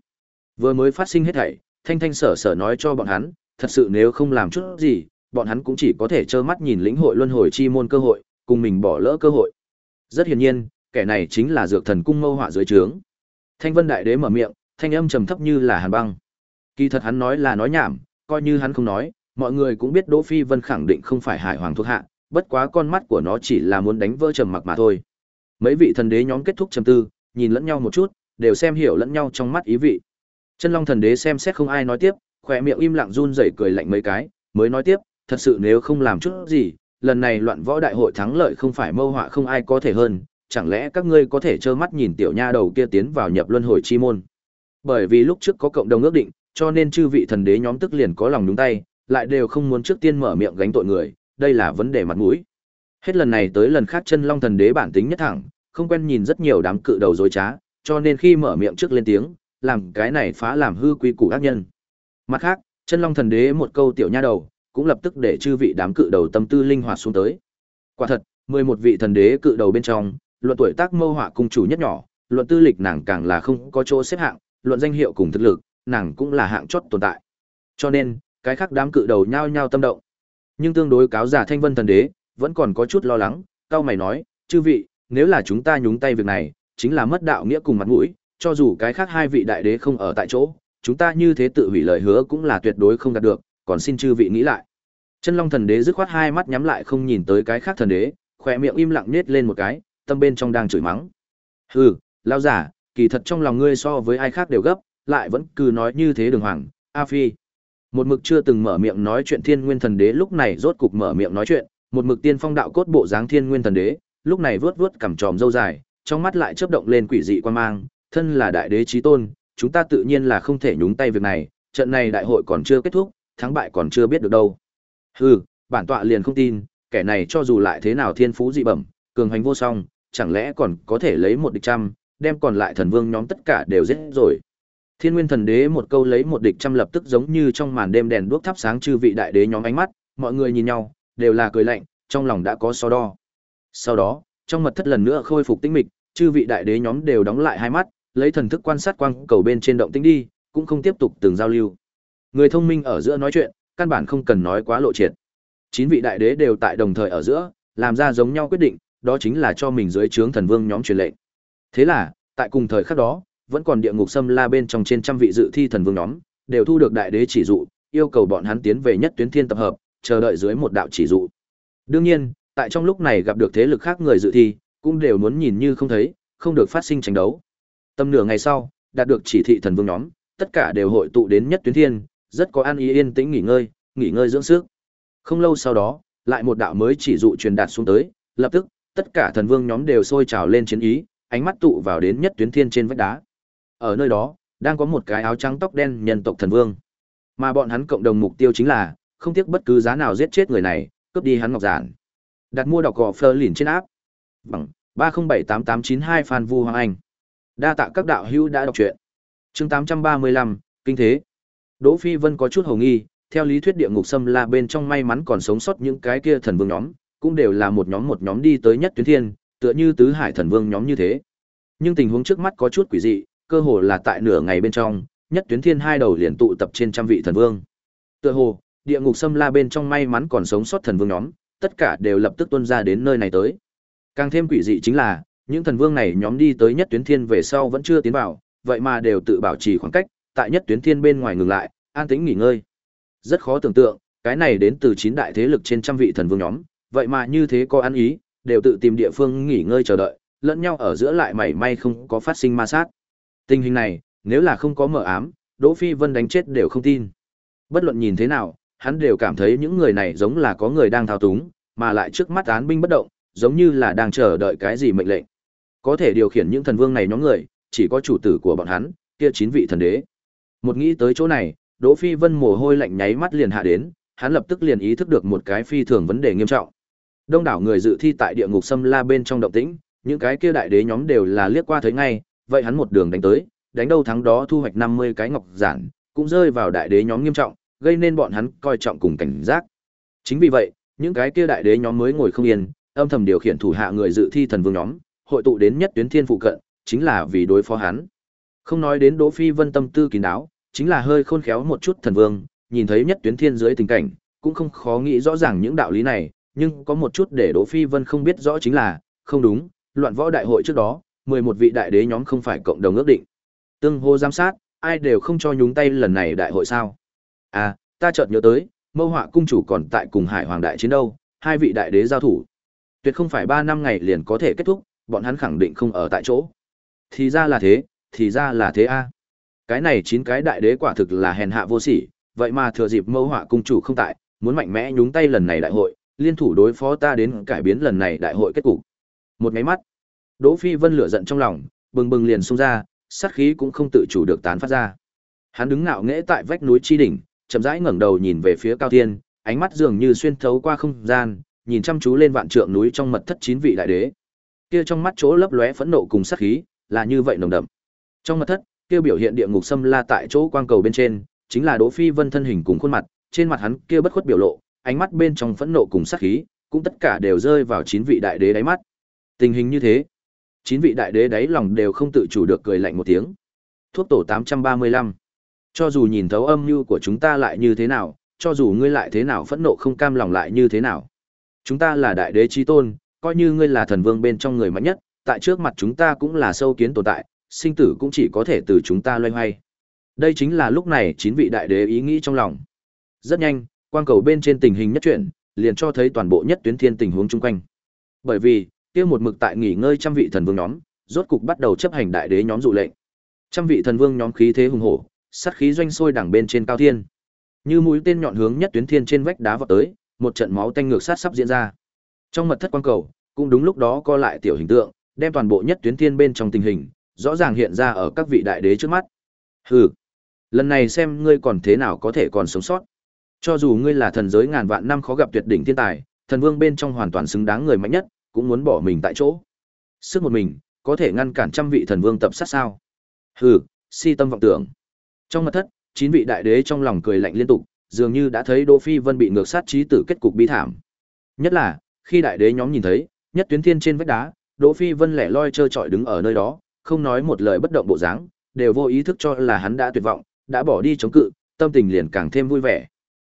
Vừa mới phát sinh hết thảy, Thanh Thanh sở sở nói cho bọn hắn, thật sự nếu không làm chút gì, bọn hắn cũng chỉ có thể trơ mắt nhìn lĩnh hội luân hồi chi môn cơ hội, cùng mình bỏ lỡ cơ hội. Rất hiển nhiên, kẻ này chính là dược thần cung mâu họa dưới trướng. Thanh Vân Đại Đế mở miệng, thanh âm trầm thấp như là hàn băng. Kỳ thật hắn nói là nói nhảm, coi như hắn không nói, mọi người cũng biết Đỗ Phi Vân khẳng định không phải hải hoàng thuộc hạ, bất quá con mắt của nó chỉ là muốn đánh vỡ trầm mặc mà thôi. Mấy vị thần đế nhóm kết thúc trầm tư, nhìn lẫn nhau một chút, đều xem hiểu lẫn nhau trong mắt ý vị. Chân Long thần đế xem xét không ai nói tiếp, khỏe miệng im lặng run rẩy cười lạnh mấy cái, mới nói tiếp, thật sự nếu không làm chút gì, lần này loạn võ đại hội thắng lợi không phải mâu họa không ai có thể hơn, chẳng lẽ các ngươi có thể trơ mắt nhìn tiểu nha đầu kia tiến vào nhập luân hồi chi môn? Bởi vì lúc trước có cộng đồng ước định, cho nên chư vị thần đế nhóm tức liền có lòng nhúng tay, lại đều không muốn trước tiên mở miệng gánh tội người, đây là vấn đề mặt mũi. Hết lần này tới lần khác chân long thần đế bản tính nhất thẳng, không quen nhìn rất nhiều đám cự đầu dối trá, cho nên khi mở miệng trước lên tiếng, làm cái này phá làm hư quy củ ác nhân. Mặt khác, chân long thần đế một câu tiểu nha đầu, cũng lập tức để chư vị đám cự đầu tâm tư linh hoạt xuống tới. Quả thật, mười một vị thần đế cự đầu bên trong, luận tuổi tác mâu họa cung chủ nhất nhỏ, luận tư lịch nàng càng là không có chỗ xếp hạng, luận danh hiệu cùng thực lực, nàng cũng là hạng chót tồn tại. Cho nên, cái khác đám cự đầu nhao nhao tâm động. Nhưng tương đối cáo giả Thanh Vân thần đế, vẫn còn có chút lo lắng, cao mày nói, chư vị, nếu là chúng ta nhúng tay việc này, chính là mất đạo nghĩa cùng mặt mũi, cho dù cái khác hai vị đại đế không ở tại chỗ, chúng ta như thế tự hủy lời hứa cũng là tuyệt đối không đạt được, còn xin chư vị nghĩ lại. Chân Long thần đế dứt khoát hai mắt nhắm lại không nhìn tới cái khác thần đế, khỏe miệng im lặng nết lên một cái, tâm bên trong đang chửi mắng. Hừ, lao giả, kỳ thật trong lòng ngươi so với ai khác đều gấp, lại vẫn cứ nói như thế đường hoàng, A Phi. Một mực chưa từng mở miệng nói chuyện Thiên Nguyên Thần Đế lúc này rốt cục mở miệng nói chuyện, một mực tiên phong đạo cốt bộ dáng Thiên Nguyên Thần Đế, lúc này vướt vướt cằm tròm râu dài, trong mắt lại chớp động lên quỷ dị quan mang, thân là đại đế chí tôn, chúng ta tự nhiên là không thể nhúng tay việc này, trận này đại hội còn chưa kết thúc, thắng bại còn chưa biết được đâu. Hừ, bản tọa liền không tin, kẻ này cho dù lại thế nào thiên phú dị bẩm, cường hành vô song, chẳng lẽ còn có thể lấy một địch trăm, đem còn lại thần vương nhóm tất cả đều giết rồi. Thiên Nguyên Thần Đế một câu lấy một địch trăm lập tức giống như trong màn đêm đèn đuốc thắp sáng chư vị đại đế nhóm ánh mắt, mọi người nhìn nhau, đều là cười lạnh, trong lòng đã có so đo. Sau đó, trong mật thất lần nữa khôi phục tĩnh mịch, chư vị đại đế nhóm đều đóng lại hai mắt, lấy thần thức quan sát quang cầu bên trên động tĩnh đi, cũng không tiếp tục từng giao lưu. Người thông minh ở giữa nói chuyện, căn bản không cần nói quá lộ triệt. Chín vị đại đế đều tại đồng thời ở giữa, làm ra giống nhau quyết định, đó chính là cho mình dưới trướng thần vương nhóm truyền lệnh. Thế là, tại cùng thời khắc đó, vẫn còn địa ngục xâm la bên trong trên trăm vị dự thi thần vương nhóm, đều thu được đại đế chỉ dụ, yêu cầu bọn hắn tiến về nhất tuyến thiên tập hợp, chờ đợi dưới một đạo chỉ dụ. Đương nhiên, tại trong lúc này gặp được thế lực khác người dự thi, cũng đều muốn nhìn như không thấy, không được phát sinh tranh đấu. Tâm nửa ngày sau, đạt được chỉ thị thần vương nhóm, tất cả đều hội tụ đến nhất tuyến thiên, rất có an ý yên tĩnh nghỉ ngơi, nghỉ ngơi dưỡng sức. Không lâu sau đó, lại một đạo mới chỉ dụ truyền đạt xuống tới, lập tức, tất cả thần vương nhóm đều sôi trào lên chiến ý, ánh mắt tụ vào đến nhất tuyến thiên trên vách đá. Ở nơi đó, đang có một cái áo trắng tóc đen nhân tộc thần vương. Mà bọn hắn cộng đồng mục tiêu chính là, không tiếc bất cứ giá nào giết chết người này, cướp đi hắn ngọc giản. Đặt mua đọc gò Fleur lìn trên áp. Bằng 3078892 Phan Vu Hoàng Anh. Đa tạ các đạo hữu đã đọc truyện. Chương 835, kinh thế. Đỗ Phi Vân có chút hồ nghi, theo lý thuyết địa ngục xâm la bên trong may mắn còn sống sót những cái kia thần vương nhóm, cũng đều là một nhóm một nhóm đi tới nhất tuyến thiên, tựa như tứ hải thần vương nhóm như thế. Nhưng tình huống trước mắt có chút quỷ dị, cơ hồ là tại nửa ngày bên trong, nhất tuyến thiên hai đầu liền tụ tập trên trăm vị thần vương. Tựa hồ, địa ngục xâm la bên trong may mắn còn sống sót thần vương nhóm, tất cả đều lập tức tuôn ra đến nơi này tới. Càng thêm quỷ dị chính là, những thần vương này nhóm đi tới nhất tuyến thiên về sau vẫn chưa tiến vào, vậy mà đều tự bảo trì khoảng cách, tại nhất tuyến thiên bên ngoài ngừng lại, an tĩnh nghỉ ngơi. Rất khó tưởng tượng, cái này đến từ chín đại thế lực trên trăm vị thần vương nhóm, vậy mà như thế có ăn ý, đều tự tìm địa phương nghỉ ngơi chờ đợi, lẫn nhau ở giữa lại mảy may không có phát sinh ma sát. Tình hình này, nếu là không có mở ám, Đỗ Phi Vân đánh chết đều không tin. Bất luận nhìn thế nào, hắn đều cảm thấy những người này giống là có người đang thao túng, mà lại trước mắt án binh bất động, giống như là đang chờ đợi cái gì mệnh lệnh. Có thể điều khiển những thần vương này nhóm người, chỉ có chủ tử của bọn hắn, kia chín vị thần đế. Một nghĩ tới chỗ này, Đỗ Phi Vân mồ hôi lạnh nháy mắt liền hạ đến, hắn lập tức liền ý thức được một cái phi thường vấn đề nghiêm trọng. Đông đảo người dự thi tại địa ngục xâm la bên trong động tĩnh, những cái kia đại đế nhóm đều là liếc qua thấy ngay, vậy hắn một đường đánh tới, đánh đâu thắng đó thu hoạch 50 cái ngọc giản, cũng rơi vào đại đế nhóm nghiêm trọng, gây nên bọn hắn coi trọng cùng cảnh giác. Chính vì vậy, những cái kia đại đế nhóm mới ngồi không yên, âm thầm điều khiển thủ hạ người dự thi thần vương nhóm, hội tụ đến nhất tuyến thiên phụ cận, chính là vì đối phó hắn. Không nói đến Đỗ Phi Vân tâm tư kín đáo, chính là hơi khôn khéo một chút thần vương, nhìn thấy nhất tuyến thiên dưới tình cảnh, cũng không khó nghĩ rõ ràng những đạo lý này, nhưng có một chút để Đỗ Phi Vân không biết rõ chính là, không đúng, loạn võ đại hội trước đó, 11 vị đại đế nhóm không phải cộng đồng ước định. Tương hô giám sát, ai đều không cho nhúng tay lần này đại hội sao? À, ta chợt nhớ tới, Mâu Họa cung chủ còn tại cùng Hải Hoàng đại chiến đâu, hai vị đại đế giao thủ. Tuyệt không phải 3 năm ngày liền có thể kết thúc, bọn hắn khẳng định không ở tại chỗ. Thì ra là thế, thì ra là thế a. Cái này chín cái đại đế quả thực là hèn hạ vô sỉ, vậy mà thừa dịp Mâu Họa cung chủ không tại, muốn mạnh mẽ nhúng tay lần này đại hội, liên thủ đối phó ta đến cải biến lần này đại hội kết cục. Một cái mắt, Đỗ Phi Vân lửa giận trong lòng, bừng bừng liền xung ra, sát khí cũng không tự chủ được tán phát ra. Hắn đứng ngạo nghễ tại vách núi chi đỉnh, chậm rãi ngẩng đầu nhìn về phía cao thiên, ánh mắt dường như xuyên thấu qua không gian, nhìn chăm chú lên vạn trượng núi trong mật thất chín vị đại đế. Kia trong mắt chỗ lấp lóe phẫn nộ cùng sát khí, là như vậy nồng đậm. Trong mật thất, kia biểu hiện địa ngục xâm la tại chỗ quang cầu bên trên, chính là Đỗ Phi Vân thân hình cùng khuôn mặt, trên mặt hắn kia bất khuất biểu lộ, ánh mắt bên trong phẫn nộ cùng sát khí, cũng tất cả đều rơi vào chín vị đại đế đáy mắt. Tình hình như thế, chín vị đại đế đáy lòng đều không tự chủ được cười lạnh một tiếng. Thuốc tổ 835. Cho dù nhìn thấu âm mưu của chúng ta lại như thế nào, cho dù ngươi lại thế nào phẫn nộ không cam lòng lại như thế nào. Chúng ta là đại đế chí tôn, coi như ngươi là thần vương bên trong người mạnh nhất, tại trước mặt chúng ta cũng là sâu kiến tồn tại, sinh tử cũng chỉ có thể từ chúng ta loay hoay. Đây chính là lúc này chín vị đại đế ý nghĩ trong lòng. Rất nhanh, quang cầu bên trên tình hình nhất chuyển, liền cho thấy toàn bộ nhất tuyến thiên tình huống chung quanh. Bởi vì, kia một mực tại nghỉ ngơi trăm vị thần vương nhóm, rốt cục bắt đầu chấp hành đại đế nhóm dụ lệnh. Trăm vị thần vương nhóm khí thế hùng hổ, sát khí doanh sôi đẳng bên trên cao thiên. Như mũi tên nhọn hướng nhất tuyến thiên trên vách đá vọt tới, một trận máu tanh ngược sát sắp diễn ra. Trong mật thất quang cầu, cũng đúng lúc đó co lại tiểu hình tượng, đem toàn bộ nhất tuyến thiên bên trong tình hình, rõ ràng hiện ra ở các vị đại đế trước mắt. Hừ, lần này xem ngươi còn thế nào có thể còn sống sót. Cho dù ngươi là thần giới ngàn vạn năm khó gặp tuyệt đỉnh thiên tài, thần vương bên trong hoàn toàn xứng đáng người mạnh nhất, cũng muốn bỏ mình tại chỗ. Sức một mình, có thể ngăn cản trăm vị thần vương tập sát sao? Hừ, si tâm vọng tưởng. Trong mật thất, chín vị đại đế trong lòng cười lạnh liên tục, dường như đã thấy Đỗ Phi Vân bị ngược sát trí tử kết cục bi thảm. Nhất là, khi đại đế nhóm nhìn thấy, nhất tuyến thiên trên vách đá, Đỗ Phi Vân lẻ loi trơ trọi đứng ở nơi đó, không nói một lời bất động bộ dáng, đều vô ý thức cho là hắn đã tuyệt vọng, đã bỏ đi chống cự, tâm tình liền càng thêm vui vẻ.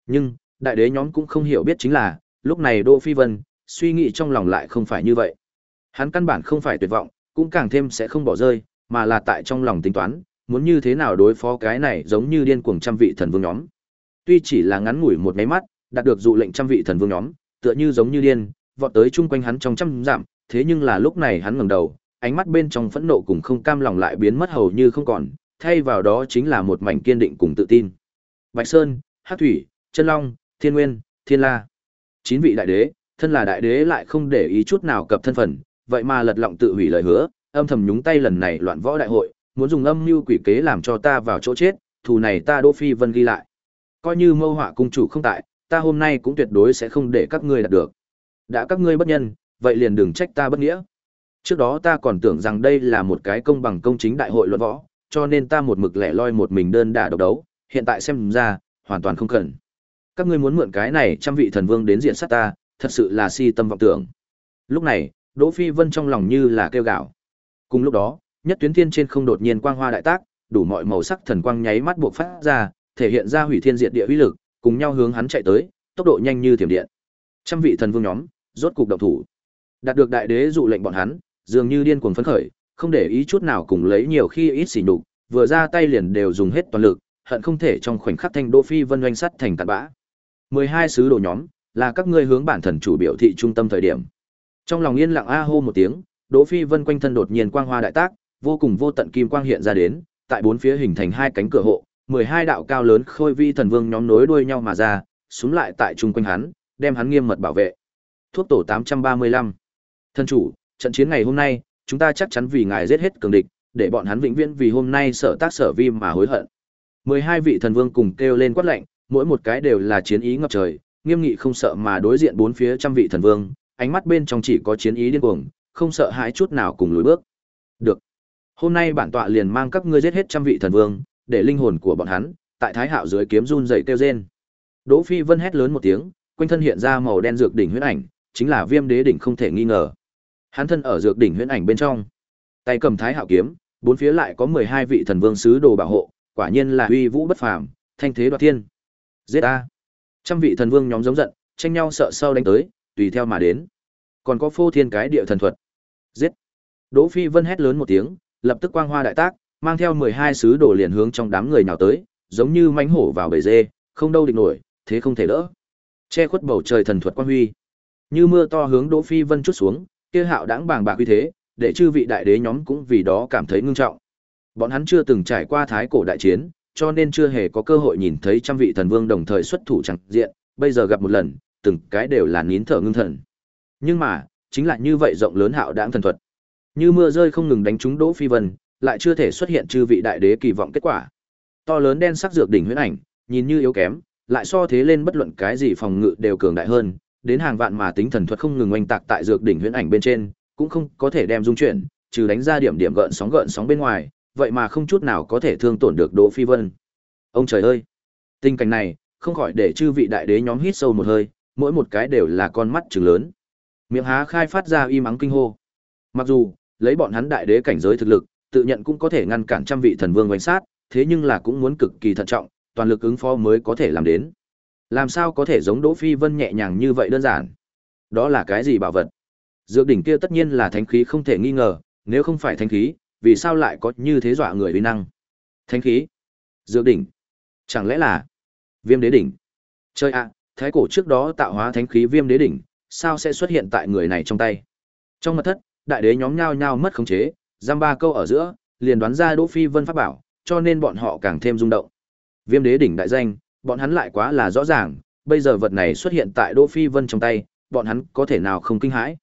Nhưng, đại đế nhóm cũng không hiểu biết chính là, lúc này Đỗ Phi Vân, suy nghĩ trong lòng lại không phải như vậy. Hắn căn bản không phải tuyệt vọng, cũng càng thêm sẽ không bỏ rơi, mà là tại trong lòng tính toán, muốn như thế nào đối phó cái này giống như điên cuồng trăm vị thần vương nhóm. Tuy chỉ là ngắn ngủi một cái mắt, đạt được dụ lệnh trăm vị thần vương nhóm, tựa như giống như điên, vọt tới chung quanh hắn trong trăm giảm, thế nhưng là lúc này hắn ngẩng đầu, ánh mắt bên trong phẫn nộ cùng không cam lòng lại biến mất hầu như không còn, thay vào đó chính là một mảnh kiên định cùng tự tin. Bạch Sơn, Hắc Thủy, Chân Long, Thiên Nguyên, Thiên La. Chín vị đại đế, thân là đại đế lại không để ý chút nào cập thân phận, vậy mà lật lọng tự hủy lời hứa, âm thầm nhúng tay lần này loạn võ đại hội, muốn dùng âm mưu quỷ kế làm cho ta vào chỗ chết, thù này ta Đỗ Phi Vân ghi lại. Coi như Mâu Họa cung chủ không tại, ta hôm nay cũng tuyệt đối sẽ không để các ngươi đạt được. Đã các ngươi bất nhân, vậy liền đừng trách ta bất nghĩa. Trước đó ta còn tưởng rằng đây là một cái công bằng công chính đại hội luận võ, cho nên ta một mực lẻ loi một mình đơn đả độc đấu, hiện tại xem ra, hoàn toàn không cần. Các ngươi muốn mượn cái này trăm vị thần vương đến diện sát ta, thật sự là si tâm vọng tưởng. Lúc này, Đỗ Phi Vân trong lòng như là kêu gào. Cùng lúc đó, nhất tuyến thiên trên không đột nhiên quang hoa đại tác, đủ mọi màu sắc thần quang nháy mắt buộc phát ra, thể hiện ra hủy thiên diệt địa uy lực, cùng nhau hướng hắn chạy tới, tốc độ nhanh như thiểm điện. Trăm vị thần vương nhóm, rốt cục động thủ. Đạt được đại đế dụ lệnh bọn hắn, dường như điên cuồng phấn khởi, không để ý chút nào cùng lấy nhiều khi ít xỉ nhục, vừa ra tay liền đều dùng hết toàn lực, hận không thể trong khoảnh khắc thanh Đỗ Phi Vân doanh sắt thành tàn bã. 12 sứ đồ nhóm, là các ngươi hướng bản thần chủ biểu thị trung tâm thời điểm. Trong lòng yên lặng a hô một tiếng, Đỗ Phi Vân quanh thân đột nhiên quang hoa đại tác, vô cùng vô tận kim quang hiện ra đến, tại bốn phía hình thành hai cánh cửa hộ, 12 đạo cao lớn khôi vi thần vương nhóm nối đuôi nhau mà ra, xuống lại tại trung quanh hắn, đem hắn nghiêm mật bảo vệ. Thuốc tổ 835. Thân chủ, trận chiến ngày hôm nay, chúng ta chắc chắn vì ngài giết hết cường địch, để bọn hắn vĩnh viễn vì hôm nay sở tác sở vi mà hối hận. 12 vị thần vương cùng kêu lên quát lệnh, mỗi một cái đều là chiến ý ngập trời, nghiêm nghị không sợ mà đối diện bốn phía trăm vị thần vương, ánh mắt bên trong chỉ có chiến ý điên cuồng, không sợ hãi chút nào cùng lùi bước. Được. Hôm nay bản tọa liền mang các ngươi giết hết trăm vị thần vương, để linh hồn của bọn hắn tại Thái Hạo dưới kiếm run rẩy kêu rên. Đỗ Phi Vân hét lớn một tiếng, quanh thân hiện ra màu đen dược đỉnh huyễn ảnh, chính là Viêm Đế đỉnh không thể nghi ngờ. Hắn thân ở dược đỉnh huyễn ảnh bên trong, tay cầm Thái Hạo kiếm, bốn phía lại có 12 vị thần vương sứ đồ bảo hộ, quả nhiên là uy vũ bất phàm, thanh thế đoạt thiên. Giết a! Trăm vị thần vương nhóm giống giận, tranh nhau sợ sau đánh tới, tùy theo mà đến. Còn có phô thiên cái địa thần thuật. Giết! Đỗ Phi Vân hét lớn một tiếng, lập tức quang hoa đại tác, mang theo 12 sứ đồ liền hướng trong đám người nào tới, giống như mãnh hổ vào bầy dê, không đâu địch nổi, thế không thể đỡ. Che khuất bầu trời thần thuật quang huy, như mưa to hướng Đỗ Phi Vân chút xuống, kia hạo đãng bàng bạc uy thế, để chư vị đại đế nhóm cũng vì đó cảm thấy ngưng trọng. Bọn hắn chưa từng trải qua thái cổ đại chiến, cho nên chưa hề có cơ hội nhìn thấy trăm vị thần vương đồng thời xuất thủ chẳng diện, bây giờ gặp một lần, từng cái đều là nín thở ngưng thần. Nhưng mà, chính là như vậy rộng lớn hạo đãng thần thuật. Như mưa rơi không ngừng đánh trúng Đỗ Phi Vân, lại chưa thể xuất hiện chư vị đại đế kỳ vọng kết quả. To lớn đen sắc dược đỉnh huyễn ảnh, nhìn như yếu kém, lại so thế lên bất luận cái gì phòng ngự đều cường đại hơn, đến hàng vạn mà tính thần thuật không ngừng oanh tạc tại dược đỉnh huyễn ảnh bên trên, cũng không có thể đem dung chuyển, trừ đánh ra điểm điểm gợn sóng gợn sóng bên ngoài, vậy mà không chút nào có thể thương tổn được Đỗ Phi Vân. Ông trời ơi! Tình cảnh này, không khỏi để chư vị đại đế nhóm hít sâu một hơi, mỗi một cái đều là con mắt trừng lớn. Miệng há khai phát ra y mắng kinh hô. Mặc dù, lấy bọn hắn đại đế cảnh giới thực lực, tự nhận cũng có thể ngăn cản trăm vị thần vương quanh sát, thế nhưng là cũng muốn cực kỳ thận trọng, toàn lực ứng phó mới có thể làm đến. Làm sao có thể giống Đỗ Phi Vân nhẹ nhàng như vậy đơn giản? Đó là cái gì bảo vật? Dược đỉnh kia tất nhiên là thánh khí không thể nghi ngờ, nếu không phải thánh khí, vì sao lại có như thế dọa người uy năng? Thánh khí? Dược đỉnh? Chẳng lẽ là Viêm Đế đỉnh? Chơi ạ, thái cổ trước đó tạo hóa thánh khí Viêm Đế đỉnh, sao sẽ xuất hiện tại người này trong tay? Trong mật thất, đại đế nhóm nhao nhao mất khống chế, giam ba câu ở giữa, liền đoán ra Đỗ Phi Vân pháp bảo, cho nên bọn họ càng thêm rung động. Viêm Đế đỉnh đại danh, bọn hắn lại quá là rõ ràng, bây giờ vật này xuất hiện tại Đỗ Phi Vân trong tay, bọn hắn có thể nào không kinh hãi.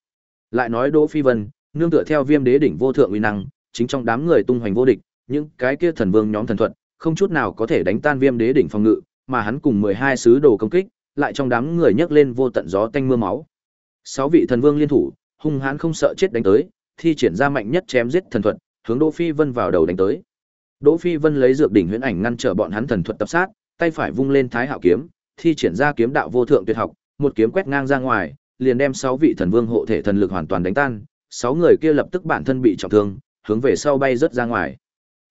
Lại nói Đỗ Phi Vân, nương tựa theo Viêm Đế đỉnh vô thượng uy năng, chính trong đám người tung hoành vô địch, những cái kia thần vương nhóm thần thuật, không chút nào có thể đánh tan Viêm Đế đỉnh phòng ngự, mà hắn cùng 12 sứ đồ công kích, lại trong đám người nhấc lên vô tận gió tanh mưa máu. Sáu vị thần vương liên thủ, hung hãn không sợ chết đánh tới, thi triển ra mạnh nhất chém giết thần thuật, hướng Đỗ Phi Vân vào đầu đánh tới. Đỗ Phi Vân lấy dược đỉnh huyễn ảnh ngăn trở bọn hắn thần thuật tập sát, tay phải vung lên Thái Hạo kiếm, thi triển ra kiếm đạo vô thượng tuyệt học, một kiếm quét ngang ra ngoài, liền đem sáu vị thần vương hộ thể thần lực hoàn toàn đánh tan, sáu người kia lập tức bản thân bị trọng thương, hướng về sau bay rất ra ngoài.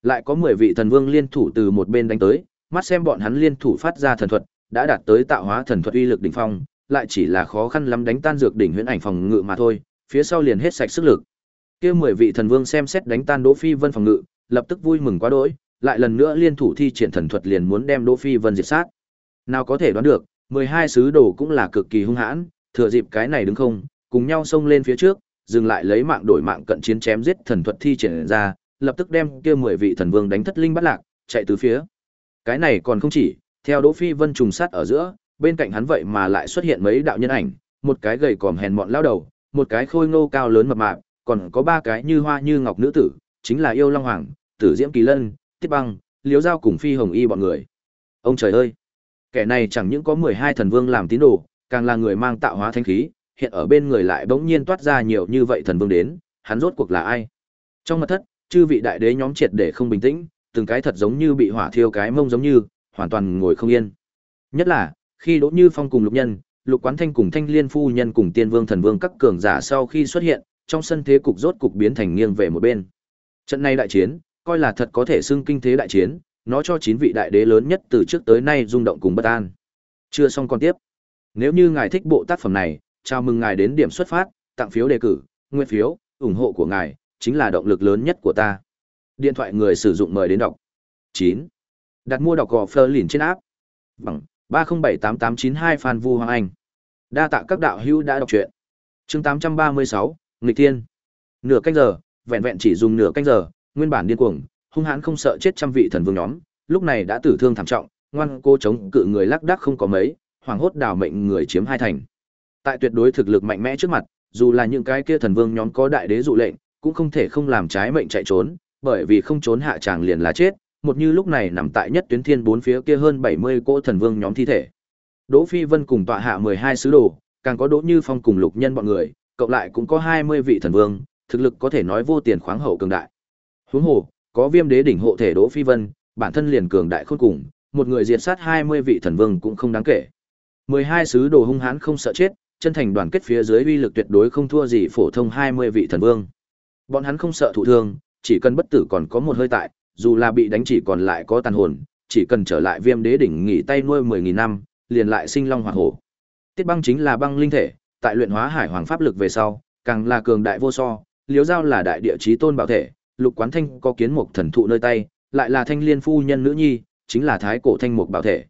Lại có 10 vị thần vương liên thủ từ một bên đánh tới, mắt xem bọn hắn liên thủ phát ra thần thuật, đã đạt tới tạo hóa thần thuật uy lực đỉnh phong, lại chỉ là khó khăn lắm đánh tan dược đỉnh huyễn ảnh phòng ngự mà thôi, phía sau liền hết sạch sức lực. Kia 10 vị thần vương xem xét đánh tan Đỗ Phi Vân phòng ngự, lập tức vui mừng quá đỗi, lại lần nữa liên thủ thi triển thần thuật liền muốn đem Đỗ Phi Vân diệt sát. Nào có thể đoán được, 12 sứ đồ cũng là cực kỳ hung hãn, thừa dịp cái này đứng không, cùng nhau xông lên phía trước, dừng lại lấy mạng đổi mạng cận chiến chém giết thần thuật thi triển ra, lập tức đem kia 10 vị thần vương đánh thất linh bắt lạc, chạy từ phía. Cái này còn không chỉ, theo Đỗ Phi Vân trùng sát ở giữa, bên cạnh hắn vậy mà lại xuất hiện mấy đạo nhân ảnh, một cái gầy còm hèn mọn lao đầu, một cái khôi ngô cao lớn mập mạp, còn có ba cái như hoa như ngọc nữ tử, chính là yêu long hoàng, tử diễm kỳ lân, tiết băng, liếu giao cùng phi hồng y bọn người. Ông trời ơi! Kẻ này chẳng những có 12 thần vương làm tín đồ, càng là người mang tạo hóa thanh khí, hiện ở bên người lại bỗng nhiên toát ra nhiều như vậy thần vương đến, hắn rốt cuộc là ai? Trong mật thất, chư vị đại đế nhóm triệt để không bình tĩnh, từng cái thật giống như bị hỏa thiêu cái mông giống như, hoàn toàn ngồi không yên. Nhất là, khi Đỗ Như Phong cùng Lục Nhân, Lục Quán Thanh cùng Thanh Liên phu nhân cùng Tiên Vương Thần Vương các cường giả sau khi xuất hiện, trong sân thế cục rốt cục biến thành nghiêng về một bên. Trận này đại chiến, coi là thật có thể xưng kinh thế đại chiến, nó cho chín vị đại đế lớn nhất từ trước tới nay rung động cùng bất an. Chưa xong còn tiếp. Nếu như ngài thích bộ tác phẩm này, chào mừng ngài đến điểm xuất phát, tặng phiếu đề cử, nguyên phiếu, ủng hộ của ngài chính là động lực lớn nhất của ta. Điện thoại người sử dụng mời đến đọc. 9. Đặt mua đọc gò Fleur lìn trên áp. Bằng 3078892 Phan Vu Hoàng Anh. Đa tạ các đạo hữu đã đọc truyện. Chương 836, Nghịch Thiên. Nửa canh giờ, vẹn vẹn chỉ dùng nửa canh giờ, nguyên bản điên cuồng, hung hãn không sợ chết trăm vị thần vương nhóm, lúc này đã tử thương thảm trọng, ngoan cô chống cự người lắc đắc không có mấy, hoàng hốt đào mệnh người chiếm hai thành. Tại tuyệt đối thực lực mạnh mẽ trước mặt, dù là những cái kia thần vương nhóm có đại đế dụ lệnh, cũng không thể không làm trái mệnh chạy trốn, bởi vì không trốn hạ tràng liền là chết, một như lúc này nằm tại nhất tuyến thiên bốn phía kia hơn 70 cỗ thần vương nhóm thi thể. Đỗ Phi Vân cùng tọa hạ 12 sứ đồ, càng có Đỗ Như Phong cùng Lục Nhân bọn người, cộng lại cũng có 20 vị thần vương, thực lực có thể nói vô tiền khoáng hậu cường đại. Huống hồ, có Viêm Đế đỉnh hộ thể Đỗ Phi Vân, bản thân liền cường đại khôn cùng, một người diệt sát 20 vị thần vương cũng không đáng kể. 12 sứ đồ hung hãn không sợ chết, chân thành đoàn kết phía dưới uy lực tuyệt đối không thua gì phổ thông 20 vị thần vương. Bọn hắn không sợ thụ thương, chỉ cần bất tử còn có một hơi tại, dù là bị đánh chỉ còn lại có tàn hồn, chỉ cần trở lại viêm đế đỉnh nghỉ tay nuôi 10.000 năm, liền lại sinh long hoạt hổ. Tiết băng chính là băng linh thể, tại luyện hóa hải hoàng pháp lực về sau, càng là cường đại vô so, liếu giao là đại địa chí tôn bảo thể, lục quán thanh có kiến mục thần thụ nơi tay, lại là thanh liên phu nhân nữ nhi, chính là thái cổ thanh mục bảo thể.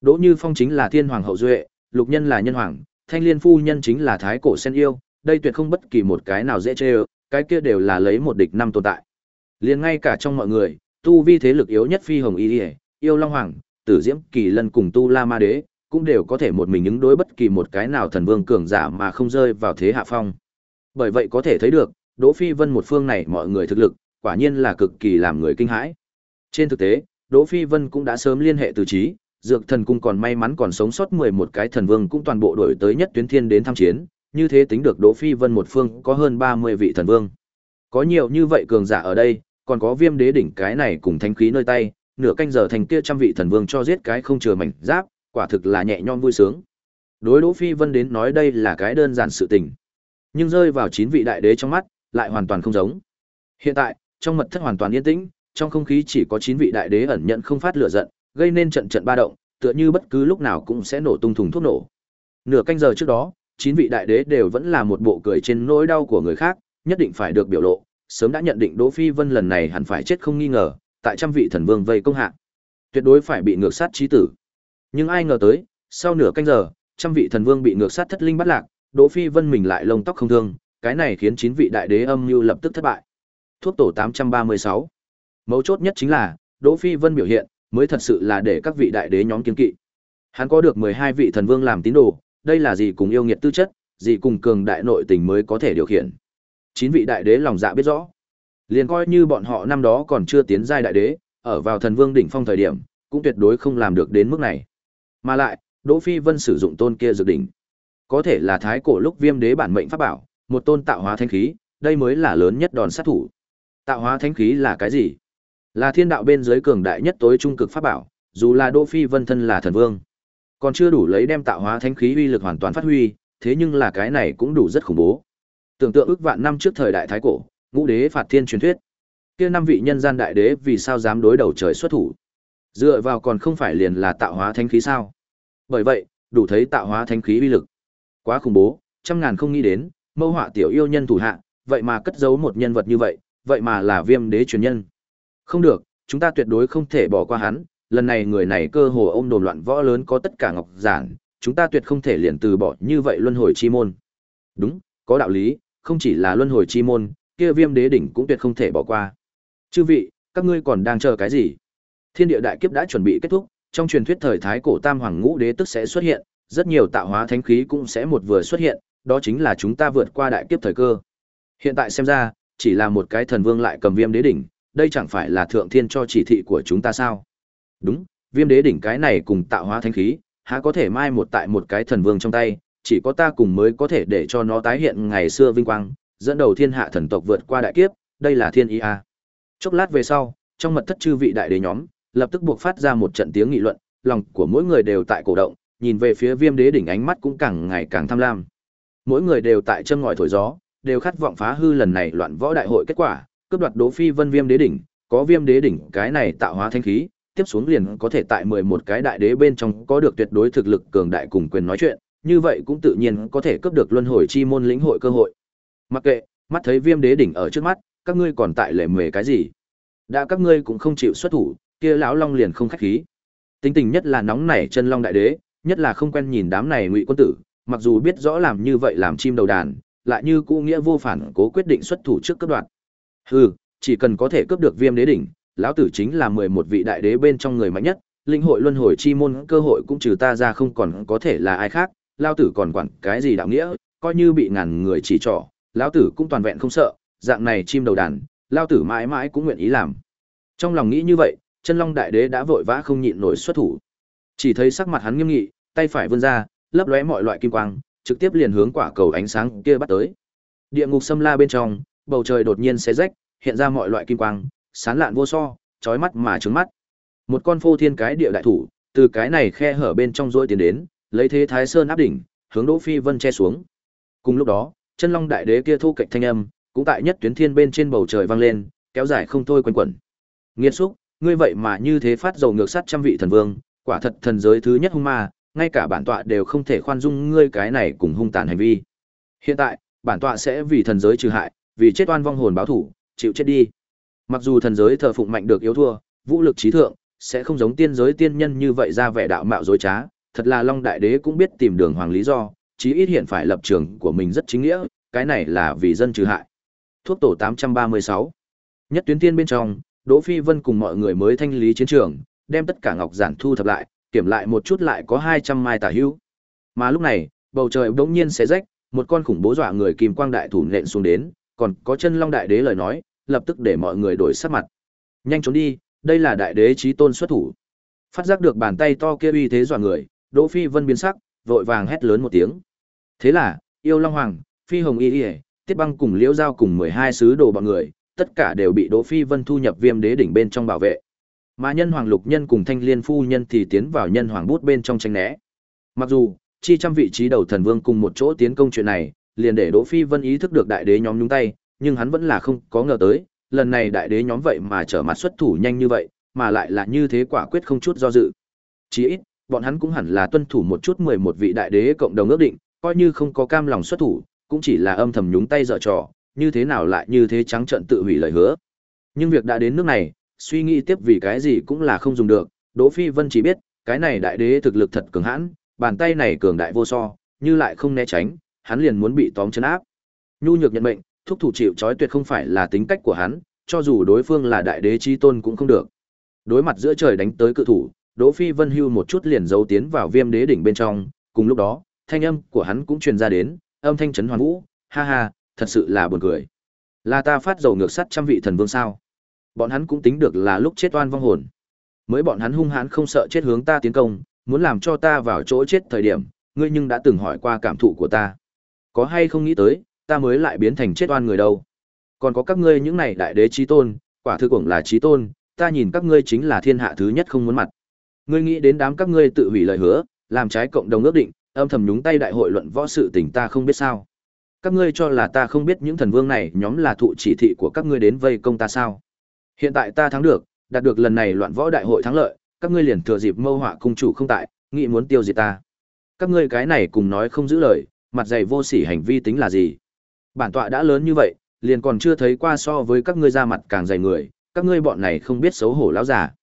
Đỗ Như Phong chính là thiên hoàng hậu duệ, lục nhân là nhân hoàng, thanh liên phu nhân chính là thái cổ sen yêu, đây tuyệt không bất kỳ một cái nào dễ chơi, cái kia đều là lấy một địch năm tồn tại. Liền ngay cả trong mọi người, tu vi thế lực yếu nhất phi hồng y yêu long hoàng, tử diễm kỳ lân cùng tu la ma đế, cũng đều có thể một mình ứng đối bất kỳ một cái nào thần vương cường giả mà không rơi vào thế hạ phong. Bởi vậy có thể thấy được, Đỗ Phi Vân một phương này mọi người thực lực, quả nhiên là cực kỳ làm người kinh hãi. Trên thực tế, Đỗ Phi Vân cũng đã sớm liên hệ từ trí, Dược Thần Cung còn may mắn còn sống sót 11 cái thần vương cũng toàn bộ đổi tới nhất tuyến thiên đến tham chiến, như thế tính được Đỗ Phi Vân một phương có hơn 30 vị thần vương. Có nhiều như vậy cường giả ở đây, còn có Viêm Đế đỉnh cái này cùng thánh khí nơi tay, nửa canh giờ thành kia trăm vị thần vương cho giết cái không chừa mảnh giáp, quả thực là nhẹ nhõm vui sướng. Đối Đỗ Phi Vân đến nói đây là cái đơn giản sự tình, nhưng rơi vào chín vị đại đế trong mắt, lại hoàn toàn không giống. Hiện tại, trong mật thất hoàn toàn yên tĩnh, trong không khí chỉ có chín vị đại đế ẩn nhận không phát lửa giận, gây nên trận trận ba động, tựa như bất cứ lúc nào cũng sẽ nổ tung thùng thuốc nổ. Nửa canh giờ trước đó, chín vị đại đế đều vẫn là một bộ cười trên nỗi đau của người khác, nhất định phải được biểu lộ, sớm đã nhận định Đỗ Phi Vân lần này hẳn phải chết không nghi ngờ, tại trăm vị thần vương vây công hạ, tuyệt đối phải bị ngược sát chí tử. Nhưng ai ngờ tới, sau nửa canh giờ, trăm vị thần vương bị ngược sát thất linh bắt lạc, Đỗ Phi Vân mình lại lông tóc không thương, cái này khiến chín vị đại đế âm mưu lập tức thất bại. Thuốc tổ 836. Mấu chốt nhất chính là, Đỗ Phi Vân biểu hiện, mới thật sự là để các vị đại đế nhóm kiên kỵ. Hắn có được 12 vị thần vương làm tín đồ, đây là gì cùng yêu nghiệt tư chất, gì cùng cường đại nội tình mới có thể điều khiển. Chín vị đại đế lòng dạ biết rõ. Liền coi như bọn họ năm đó còn chưa tiến giai đại đế, ở vào thần vương đỉnh phong thời điểm, cũng tuyệt đối không làm được đến mức này. Mà lại, Đỗ Phi Vân sử dụng tôn kia dược đỉnh, có thể là thái cổ lúc Viêm Đế bản mệnh pháp bảo, một tôn tạo hóa thánh khí, đây mới là lớn nhất đòn sát thủ. Tạo hóa thánh khí là cái gì? Là thiên đạo bên dưới cường đại nhất tối trung cực pháp bảo, dù là Đỗ Phi Vân thân là thần vương, còn chưa đủ lấy đem tạo hóa thánh khí uy lực hoàn toàn phát huy, thế nhưng là cái này cũng đủ rất khủng bố. Tưởng tượng ước vạn năm trước thời đại thái cổ, ngũ đế phạt thiên truyền thuyết, kia năm vị nhân gian đại đế vì sao dám đối đầu trời xuất thủ? Dựa vào còn không phải liền là tạo hóa thánh khí sao? Bởi vậy, đủ thấy tạo hóa thánh khí uy lực. Quá khủng bố, trăm ngàn không nghĩ đến, mâu họa tiểu yêu nhân thủ hạ, vậy mà cất giấu một nhân vật như vậy, vậy mà là viêm đế truyền nhân. Không được, chúng ta tuyệt đối không thể bỏ qua hắn, lần này người này cơ hồ ôm đồn loạn võ lớn có tất cả ngọc giản, chúng ta tuyệt không thể liền từ bỏ như vậy luân hồi chi môn. Đúng, có đạo lý, không chỉ là luân hồi chi môn, kia viêm đế đỉnh cũng tuyệt không thể bỏ qua. Chư vị, các ngươi còn đang chờ cái gì? Thiên địa đại kiếp đã chuẩn bị kết thúc, trong truyền thuyết thời thái cổ tam hoàng ngũ đế tức sẽ xuất hiện, rất nhiều tạo hóa thánh khí cũng sẽ một vừa xuất hiện, đó chính là chúng ta vượt qua đại kiếp thời cơ. Hiện tại xem ra, chỉ là một cái thần vương lại cầm viêm đế đỉnh, đây chẳng phải là thượng thiên cho chỉ thị của chúng ta sao? Đúng, viêm đế đỉnh cái này cùng tạo hóa thánh khí, há có thể mai một tại một cái thần vương trong tay, chỉ có ta cùng mới có thể để cho nó tái hiện ngày xưa vinh quang, dẫn đầu thiên hạ thần tộc vượt qua đại kiếp, đây là thiên ý a. Chốc lát về sau, trong mật thất chư vị đại đế nhóm, lập tức buộc phát ra một trận tiếng nghị luận, lòng của mỗi người đều tại cổ động, nhìn về phía Viêm Đế đỉnh ánh mắt cũng càng ngày càng tham lam. Mỗi người đều tại châm ngòi thổi gió, đều khát vọng phá hư lần này loạn võ đại hội kết quả, cướp đoạt Đỗ Phi Vân Viêm Đế đỉnh, có Viêm Đế đỉnh cái này tạo hóa thanh khí, tiếp xuống liền có thể tại 11 cái đại đế bên trong có được tuyệt đối thực lực cường đại cùng quyền nói chuyện, như vậy cũng tự nhiên có thể cướp được luân hồi chi môn lĩnh hội cơ hội. Mặc kệ, mắt thấy Viêm Đế đỉnh ở trước mắt, các ngươi còn tại lễ mề cái gì? đã các ngươi cũng không chịu xuất thủ kia lão long liền không khách khí tính tình nhất là nóng nảy chân long đại đế nhất là không quen nhìn đám này ngụy quân tử mặc dù biết rõ làm như vậy làm chim đầu đàn lại như cũ nghĩa vô phản cố quyết định xuất thủ trước cấp đoạn hừ chỉ cần có thể cướp được viêm đế đỉnh lão tử chính là mười một vị đại đế bên trong người mạnh nhất linh hội luân hồi chi môn cơ hội cũng trừ ta ra không còn có thể là ai khác lão tử còn quản cái gì đạo nghĩa coi như bị ngàn người chỉ trỏ lão tử cũng toàn vẹn không sợ dạng này chim đầu đàn lão tử mãi mãi cũng nguyện ý làm. Trong lòng nghĩ như vậy, chân long đại đế đã vội vã không nhịn nổi xuất thủ. Chỉ thấy sắc mặt hắn nghiêm nghị, tay phải vươn ra, lấp lóe mọi loại kim quang, trực tiếp liền hướng quả cầu ánh sáng kia bắt tới. Địa ngục xâm la bên trong, bầu trời đột nhiên xé rách, hiện ra mọi loại kim quang, sán lạn vô so, chói mắt mà trướng mắt. Một con phô thiên cái địa đại thủ, từ cái này khe hở bên trong rỗi tiến đến, lấy thế Thái Sơn áp đỉnh, hướng Đỗ Phi Vân che xuống. Cùng lúc đó, chân long đại đế kia thu cạnh thanh âm, cũng tại nhất tuyến thiên bên trên bầu trời vang lên, kéo dài không thôi quanh quẩn. Nghiên xúc, ngươi vậy mà như thế phát dầu ngược sát trăm vị thần vương, quả thật thần giới thứ nhất hung ma, ngay cả bản tọa đều không thể khoan dung ngươi cái này cùng hung tàn hành vi. Hiện tại, bản tọa sẽ vì thần giới trừ hại, vì chết oan vong hồn báo thủ, chịu chết đi. Mặc dù thần giới thờ phụng mạnh được yếu thua, vũ lực trí thượng, sẽ không giống tiên giới tiên nhân như vậy ra vẻ đạo mạo dối trá, thật là Long Đại Đế cũng biết tìm đường hoàng lý do, chí ít hiện phải lập trường của mình rất chính nghĩa, cái này là vì dân trừ hại. Thuốc tổ 836 Nhất tuyến tiên bên trong, Đỗ Phi Vân cùng mọi người mới thanh lý chiến trường, đem tất cả ngọc giản thu thập lại, kiểm lại một chút lại có 200 mai tả hữu. Mà lúc này, bầu trời bỗng nhiên xé rách, một con khủng bố dọa người kim quang đại thủ nện xuống đến, còn có chân long đại đế lời nói, lập tức để mọi người đổi sắc mặt. Nhanh trốn đi, đây là đại đế chí tôn xuất thủ. Phát giác được bàn tay to kia uy thế dọa người, Đỗ Phi Vân biến sắc, vội vàng hét lớn một tiếng. Thế là, Yêu Long Hoàng, Phi Hồng Y Y, Tiết Băng cùng Liễu Giao cùng 12 sứ đồ bọn người, tất cả đều bị Đỗ Phi Vân thu nhập Viêm Đế đỉnh bên trong bảo vệ. Mà Nhân Hoàng Lục Nhân cùng Thanh Liên phu nhân thì tiến vào Nhân Hoàng bút bên trong tranh né. Mặc dù, chi trăm vị trí đầu thần vương cùng một chỗ tiến công chuyện này, liền để Đỗ Phi Vân ý thức được đại đế nhóm nhúng tay, nhưng hắn vẫn là không có ngờ tới, lần này đại đế nhóm vậy mà trở mặt xuất thủ nhanh như vậy, mà lại là như thế quả quyết không chút do dự. Chỉ ít, bọn hắn cũng hẳn là tuân thủ một chút 11 vị đại đế cộng đồng ước định, coi như không có cam lòng xuất thủ, cũng chỉ là âm thầm nhúng tay dở trò, như thế nào lại như thế trắng trợn tự hủy lời hứa. Nhưng việc đã đến nước này, suy nghĩ tiếp vì cái gì cũng là không dùng được, Đỗ Phi Vân chỉ biết, cái này đại đế thực lực thật cường hãn, bàn tay này cường đại vô so, như lại không né tránh, hắn liền muốn bị tóm chân áp. Nhu nhược nhận mệnh, thúc thủ chịu trói tuyệt không phải là tính cách của hắn, cho dù đối phương là đại đế chi tôn cũng không được. Đối mặt giữa trời đánh tới cự thủ, Đỗ Phi Vân hưu một chút liền giấu tiến vào Viêm Đế đỉnh bên trong, cùng lúc đó, thanh âm của hắn cũng truyền ra đến, âm thanh chấn hoàn vũ, ha ha, thật sự là buồn cười. Là ta phát dầu ngược sắt trăm vị thần vương sao? Bọn hắn cũng tính được là lúc chết oan vong hồn. Mới bọn hắn hung hãn không sợ chết hướng ta tiến công, muốn làm cho ta vào chỗ chết thời điểm, ngươi nhưng đã từng hỏi qua cảm thụ của ta. Có hay không nghĩ tới, ta mới lại biến thành chết oan người đâu. Còn có các ngươi những này đại đế trí tôn, quả thực cũng là trí tôn, ta nhìn các ngươi chính là thiên hạ thứ nhất không muốn mặt. Ngươi nghĩ đến đám các ngươi tự hủy lời hứa, làm trái cộng đồng ước định, âm thầm nhúng tay đại hội luận võ sự tình ta không biết sao. Các ngươi cho là ta không biết những thần vương này nhóm là thụ chỉ thị của các ngươi đến vây công ta sao? Hiện tại ta thắng được, đạt được lần này loạn võ đại hội thắng lợi, các ngươi liền thừa dịp mâu họa cung chủ không tại, nghĩ muốn tiêu diệt ta. Các ngươi cái này cùng nói không giữ lời, mặt dày vô sỉ hành vi tính là gì? Bản tọa đã lớn như vậy, liền còn chưa thấy qua so với các ngươi ra mặt càng dày người, các ngươi bọn này không biết xấu hổ lão giả.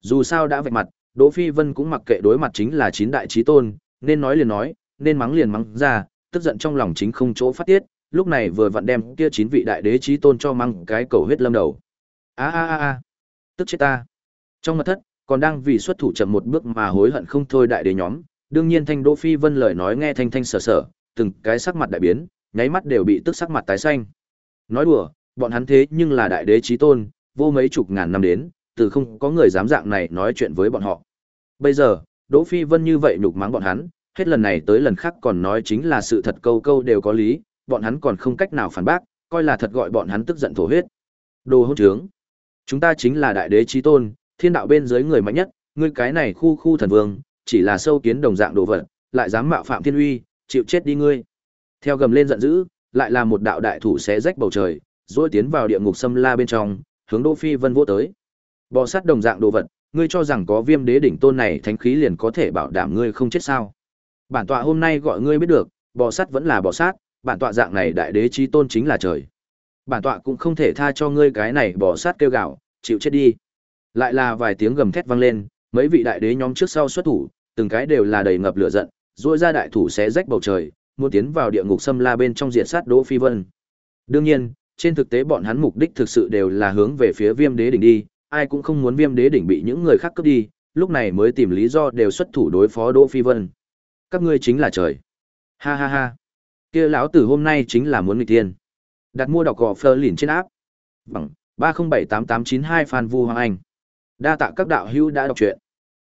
Dù sao đã vạch mặt, Đỗ Phi Vân cũng mặc kệ đối mặt chính là chín đại chí tôn, nên nói liền nói, nên mắng liền mắng ra, tức giận trong lòng chính không chỗ phát tiết, lúc này vừa vặn đem kia chín vị đại đế chí tôn cho mắng cái cầu huyết lâm đầu. A a a a, tức chết ta. Trong mật thất, còn đang vì xuất thủ chậm một bước mà hối hận không thôi đại đế nhóm, đương nhiên thanh Đỗ Phi Vân lời nói nghe thanh thanh sở sở, từng cái sắc mặt đại biến, nháy mắt đều bị tức sắc mặt tái xanh. Nói đùa, bọn hắn thế nhưng là đại đế chí tôn, vô mấy chục ngàn năm đến, từ không có người dám dạng này nói chuyện với bọn họ. Bây giờ, Đỗ Phi Vân như vậy nhục mắng bọn hắn, hết lần này tới lần khác còn nói chính là sự thật câu câu đều có lý, bọn hắn còn không cách nào phản bác, coi là thật gọi bọn hắn tức giận thổ huyết. Đồ hỗn trướng. Chúng ta chính là đại đế chí tôn, thiên đạo bên dưới người mạnh nhất, ngươi cái này khu khu thần vương, chỉ là sâu kiến đồng dạng đồ vật, lại dám mạo phạm thiên uy, chịu chết đi ngươi. Theo gầm lên giận dữ, lại là một đạo đại thủ xé rách bầu trời, rồi tiến vào địa ngục xâm la bên trong, hướng Đỗ Phi Vân vô tới. Bò sát đồng dạng đồ vật, ngươi cho rằng có Viêm Đế đỉnh tôn này thánh khí liền có thể bảo đảm ngươi không chết sao? Bản tọa hôm nay gọi ngươi biết được, bò sát vẫn là bò sát, bản tọa dạng này đại đế chí tôn chính là trời. Bản tọa cũng không thể tha cho ngươi cái này bò sát kêu gạo, chịu chết đi. Lại là vài tiếng gầm thét vang lên, mấy vị đại đế nhóm trước sau xuất thủ, từng cái đều là đầy ngập lửa giận, rũa ra đại thủ xé rách bầu trời, muốn tiến vào địa ngục xâm la bên trong diệt sát Đỗ Phi Vân. Đương nhiên, trên thực tế bọn hắn mục đích thực sự đều là hướng về phía Viêm Đế đỉnh đi, ai cũng không muốn Viêm Đế đỉnh bị những người khác cướp đi, lúc này mới tìm lý do đều xuất thủ đối phó Đỗ Phi Vân. Các ngươi chính là trời. Ha ha ha. Kia lão tử hôm nay chính là muốn nghịch tiên. Đặt mua đọc gò Fleur lìn trên áp. Bằng 3078892 Phan Vu Hoàng Anh. Đa tạ các đạo hữu đã đọc truyện.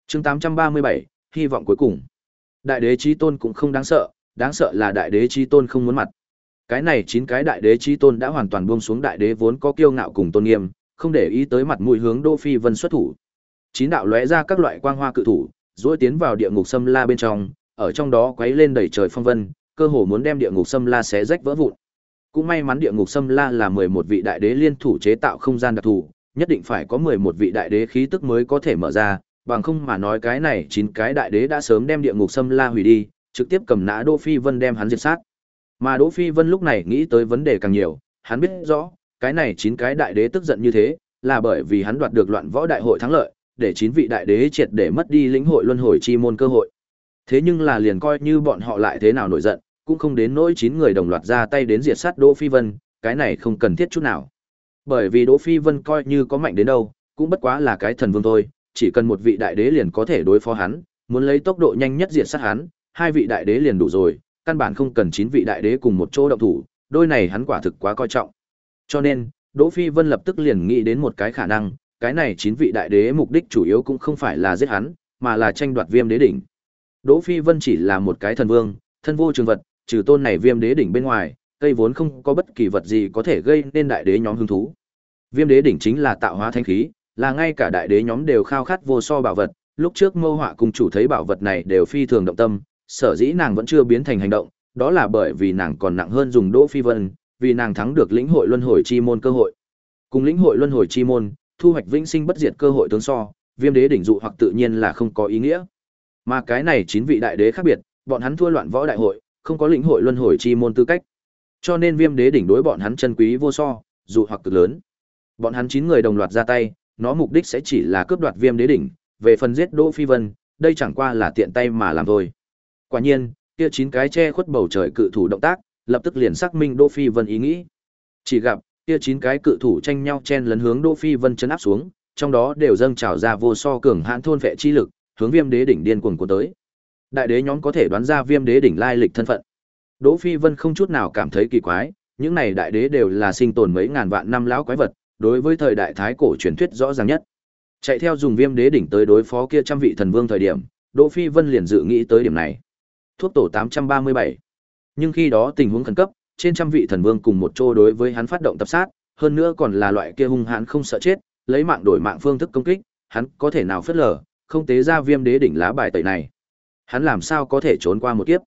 Chương 837, hy vọng cuối cùng. Đại đế chí tôn cũng không đáng sợ, đáng sợ là đại đế chí tôn không muốn mặt. Cái này chín cái đại đế chí tôn đã hoàn toàn buông xuống đại đế vốn có kiêu ngạo cùng tôn nghiêm, không để ý tới mặt mũi hướng Đỗ Phi Vân xuất thủ. Chín đạo lóe ra các loại quang hoa cự thủ, rồi tiến vào địa ngục xâm la bên trong, ở trong đó quấy lên đầy trời phong vân, cơ hồ muốn đem địa ngục xâm la xé rách vỡ vụn. Cũng may mắn địa ngục xâm la là 11 vị đại đế liên thủ chế tạo không gian đặc thù, nhất định phải có 11 vị đại đế khí tức mới có thể mở ra, bằng không mà nói cái này chín cái đại đế đã sớm đem địa ngục xâm la hủy đi, trực tiếp cầm nã Đỗ Phi Vân đem hắn diệt sát. Mà Đỗ Phi Vân lúc này nghĩ tới vấn đề càng nhiều, hắn biết rõ, cái này chín cái đại đế tức giận như thế, là bởi vì hắn đoạt được loạn võ đại hội thắng lợi, để chín vị đại đế triệt để mất đi lĩnh hội luân hồi chi môn cơ hội. Thế nhưng là liền coi như bọn họ lại thế nào nổi giận, cũng không đến nỗi chín người đồng loạt ra tay đến diệt sát Đỗ Phi Vân, cái này không cần thiết chút nào. Bởi vì Đỗ Phi Vân coi như có mạnh đến đâu, cũng bất quá là cái thần vương thôi, chỉ cần một vị đại đế liền có thể đối phó hắn, muốn lấy tốc độ nhanh nhất diệt sát hắn, hai vị đại đế liền đủ rồi, căn bản không cần chín vị đại đế cùng một chỗ động thủ, đôi này hắn quả thực quá coi trọng. Cho nên, Đỗ Phi Vân lập tức liền nghĩ đến một cái khả năng, cái này chín vị đại đế mục đích chủ yếu cũng không phải là giết hắn, mà là tranh đoạt viêm đế đỉnh. Đỗ Phi Vân chỉ là một cái thần vương, thân vô trường vật, trừ tôn này viêm đế đỉnh bên ngoài, cây vốn không có bất kỳ vật gì có thể gây nên đại đế nhóm hứng thú. Viêm đế đỉnh chính là tạo hóa thánh khí, là ngay cả đại đế nhóm đều khao khát vô so bảo vật, lúc trước Mâu Họa cùng chủ thấy bảo vật này đều phi thường động tâm, sở dĩ nàng vẫn chưa biến thành hành động, đó là bởi vì nàng còn nặng hơn dùng Đỗ Phi Vân, vì nàng thắng được lĩnh hội luân hồi chi môn cơ hội. Cùng lĩnh hội luân hồi chi môn, thu hoạch vĩnh sinh bất diệt cơ hội tướng so, viêm đế đỉnh dụ hoặc tự nhiên là không có ý nghĩa. Mà cái này chín vị đại đế khác biệt, bọn hắn thua loạn võ đại hội, không có lĩnh hội luân hồi chi môn tư cách. Cho nên viêm đế đỉnh đối bọn hắn chân quý vô so, dụ hoặc cực lớn. Bọn hắn chín người đồng loạt ra tay, nó mục đích sẽ chỉ là cướp đoạt viêm đế đỉnh, về phần giết Đỗ Phi Vân, đây chẳng qua là tiện tay mà làm thôi. Quả nhiên, kia chín cái che khuất bầu trời cự thủ động tác, lập tức liền xác minh Đỗ Phi Vân ý nghĩ. Chỉ gặp, kia chín cái cự thủ tranh nhau chen lấn hướng Đỗ Phi Vân chấn áp xuống, trong đó đều dâng trào ra vô so cường hãn thôn vệ chi lực, hướng Viêm Đế đỉnh điên cuồng cuốn tới. Đại đế nhóm có thể đoán ra Viêm Đế đỉnh lai lịch thân phận. Đỗ Phi Vân không chút nào cảm thấy kỳ quái, những này đại đế đều là sinh tồn mấy ngàn vạn năm lão quái vật, đối với thời đại thái cổ truyền thuyết rõ ràng nhất. Chạy theo dùng Viêm Đế đỉnh tới đối phó kia trăm vị thần vương thời điểm, Đỗ Phi Vân liền dự nghĩ tới điểm này. Thuốc tổ 837. Nhưng khi đó tình huống khẩn cấp, trên trăm vị thần vương cùng một chỗ đối với hắn phát động tập sát, hơn nữa còn là loại kia hung hãn không sợ chết, lấy mạng đổi mạng phương thức công kích, hắn có thể nào phất lờ, không tế ra viêm đế đỉnh lá bài tẩy này. Hắn làm sao có thể trốn qua một kiếp?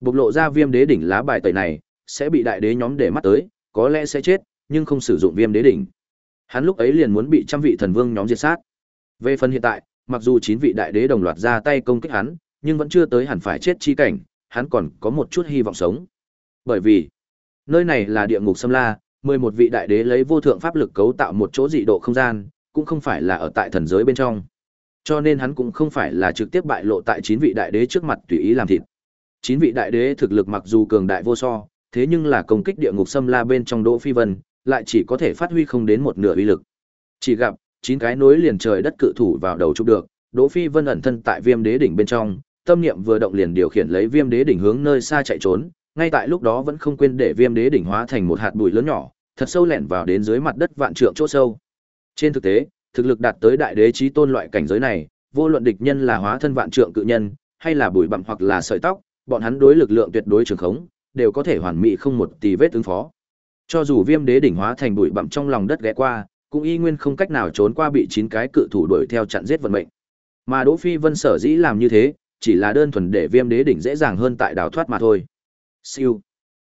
Bộc lộ ra viêm đế đỉnh lá bài tẩy này, sẽ bị đại đế nhóm để mắt tới, có lẽ sẽ chết, nhưng không sử dụng viêm đế đỉnh. Hắn lúc ấy liền muốn bị trăm vị thần vương nhóm diệt sát. Về phần hiện tại, mặc dù chín vị đại đế đồng loạt ra tay công kích hắn, nhưng vẫn chưa tới hẳn phải chết chi cảnh, hắn còn có một chút hy vọng sống. Bởi vì, nơi này là địa ngục xâm la, 11 vị đại đế lấy vô thượng pháp lực cấu tạo một chỗ dị độ không gian, cũng không phải là ở tại thần giới bên trong. Cho nên hắn cũng không phải là trực tiếp bại lộ tại chín vị đại đế trước mặt tùy ý làm thịt. Chín vị đại đế thực lực mặc dù cường đại vô so, thế nhưng là công kích địa ngục xâm la bên trong Đỗ Phi Vân, lại chỉ có thể phát huy không đến một nửa uy lực. Chỉ gặp chín cái nối liền trời đất cự thủ vào đầu chụp được, Đỗ Phi Vân ẩn thân tại Viêm Đế đỉnh bên trong, tâm niệm vừa động liền điều khiển lấy Viêm Đế đỉnh hướng nơi xa chạy trốn, ngay tại lúc đó vẫn không quên để Viêm Đế đỉnh hóa thành một hạt bụi lớn nhỏ, thật sâu lẻn vào đến dưới mặt đất vạn trượng chỗ sâu. Trên thực tế, thực lực đạt tới đại đế chí tôn loại cảnh giới này, vô luận địch nhân là hóa thân vạn trượng cự nhân, hay là bụi bặm hoặc là sợi tóc, bọn hắn đối lực lượng tuyệt đối trường khống, đều có thể hoàn mỹ không một tì vết ứng phó. Cho dù Viêm Đế đỉnh hóa thành bụi bặm trong lòng đất ghé qua, cũng y nguyên không cách nào trốn qua bị chín cái cự thủ đuổi theo chặn giết vận mệnh. Mà Đỗ Phi Vân sở dĩ làm như thế, chỉ là đơn thuần để Viêm Đế đỉnh dễ dàng hơn tại đào thoát mà thôi. Siêu.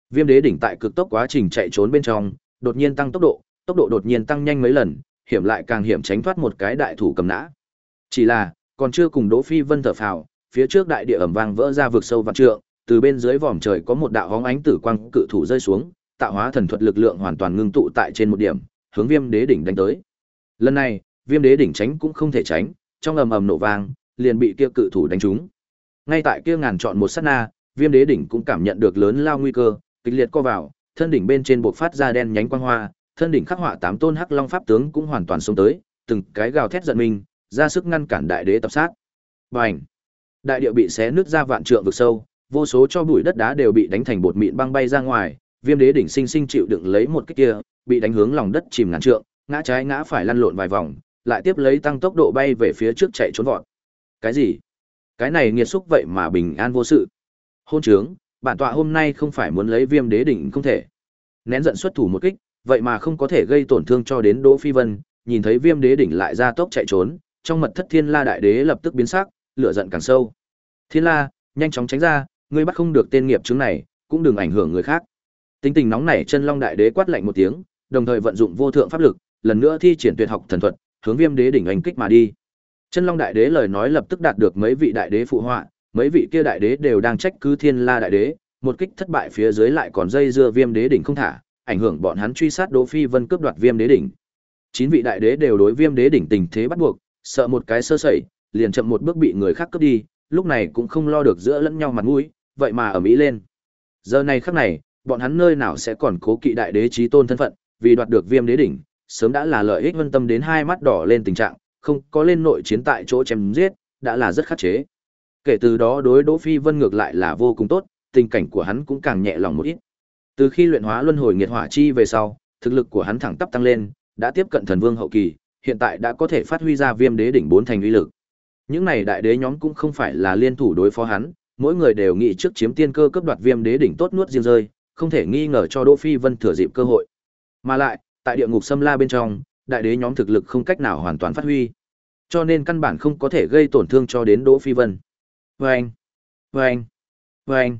Viêm Đế đỉnh tại cực tốc quá trình chạy trốn bên trong, đột nhiên tăng tốc độ, tốc độ đột nhiên tăng nhanh mấy lần, hiểm lại càng hiểm tránh thoát một cái đại thủ cầm nã. Chỉ là, còn chưa cùng Đỗ Phi Vân thở phào, phía trước đại địa ẩm vang vỡ ra vực sâu vạn trượng, từ bên dưới vòm trời có một đạo hóng ánh tử quang cự thủ rơi xuống, tạo hóa thần thuật lực lượng hoàn toàn ngưng tụ tại trên một điểm, hướng Viêm Đế đỉnh đánh tới. Lần này, Viêm Đế đỉnh tránh cũng không thể tránh, trong ầm ầm nổ vang, liền bị kia cự thủ đánh trúng. Ngay tại kia ngàn chọn một sát na, Viêm Đế đỉnh cũng cảm nhận được lớn lao nguy cơ, kịch liệt co vào, thân đỉnh bên trên bộc phát ra đen nhánh quang hoa, thân đỉnh khắc họa tám tôn hắc long pháp tướng cũng hoàn toàn xông tới, từng cái gào thét giận mình, ra sức ngăn cản đại đế tập sát. Bành! Đại địa bị xé nứt ra vạn trượng vực sâu, vô số cho bụi đất đá đều bị đánh thành bột mịn băng bay ra ngoài, Viêm Đế đỉnh sinh sinh chịu đựng lấy một cái kia, bị đánh hướng lòng đất chìm ngàn trượng, ngã trái ngã phải lăn lộn vài vòng, lại tiếp lấy tăng tốc độ bay về phía trước chạy trốn vọt. Cái gì? Cái này nghiệt xúc vậy mà bình an vô sự. Hôn trướng, bản tọa hôm nay không phải muốn lấy viêm đế đỉnh không thể. Nén giận xuất thủ một kích, vậy mà không có thể gây tổn thương cho đến Đỗ Phi Vân, nhìn thấy viêm đế đỉnh lại ra tốc chạy trốn, trong mật thất thiên la đại đế lập tức biến sắc, lửa giận càng sâu. Thiên la, nhanh chóng tránh ra, ngươi bắt không được tên nghiệp chứng này, cũng đừng ảnh hưởng người khác. Tính tình nóng nảy chân long đại đế quát lạnh một tiếng, đồng thời vận dụng vô thượng pháp lực, lần nữa thi triển tuyệt học thần thuật, hướng Viêm Đế đỉnh anh kích mà đi. Chân Long đại đế lời nói lập tức đạt được mấy vị đại đế phụ họa, mấy vị kia đại đế đều đang trách cứ Thiên La đại đế, một kích thất bại phía dưới lại còn dây dưa Viêm Đế đỉnh không thả, ảnh hưởng bọn hắn truy sát Đỗ Phi Vân cướp đoạt Viêm Đế đỉnh. Chín vị đại đế đều đối Viêm Đế đỉnh tình thế bắt buộc, sợ một cái sơ sẩy, liền chậm một bước bị người khác cướp đi, lúc này cũng không lo được giữa lẫn nhau mặt mũi, vậy mà ở mỹ lên. Giờ này khắc này, bọn hắn nơi nào sẽ còn cố kỵ đại đế trí tôn thân phận, vì đoạt được Viêm Đế đỉnh, sớm đã là lợi ích vân tâm đến hai mắt đỏ lên tình trạng, không có lên nội chiến tại chỗ chém giết, đã là rất khắc chế. Kể từ đó đối Đỗ Phi Vân ngược lại là vô cùng tốt, tình cảnh của hắn cũng càng nhẹ lòng một ít. Từ khi luyện hóa luân hồi nghiệt hỏa chi về sau, thực lực của hắn thẳng tắp tăng lên, đã tiếp cận thần vương hậu kỳ, hiện tại đã có thể phát huy ra viêm đế đỉnh bốn thành uy lực. Những này đại đế nhóm cũng không phải là liên thủ đối phó hắn, mỗi người đều nghĩ trước chiếm tiên cơ cấp đoạt viêm đế đỉnh tốt nuốt riêng rơi, không thể nghi ngờ cho Đỗ Phi Vân thừa dịp cơ hội. Mà lại, tại địa ngục xâm la bên trong, đại đế nhóm thực lực không cách nào hoàn toàn phát huy. Cho nên căn bản không có thể gây tổn thương cho đến Đỗ Phi Vân. Oeng, oeng, oeng.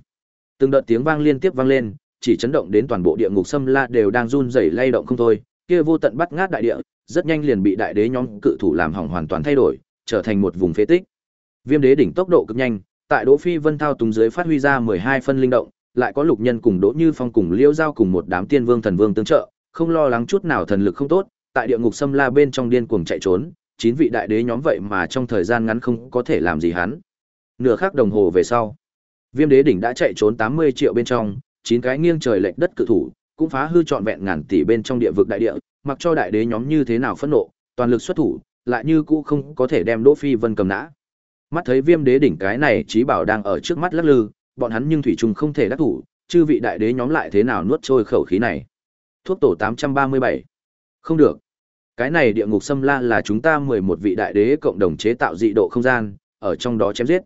Từng đợt tiếng vang liên tiếp vang lên, chỉ chấn động đến toàn bộ địa ngục xâm la đều đang run rẩy lay động không thôi, kia vô tận bắt ngát đại địa, rất nhanh liền bị đại đế nhóm cự thủ làm hỏng hoàn toàn thay đổi, trở thành một vùng phế tích. Viêm đế đỉnh tốc độ cực nhanh, tại Đỗ Phi Vân thao túng dưới phát huy ra 12 phân linh động, lại có lục nhân cùng Đỗ Như Phong cùng Liễu Giao cùng một đám tiên vương thần vương tương trợ, không lo lắng chút nào thần lực không tốt, tại địa ngục xâm la bên trong điên cuồng chạy trốn, chín vị đại đế nhóm vậy mà trong thời gian ngắn không có thể làm gì hắn. Nửa khắc đồng hồ về sau, Viêm đế đỉnh đã chạy trốn 80 triệu bên trong, chín cái nghiêng trời lệch đất cự thủ, cũng phá hư trọn vẹn ngàn tỷ bên trong địa vực đại địa, mặc cho đại đế nhóm như thế nào phẫn nộ, toàn lực xuất thủ, lại như cũ không có thể đem Đỗ Phi Vân cầm nã. Mắt thấy Viêm đế đỉnh cái này trí bảo đang ở trước mắt lắc lư, bọn hắn nhưng thủy trùng không thể đắc thủ, chư vị đại đế nhóm lại thế nào nuốt trôi khẩu khí này. Thuốc tổ 837. Không được. Cái này địa ngục xâm la là chúng ta 11 vị đại đế cộng đồng chế tạo dị độ không gian, ở trong đó chém giết.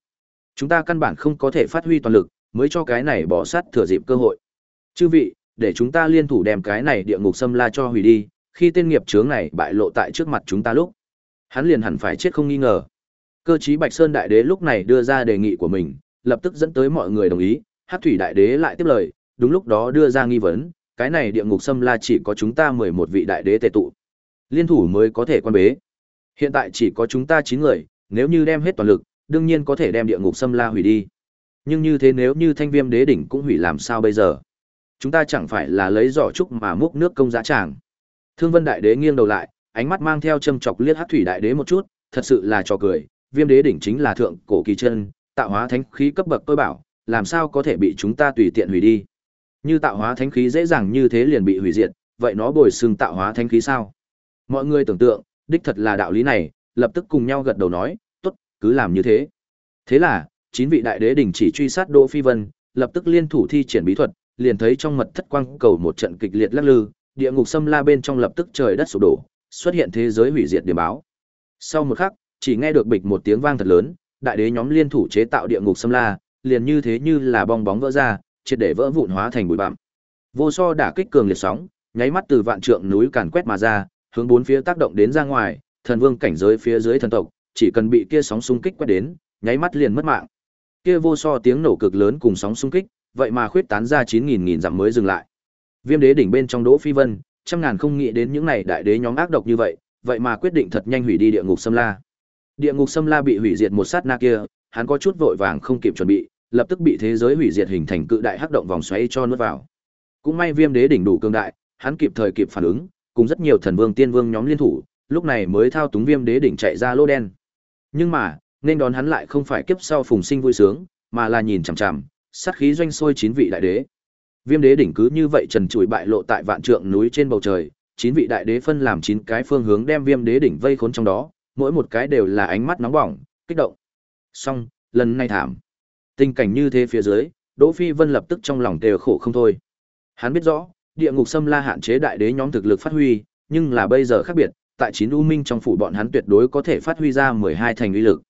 Chúng ta căn bản không có thể phát huy toàn lực, mới cho cái này bỏ sát thừa dịp cơ hội. Chư vị, để chúng ta liên thủ đem cái này địa ngục xâm la cho hủy đi, khi tên nghiệp chướng này bại lộ tại trước mặt chúng ta lúc, hắn liền hẳn phải chết không nghi ngờ. Cơ chí Bạch Sơn đại đế lúc này đưa ra đề nghị của mình, lập tức dẫn tới mọi người đồng ý, Hắc thủy đại đế lại tiếp lời, đúng lúc đó đưa ra nghi vấn, cái này địa ngục xâm la chỉ có chúng ta 11 vị đại đế tề tụ. Liên thủ mới có thể quan bế. Hiện tại chỉ có chúng ta 9 người, nếu như đem hết toàn lực, đương nhiên có thể đem địa ngục xâm la hủy đi. Nhưng như thế nếu như thanh viêm đế đỉnh cũng hủy làm sao bây giờ? Chúng ta chẳng phải là lấy giỏ trúc mà múc nước công giá tràng. Thương Vân đại đế nghiêng đầu lại, ánh mắt mang theo châm chọc liếc Hắc thủy đại đế một chút, thật sự là trò cười, viêm đế đỉnh chính là thượng cổ kỳ chân, tạo hóa thánh khí cấp bậc tôi bảo, làm sao có thể bị chúng ta tùy tiện hủy đi? Như tạo hóa thánh khí dễ dàng như thế liền bị hủy diệt, vậy nó bồi sừng tạo hóa thánh khí sao? Mọi người tưởng tượng, đích thật là đạo lý này, lập tức cùng nhau gật đầu nói, tốt, cứ làm như thế. Thế là, chín vị đại đế đình chỉ truy sát Đỗ Phi Vân, lập tức liên thủ thi triển bí thuật, liền thấy trong mật thất quang cầu một trận kịch liệt lắc lư, địa ngục xâm la bên trong lập tức trời đất sụp đổ, xuất hiện thế giới hủy diệt điểm báo. Sau một khắc, chỉ nghe được bịch một tiếng vang thật lớn, đại đế nhóm liên thủ chế tạo địa ngục xâm la, liền như thế như là bong bóng vỡ ra, triệt để vỡ vụn hóa thành bụi bặm. Vô so đả kích cường liệt sóng, nháy mắt từ vạn trượng núi càn quét mà ra, hướng bốn phía tác động đến ra ngoài, thần vương cảnh giới phía dưới thần tộc, chỉ cần bị kia sóng xung kích quét đến, nháy mắt liền mất mạng. Kia vô so tiếng nổ cực lớn cùng sóng xung kích, vậy mà khuyết tán ra 9000 nghìn dặm mới dừng lại. Viêm đế đỉnh bên trong Đỗ Phi Vân, trăm ngàn không nghĩ đến những này đại đế nhóm ác độc như vậy, vậy mà quyết định thật nhanh hủy đi địa ngục xâm la. Địa ngục xâm la bị hủy diệt một sát na kia, hắn có chút vội vàng không kịp chuẩn bị, lập tức bị thế giới hủy diệt hình thành cự đại hắc động vòng xoáy cho nuốt vào. Cũng may Viêm đế đỉnh đủ cường đại, hắn kịp thời kịp phản ứng, cùng rất nhiều thần vương tiên vương nhóm liên thủ, lúc này mới thao túng Viêm đế đỉnh chạy ra lô đen. Nhưng mà, nên đón hắn lại không phải kiếp sau phùng sinh vui sướng, mà là nhìn chằm chằm, sát khí doanh sôi chín vị đại đế. Viêm đế đỉnh cứ như vậy trần trụi bại lộ tại vạn trượng núi trên bầu trời, chín vị đại đế phân làm chín cái phương hướng đem Viêm đế đỉnh vây khốn trong đó, mỗi một cái đều là ánh mắt nóng bỏng, kích động. song lần này thảm. Tình cảnh như thế phía dưới, Đỗ Phi Vân lập tức trong lòng đều khổ không thôi. Hắn biết rõ, địa ngục xâm la hạn chế đại đế nhóm thực lực phát huy, nhưng là bây giờ khác biệt, tại chín u minh trong phủ bọn hắn tuyệt đối có thể phát huy ra 12 thành uy lực.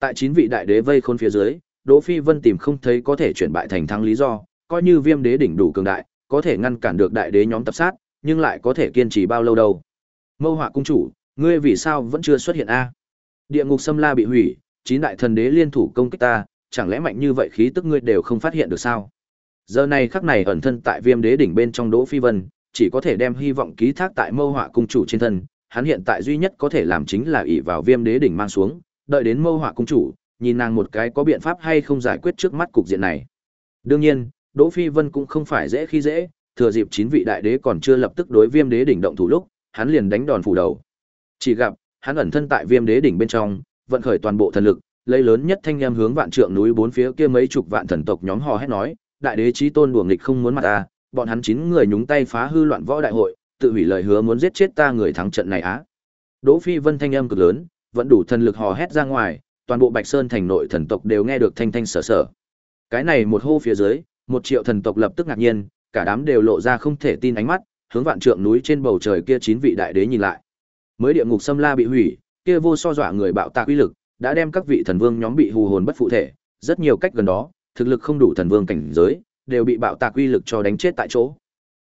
Tại chín vị đại đế vây khôn phía dưới, Đỗ Phi Vân tìm không thấy có thể chuyển bại thành thắng lý do, coi như Viêm đế đỉnh đủ cường đại, có thể ngăn cản được đại đế nhóm tập sát, nhưng lại có thể kiên trì bao lâu đâu. Mâu Họa cung chủ, ngươi vì sao vẫn chưa xuất hiện a? Địa ngục xâm la bị hủy, chín đại thần đế liên thủ công kích ta, chẳng lẽ mạnh như vậy khí tức ngươi đều không phát hiện được sao? Giờ này khắc này ẩn thân tại Viêm Đế đỉnh bên trong Đỗ Phi Vân, chỉ có thể đem hy vọng ký thác tại Mâu Họa cung chủ trên thân, hắn hiện tại duy nhất có thể làm chính là ỷ vào Viêm Đế đỉnh mang xuống, đợi đến Mâu Họa cung chủ, nhìn nàng một cái có biện pháp hay không giải quyết trước mắt cục diện này. Đương nhiên, Đỗ Phi Vân cũng không phải dễ khi dễ, thừa dịp chín vị đại đế còn chưa lập tức đối Viêm Đế đỉnh động thủ lúc, hắn liền đánh đòn phủ đầu. Chỉ gặp, hắn ẩn thân tại Viêm Đế đỉnh bên trong, vận khởi toàn bộ thần lực, lấy lớn nhất thanh em hướng vạn trượng núi bốn phía kia mấy chục vạn thần tộc nhóm hò hét nói, đại đế chí tôn đùa nghịch không muốn mặt ta, bọn hắn chín người nhúng tay phá hư loạn võ đại hội, tự hủy lời hứa muốn giết chết ta người thắng trận này á. Đỗ Phi Vân thanh âm cực lớn, vẫn đủ thần lực hò hét ra ngoài, toàn bộ Bạch Sơn thành nội thần tộc đều nghe được thanh thanh sở sở. Cái này một hô phía dưới, một triệu thần tộc lập tức ngạc nhiên, cả đám đều lộ ra không thể tin ánh mắt, hướng vạn trượng núi trên bầu trời kia chín vị đại đế nhìn lại. Mới địa ngục xâm la bị hủy, kia vô so dọa người bạo tạc uy lực, đã đem các vị thần vương nhóm bị hù hồn bất phụ thể, rất nhiều cách gần đó, thực lực không đủ thần vương cảnh giới, đều bị bạo tạc uy lực cho đánh chết tại chỗ.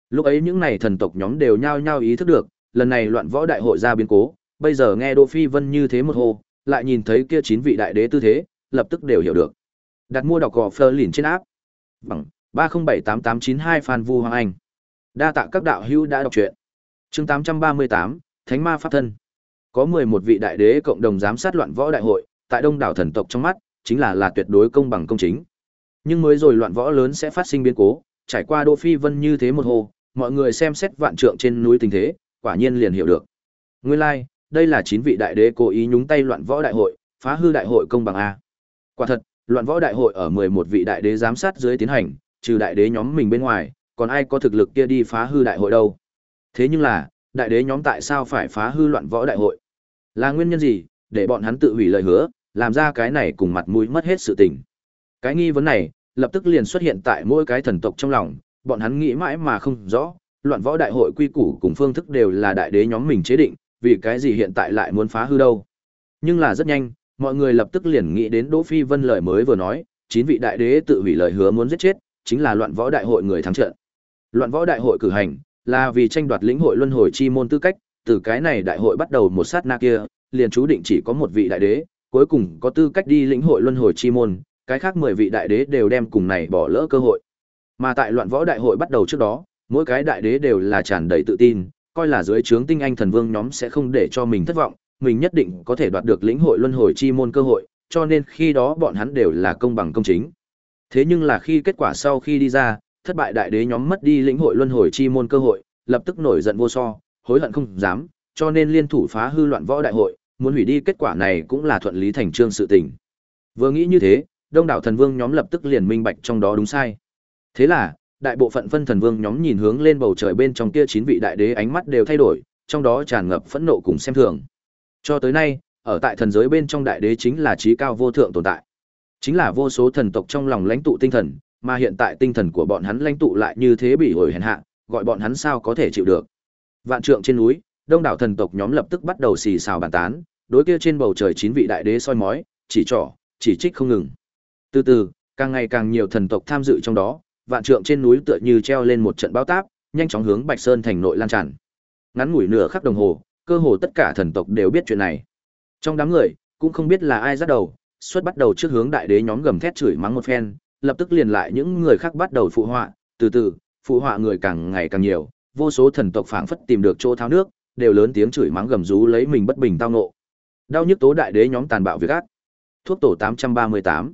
Lúc ấy những này thần tộc nhóm đều nhao nhao ý thức được, lần này loạn võ đại hội ra biến cố, bây giờ nghe Đỗ Phi Vân như thế một hô, lại nhìn thấy kia chín vị đại đế tư thế, lập tức đều hiểu được. Đặt mua đọc gò phơ lìn trên áp. Bằng 3078892 Phan Vu Hoàng Anh. Đa tạ các đạo hữu đã đọc truyện. Chương 838, Thánh Ma pháp thân. Có 11 vị đại đế cộng đồng giám sát loạn võ đại hội, tại đông đảo thần tộc trong mắt, chính là là tuyệt đối công bằng công chính. Nhưng mới rồi loạn võ lớn sẽ phát sinh biến cố, trải qua Đô Phi Vân như thế một hồ, mọi người xem xét vạn trượng trên núi tình thế, quả nhiên liền hiểu được. Nguyên lai, like, đây là chín vị đại đế cố ý nhúng tay loạn võ đại hội, phá hư đại hội công bằng a. Quả thật, loạn võ đại hội ở 11 vị đại đế giám sát dưới tiến hành, trừ đại đế nhóm mình bên ngoài, còn ai có thực lực kia đi phá hư đại hội đâu. Thế nhưng là, đại đế nhóm tại sao phải phá hư loạn võ đại hội? Là nguyên nhân gì, để bọn hắn tự hủy lời hứa, làm ra cái này cùng mặt mũi mất hết sự tình. Cái nghi vấn này, lập tức liền xuất hiện tại mỗi cái thần tộc trong lòng, bọn hắn nghĩ mãi mà không rõ, loạn võ đại hội quy củ cùng phương thức đều là đại đế nhóm mình chế định, vì cái gì hiện tại lại muốn phá hư đâu. Nhưng là rất nhanh, mọi người lập tức liền nghĩ đến Đỗ Phi Vân lời mới vừa nói, chín vị đại đế tự hủy lời hứa muốn giết chết, chính là loạn võ đại hội người thắng trận. Loạn võ đại hội cử hành, là vì tranh đoạt lĩnh hội luân hồi chi môn tư cách, từ cái này đại hội bắt đầu một sát na kia, liền chú định chỉ có một vị đại đế, cuối cùng có tư cách đi lĩnh hội luân hồi chi môn, cái khác 10 vị đại đế đều đem cùng này bỏ lỡ cơ hội. Mà tại loạn võ đại hội bắt đầu trước đó, mỗi cái đại đế đều là tràn đầy tự tin, coi là dưới trướng tinh anh thần vương nhóm sẽ không để cho mình thất vọng, mình nhất định có thể đoạt được lĩnh hội luân hồi chi môn cơ hội, cho nên khi đó bọn hắn đều là công bằng công chính. Thế nhưng là khi kết quả sau khi đi ra, thất bại đại đế nhóm mất đi lĩnh hội luân hồi chi môn cơ hội, lập tức nổi giận vô so, hối hận không dám, cho nên liên thủ phá hư loạn võ đại hội, muốn hủy đi kết quả này cũng là thuận lý thành trương sự tình. Vừa nghĩ như thế, đông đảo thần vương nhóm lập tức liền minh bạch trong đó đúng sai. Thế là, đại bộ phận phân thần vương nhóm nhìn hướng lên bầu trời bên trong kia chín vị đại đế ánh mắt đều thay đổi, trong đó tràn ngập phẫn nộ cùng xem thường. Cho tới nay, ở tại thần giới bên trong đại đế chính là trí cao vô thượng tồn tại. Chính là vô số thần tộc trong lòng lãnh tụ tinh thần, mà hiện tại tinh thần của bọn hắn lãnh tụ lại như thế bị hồi hèn hạ, gọi bọn hắn sao có thể chịu được. Vạn trượng trên núi, đông đảo thần tộc nhóm lập tức bắt đầu xì xào bàn tán, đối kia trên bầu trời chín vị đại đế soi mói, chỉ trỏ, chỉ trích không ngừng. Từ từ, càng ngày càng nhiều thần tộc tham dự trong đó, vạn trượng trên núi tựa như treo lên một trận bão táp, nhanh chóng hướng Bạch Sơn thành nội lan tràn. Ngắn ngủi nửa khắc đồng hồ, cơ hồ tất cả thần tộc đều biết chuyện này. Trong đám người, cũng không biết là ai dắt đầu, xuất bắt đầu trước hướng đại đế nhóm gầm thét chửi mắng một phen, lập tức liền lại những người khác bắt đầu phụ họa, từ từ, phụ họa người càng ngày càng nhiều, vô số thần tộc phảng phất tìm được chỗ tháo nước, đều lớn tiếng chửi mắng gầm rú lấy mình bất bình tao nộ. Đau nhức tố đại đế nhóm tàn bạo việc ác. Thuốc tổ 838.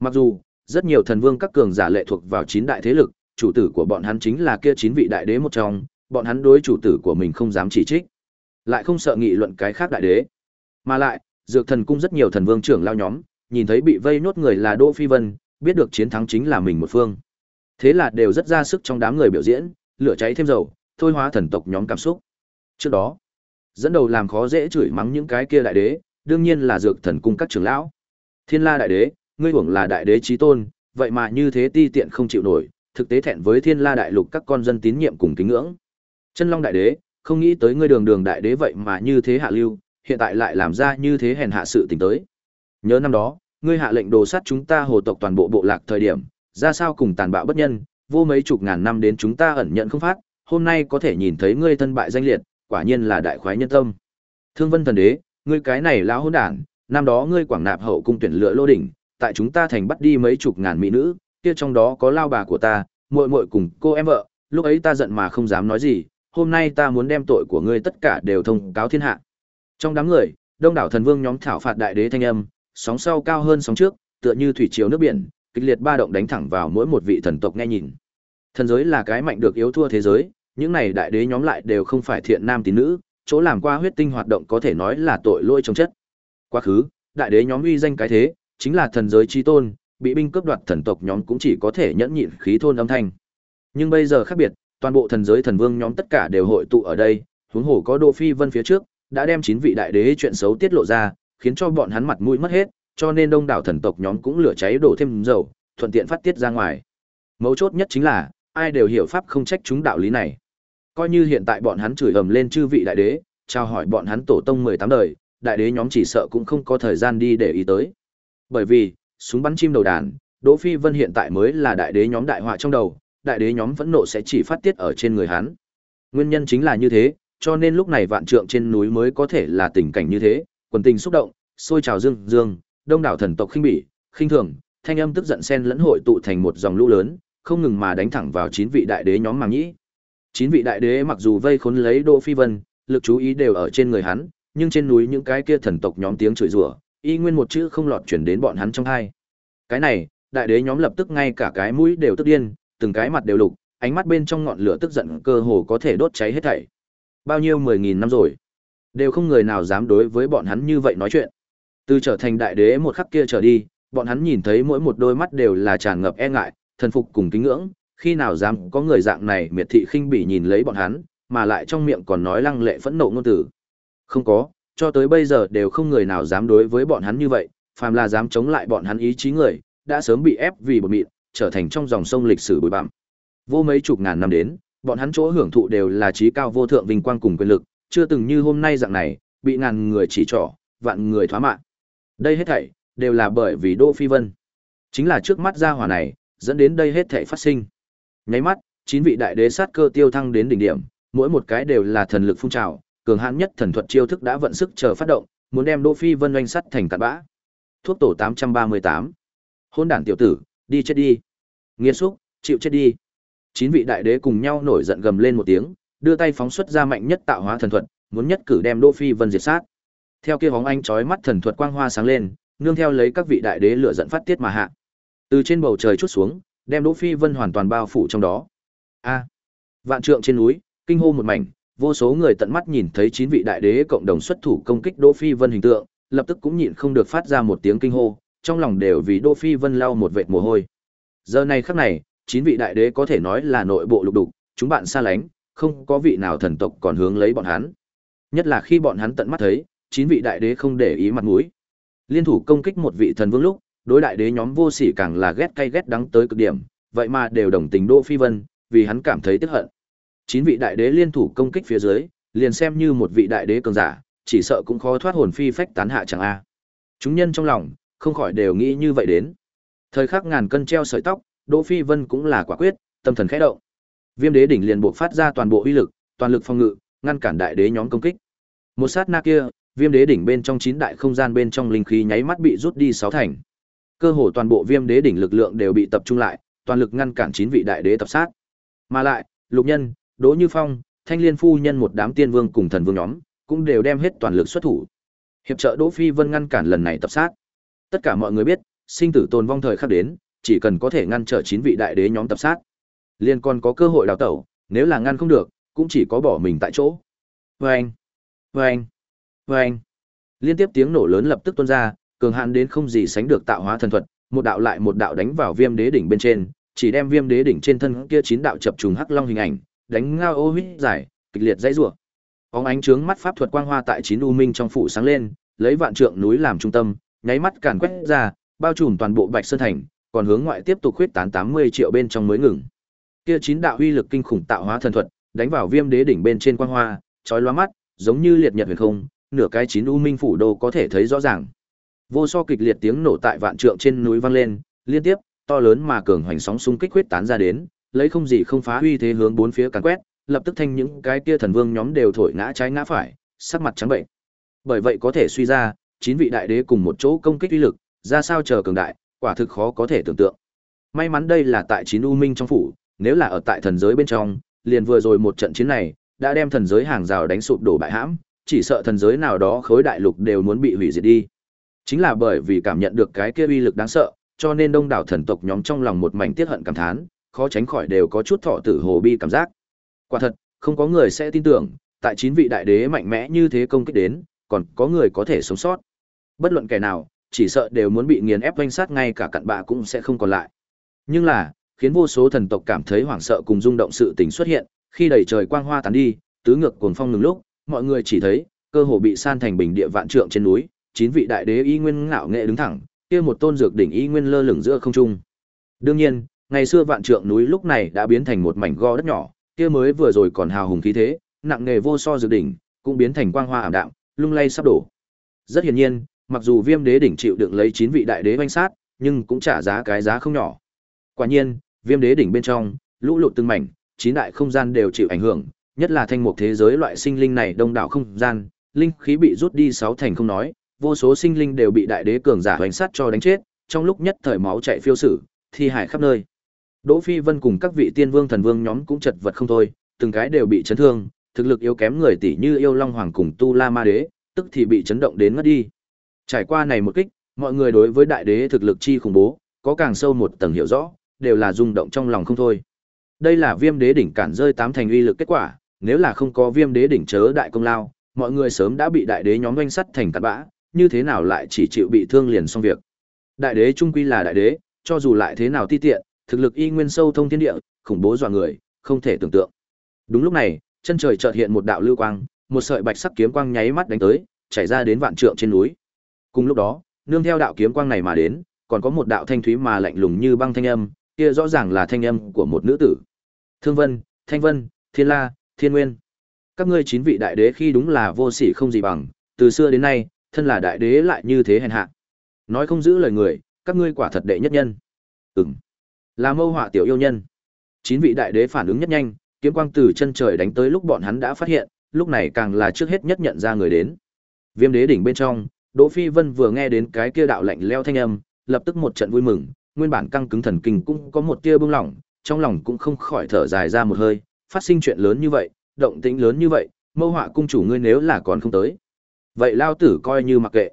Mặc dù, rất nhiều thần vương các cường giả lệ thuộc vào chín đại thế lực, chủ tử của bọn hắn chính là kia chín vị đại đế một trong, bọn hắn đối chủ tử của mình không dám chỉ trích, lại không sợ nghị luận cái khác đại đế. Mà lại, dược thần cung rất nhiều thần vương trưởng lao nhóm, nhìn thấy bị vây nốt người là Đỗ Phi Vân, biết được chiến thắng chính là mình một phương. Thế là đều rất ra sức trong đám người biểu diễn, lửa cháy thêm dầu, thôi hóa thần tộc nhóm cảm xúc. Trước đó, dẫn đầu làm khó dễ chửi mắng những cái kia đại đế, đương nhiên là dược thần cung các trưởng lão. Thiên La đại đế, ngươi hưởng là đại đế chí tôn, vậy mà như thế ti tiện không chịu nổi, thực tế thẹn với Thiên La đại lục các con dân tín nhiệm cùng kính ngưỡng. Chân Long đại đế, không nghĩ tới ngươi đường đường đại đế vậy mà như thế hạ lưu, hiện tại lại làm ra như thế hèn hạ sự tình tới. Nhớ năm đó, ngươi hạ lệnh đồ sát chúng ta hồ tộc toàn bộ bộ lạc thời điểm, ra sao cùng tàn bạo bất nhân, vô mấy chục ngàn năm đến chúng ta ẩn nhận không phát, hôm nay có thể nhìn thấy ngươi thân bại danh liệt, quả nhiên là đại khoái nhân tâm. Thương Vân thần đế, ngươi cái này lão hỗn đản, năm đó ngươi quảng nạp hậu cung tuyển lựa lô đỉnh, tại chúng ta thành bắt đi mấy chục ngàn mỹ nữ, kia trong đó có lao bà của ta, muội muội cùng cô em vợ, lúc ấy ta giận mà không dám nói gì, hôm nay ta muốn đem tội của ngươi tất cả đều thông cáo thiên hạ. Trong đám người, đông đảo thần vương nhóm thảo phạt đại đế thanh âm, sóng sau cao hơn sóng trước, tựa như thủy triều nước biển, kịch liệt ba động đánh thẳng vào mỗi một vị thần tộc nghe nhìn. Thần giới là cái mạnh được yếu thua thế giới, những này đại đế nhóm lại đều không phải thiện nam tín nữ, chỗ làm qua huyết tinh hoạt động có thể nói là tội lỗi trong chất. Quá khứ, đại đế nhóm uy danh cái thế, chính là thần giới chi tôn, bị binh cướp đoạt thần tộc nhóm cũng chỉ có thể nhẫn nhịn khí thôn âm thanh. Nhưng bây giờ khác biệt, toàn bộ thần giới thần vương nhóm tất cả đều hội tụ ở đây, huống hồ có Đỗ Phi Vân phía trước, đã đem chín vị đại đế chuyện xấu tiết lộ ra, khiến cho bọn hắn mặt mũi mất hết, cho nên đông đảo thần tộc nhóm cũng lửa cháy đổ thêm dầu, thuận tiện phát tiết ra ngoài. Mấu chốt nhất chính là, ai đều hiểu pháp không trách chúng đạo lý này. Coi như hiện tại bọn hắn chửi ầm lên chư vị đại đế, chào hỏi bọn hắn tổ tông 18 đời, đại đế nhóm chỉ sợ cũng không có thời gian đi để ý tới. Bởi vì, súng bắn chim đầu đàn, Đỗ Phi Vân hiện tại mới là đại đế nhóm đại họa trong đầu, đại đế nhóm vẫn nộ sẽ chỉ phát tiết ở trên người hắn. Nguyên nhân chính là như thế, cho nên lúc này vạn trượng trên núi mới có thể là tình cảnh như thế, quần tình xúc động, sôi trào dương dương, đông đảo thần tộc khinh bỉ, khinh thường, thanh âm tức giận xen lẫn hội tụ thành một dòng lũ lớn, không ngừng mà đánh thẳng vào chín vị đại đế nhóm màng nhĩ. Chín vị đại đế mặc dù vây khốn lấy Đỗ Phi Vân, lực chú ý đều ở trên người hắn, nhưng trên núi những cái kia thần tộc nhóm tiếng chửi rủa, y nguyên một chữ không lọt chuyển đến bọn hắn trong tai. Cái này, đại đế nhóm lập tức ngay cả cái mũi đều tức điên, từng cái mặt đều lục, ánh mắt bên trong ngọn lửa tức giận cơ hồ có thể đốt cháy hết thảy. Bao nhiêu mười nghìn năm rồi, đều không người nào dám đối với bọn hắn như vậy nói chuyện. Từ trở thành đại đế một khắc kia trở đi, bọn hắn nhìn thấy mỗi một đôi mắt đều là tràn ngập e ngại, thần phục cùng kính ngưỡng, khi nào dám có người dạng này miệt thị khinh bỉ nhìn lấy bọn hắn, mà lại trong miệng còn nói lăng lệ phẫn nộ ngôn tử. Không có, cho tới bây giờ đều không người nào dám đối với bọn hắn như vậy, phàm là dám chống lại bọn hắn ý chí người, đã sớm bị ép vì bột mịn, trở thành trong dòng sông lịch sử bụi bặm. Vô mấy chục ngàn năm đến, bọn hắn chỗ hưởng thụ đều là trí cao vô thượng vinh quang cùng quyền lực, chưa từng như hôm nay dạng này, bị ngàn người chỉ trỏ, vạn người thoá mạng Đây hết thảy đều là bởi vì Đỗ Phi Vân. Chính là trước mắt gia hỏa này, dẫn đến đây hết thảy phát sinh. Nháy mắt, chín vị đại đế sát cơ tiêu thăng đến đỉnh điểm, mỗi một cái đều là thần lực phun trào, cường hãn nhất thần thuật chiêu thức đã vận sức chờ phát động, muốn đem Đỗ Phi Vân oanh sắt thành cặn bã. Thuốc tổ 838. Hôn đản tiểu tử, đi chết đi. Nghiệt xúc, chịu chết đi. Chín vị đại đế cùng nhau nổi giận gầm lên một tiếng, đưa tay phóng xuất ra mạnh nhất tạo hóa thần thuật, muốn nhất cử đem Đỗ Phi Vân diệt sát. Theo kia bóng anh chói mắt thần thuật quang hoa sáng lên, nương theo lấy các vị đại đế lửa giận phát tiết mà hạ. Từ trên bầu trời chút xuống, đem Đỗ Phi Vân hoàn toàn bao phủ trong đó. A! vạn trượng trên núi, kinh hô một mảnh, vô số người tận mắt nhìn thấy chín vị đại đế cộng đồng xuất thủ công kích Đỗ Phi Vân hình tượng, lập tức cũng nhịn không được phát ra một tiếng kinh hô, trong lòng đều vì Đỗ Phi Vân lau một vệt mồ hôi. Giờ này khắc này, chín vị đại đế có thể nói là nội bộ lục đục, chúng bạn xa lánh, không có vị nào thần tộc còn hướng lấy bọn hắn. Nhất là khi bọn hắn tận mắt thấy, chín vị đại đế không để ý mặt mũi. Liên thủ công kích một vị thần vương lúc, đối đại đế nhóm vô sỉ càng là ghét cay ghét đắng tới cực điểm, vậy mà đều đồng tình Đỗ Phi Vân, vì hắn cảm thấy tức hận. Chín vị đại đế liên thủ công kích phía dưới, liền xem như một vị đại đế cường giả, chỉ sợ cũng khó thoát hồn phi phách tán hạ chẳng a. Chúng nhân trong lòng, không khỏi đều nghĩ như vậy đến. Thời khắc ngàn cân treo sợi tóc, Đỗ Phi Vân cũng là quả quyết, tâm thần khẽ động. Viêm đế đỉnh liền buộc phát ra toàn bộ uy lực, toàn lực phòng ngự, ngăn cản đại đế nhóm công kích. Một sát na kia, viêm đế đỉnh bên trong chín đại không gian bên trong linh khí nháy mắt bị rút đi sáu thành. Cơ hồ toàn bộ viêm đế đỉnh lực lượng đều bị tập trung lại, toàn lực ngăn cản chín vị đại đế tập sát. Mà lại, Lục Nhân, Đỗ Như Phong, Thanh Liên phu nhân một đám tiên vương cùng thần vương nhóm, cũng đều đem hết toàn lực xuất thủ. Hiệp trợ Đỗ Phi Vân ngăn cản lần này tập sát. Tất cả mọi người biết, sinh tử tồn vong thời khắc đến, chỉ cần có thể ngăn trở chín vị đại đế nhóm tập sát, liền còn có cơ hội đào tẩu, nếu là ngăn không được, cũng chỉ có bỏ mình tại chỗ. Vâng, vâng, vâng. Liên tiếp tiếng nổ lớn lập tức tuôn ra, cường hạn đến không gì sánh được tạo hóa thần thuật, một đạo lại một đạo đánh vào viêm đế đỉnh bên trên, chỉ đem viêm đế đỉnh trên thân kia chín đạo chập trùng hắc long hình ảnh, đánh ngao ô huyết giải, kịch liệt dãy rủa. Bóng ánh trướng mắt pháp thuật quang hoa tại chín u minh trong phủ sáng lên, lấy vạn trượng núi làm trung tâm, nháy mắt càn quét ra, bao trùm toàn bộ Bạch Sơn thành, còn hướng ngoại tiếp tục khuyết tán 80 triệu bên trong mới ngừng. Kia chín đạo uy lực kinh khủng tạo hóa thần thuật, đánh vào viêm đế đỉnh bên trên quang hoa, chói lóa mắt, giống như liệt nhật huyền không, nửa cái chín u minh phủ đô có thể thấy rõ ràng. Vô so kịch liệt tiếng nổ tại vạn trượng trên núi vang lên, liên tiếp, to lớn mà cường hoành sóng xung kích huyết tán ra đến, lấy không gì không phá uy thế hướng bốn phía càn quét, lập tức thanh những cái kia thần vương nhóm đều thổi ngã trái ngã phải, sắc mặt trắng bệnh. Bởi vậy có thể suy ra, chín vị đại đế cùng một chỗ công kích uy lực, ra sao chờ cường đại, Quả thực khó có thể tưởng tượng. May mắn đây là tại chín u minh trong phủ, nếu là ở tại thần giới bên trong, liền vừa rồi một trận chiến này, đã đem thần giới hàng rào đánh sụp đổ bại hãm, chỉ sợ thần giới nào đó khối đại lục đều muốn bị hủy diệt đi. Chính là bởi vì cảm nhận được cái kia uy lực đáng sợ, cho nên đông đảo thần tộc nhóm trong lòng một mảnh tiết hận cảm thán, khó tránh khỏi đều có chút thọ tử hồ bi cảm giác. Quả thật, không có người sẽ tin tưởng, tại chín vị đại đế mạnh mẽ như thế công kích đến, còn có người có thể sống sót. Bất luận kẻ nào, chỉ sợ đều muốn bị nghiền ép vanh sát ngay cả cặn bạ cũng sẽ không còn lại. Nhưng là, khiến vô số thần tộc cảm thấy hoảng sợ cùng rung động sự tình xuất hiện, khi đầy trời quang hoa tán đi, tứ ngược cuồng phong ngừng lúc, mọi người chỉ thấy, cơ hồ bị san thành bình địa vạn trượng trên núi, chín vị đại đế y nguyên ngạo nghệ đứng thẳng, kia một tôn dược đỉnh y nguyên lơ lửng giữa không trung. Đương nhiên, ngày xưa vạn trượng núi lúc này đã biến thành một mảnh go đất nhỏ, kia mới vừa rồi còn hào hùng khí thế, nặng nghề vô so dược đỉnh, cũng biến thành quang hoa ảm đạm, lung lay sắp đổ. Rất hiển nhiên, mặc dù Viêm Đế đỉnh chịu đựng lấy chín vị đại đế vây sát, nhưng cũng trả giá cái giá không nhỏ. Quả nhiên, Viêm Đế đỉnh bên trong, lũ lụt từng mảnh, chín đại không gian đều chịu ảnh hưởng, nhất là thanh mục thế giới loại sinh linh này đông đảo không gian, linh khí bị rút đi sáu thành không nói, vô số sinh linh đều bị đại đế cường giả hoành sát cho đánh chết, trong lúc nhất thời máu chảy phiêu sử, thi hải khắp nơi. Đỗ Phi Vân cùng các vị tiên vương thần vương nhóm cũng chật vật không thôi, từng cái đều bị chấn thương, thực lực yếu kém người tỷ như yêu long hoàng cùng tu la ma đế, tức thì bị chấn động đến ngất đi. Trải qua này một kích, mọi người đối với đại đế thực lực chi khủng bố, có càng sâu một tầng hiểu rõ, đều là rung động trong lòng không thôi. Đây là viêm đế đỉnh cản rơi tám thành uy lực kết quả, nếu là không có viêm đế đỉnh chớ đại công lao, mọi người sớm đã bị đại đế nhóm doanh sắt thành cát bã, như thế nào lại chỉ chịu bị thương liền xong việc. Đại đế trung quy là đại đế, cho dù lại thế nào ti tiện, thực lực y nguyên sâu thông thiên địa, khủng bố dọa người, không thể tưởng tượng. Đúng lúc này, chân trời chợt hiện một đạo lưu quang, một sợi bạch sắc kiếm quang nháy mắt đánh tới, chảy ra đến vạn trượng trên núi. Cùng lúc đó, nương theo đạo kiếm quang này mà đến, còn có một đạo thanh thúy mà lạnh lùng như băng thanh âm, kia rõ ràng là thanh âm của một nữ tử. Thương Vân, Thanh Vân, Thiên La, Thiên Nguyên. Các ngươi chín vị đại đế khi đúng là vô sỉ không gì bằng, từ xưa đến nay, thân là đại đế lại như thế hèn hạ. Nói không giữ lời người, các ngươi quả thật đệ nhất nhân. Ừm. Là mâu họa tiểu yêu nhân. Chín vị đại đế phản ứng nhất nhanh, kiếm quang từ chân trời đánh tới lúc bọn hắn đã phát hiện, lúc này càng là trước hết nhất nhận ra người đến. Viêm đế đỉnh bên trong, Đỗ Phi Vân vừa nghe đến cái kia đạo lạnh leo thanh âm, lập tức một trận vui mừng, nguyên bản căng cứng thần kinh cũng có một tia bừng lỏng, trong lòng cũng không khỏi thở dài ra một hơi, phát sinh chuyện lớn như vậy, động tĩnh lớn như vậy, mâu họa cung chủ ngươi nếu là còn không tới. Vậy lao tử coi như mặc kệ.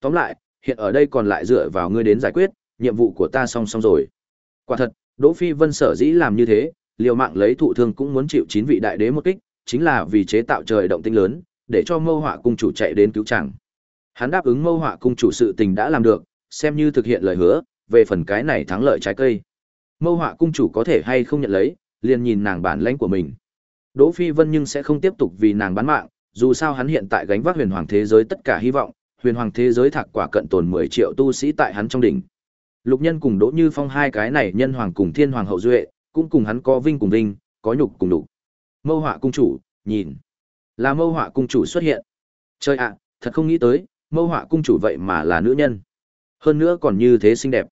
Tóm lại, hiện ở đây còn lại dựa vào ngươi đến giải quyết, nhiệm vụ của ta xong xong rồi. Quả thật, Đỗ Phi Vân sở dĩ làm như thế, liều mạng lấy thụ thương cũng muốn chịu chín vị đại đế một kích, chính là vì chế tạo trời động tĩnh lớn, để cho Mâu Họa cung chủ chạy đến cứu chàng. Hắn đáp ứng Mâu Họa cung chủ sự tình đã làm được, xem như thực hiện lời hứa, về phần cái này thắng lợi trái cây. Mâu Họa cung chủ có thể hay không nhận lấy, liền nhìn nàng bản lãnh của mình. Đỗ Phi Vân nhưng sẽ không tiếp tục vì nàng bán mạng, dù sao hắn hiện tại gánh vác huyền hoàng thế giới tất cả hy vọng, huyền hoàng thế giới thạc quả cận tồn 10 triệu tu sĩ tại hắn trong đỉnh. Lục Nhân cùng Đỗ Như Phong hai cái này nhân hoàng cùng thiên hoàng hậu duệ, cũng cùng hắn có vinh cùng vinh, có nhục cùng nhục. Mâu Họa cung chủ, nhìn, là Mâu Họa cung chủ xuất hiện. Trời ạ, thật không nghĩ tới, Mâu Họa cung chủ vậy mà là nữ nhân. Hơn nữa còn như thế xinh đẹp.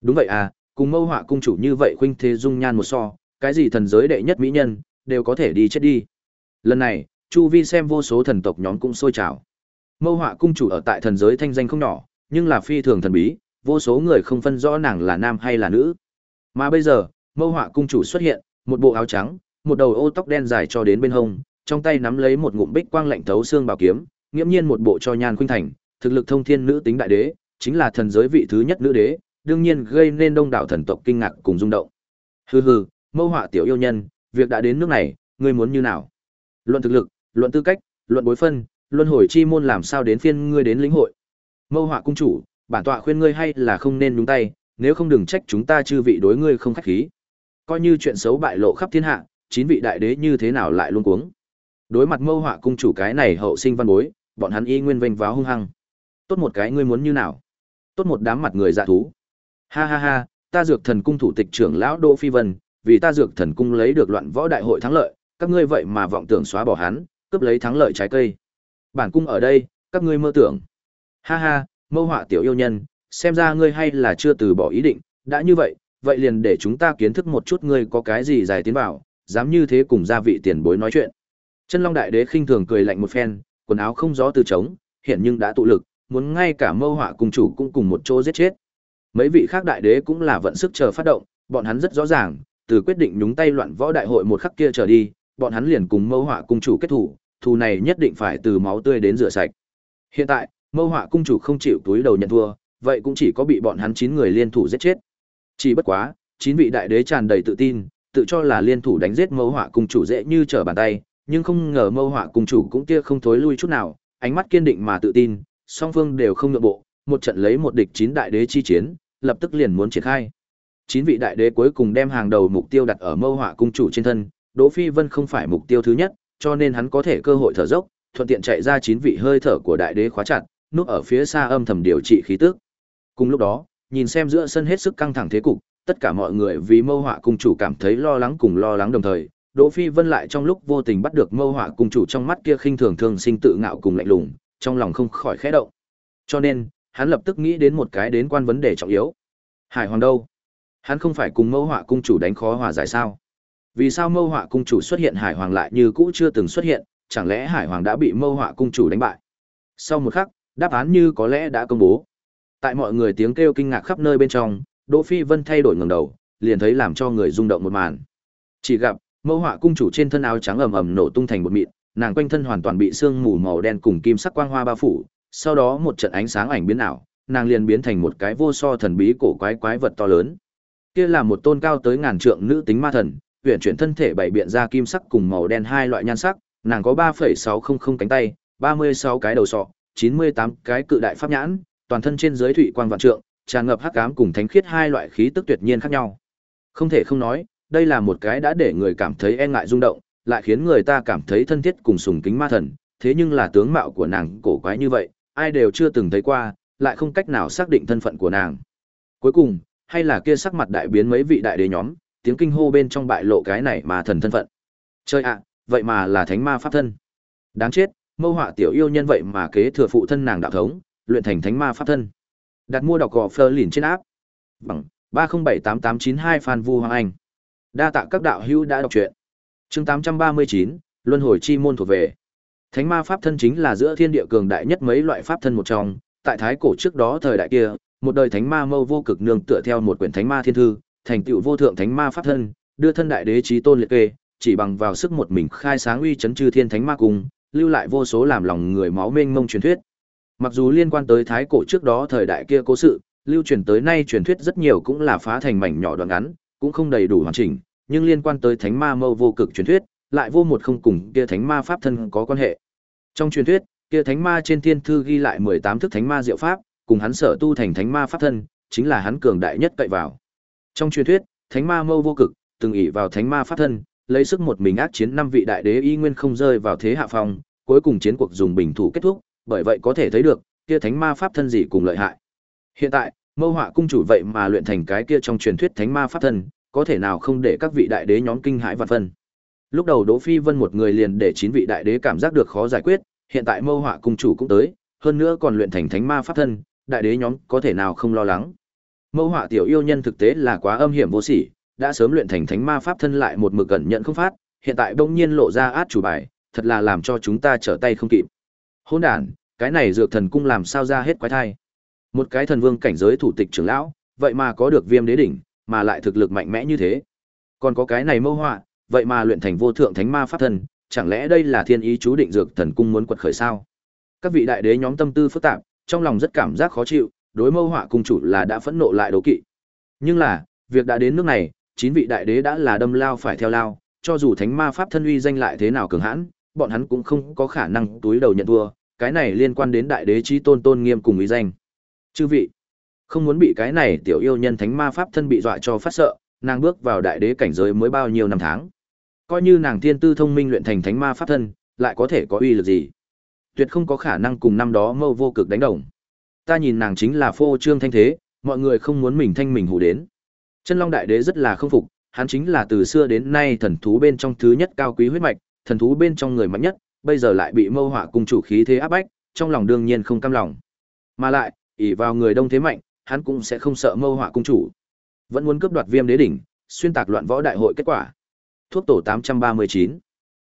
Đúng vậy à, cùng Mâu Họa cung chủ như vậy khuynh thế dung nhan một so, cái gì thần giới đệ nhất mỹ nhân, đều có thể đi chết đi. Lần này, chu vi xem vô số thần tộc nhóm cũng sôi trào. Mâu Họa cung chủ ở tại thần giới thanh danh không nhỏ, nhưng là phi thường thần bí, vô số người không phân rõ nàng là nam hay là nữ. Mà bây giờ, Mâu Họa cung chủ xuất hiện, một bộ áo trắng, một đầu ô tóc đen dài cho đến bên hông, trong tay nắm lấy một ngụm bích quang lạnh thấu xương bảo kiếm, nghiễm nhiên một bộ cho nhan khuynh thành, thực lực thông thiên nữ tính đại đế, chính là thần giới vị thứ nhất nữ đế, đương nhiên gây nên đông đảo thần tộc kinh ngạc cùng rung động. Hừ hừ, Mâu Họa tiểu yêu nhân, việc đã đến nước này, ngươi muốn như nào? Luận thực lực, luận tư cách, luận bối phân, luân hồi chi môn làm sao đến phiên ngươi đến lĩnh hội. Mâu Họa cung chủ, bản tọa khuyên ngươi hay là không nên nhúng tay, nếu không đừng trách chúng ta chư vị đối ngươi không khách khí. Coi như chuyện xấu bại lộ khắp thiên hạ, chín vị đại đế như thế nào lại luôn cuống. Đối mặt Mâu Họa cung chủ cái này hậu sinh văn bối, bọn hắn y nguyên vênh váo hung hăng. Tốt một cái ngươi muốn như nào? Tốt một đám mặt người dạ thú. Ha ha ha, ta dược thần cung thủ tịch trưởng lão Đỗ Phi Vân, vì ta dược thần cung lấy được loạn võ đại hội thắng lợi, các ngươi vậy mà vọng tưởng xóa bỏ hắn, cướp lấy thắng lợi trái cây. Bản cung ở đây, các ngươi mơ tưởng. Ha ha, mâu họa tiểu yêu nhân, xem ra ngươi hay là chưa từ bỏ ý định, đã như vậy, vậy liền để chúng ta kiến thức một chút ngươi có cái gì dài tiến vào, dám như thế cùng gia vị tiền bối nói chuyện. Chân Long Đại Đế khinh thường cười lạnh một phen, quần áo không gió từ trống, hiện nhưng đã tụ lực, muốn ngay cả mâu họa cùng chủ cũng cùng một chỗ giết chết. Mấy vị khác đại đế cũng là vận sức chờ phát động, bọn hắn rất rõ ràng, từ quyết định nhúng tay loạn võ đại hội một khắc kia trở đi, bọn hắn liền cùng Mâu Họa cung chủ kết thủ, thù này nhất định phải từ máu tươi đến rửa sạch. Hiện tại, Mâu Họa cung chủ không chịu túi đầu nhận thua, vậy cũng chỉ có bị bọn hắn chín người liên thủ giết chết. Chỉ bất quá, chín vị đại đế tràn đầy tự tin, tự cho là liên thủ đánh giết Mâu Họa cung chủ dễ như trở bàn tay, nhưng không ngờ Mâu Họa cung chủ cũng kia không thối lui chút nào, ánh mắt kiên định mà tự tin, song phương đều không nhượng bộ, một trận lấy một địch chín đại đế chi chiến, lập tức liền muốn triển khai. Chín vị đại đế cuối cùng đem hàng đầu mục tiêu đặt ở Mâu Họa cung chủ trên thân, Đỗ Phi Vân không phải mục tiêu thứ nhất, cho nên hắn có thể cơ hội thở dốc, thuận tiện chạy ra chín vị hơi thở của đại đế khóa chặt, núp ở phía xa âm thầm điều trị khí tức. Cùng lúc đó, nhìn xem giữa sân hết sức căng thẳng thế cục, tất cả mọi người vì Mâu Họa cung chủ cảm thấy lo lắng cùng lo lắng đồng thời, Đỗ Phi Vân lại trong lúc vô tình bắt được Mâu Họa cung chủ trong mắt kia khinh thường thường sinh tự ngạo cùng lạnh lùng, trong lòng không khỏi khẽ động. Cho nên, hắn lập tức nghĩ đến một cái đến quan vấn đề trọng yếu. Hải Hoàng đâu? Hắn không phải cùng Mâu Họa cung chủ đánh khó hòa giải sao? Vì sao Mâu Họa cung chủ xuất hiện Hải Hoàng lại như cũ chưa từng xuất hiện, chẳng lẽ Hải Hoàng đã bị Mâu Họa cung chủ đánh bại? Sau một khắc, đáp án như có lẽ đã công bố. Tại mọi người tiếng kêu kinh ngạc khắp nơi bên trong, Đỗ Phi Vân thay đổi ngẩng đầu, liền thấy làm cho người rung động một màn. Chỉ gặp, Mâu Họa cung chủ trên thân áo trắng ầm ầm nổ tung thành một mịn, nàng quanh thân hoàn toàn bị sương mù màu đen cùng kim sắc quang hoa bao phủ, sau đó một trận ánh sáng ảnh biến ảo, nàng liền biến thành một cái vô so thần bí cổ quái quái vật to lớn. Kia là một tôn cao tới ngàn trượng nữ tính ma thần, huyền chuyển thân thể bảy biện ra kim sắc cùng màu đen hai loại nhan sắc, nàng có 3.600 cánh tay, 36 cái đầu sọ, 98 cái cự đại pháp nhãn, toàn thân trên dưới thủy quang vạn trượng, tràn ngập hắc ám cùng thánh khiết hai loại khí tức tuyệt nhiên khác nhau. Không thể không nói, đây là một cái đã để người cảm thấy e ngại rung động, lại khiến người ta cảm thấy thân thiết cùng sùng kính ma thần, thế nhưng là tướng mạo của nàng cổ quái như vậy, ai đều chưa từng thấy qua, lại không cách nào xác định thân phận của nàng. Cuối cùng, hay là kia sắc mặt đại biến mấy vị đại đế nhóm, tiếng kinh hô bên trong bại lộ cái này mà thần thân phận. Chơi ạ, vậy mà là thánh ma pháp thân. Đáng chết, mâu họa tiểu yêu nhân vậy mà kế thừa phụ thân nàng đạo thống, luyện thành thánh ma pháp thân. Đặt mua đọc gò phơ lìn trên áp. Bằng 3078892 Phan Vu Hoàng Anh. Đa tạ các đạo hữu đã đọc truyện. Chương 839, Luân hồi chi môn thuộc về. Thánh ma pháp thân chính là giữa thiên địa cường đại nhất mấy loại pháp thân một trong, tại thái cổ trước đó thời đại kia, một đời thánh ma mâu vô cực nương tựa theo một quyển thánh ma thiên thư, thành tựu vô thượng thánh ma pháp thân, đưa thân đại đế chí tôn liệt kê, chỉ bằng vào sức một mình khai sáng uy chấn chư thiên thánh ma cung, lưu lại vô số làm lòng người máu mênh mông truyền thuyết. Mặc dù liên quan tới thái cổ trước đó thời đại kia cố sự, lưu truyền tới nay truyền thuyết rất nhiều cũng là phá thành mảnh nhỏ đoạn ngắn, cũng không đầy đủ hoàn chỉnh, nhưng liên quan tới thánh ma mâu vô cực truyền thuyết, lại vô một không cùng kia thánh ma pháp thân có quan hệ. Trong truyền thuyết, kia thánh ma trên thiên thư ghi lại 18 thức thánh ma diệu pháp, cùng hắn sở tu thành thánh ma pháp thân, chính là hắn cường đại nhất cậy vào. Trong truyền thuyết, thánh ma mâu vô cực, từng ỷ vào thánh ma pháp thân, lấy sức một mình ác chiến năm vị đại đế y nguyên không rơi vào thế hạ phong, cuối cùng chiến cuộc dùng bình thủ kết thúc, bởi vậy có thể thấy được, kia thánh ma pháp thân gì cùng lợi hại. Hiện tại, Mâu Họa cung chủ vậy mà luyện thành cái kia trong truyền thuyết thánh ma pháp thân, có thể nào không để các vị đại đế nhóm kinh hãi vạn phân. Lúc đầu Đỗ Phi Vân một người liền để chín vị đại đế cảm giác được khó giải quyết, hiện tại Mâu Họa cung chủ cũng tới, hơn nữa còn luyện thành thánh ma pháp thân, đại đế nhóm có thể nào không lo lắng. Mâu Họa tiểu yêu nhân thực tế là quá âm hiểm vô sỉ, đã sớm luyện thành thánh ma pháp thân lại một mực gần nhận không phát, hiện tại bỗng nhiên lộ ra át chủ bài, thật là làm cho chúng ta trở tay không kịp. Hỗn đản, cái này dược thần cung làm sao ra hết quái thai? Một cái thần vương cảnh giới thủ tịch trưởng lão, vậy mà có được viêm đế đỉnh, mà lại thực lực mạnh mẽ như thế. Còn có cái này mâu họa, vậy mà luyện thành vô thượng thánh ma pháp thân, chẳng lẽ đây là thiên ý chú định dược thần cung muốn quật khởi sao? Các vị đại đế nhóm tâm tư phức tạp, trong lòng rất cảm giác khó chịu, đối mâu họa cung chủ là đã phẫn nộ lại đố kỵ. Nhưng là, việc đã đến nước này, chín vị đại đế đã là đâm lao phải theo lao, cho dù thánh ma pháp thân uy danh lại thế nào cường hãn, bọn hắn cũng không có khả năng túi đầu nhận thua, cái này liên quan đến đại đế chí tôn tôn nghiêm cùng uy danh. Chư vị, không muốn bị cái này tiểu yêu nhân thánh ma pháp thân bị dọa cho phát sợ, nàng bước vào đại đế cảnh giới mới bao nhiêu năm tháng. Coi như nàng thiên tư thông minh luyện thành thánh ma pháp thân, lại có thể có uy lực gì? Tuyệt không có khả năng cùng năm đó mâu vô cực đánh đồng. Ta nhìn nàng chính là phô trương thanh thế, mọi người không muốn mình thanh mình hù đến. Chân Long Đại Đế rất là không phục, hắn chính là từ xưa đến nay thần thú bên trong thứ nhất cao quý huyết mạch, thần thú bên trong người mạnh nhất, bây giờ lại bị Mâu Họa cung chủ khí thế áp bách, trong lòng đương nhiên không cam lòng. Mà lại, ỷ vào người đông thế mạnh, hắn cũng sẽ không sợ Mâu Họa cung chủ. Vẫn muốn cướp đoạt Viêm Đế đỉnh, xuyên tạc loạn võ đại hội kết quả. Thuốc tổ 839.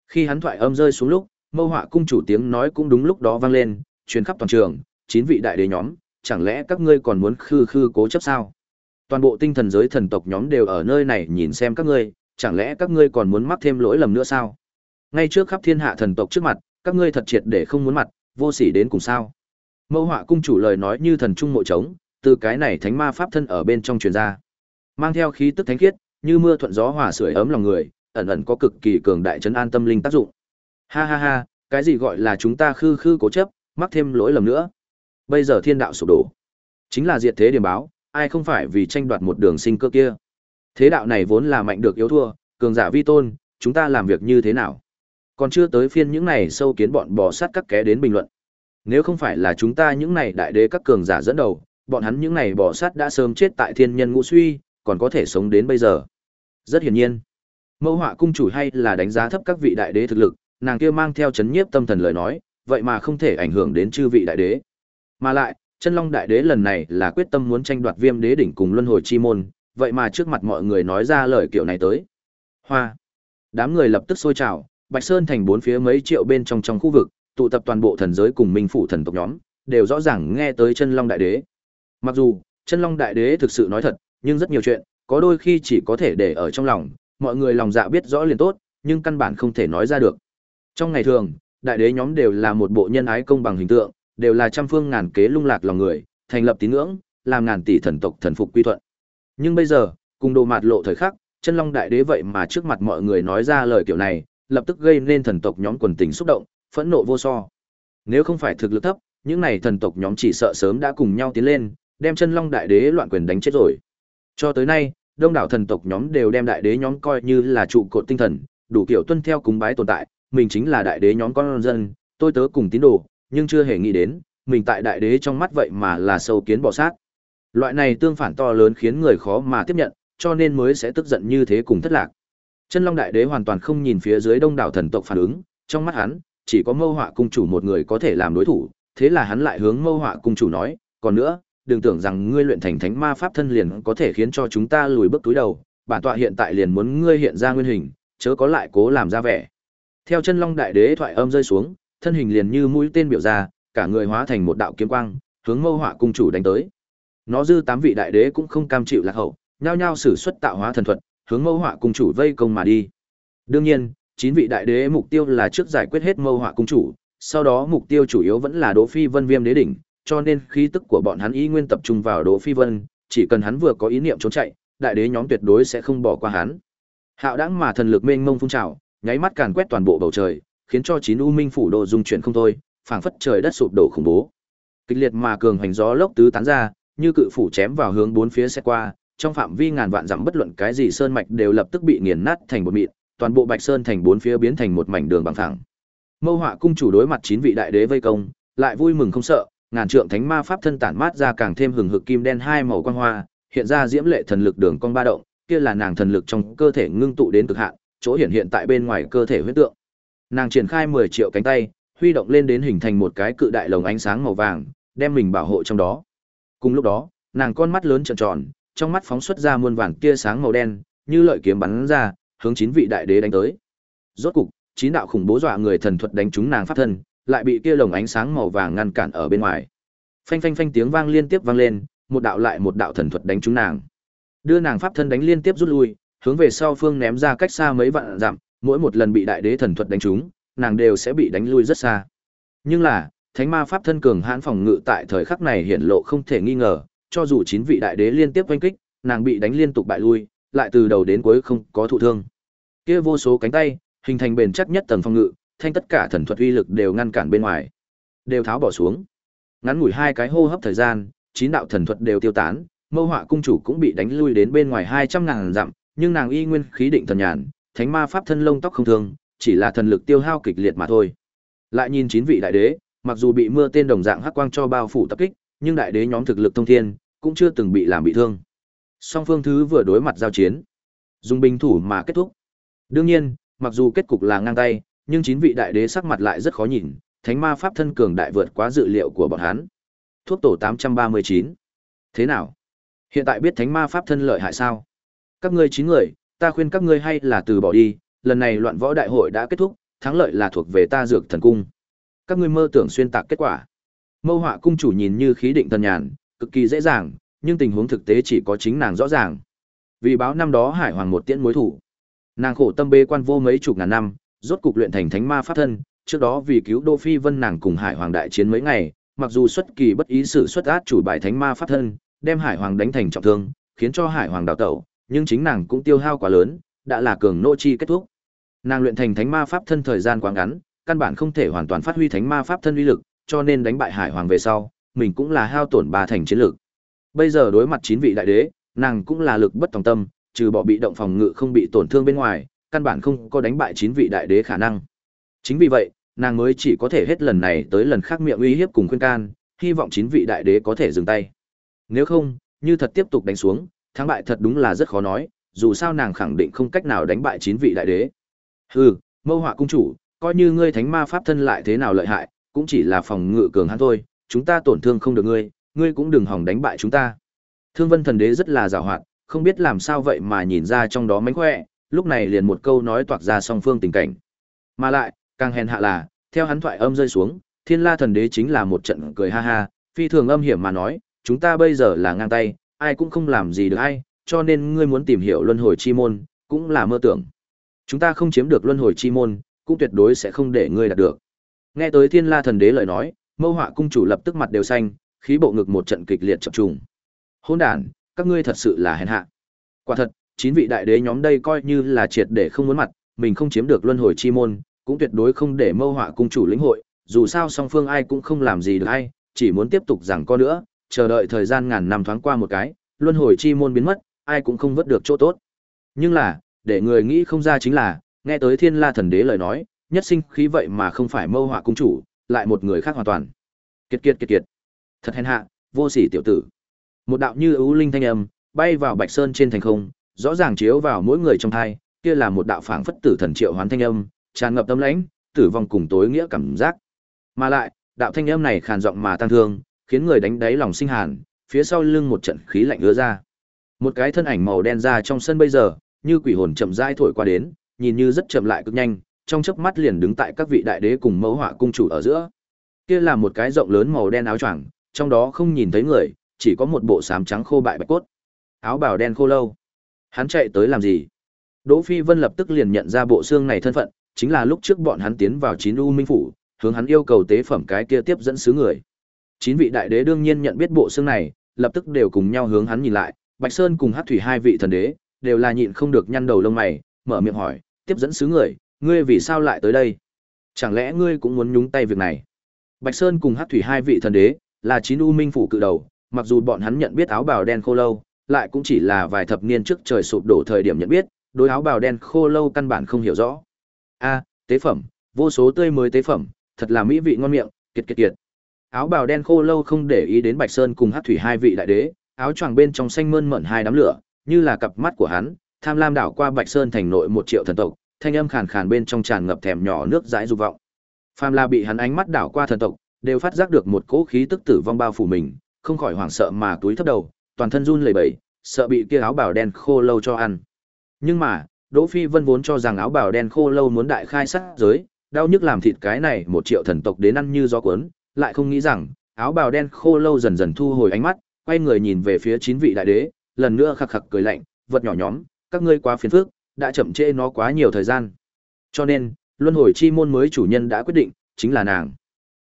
Khi hắn thoại âm rơi xuống lúc, Mâu Họa cung chủ tiếng nói cũng đúng lúc đó vang lên, truyền khắp toàn trường, chín vị đại đế nhóm, chẳng lẽ các ngươi còn muốn khư khư cố chấp sao? Toàn bộ tinh thần giới thần tộc nhóm đều ở nơi này nhìn xem các ngươi, chẳng lẽ các ngươi còn muốn mắc thêm lỗi lầm nữa sao? Ngay trước khắp thiên hạ thần tộc trước mặt, các ngươi thật triệt để không muốn mặt, vô sỉ đến cùng sao? Mâu Họa cung chủ lời nói như thần trung mộ trống, từ cái này thánh ma pháp thân ở bên trong truyền ra. Mang theo khí tức thánh khiết, như mưa thuận gió hòa sưởi ấm lòng người, ẩn ẩn có cực kỳ cường đại trấn an tâm linh tác dụng. Ha ha ha, cái gì gọi là chúng ta khư khư cố chấp, mắc thêm lỗi lầm nữa. Bây giờ thiên đạo sụp đổ, chính là diệt thế điểm báo, ai không phải vì tranh đoạt một đường sinh cơ kia. Thế đạo này vốn là mạnh được yếu thua, cường giả vi tôn, chúng ta làm việc như thế nào? Còn chưa tới phiên những này sâu kiến bọn bò sát các ké đến bình luận. Nếu không phải là chúng ta những này đại đế các cường giả dẫn đầu, bọn hắn những này bò sát đã sớm chết tại thiên nhân ngũ suy, còn có thể sống đến bây giờ. Rất hiển nhiên, Mẫu Họa cung chủ hay là đánh giá thấp các vị đại đế thực lực, nàng kia mang theo chấn nhiếp tâm thần lời nói, vậy mà không thể ảnh hưởng đến chư vị đại đế. Mà lại, chân long đại đế lần này là quyết tâm muốn tranh đoạt viêm đế đỉnh cùng luân hồi chi môn, vậy mà trước mặt mọi người nói ra lời kiểu này tới. Hoa. Đám người lập tức sôi trào, Bạch Sơn thành bốn phía mấy triệu bên trong trong khu vực, tụ tập toàn bộ thần giới cùng minh phủ thần tộc nhóm, đều rõ ràng nghe tới chân long đại đế. Mặc dù, chân long đại đế thực sự nói thật, nhưng rất nhiều chuyện, có đôi khi chỉ có thể để ở trong lòng, mọi người lòng dạ biết rõ liền tốt, nhưng căn bản không thể nói ra được. Trong ngày thường, đại đế nhóm đều là một bộ nhân ái công bằng hình tượng, đều là trăm phương ngàn kế lung lạc lòng người, thành lập tín ngưỡng, làm ngàn tỷ thần tộc thần phục quy thuận. Nhưng bây giờ, cùng đồ mạt lộ thời khắc, chân long đại đế vậy mà trước mặt mọi người nói ra lời kiểu này, lập tức gây nên thần tộc nhóm quần tình xúc động, phẫn nộ vô so. Nếu không phải thực lực thấp, những này thần tộc nhóm chỉ sợ sớm đã cùng nhau tiến lên, đem chân long đại đế loạn quyền đánh chết rồi. Cho tới nay, đông đảo thần tộc nhóm đều đem đại đế nhóm coi như là trụ cột tinh thần, đủ kiểu tuân theo cúng bái tồn tại, mình chính là đại đế nhóm con dân, tôi tớ cùng tín đồ, nhưng chưa hề nghĩ đến, mình tại đại đế trong mắt vậy mà là sâu kiến bò sát. Loại này tương phản to lớn khiến người khó mà tiếp nhận, cho nên mới sẽ tức giận như thế cùng thất lạc. Chân Long Đại Đế hoàn toàn không nhìn phía dưới đông đảo thần tộc phản ứng, trong mắt hắn, chỉ có Mâu Họa cung chủ một người có thể làm đối thủ, thế là hắn lại hướng Mâu Họa cung chủ nói, còn nữa, đừng tưởng rằng ngươi luyện thành thánh ma pháp thân liền có thể khiến cho chúng ta lùi bước túi đầu, bản tọa hiện tại liền muốn ngươi hiện ra nguyên hình, chớ có lại cố làm ra vẻ. Theo chân Long Đại Đế thoại âm rơi xuống, thân hình liền như mũi tên biểu ra, cả người hóa thành một đạo kiếm quang, hướng Mâu Họa cung chủ đánh tới. Nó dư tám vị đại đế cũng không cam chịu lạc hậu, nhao nhao sử xuất tạo hóa thần thuật, hướng Mâu Họa cung chủ vây công mà đi. Đương nhiên, chín vị đại đế mục tiêu là trước giải quyết hết Mâu Họa cung chủ, sau đó mục tiêu chủ yếu vẫn là Đỗ Phi Vân Viêm đế đỉnh, cho nên khí tức của bọn hắn ý nguyên tập trung vào Đỗ Phi Vân, chỉ cần hắn vừa có ý niệm trốn chạy, đại đế nhóm tuyệt đối sẽ không bỏ qua hắn. Hạo đãng mà thần lực mênh mông phun trào, nháy mắt càn quét toàn bộ bầu trời, khiến cho chín u minh phủ đồ dung chuyển không thôi, phảng phất trời đất sụp đổ khủng bố. Kịch liệt mà cường hành gió lốc tứ tán ra, như cự phủ chém vào hướng bốn phía xe qua, trong phạm vi ngàn vạn dặm bất luận cái gì sơn mạch đều lập tức bị nghiền nát thành bột mịn, toàn bộ Bạch Sơn thành bốn phía biến thành một mảnh đường bằng phẳng. Mâu Họa cung chủ đối mặt chín vị đại đế vây công, lại vui mừng không sợ, ngàn trượng thánh ma pháp thân tản mát ra càng thêm hừng hực kim đen hai màu quang hoa, hiện ra diễm lệ thần lực đường cong ba động, kia là nàng thần lực trong cơ thể ngưng tụ đến cực hạn, chỗ hiện hiện tại bên ngoài cơ thể huyết tượng. Nàng triển khai 10 triệu cánh tay, huy động lên đến hình thành một cái cự đại lồng ánh sáng màu vàng, đem mình bảo hộ trong đó. Cùng lúc đó, nàng con mắt lớn tròn tròn, trong mắt phóng xuất ra muôn vàng tia sáng màu đen, như lợi kiếm bắn ra, hướng chín vị đại đế đánh tới. Rốt cục, chín đạo khủng bố dọa người thần thuật đánh trúng nàng pháp thân, lại bị kia lồng ánh sáng màu vàng ngăn cản ở bên ngoài. Phanh phanh phanh tiếng vang liên tiếp vang lên, một đạo lại một đạo thần thuật đánh trúng nàng. Đưa nàng pháp thân đánh liên tiếp rút lui, hướng về sau phương ném ra cách xa mấy vạn dặm, mỗi một lần bị đại đế thần thuật đánh trúng, nàng đều sẽ bị đánh lui rất xa. Nhưng là, thánh ma pháp thân cường hãn phòng ngự tại thời khắc này hiện lộ không thể nghi ngờ, cho dù chín vị đại đế liên tiếp oanh kích, nàng bị đánh liên tục bại lui, lại từ đầu đến cuối không có thụ thương. Kia vô số cánh tay, hình thành bền chắc nhất tầng phòng ngự, thanh tất cả thần thuật uy lực đều ngăn cản bên ngoài, đều tháo bỏ xuống. Ngắn ngủi hai cái hô hấp thời gian, chín đạo thần thuật đều tiêu tán, Mâu Họa cung chủ cũng bị đánh lui đến bên ngoài hai trăm ngàn dặm, nhưng nàng y nguyên khí định thần nhàn, thánh ma pháp thân lông tóc không thương, chỉ là thần lực tiêu hao kịch liệt mà thôi. Lại nhìn chín vị đại đế, mặc dù bị mưa tên đồng dạng hắc quang cho bao phủ tập kích, nhưng đại đế nhóm thực lực thông thiên, cũng chưa từng bị làm bị thương. Song phương thứ vừa đối mặt giao chiến, dùng binh thủ mà kết thúc. Đương nhiên, mặc dù kết cục là ngang tay, nhưng chín vị đại đế sắc mặt lại rất khó nhìn, thánh ma pháp thân cường đại vượt quá dự liệu của bọn hắn. Thuốc tổ 839. Thế nào? Hiện tại biết thánh ma pháp thân lợi hại sao? Các ngươi chín người, ta khuyên các ngươi hay là từ bỏ đi, lần này loạn võ đại hội đã kết thúc, thắng lợi là thuộc về ta dược thần cung. Các ngươi mơ tưởng xuyên tạc kết quả. Mâu họa cung chủ nhìn như khí định thần nhàn, cực kỳ dễ dàng, nhưng tình huống thực tế chỉ có chính nàng rõ ràng. Vì báo năm đó Hải Hoàng một tiễn mối thủ. Nàng khổ tâm bê quan vô mấy chục ngàn năm, rốt cục luyện thành thánh ma pháp thân, trước đó vì cứu Đô Phi Vân nàng cùng Hải Hoàng đại chiến mấy ngày, mặc dù xuất kỳ bất ý sử xuất át chủ bài thánh ma pháp thân, đem Hải Hoàng đánh thành trọng thương, khiến cho Hải Hoàng đào tẩu, nhưng chính nàng cũng tiêu hao quá lớn, đã là cường nô chi kết thúc. Nàng luyện thành thánh ma pháp thân thời gian quá ngắn, căn bản không thể hoàn toàn phát huy thánh ma pháp thân uy lực, cho nên đánh bại Hải Hoàng về sau, mình cũng là hao tổn ba thành chiến lực. Bây giờ đối mặt chín vị đại đế, nàng cũng là lực bất tòng tâm, trừ bỏ bị động phòng ngự không bị tổn thương bên ngoài, căn bản không có đánh bại chín vị đại đế khả năng. Chính vì vậy, nàng mới chỉ có thể hết lần này tới lần khác miệng uy hiếp cùng khuyên can, hy vọng chín vị đại đế có thể dừng tay. Nếu không, như thật tiếp tục đánh xuống, thắng bại thật đúng là rất khó nói, dù sao nàng khẳng định không cách nào đánh bại chín vị đại đế. Hừ, Mâu Họa cung chủ, coi như ngươi thánh ma pháp thân lại thế nào lợi hại, cũng chỉ là phòng ngự cường hắn thôi, chúng ta tổn thương không được ngươi, ngươi cũng đừng hòng đánh bại chúng ta. Thương Vân Thần Đế rất là giàu hoạt, không biết làm sao vậy mà nhìn ra trong đó mánh khỏe, lúc này liền một câu nói toạc ra song phương tình cảnh. Mà lại, càng hèn hạ là, theo hắn thoại âm rơi xuống, Thiên La Thần Đế chính là một trận cười ha ha, phi thường âm hiểm mà nói, chúng ta bây giờ là ngang tay, ai cũng không làm gì được ai, cho nên ngươi muốn tìm hiểu luân hồi chi môn, cũng là mơ tưởng. Chúng ta không chiếm được luân hồi chi môn, cũng tuyệt đối sẽ không để ngươi đạt được. Nghe tới Thiên La Thần Đế lời nói, Mâu Họa cung chủ lập tức mặt đều xanh, khí bộ ngực một trận kịch liệt chập trùng. Hỗn đản, các ngươi thật sự là hèn hạ. Quả thật, chín vị đại đế nhóm đây coi như là triệt để không muốn mặt, mình không chiếm được luân hồi chi môn, cũng tuyệt đối không để Mâu Họa cung chủ lĩnh hội, dù sao song phương ai cũng không làm gì được ai, chỉ muốn tiếp tục rằng co nữa, chờ đợi thời gian ngàn năm thoáng qua một cái, luân hồi chi môn biến mất, ai cũng không vớt được chỗ tốt. Nhưng là, để người nghĩ không ra chính là, nghe tới Thiên La thần đế lời nói, nhất sinh khí vậy mà không phải Mâu Họa cung chủ, lại một người khác hoàn toàn. Kiệt kiệt kiệt kiệt. Thật hèn hạ, vô sỉ tiểu tử. Một đạo như ưu linh thanh âm, bay vào Bạch Sơn trên thành không, rõ ràng chiếu vào mỗi người trong thai, kia là một đạo phảng phất tử thần triệu hoán thanh âm, tràn ngập tâm lãnh, tử vong cùng tối nghĩa cảm giác. Mà lại, đạo thanh âm này khàn giọng mà tăng thương, khiến người đánh đáy lòng sinh hàn, phía sau lưng một trận khí lạnh ứa ra. Một cái thân ảnh màu đen ra trong sân bây giờ, như quỷ hồn chậm rãi thổi qua đến, nhìn như rất chậm lại cực nhanh, trong chớp mắt liền đứng tại các vị đại đế cùng mẫu họa cung chủ ở giữa. Kia là một cái rộng lớn màu đen áo choàng, trong đó không nhìn thấy người, chỉ có một bộ sám trắng khô bại bạch cốt. Áo bào đen khô lâu. Hắn chạy tới làm gì? Đỗ Phi Vân lập tức liền nhận ra bộ xương này thân phận, chính là lúc trước bọn hắn tiến vào chín u minh phủ, hướng hắn yêu cầu tế phẩm cái kia tiếp dẫn sứ người. Chín vị đại đế đương nhiên nhận biết bộ xương này, lập tức đều cùng nhau hướng hắn nhìn lại, Bạch Sơn cùng Hát Thủy hai vị thần đế, đều là nhịn không được nhăn đầu lông mày, mở miệng hỏi, tiếp dẫn sứ người, ngươi vì sao lại tới đây? Chẳng lẽ ngươi cũng muốn nhúng tay việc này? Bạch Sơn cùng Hát Thủy hai vị thần đế, là chín u minh phủ cự đầu, mặc dù bọn hắn nhận biết áo bào đen khô lâu, lại cũng chỉ là vài thập niên trước trời sụp đổ thời điểm nhận biết, đối áo bào đen khô lâu căn bản không hiểu rõ. A, tế phẩm, vô số tươi mới tế phẩm, thật là mỹ vị ngon miệng, kiệt kiệt kiệt. Áo bào đen khô lâu không để ý đến Bạch Sơn cùng Hắc Thủy hai vị đại đế, áo choàng bên trong xanh mơn mởn hai đám lửa, như là cặp mắt của hắn, tham lam đảo qua Bạch Sơn thành nội một triệu thần tộc, thanh âm khàn khàn bên trong tràn ngập thèm nhỏ nước dãi dục vọng. Phàm La bị hắn ánh mắt đảo qua thần tộc, đều phát giác được một cỗ khí tức tử vong bao phủ mình, không khỏi hoảng sợ mà túi thấp đầu, toàn thân run lẩy bẩy, sợ bị kia áo bào đen khô lâu cho ăn. Nhưng mà, Đỗ Phi Vân vốn cho rằng áo bào đen khô lâu muốn đại khai sát giới, đau nhức làm thịt cái này một triệu thần tộc đến ăn như gió cuốn, lại không nghĩ rằng, áo bào đen khô lâu dần dần thu hồi ánh mắt, quay người nhìn về phía chín vị đại đế, lần nữa khặc khặc cười lạnh, vật nhỏ nhóm, các ngươi quá phiền phức, đã chậm trễ nó quá nhiều thời gian. Cho nên, luân hồi chi môn mới chủ nhân đã quyết định, chính là nàng.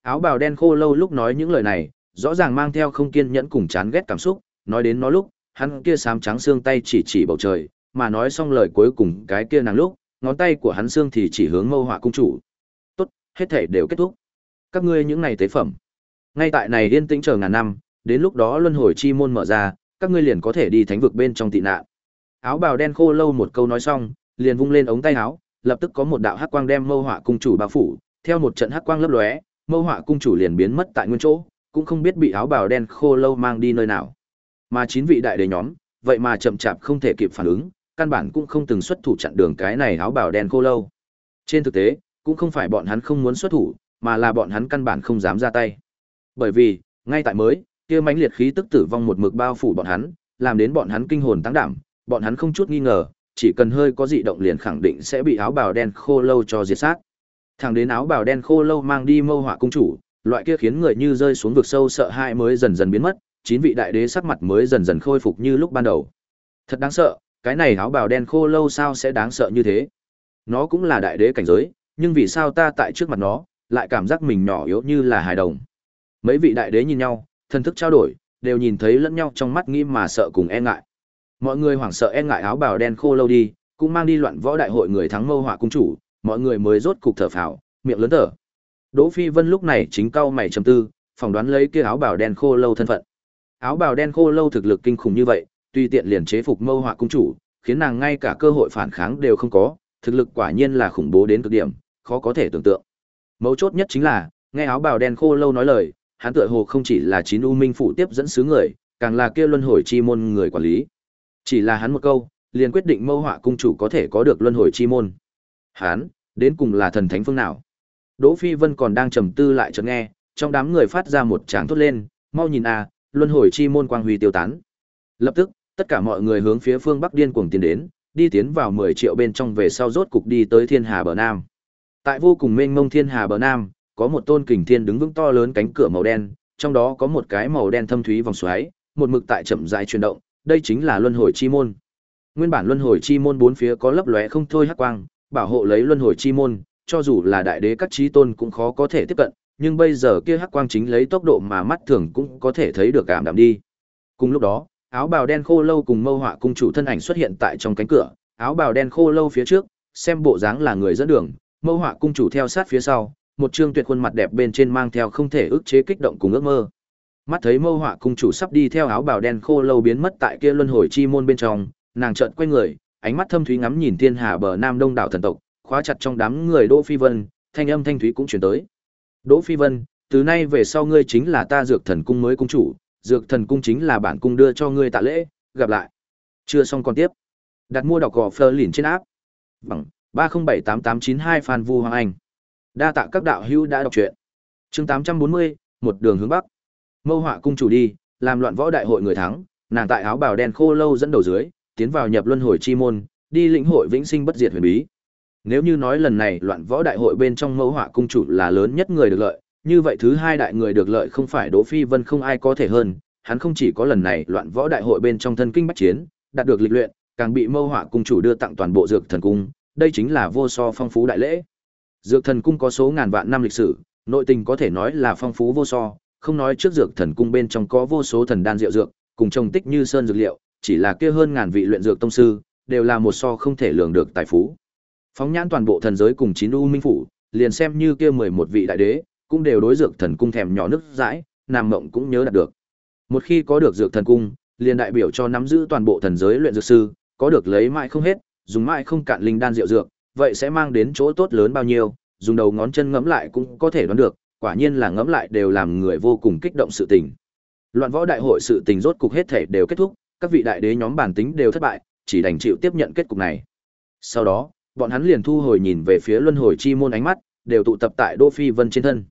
Áo bào đen khô lâu lúc nói những lời này, rõ ràng mang theo không kiên nhẫn cùng chán ghét cảm xúc, nói đến nó lúc, hắn kia sám trắng xương tay chỉ chỉ bầu trời, mà nói xong lời cuối cùng cái kia nàng lúc, ngón tay của hắn xương thì chỉ hướng mâu họa cung chủ. Tốt, hết thể đều kết thúc. Các ngươi những này tế phẩm. Ngay tại này yên tĩnh chờ ngàn năm, đến lúc đó luân hồi chi môn mở ra, các ngươi liền có thể đi thánh vực bên trong tị nạn. Áo bào đen khô lâu một câu nói xong, liền vung lên ống tay áo, lập tức có một đạo hắc quang đem mâu họa cung chủ bao phủ, theo một trận hắc quang lấp lóe, mâu họa cung chủ liền biến mất tại nguyên chỗ, cũng không biết bị áo bào đen khô lâu mang đi nơi nào. Mà chín vị đại đế nhóm, vậy mà chậm chạp không thể kịp phản ứng, căn bản cũng không từng xuất thủ chặn đường cái này áo bào đen khô lâu. Trên thực tế, cũng không phải bọn hắn không muốn xuất thủ, mà là bọn hắn căn bản không dám ra tay. Bởi vì, ngay tại mới, kia mãnh liệt khí tức tử vong một mực bao phủ bọn hắn, làm đến bọn hắn kinh hồn tăng đảm, bọn hắn không chút nghi ngờ, chỉ cần hơi có dị động liền khẳng định sẽ bị áo bào đen khô lâu cho diệt sát. Thẳng đến áo bào đen khô lâu mang đi mâu họa cung chủ, loại kia khiến người như rơi xuống vực sâu sợ hãi mới dần dần biến mất, chín vị đại đế sắc mặt mới dần dần khôi phục như lúc ban đầu. Thật đáng sợ, cái này áo bào đen khô lâu sao sẽ đáng sợ như thế? Nó cũng là đại đế cảnh giới, nhưng vì sao ta tại trước mặt nó, lại cảm giác mình nhỏ yếu như là hài đồng. Mấy vị đại đế nhìn nhau, thân thức trao đổi, đều nhìn thấy lẫn nhau trong mắt nghĩ mà sợ cùng e ngại. Mọi người hoảng sợ e ngại áo bào đen khô lâu đi, cũng mang đi loạn võ đại hội người thắng mâu họa cung chủ, mọi người mới rốt cục thở phào, miệng lớn thở. Đỗ Phi Vân lúc này chính cau mày trầm tư, phỏng đoán lấy kia áo bào đen khô lâu thân phận. Áo bào đen khô lâu thực lực kinh khủng như vậy, tuy tiện liền chế phục mâu họa cung chủ, khiến nàng ngay cả cơ hội phản kháng đều không có, thực lực quả nhiên là khủng bố đến cực điểm, khó có thể tưởng tượng. Mấu chốt nhất chính là, nghe áo bào đen khô lâu nói lời, hắn tựa hồ không chỉ là chín u minh phụ tiếp dẫn sứ người, càng là kia luân hồi chi môn người quản lý. Chỉ là hắn một câu, liền quyết định mâu họa cung chủ có thể có được luân hồi chi môn. Hắn, đến cùng là thần thánh phương nào? Đỗ Phi Vân còn đang trầm tư lại chợt nghe, trong đám người phát ra một tràng thốt lên, mau nhìn a, luân hồi chi môn quang huy tiêu tán. Lập tức, tất cả mọi người hướng phía phương bắc điên cuồng tiến đến, đi tiến vào 10 triệu bên trong về sau rốt cục đi tới Thiên Hà bờ nam. Tại vô cùng mênh mông Thiên Hà bờ nam, có một tôn kình thiên đứng vững to lớn cánh cửa màu đen, trong đó có một cái màu đen thâm thúy vòng xoáy, một mực tại chậm rãi chuyển động, đây chính là luân hồi chi môn. Nguyên bản luân hồi chi môn bốn phía có lấp lóe không thôi hắc quang, bảo hộ lấy luân hồi chi môn, cho dù là đại đế các chí tôn cũng khó có thể tiếp cận, nhưng bây giờ kia hắc quang chính lấy tốc độ mà mắt thường cũng có thể thấy được cảm đạm đi. Cùng lúc đó, áo bào đen khô lâu cùng mâu họa cung chủ thân ảnh xuất hiện tại trong cánh cửa, áo bào đen khô lâu phía trước, xem bộ dáng là người dẫn đường, mâu họa cung chủ theo sát phía sau, một trương tuyệt khuôn mặt đẹp bên trên mang theo không thể ức chế kích động cùng ước mơ. Mắt thấy mâu họa cung chủ sắp đi theo áo bào đen khô lâu biến mất tại kia luân hồi chi môn bên trong, nàng chợt quay người, ánh mắt thâm thúy ngắm nhìn thiên hà bờ nam đông đảo thần tộc, khóa chặt trong đám người Đỗ Phi Vân, thanh âm thanh thúy cũng truyền tới. Đỗ Phi Vân, từ nay về sau ngươi chính là ta dược thần cung mới cung chủ, dược thần cung chính là bản cung đưa cho ngươi tạ lễ, gặp lại. Chưa xong còn tiếp. Đặt mua đọc gò Fleur liền trên áp. Bằng 3078892 Phan Vu Hoàng Anh. Đa tạ các đạo hữu đã đọc truyện. Chương 840, một đường hướng bắc. Mâu Họa cung chủ đi, làm loạn võ đại hội người thắng, nàng tại áo bào đen khô lâu dẫn đầu dưới, tiến vào nhập luân hồi chi môn, đi lĩnh hội vĩnh sinh bất diệt huyền bí. Nếu như nói lần này loạn võ đại hội bên trong mẫu Họa cung chủ là lớn nhất người được lợi, như vậy thứ hai đại người được lợi không phải Đỗ Phi Vân không ai có thể hơn, hắn không chỉ có lần này loạn võ đại hội bên trong thân kinh bách chiến, đạt được lịch luyện, càng bị Mâu Họa cung chủ đưa tặng toàn bộ dược thần cung, đây chính là vô so phong phú đại lễ. Dược thần cung có số ngàn vạn năm lịch sử, nội tình có thể nói là phong phú vô so, không nói trước dược thần cung bên trong có vô số thần đan diệu dược, cùng trồng tích như sơn dược liệu, chỉ là kia hơn ngàn vị luyện dược tông sư, đều là một so không thể lường được tài phú. Phóng nhãn toàn bộ thần giới cùng chín u minh phủ, liền xem như kia mười một vị đại đế, cũng đều đối dược thần cung thèm nhỏ nước dãi, nam mộng cũng nhớ đạt được. Một khi có được dược thần cung, liền đại biểu cho nắm giữ toàn bộ thần giới luyện dược sư, có được lấy mãi không hết, dùng mãi không cạn linh đan diệu dược, vậy sẽ mang đến chỗ tốt lớn bao nhiêu, dùng đầu ngón chân ngẫm lại cũng có thể đoán được, quả nhiên là ngẫm lại đều làm người vô cùng kích động sự tình. Loạn võ đại hội sự tình rốt cục hết thể đều kết thúc, các vị đại đế nhóm bản tính đều thất bại, chỉ đành chịu tiếp nhận kết cục này. Sau đó, bọn hắn liền thu hồi nhìn về phía luân hồi chi môn ánh mắt, đều tụ tập tại Đỗ Phi Vân trên thân.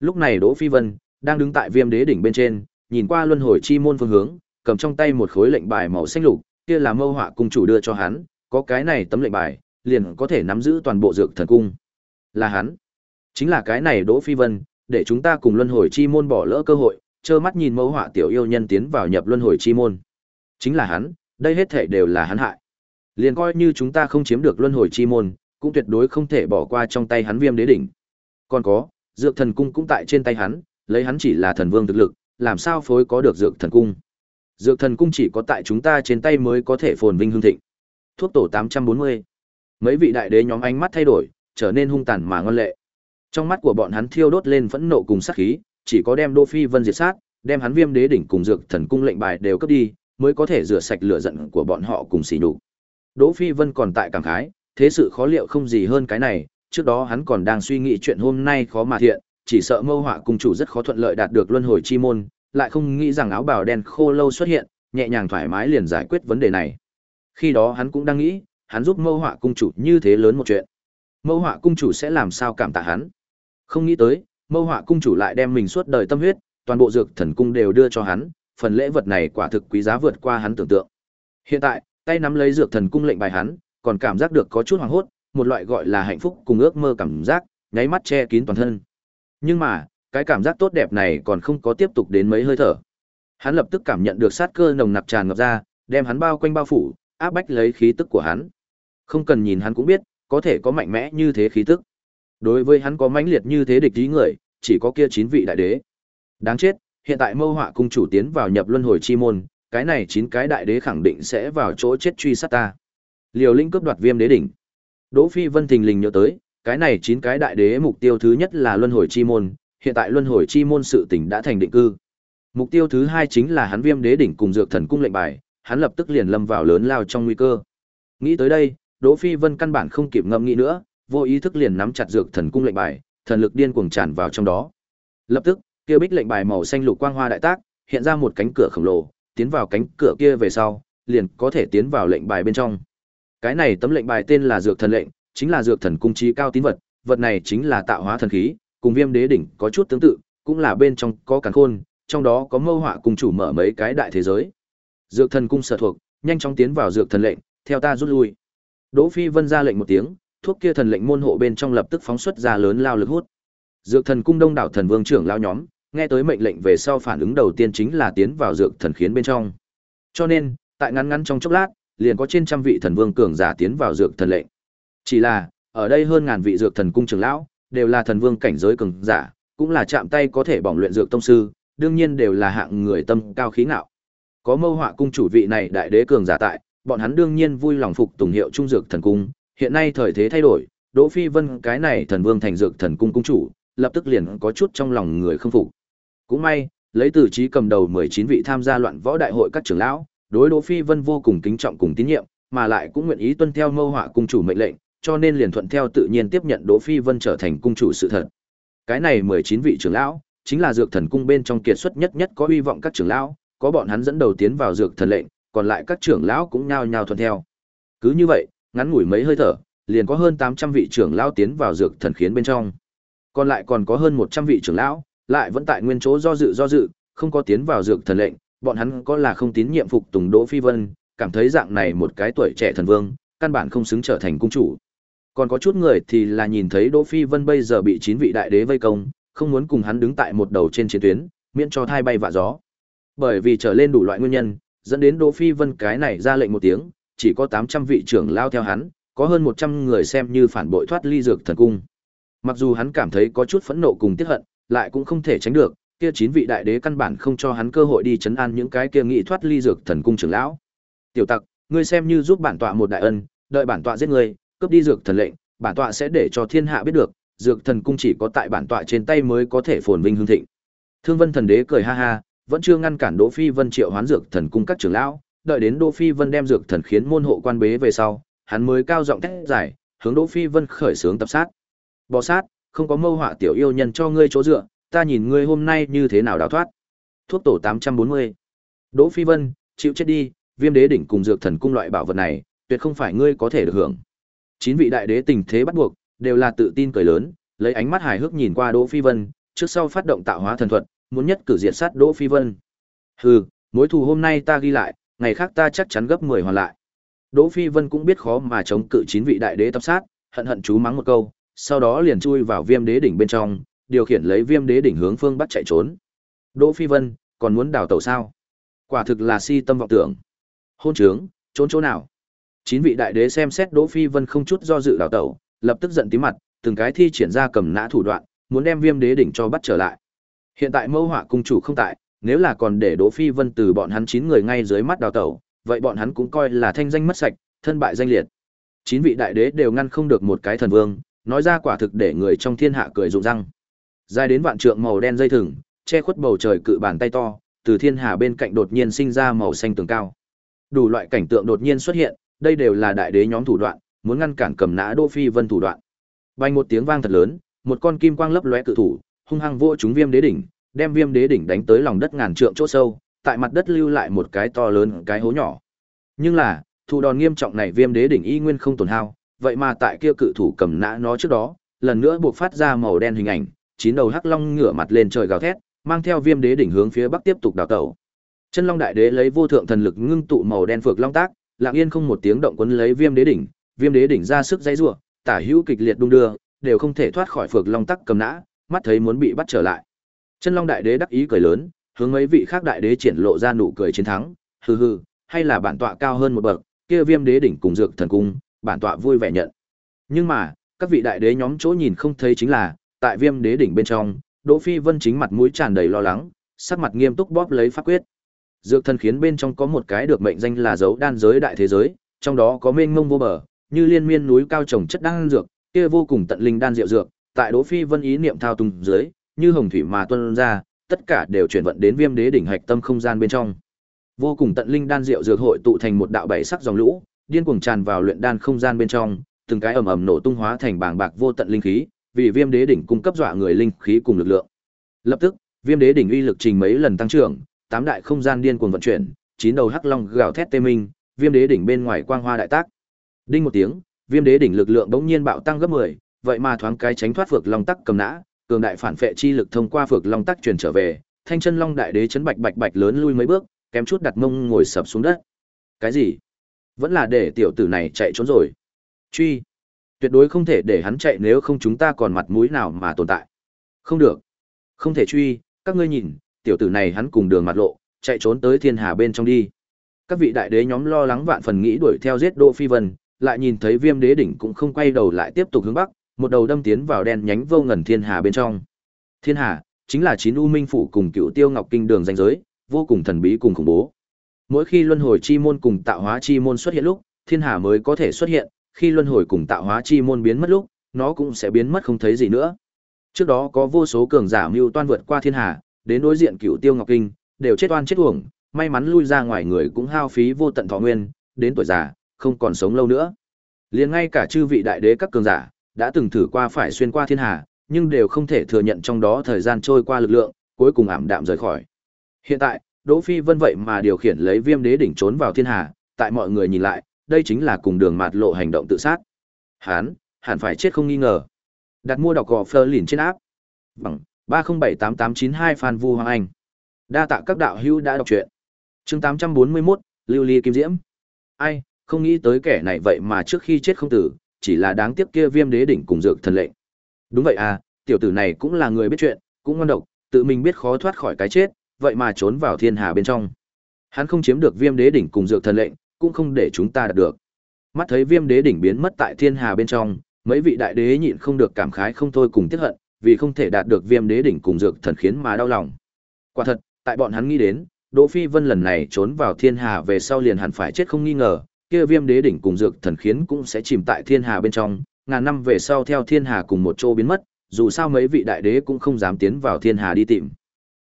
Lúc này Đỗ Phi Vân đang đứng tại Viêm Đế đỉnh bên trên, nhìn qua luân hồi chi môn phương hướng, cầm trong tay một khối lệnh bài màu xanh lục, kia là Mâu Họa cung chủ đưa cho hắn, có cái này tấm lệnh bài, liền có thể nắm giữ toàn bộ dược thần cung. Là hắn. Chính là cái này Đỗ Phi Vân, để chúng ta cùng luân hồi chi môn bỏ lỡ cơ hội, trơ mắt nhìn mâu họa tiểu yêu nhân tiến vào nhập luân hồi chi môn. Chính là hắn, đây hết thảy đều là hắn hại. Liền coi như chúng ta không chiếm được luân hồi chi môn, cũng tuyệt đối không thể bỏ qua trong tay hắn Viêm Đế đỉnh. Còn có, Dược Thần cung cũng tại trên tay hắn, lấy hắn chỉ là thần vương thực lực, làm sao phối có được Dược Thần cung? Dược Thần cung chỉ có tại chúng ta trên tay mới có thể phồn vinh hương thịnh. Thuốc tổ 840. Mấy vị đại đế nhóm ánh mắt thay đổi, trở nên hung tàn mà ngoan lệ. Trong mắt của bọn hắn thiêu đốt lên phẫn nộ cùng sát khí, chỉ có đem đô Phi Vân diệt sát, đem hắn Viêm Đế đỉnh cùng dược thần cung lệnh bài đều cướp đi, mới có thể rửa sạch lửa giận của bọn họ cùng xỉ nhục. Đỗ Phi Vân còn tại cảm khái, thế sự khó liệu không gì hơn cái này, trước đó hắn còn đang suy nghĩ chuyện hôm nay khó mà thiện, chỉ sợ Mâu Họa cung chủ rất khó thuận lợi đạt được luân hồi chi môn, lại không nghĩ rằng áo bào đen khô lâu xuất hiện, nhẹ nhàng thoải mái liền giải quyết vấn đề này. Khi đó hắn cũng đang nghĩ, hắn giúp Mâu Họa cung chủ như thế lớn một chuyện. Mâu Họa cung chủ sẽ làm sao cảm tạ hắn? Không nghĩ tới, Mâu Họa cung chủ lại đem mình suốt đời tâm huyết, toàn bộ dược thần cung đều đưa cho hắn, phần lễ vật này quả thực quý giá vượt qua hắn tưởng tượng. Hiện tại, tay nắm lấy dược thần cung lệnh bài hắn, còn cảm giác được có chút hoảng hốt, một loại gọi là hạnh phúc cùng ước mơ cảm giác, nháy mắt che kín toàn thân. Nhưng mà, cái cảm giác tốt đẹp này còn không có tiếp tục đến mấy hơi thở. Hắn lập tức cảm nhận được sát cơ nồng nặc tràn ngập ra, đem hắn bao quanh bao phủ, áp bách lấy khí tức của hắn. Không cần nhìn hắn cũng biết, có thể có mạnh mẽ như thế khí tức. Đối với hắn có mãnh liệt như thế địch ý người, chỉ có kia chín vị đại đế. Đáng chết, hiện tại Mâu Họa cung chủ tiến vào nhập luân hồi chi môn, cái này chín cái đại đế khẳng định sẽ vào chỗ chết truy sát ta. Liều Linh cướp đoạt Viêm Đế đỉnh. Đỗ Phi Vân thình lình nhớ tới, cái này chín cái đại đế mục tiêu thứ nhất là luân hồi chi môn, hiện tại luân hồi chi môn sự tình đã thành định cư. Mục tiêu thứ hai chính là hắn Viêm Đế đỉnh cùng Dược Thần cung lệnh bài, hắn lập tức liền lâm vào lớn lao trong nguy cơ. Nghĩ tới đây, Đỗ Phi Vân căn bản không kịp ngẫm nghĩ nữa, vô ý thức liền nắm chặt Dược Thần cung lệnh bài, thần lực điên cuồng tràn vào trong đó. Lập tức, kia bích lệnh bài màu xanh lục quang hoa đại tác, hiện ra một cánh cửa khổng lồ, tiến vào cánh cửa kia về sau, liền có thể tiến vào lệnh bài bên trong. Cái này tấm lệnh bài tên là Dược Thần lệnh, chính là Dược Thần cung trí cao tín vật, vật này chính là tạo hóa thần khí, cùng Viêm Đế đỉnh có chút tương tự, cũng là bên trong có càn khôn, trong đó có mâu họa cùng chủ mở mấy cái đại thế giới. Dược Thần cung sở thuộc, nhanh chóng tiến vào Dược Thần lệnh, theo ta rút lui. Đỗ Phi Vân ra lệnh một tiếng, thuốc kia thần lệnh môn hộ bên trong lập tức phóng xuất ra lớn lao lực hút. Dược Thần cung đông đảo thần vương trưởng lao nhóm, nghe tới mệnh lệnh về sau phản ứng đầu tiên chính là tiến vào dược thần khiến bên trong. Cho nên, tại ngắn ngắn trong chốc lát, liền có trên trăm vị thần vương cường giả tiến vào dược thần lệnh. Chỉ là, ở đây hơn ngàn vị dược thần cung trưởng lão, đều là thần vương cảnh giới cường giả, cũng là chạm tay có thể bỏng luyện dược tông sư, đương nhiên đều là hạng người tâm cao khí ngạo. Có mâu họa cung chủ vị này đại đế cường giả tại, bọn hắn đương nhiên vui lòng phục tùng hiệu trung dược thần cung, hiện nay thời thế thay đổi, Đỗ Phi Vân cái này thần vương thành dược thần cung cung chủ, lập tức liền có chút trong lòng người không phục. Cũng may, lấy từ trí cầm đầu 19 vị tham gia loạn võ đại hội các trưởng lão, đối Đỗ Phi Vân vô cùng kính trọng cùng tín nhiệm, mà lại cũng nguyện ý tuân theo mâu họa cung chủ mệnh lệnh, cho nên liền thuận theo tự nhiên tiếp nhận Đỗ Phi Vân trở thành cung chủ sự thật. Cái này 19 vị trưởng lão, chính là dược thần cung bên trong kiệt xuất nhất nhất có hy vọng các trưởng lão, có bọn hắn dẫn đầu tiến vào dược thần lệnh, còn lại các trưởng lão cũng nhao nhao thuận theo. Cứ như vậy, ngắn ngủi mấy hơi thở, liền có hơn 800 vị trưởng lão tiến vào dược thần khiến bên trong. Còn lại còn có hơn 100 vị trưởng lão, lại vẫn tại nguyên chỗ do dự do dự, không có tiến vào dược thần lệnh, bọn hắn có là không tín nhiệm phục tùng Đỗ Phi Vân, cảm thấy dạng này một cái tuổi trẻ thần vương, căn bản không xứng trở thành cung chủ. Còn có chút người thì là nhìn thấy Đỗ Phi Vân bây giờ bị chín vị đại đế vây công, không muốn cùng hắn đứng tại một đầu trên chiến tuyến, miễn cho thai bay vạ gió. Bởi vì trở lên đủ loại nguyên nhân, dẫn đến Đỗ Phi Vân cái này ra lệnh một tiếng, chỉ có 800 vị trưởng lao theo hắn, có hơn 100 người xem như phản bội thoát ly dược thần cung. Mặc dù hắn cảm thấy có chút phẫn nộ cùng tiếc hận, lại cũng không thể tránh được, kia chín vị đại đế căn bản không cho hắn cơ hội đi chấn an những cái kia nghị thoát ly dược thần cung trưởng lão. Tiểu tặc, ngươi xem như giúp bản tọa một đại ân, đợi bản tọa giết ngươi, cướp đi dược thần lệnh, bản tọa sẽ để cho thiên hạ biết được, dược thần cung chỉ có tại bản tọa trên tay mới có thể phồn vinh hưng thịnh. Thương Vân thần đế cười ha ha, vẫn chưa ngăn cản Đỗ Phi Vân triệu hoán dược thần cung các trưởng lão, đợi đến Đỗ Phi Vân đem dược thần khiến môn hộ quan bế về sau, hắn mới cao giọng thét giải, hướng Đỗ Phi Vân khởi sướng tập sát. Bò sát, không có mâu họa tiểu yêu nhân cho ngươi chỗ dựa, ta nhìn ngươi hôm nay như thế nào đào thoát. Thuốc tổ 840. Đỗ Phi Vân, chịu chết đi, Viêm Đế đỉnh cùng dược thần cung loại bảo vật này, tuyệt không phải ngươi có thể được hưởng. Chín vị đại đế tình thế bắt buộc, đều là tự tin cười lớn, lấy ánh mắt hài hước nhìn qua Đỗ Phi Vân, trước sau phát động tạo hóa thần thuật, muốn nhất cử diệt sát Đỗ Phi Vân. Hừ, mối thù hôm nay ta ghi lại, ngày khác ta chắc chắn gấp 10 hoàn lại. Đỗ Phi Vân cũng biết khó mà chống cự chín vị đại đế tập sát, hận hận chú mắng một câu, sau đó liền chui vào Viêm Đế đỉnh bên trong, điều khiển lấy Viêm Đế đỉnh hướng phương bắc chạy trốn. Đỗ Phi Vân, còn muốn đào tẩu sao? Quả thực là si tâm vọng tưởng. Hôn trướng, trốn chỗ nào? Chín vị đại đế xem xét Đỗ Phi Vân không chút do dự đào tẩu, lập tức giận tím mặt, từng cái thi triển ra cầm nã thủ đoạn, muốn đem Viêm Đế đỉnh cho bắt trở lại. Hiện tại Mâu Họa cung chủ không tại, nếu là còn để Đỗ Phi Vân từ bọn hắn chín người ngay dưới mắt đào tẩu, vậy bọn hắn cũng coi là thanh danh mất sạch, thân bại danh liệt. Chín vị đại đế đều ngăn không được một cái thần vương, nói ra quả thực để người trong thiên hạ cười rụng răng. Dài đến vạn trượng màu đen dây thừng, che khuất bầu trời cự bàn tay to, từ thiên hà bên cạnh đột nhiên sinh ra màu xanh tường cao. Đủ loại cảnh tượng đột nhiên xuất hiện, đây đều là đại đế nhóm thủ đoạn, muốn ngăn cản cầm nã Đỗ Phi Vân thủ đoạn. Vang một tiếng vang thật lớn, một con kim quang lấp lóe cự thủ, hung hăng vỗ trúng Viêm Đế đỉnh, đem Viêm Đế đỉnh đánh tới lòng đất ngàn trượng chỗ sâu, tại mặt đất lưu lại một cái to lớn cái hố nhỏ. Nhưng là, thủ đòn nghiêm trọng này Viêm Đế đỉnh y nguyên không tổn hao, vậy mà tại kia cự thủ cầm nã nó trước đó, lần nữa buộc phát ra màu đen hình ảnh, chín đầu hắc long ngửa mặt lên trời gào thét, mang theo Viêm Đế đỉnh hướng phía bắc tiếp tục đào tẩu. Chân Long Đại Đế lấy vô thượng thần lực ngưng tụ màu đen phược long tác, lặng yên không một tiếng động quấn lấy Viêm Đế đỉnh, Viêm Đế đỉnh ra sức dãy rủa, tả hữu kịch liệt đung đưa, đều không thể thoát khỏi phược long tắc cầm nã, mắt thấy muốn bị bắt trở lại. Chân Long Đại Đế đắc ý cười lớn, hướng mấy vị khác đại đế triển lộ ra nụ cười chiến thắng, hừ hừ, hay là bản tọa cao hơn một bậc, kia viêm đế đỉnh cùng dược thần cung, bản tọa vui vẻ nhận. Nhưng mà, các vị đại đế nhóm chỗ nhìn không thấy chính là, tại viêm đế đỉnh bên trong, Đỗ Phi Vân chính mặt mũi tràn đầy lo lắng, sắc mặt nghiêm túc bóp lấy pháp quyết. Dược thần khiến bên trong có một cái được mệnh danh là dấu đan giới đại thế giới, trong đó có mênh mông vô bờ, như liên miên núi cao trồng chất đan dược, kia vô cùng tận linh đan diệu dược, tại Đỗ Phi Vân ý niệm thao túng dưới, như hồng thủy mà tuôn ra, tất cả đều chuyển vận đến Viêm Đế đỉnh hạch tâm không gian bên trong. Vô cùng tận linh đan diệu dược hội tụ thành một đạo bảy sắc dòng lũ, điên cuồng tràn vào luyện đan không gian bên trong, từng cái ầm ầm nổ tung hóa thành bảng bạc vô tận linh khí, vì Viêm Đế đỉnh cung cấp dọa người linh khí cùng lực lượng. Lập tức, Viêm Đế đỉnh uy lực trình mấy lần tăng trưởng, tám đại không gian điên cuồng vận chuyển, chín đầu hắc long gào thét tê minh, Viêm Đế đỉnh bên ngoài quang hoa đại tác. Đinh một tiếng, Viêm Đế đỉnh lực lượng bỗng nhiên bạo tăng gấp 10, vậy mà thoáng cái tránh thoát Phược Long tắc cầm nã, cường đại phản phệ chi lực thông qua Phược Long tắc truyền trở về, Thanh chân Long đại đế chấn bạch bạch bạch lớn lui mấy bước, kém chút đặt mông ngồi sập xuống đất. Cái gì? Vẫn là để tiểu tử này chạy trốn rồi. Truy. Tuyệt đối không thể để hắn chạy nếu không chúng ta còn mặt mũi nào mà tồn tại. Không được. Không thể truy, các ngươi nhìn, tiểu tử này hắn cùng đường mặt lộ, chạy trốn tới thiên hà bên trong đi. Các vị đại đế nhóm lo lắng vạn phần nghĩ đuổi theo giết Đỗ Phi Vân, lại nhìn thấy Viêm Đế đỉnh cũng không quay đầu lại tiếp tục hướng bắc, một đầu đâm tiến vào đen nhánh vô ngần thiên hà bên trong. Thiên hà chính là chín u minh phủ cùng cựu Tiêu Ngọc Kinh đường danh giới, vô cùng thần bí cùng khủng bố. Mỗi khi luân hồi chi môn cùng tạo hóa chi môn xuất hiện lúc, thiên hà mới có thể xuất hiện, khi luân hồi cùng tạo hóa chi môn biến mất lúc, nó cũng sẽ biến mất không thấy gì nữa. Trước đó có vô số cường giả mưu toan vượt qua thiên hà, đến đối diện cựu Tiêu Ngọc Kinh, đều chết oan chết uổng, may mắn lui ra ngoài người cũng hao phí vô tận thọ nguyên, đến tuổi già, không còn sống lâu nữa. Liền ngay cả chư vị đại đế các cường giả, đã từng thử qua phải xuyên qua thiên hà, nhưng đều không thể thừa nhận trong đó thời gian trôi qua lực lượng, cuối cùng ảm đạm rời khỏi. Hiện tại, Đỗ Phi Vân vậy mà điều khiển lấy Viêm Đế đỉnh trốn vào thiên hà, tại mọi người nhìn lại, đây chính là cùng đường mạt lộ hành động tự sát. Hán, hẳn phải chết không nghi ngờ. Đặt mua đọc gò Fleur lìn trên áp. Bằng 3078892 Phan Vu Hoàng Anh. Đa tạ các đạo hữu đã đọc truyện. Chương 841, Lưu Ly Kim Diễm. Ai, không nghĩ tới kẻ này vậy mà trước khi chết không tử, chỉ là đáng tiếc kia Viêm Đế đỉnh cùng dược thần lệnh. Đúng vậy à, tiểu tử này cũng là người biết chuyện, cũng ngon độc, tự mình biết khó thoát khỏi cái chết, vậy mà trốn vào thiên hà bên trong. Hắn không chiếm được viêm đế đỉnh cùng dược thần lệnh, cũng không để chúng ta đạt được. Mắt thấy viêm đế đỉnh biến mất tại thiên hà bên trong, mấy vị đại đế nhịn không được cảm khái không thôi cùng tiếc hận, vì không thể đạt được viêm đế đỉnh cùng dược thần khiến mà đau lòng. Quả thật, tại bọn hắn nghĩ đến, Đỗ Phi Vân lần này trốn vào thiên hà về sau liền hẳn phải chết không nghi ngờ, kia viêm đế đỉnh cùng dược thần khiến cũng sẽ chìm tại thiên hà bên trong, ngàn năm về sau theo thiên hà cùng một chỗ biến mất, dù sao mấy vị đại đế cũng không dám tiến vào thiên hà đi tìm.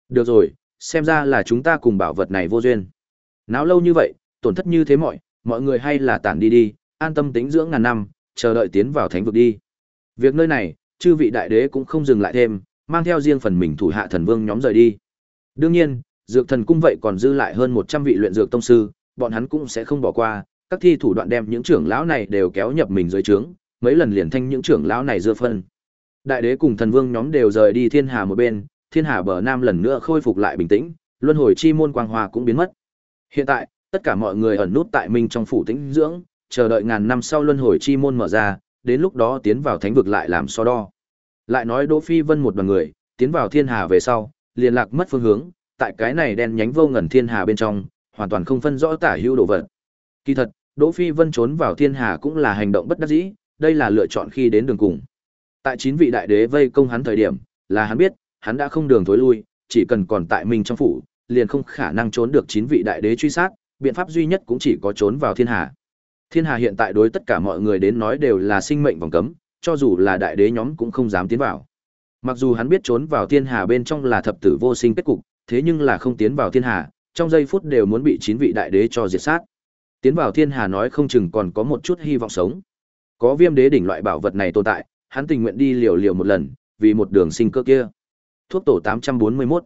Được rồi, xem ra là chúng ta cùng bảo vật này vô duyên. Náo lâu như vậy, tổn thất như thế mọi, mọi người hay là tản đi đi, an tâm tính dưỡng ngàn năm, chờ đợi tiến vào thánh vực đi. Việc nơi này, chư vị đại đế cũng không dừng lại thêm, mang theo riêng phần mình thủ hạ thần vương nhóm rời đi. Đương nhiên, dược thần cung vậy còn dư lại hơn 100 vị luyện dược tông sư, bọn hắn cũng sẽ không bỏ qua, các thi thủ đoạn đem những trưởng lão này đều kéo nhập mình dưới trướng, mấy lần liền thanh những trưởng lão này dưa phân. Đại đế cùng thần vương nhóm đều rời đi thiên hà một bên, thiên hà bờ nam lần nữa khôi phục lại bình tĩnh, luân hồi chi môn quang hoa cũng biến mất. Hiện tại, tất cả mọi người ẩn nút tại minh trong phủ tĩnh dưỡng, chờ đợi ngàn năm sau luân hồi chi môn mở ra, đến lúc đó tiến vào thánh vực lại làm so đo. Lại nói Đỗ Phi Vân một đoàn người, tiến vào thiên hà về sau, liên lạc mất phương hướng, tại cái này đen nhánh vô ngần thiên hà bên trong, hoàn toàn không phân rõ tả hữu đồ vật. Kỳ thật, Đỗ Phi Vân trốn vào thiên hà cũng là hành động bất đắc dĩ, đây là lựa chọn khi đến đường cùng. Tại chín vị đại đế vây công hắn thời điểm, là hắn biết, hắn đã không đường thối lui, chỉ cần còn tại mình trong phủ, liền không khả năng trốn được chín vị đại đế truy sát, biện pháp duy nhất cũng chỉ có trốn vào thiên hà. Thiên hà hiện tại đối tất cả mọi người đến nói đều là sinh mệnh vòng cấm, cho dù là đại đế nhóm cũng không dám tiến vào. Mặc dù hắn biết trốn vào thiên hà bên trong là thập tử vô sinh kết cục, thế nhưng là không tiến vào thiên hà, trong giây phút đều muốn bị chín vị đại đế cho diệt sát. Tiến vào thiên hà nói không chừng còn có một chút hy vọng sống. Có viêm đế đỉnh loại bảo vật này tồn tại, hắn tình nguyện đi liều liều một lần, vì một đường sinh cơ kia. Thuốc tổ 841.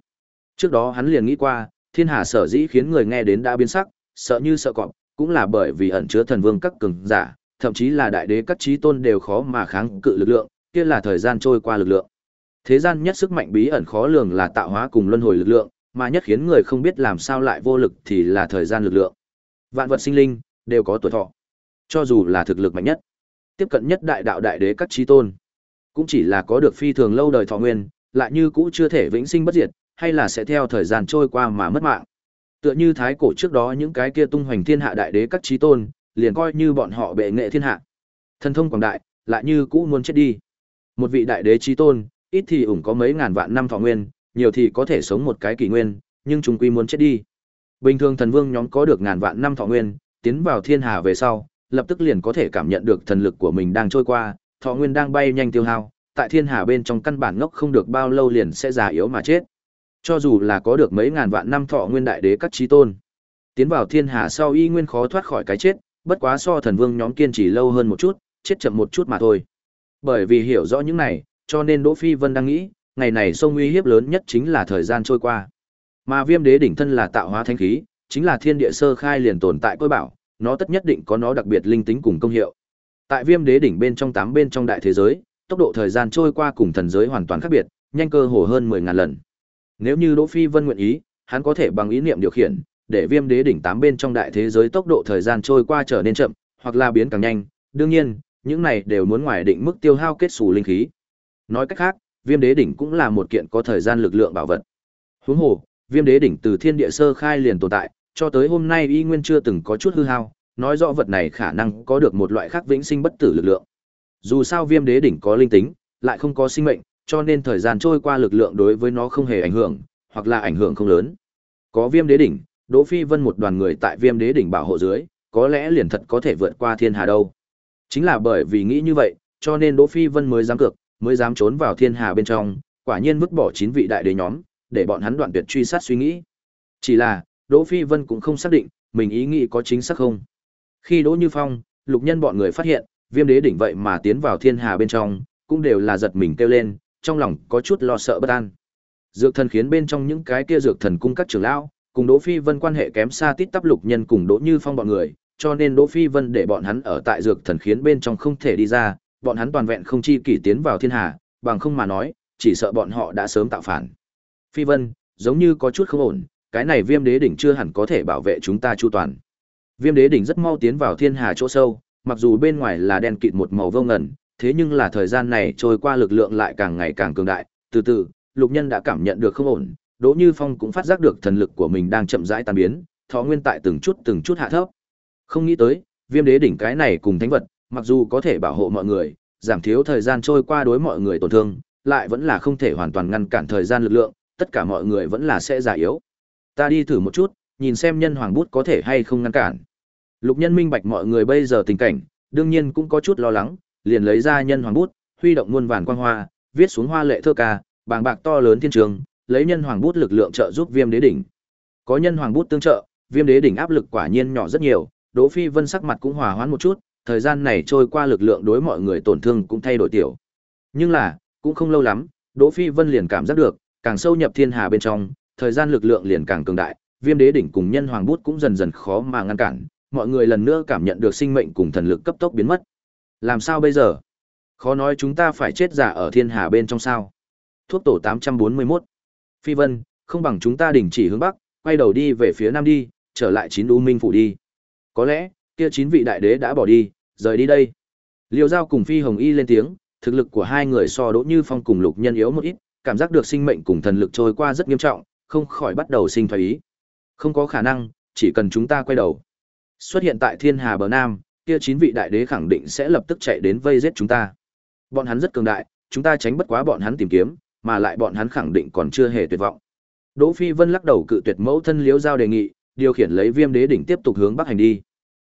Trước đó hắn liền nghĩ qua, thiên hà sở dĩ khiến người nghe đến đã biến sắc, sợ như sợ cọp, cũng là bởi vì ẩn chứa thần vương các cường giả, thậm chí là đại đế các trí tôn đều khó mà kháng cự lực lượng, kia là thời gian trôi qua lực lượng. Thế gian nhất sức mạnh bí ẩn khó lường là tạo hóa cùng luân hồi lực lượng, mà nhất khiến người không biết làm sao lại vô lực thì là thời gian lực lượng. Vạn vật sinh linh đều có tuổi thọ. Cho dù là thực lực mạnh nhất, tiếp cận nhất đại đạo đại đế các trí tôn, cũng chỉ là có được phi thường lâu đời thọ nguyên, lại như cũ chưa thể vĩnh sinh bất diệt, hay là sẽ theo thời gian trôi qua mà mất mạng. Tựa như thái cổ trước đó những cái kia tung hoành thiên hạ đại đế các trí tôn, liền coi như bọn họ bệ nghệ thiên hạ. Thần thông quảng đại, lại như cũ muốn chết đi. Một vị đại đế trí tôn, ít thì ủng có mấy ngàn vạn năm thọ nguyên, nhiều thì có thể sống một cái kỷ nguyên, nhưng chúng quy muốn chết đi. Bình thường thần vương nhóm có được ngàn vạn năm thọ nguyên, tiến vào thiên hà về sau, lập tức liền có thể cảm nhận được thần lực của mình đang trôi qua, thọ nguyên đang bay nhanh tiêu hao, tại thiên hà bên trong căn bản ngốc không được bao lâu liền sẽ già yếu mà chết. Cho dù là có được mấy ngàn vạn năm thọ nguyên đại đế các trí tôn, tiến vào thiên hà sau y nguyên khó thoát khỏi cái chết, bất quá so thần vương nhóm kiên trì lâu hơn một chút, chết chậm một chút mà thôi. Bởi vì hiểu rõ những này, cho nên Đỗ Phi Vân đang nghĩ, ngày này sông uy hiếp lớn nhất chính là thời gian trôi qua. Mà Viêm Đế đỉnh thân là tạo hóa thánh khí, chính là thiên địa sơ khai liền tồn tại côi bảo, nó tất nhất định có nó đặc biệt linh tính cùng công hiệu. Tại Viêm Đế đỉnh bên trong tám bên trong đại thế giới, tốc độ thời gian trôi qua cùng thần giới hoàn toàn khác biệt, nhanh cơ hồ hơn 10000 lần. Nếu như Đỗ Phi Vân nguyện ý, hắn có thể bằng ý niệm điều khiển, để Viêm Đế đỉnh tám bên trong đại thế giới tốc độ thời gian trôi qua trở nên chậm, hoặc là biến càng nhanh. Đương nhiên, những này đều muốn ngoài định mức tiêu hao kết sủ linh khí. Nói cách khác, Viêm Đế đỉnh cũng là một kiện có thời gian lực lượng bảo vật. Huống hồ, Viêm Đế đỉnh từ thiên địa sơ khai liền tồn tại, cho tới hôm nay y nguyên chưa từng có chút hư hao, nói rõ vật này khả năng có được một loại khác vĩnh sinh bất tử lực lượng. Dù sao Viêm Đế đỉnh có linh tính, lại không có sinh mệnh, cho nên thời gian trôi qua lực lượng đối với nó không hề ảnh hưởng, hoặc là ảnh hưởng không lớn. Có Viêm Đế đỉnh, Đỗ Phi Vân một đoàn người tại Viêm Đế đỉnh bảo hộ dưới, có lẽ liền thật có thể vượt qua thiên hà đâu. Chính là bởi vì nghĩ như vậy, cho nên Đỗ Phi Vân mới dám cược, mới dám trốn vào thiên hà bên trong, quả nhiên vứt bỏ chín vị đại đế nhóm, để bọn hắn đoạn tuyệt truy sát suy nghĩ. Chỉ là, Đỗ Phi Vân cũng không xác định, mình ý nghĩ có chính xác không. Khi Đỗ Như Phong, lục nhân bọn người phát hiện, viêm đế đỉnh vậy mà tiến vào thiên hà bên trong, cũng đều là giật mình kêu lên, trong lòng có chút lo sợ bất an. Dược thần khiến bên trong những cái kia dược thần cung các trưởng lão, cùng Đỗ Phi Vân quan hệ kém xa tít tắp lục nhân cùng Đỗ Như Phong bọn người, cho nên Đỗ Phi Vân để bọn hắn ở tại dược thần khiến bên trong không thể đi ra, bọn hắn toàn vẹn không chi kỷ tiến vào thiên hà, bằng không mà nói, chỉ sợ bọn họ đã sớm tạo phản. Phi Vân, giống như có chút không ổn, cái này Viêm Đế đỉnh chưa hẳn có thể bảo vệ chúng ta chu toàn. Viêm Đế đỉnh rất mau tiến vào thiên hà chỗ sâu, mặc dù bên ngoài là đen kịt một màu vô ngần, thế nhưng là thời gian này trôi qua lực lượng lại càng ngày càng cường đại, từ từ, Lục Nhân đã cảm nhận được không ổn, Đỗ Như Phong cũng phát giác được thần lực của mình đang chậm rãi tan biến, thọ nguyên tại từng chút từng chút hạ thấp. Không nghĩ tới, Viêm Đế đỉnh cái này cùng thánh vật, mặc dù có thể bảo hộ mọi người, giảm thiếu thời gian trôi qua đối mọi người tổn thương, lại vẫn là không thể hoàn toàn ngăn cản thời gian lực lượng, tất cả mọi người vẫn là sẽ già yếu. Ta đi thử một chút, nhìn xem nhân hoàng bút có thể hay không ngăn cản. Lục Nhân minh bạch mọi người bây giờ tình cảnh, đương nhiên cũng có chút lo lắng, liền lấy ra nhân hoàng bút, huy động muôn vàn quang hoa, viết xuống hoa lệ thơ ca, bàng bạc to lớn thiên trường, lấy nhân hoàng bút lực lượng trợ giúp Viêm Đế đỉnh. Có nhân hoàng bút tương trợ, Viêm Đế đỉnh áp lực quả nhiên nhỏ rất nhiều, Đỗ Phi Vân sắc mặt cũng hòa hoãn một chút, thời gian này trôi qua lực lượng đối mọi người tổn thương cũng thay đổi tiểu. Nhưng là, cũng không lâu lắm, Đỗ Phi Vân liền cảm giác được, càng sâu nhập thiên hà bên trong, thời gian lực lượng liền càng cường đại, Viêm Đế đỉnh cùng Nhân Hoàng bút cũng dần dần khó mà ngăn cản, mọi người lần nữa cảm nhận được sinh mệnh cùng thần lực cấp tốc biến mất. Làm sao bây giờ? Khó nói chúng ta phải chết giả ở thiên hà bên trong sao? Thuốc tổ 841. Phi Vân, không bằng chúng ta đình chỉ hướng bắc, quay đầu đi về phía nam đi, trở lại chín U Minh phủ đi. Có lẽ, kia chín vị đại đế đã bỏ đi, rời đi đây. Liêu Giao cùng Phi Hồng Y lên tiếng, thực lực của hai người so Đỗ Như Phong cùng Lục Nhân yếu một ít, cảm giác được sinh mệnh cùng thần lực trôi qua rất nghiêm trọng, không khỏi bắt đầu sinh thoái ý. Không có khả năng, chỉ cần chúng ta quay đầu. Xuất hiện tại Thiên Hà bờ Nam, kia chín vị đại đế khẳng định sẽ lập tức chạy đến vây giết chúng ta. Bọn hắn rất cường đại, chúng ta tránh bất quá bọn hắn tìm kiếm, mà lại bọn hắn khẳng định còn chưa hề tuyệt vọng. Đỗ Phi Vân lắc đầu cự tuyệt mẫu thân Liễu Giao đề nghị, điều khiển lấy Viêm Đế đỉnh tiếp tục hướng bắc hành đi.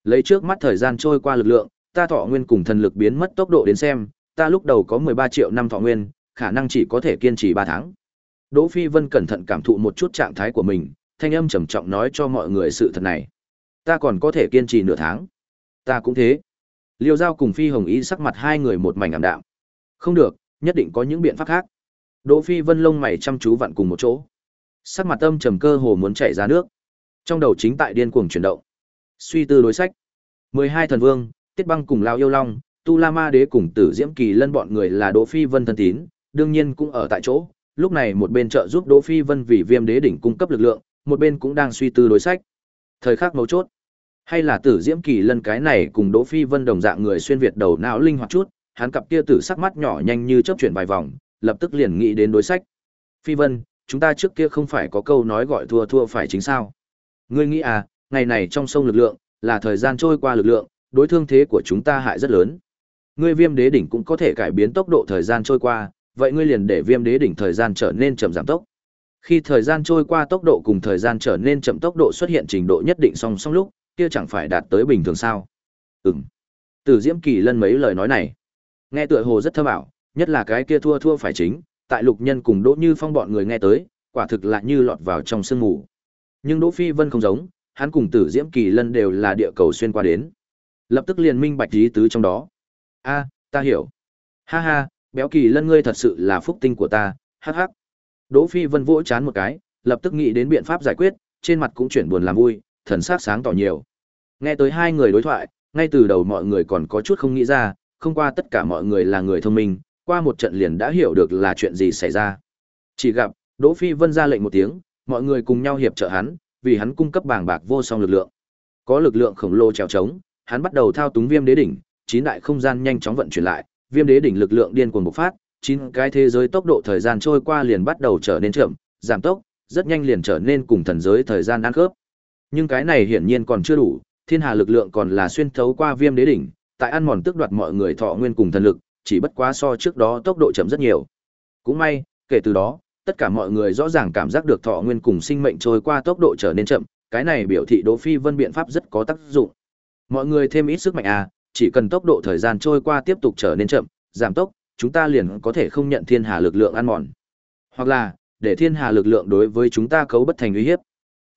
Lấy trước mắt thời gian trôi qua lực lượng, ta thọ nguyên cùng thần lực biến mất tốc độ đến xem, ta lúc đầu có 13 triệu năm thọ nguyên, khả năng chỉ có thể kiên trì 3 tháng. Đỗ Phi Vân cẩn thận cảm thụ một chút trạng thái của mình, thanh âm trầm trọng nói cho mọi người sự thật này. Ta còn có thể kiên trì nửa tháng. Ta cũng thế. Liêu Giao cùng Phi Hồng Ý sắc mặt hai người một mảnh ảm đạm. Không được, nhất định có những biện pháp khác. Đỗ Phi Vân lông mày chăm chú vặn cùng một chỗ. Sắc mặt tâm trầm cơ hồ muốn chảy ra nước. Trong đầu chính tại điên cuồng chuyển động. Suy tư đối sách. 12 thần vương, Tiết Băng cùng lao Yêu Long, Tu La Ma Đế cùng Tử Diễm Kỳ Lân bọn người là Đỗ Phi Vân thân tín, đương nhiên cũng ở tại chỗ. Lúc này một bên trợ giúp Đỗ Phi Vân vì Viêm Đế đỉnh cung cấp lực lượng, một bên cũng đang suy tư đối sách. Thời khắc mấu chốt, hay là Tử Diễm Kỳ Lân cái này cùng Đỗ Phi Vân đồng dạng người xuyên việt đầu não linh hoạt chút, hắn cặp kia tử sắc mắt nhỏ nhanh như chớp chuyển vài vòng, lập tức liền nghĩ đến đối sách. Phi Vân, chúng ta trước kia không phải có câu nói gọi thua thua phải chính sao? Ngươi nghĩ à, ngày này trong sông lực lượng, là thời gian trôi qua lực lượng, đối thương thế của chúng ta hại rất lớn. Ngươi viêm đế đỉnh cũng có thể cải biến tốc độ thời gian trôi qua, vậy ngươi liền để viêm đế đỉnh thời gian trở nên chậm giảm tốc. Khi thời gian trôi qua tốc độ cùng thời gian trở nên chậm tốc độ xuất hiện trình độ nhất định song song lúc, kia chẳng phải đạt tới bình thường sao? Ừm. Từ Diễm Kỳ Lân mấy lời nói này, nghe tựa hồ rất thâm ảo, nhất là cái kia thua thua phải chính, tại Lục Nhân cùng Đỗ Như Phong bọn người nghe tới, quả thực là như lọt vào trong sương mù. Nhưng Đỗ Phi Vân không giống, hắn cùng Tử Diễm Kỳ Lân đều là địa cầu xuyên qua đến. Lập tức liền minh bạch ý tứ trong đó. A, ta hiểu. Ha ha, béo Kỳ Lân ngươi thật sự là phúc tinh của ta, hắc hắc. Đỗ Phi Vân vỗ chán một cái, lập tức nghĩ đến biện pháp giải quyết, trên mặt cũng chuyển buồn làm vui, thần sắc sáng tỏ nhiều. Nghe tới hai người đối thoại, ngay từ đầu mọi người còn có chút không nghĩ ra, không qua tất cả mọi người là người thông minh, qua một trận liền đã hiểu được là chuyện gì xảy ra. Chỉ gặp, Đỗ Phi Vân ra lệnh một tiếng, mọi người cùng nhau hiệp trợ hắn, vì hắn cung cấp bảng bạc vô song lực lượng. Có lực lượng khổng lồ trèo trống, hắn bắt đầu thao túng Viêm Đế đỉnh, chín đại không gian nhanh chóng vận chuyển lại, Viêm Đế đỉnh lực lượng điên cuồng bộc phát, chín cái thế giới tốc độ thời gian trôi qua liền bắt đầu trở nên chậm, giảm tốc, rất nhanh liền trở nên cùng thần giới thời gian ăn khớp. Nhưng cái này hiển nhiên còn chưa đủ, thiên hà lực lượng còn là xuyên thấu qua Viêm Đế đỉnh, tại ăn mòn tước đoạt mọi người thọ nguyên cùng thần lực, chỉ bất quá so trước đó tốc độ chậm rất nhiều. Cũng may, kể từ đó, tất cả mọi người rõ ràng cảm giác được thọ nguyên cùng sinh mệnh trôi qua tốc độ trở nên chậm, cái này biểu thị Đỗ Phi Vân biện pháp rất có tác dụng. Mọi người thêm ít sức mạnh à, chỉ cần tốc độ thời gian trôi qua tiếp tục trở nên chậm, giảm tốc, chúng ta liền có thể không nhận thiên hà lực lượng ăn mòn. Hoặc là, để thiên hà lực lượng đối với chúng ta cấu bất thành uy hiếp.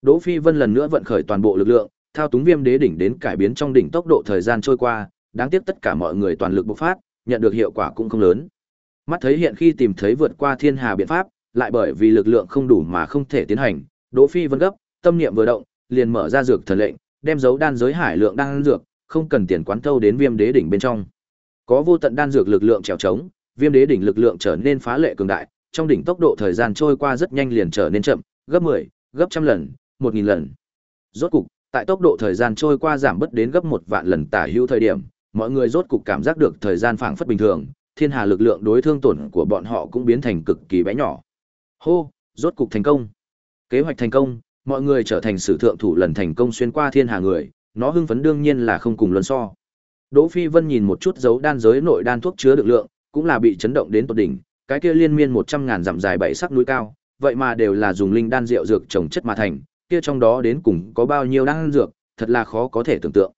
Đỗ Phi Vân lần nữa vận khởi toàn bộ lực lượng, thao túng viêm đế đỉnh đến cải biến trong đỉnh tốc độ thời gian trôi qua, đáng tiếc tất cả mọi người toàn lực bộc phát, nhận được hiệu quả cũng không lớn. Mắt thấy hiện khi tìm thấy vượt qua thiên hà biện pháp, lại bởi vì lực lượng không đủ mà không thể tiến hành, Đỗ Phi Vân gấp, tâm niệm vừa động, liền mở ra dược thần lệnh, đem dấu đan giới hải lượng đan dược, không cần tiền quán thâu đến Viêm Đế đỉnh bên trong. Có vô tận đan dược lực lượng trèo trống, Viêm Đế đỉnh lực lượng trở nên phá lệ cường đại, trong đỉnh tốc độ thời gian trôi qua rất nhanh liền trở nên chậm, gấp 10, gấp trăm lần, 1000 lần. Rốt cục, tại tốc độ thời gian trôi qua giảm bớt đến gấp một vạn lần tả hữu thời điểm, mọi người rốt cục cảm giác được thời gian phảng phất bình thường, thiên hà lực lượng đối thương tổn của bọn họ cũng biến thành cực kỳ bé nhỏ. Hô, rốt cục thành công. Kế hoạch thành công, mọi người trở thành sử thượng thủ lần thành công xuyên qua thiên hà người, nó hưng phấn đương nhiên là không cùng luân so. Đỗ Phi Vân nhìn một chút dấu đan giới nội đan thuốc chứa được lượng, cũng là bị chấn động đến tột đỉnh, cái kia liên miên 100 ngàn dặm dài bảy sắc núi cao, vậy mà đều là dùng linh đan rượu dược trồng chất mà thành, kia trong đó đến cùng có bao nhiêu đan dược, thật là khó có thể tưởng tượng.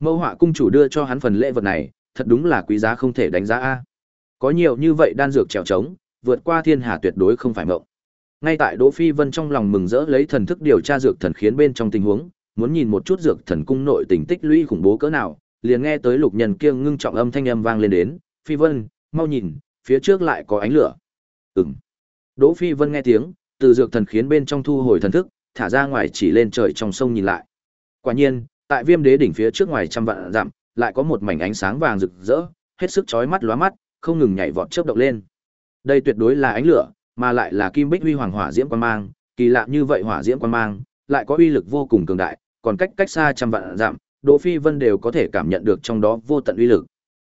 Mâu Họa cung chủ đưa cho hắn phần lễ vật này, thật đúng là quý giá không thể đánh giá a. Có nhiều như vậy đan dược trèo trống, vượt qua thiên hà tuyệt đối không phải mộng. Ngay tại Đỗ Phi Vân trong lòng mừng rỡ lấy thần thức điều tra dược thần khiến bên trong tình huống, muốn nhìn một chút dược thần cung nội tình tích lũy khủng bố cỡ nào, liền nghe tới lục nhân kia ngưng trọng âm thanh âm vang lên đến, "Phi Vân, mau nhìn, phía trước lại có ánh lửa." Ừm. Đỗ Phi Vân nghe tiếng, từ dược thần khiến bên trong thu hồi thần thức, thả ra ngoài chỉ lên trời trong sông nhìn lại. Quả nhiên, tại Viêm Đế đỉnh phía trước ngoài trăm vạn dặm, lại có một mảnh ánh sáng vàng rực rỡ, hết sức chói mắt lóa mắt, không ngừng nhảy vọt chớp động lên. Đây tuyệt đối là ánh lửa, mà lại là kim bích huy hoàng hỏa diễm quan mang, kỳ lạ như vậy hỏa diễm quan mang, lại có uy lực vô cùng cường đại, còn cách cách xa trăm vạn dặm, Đỗ Phi Vân đều có thể cảm nhận được trong đó vô tận uy lực.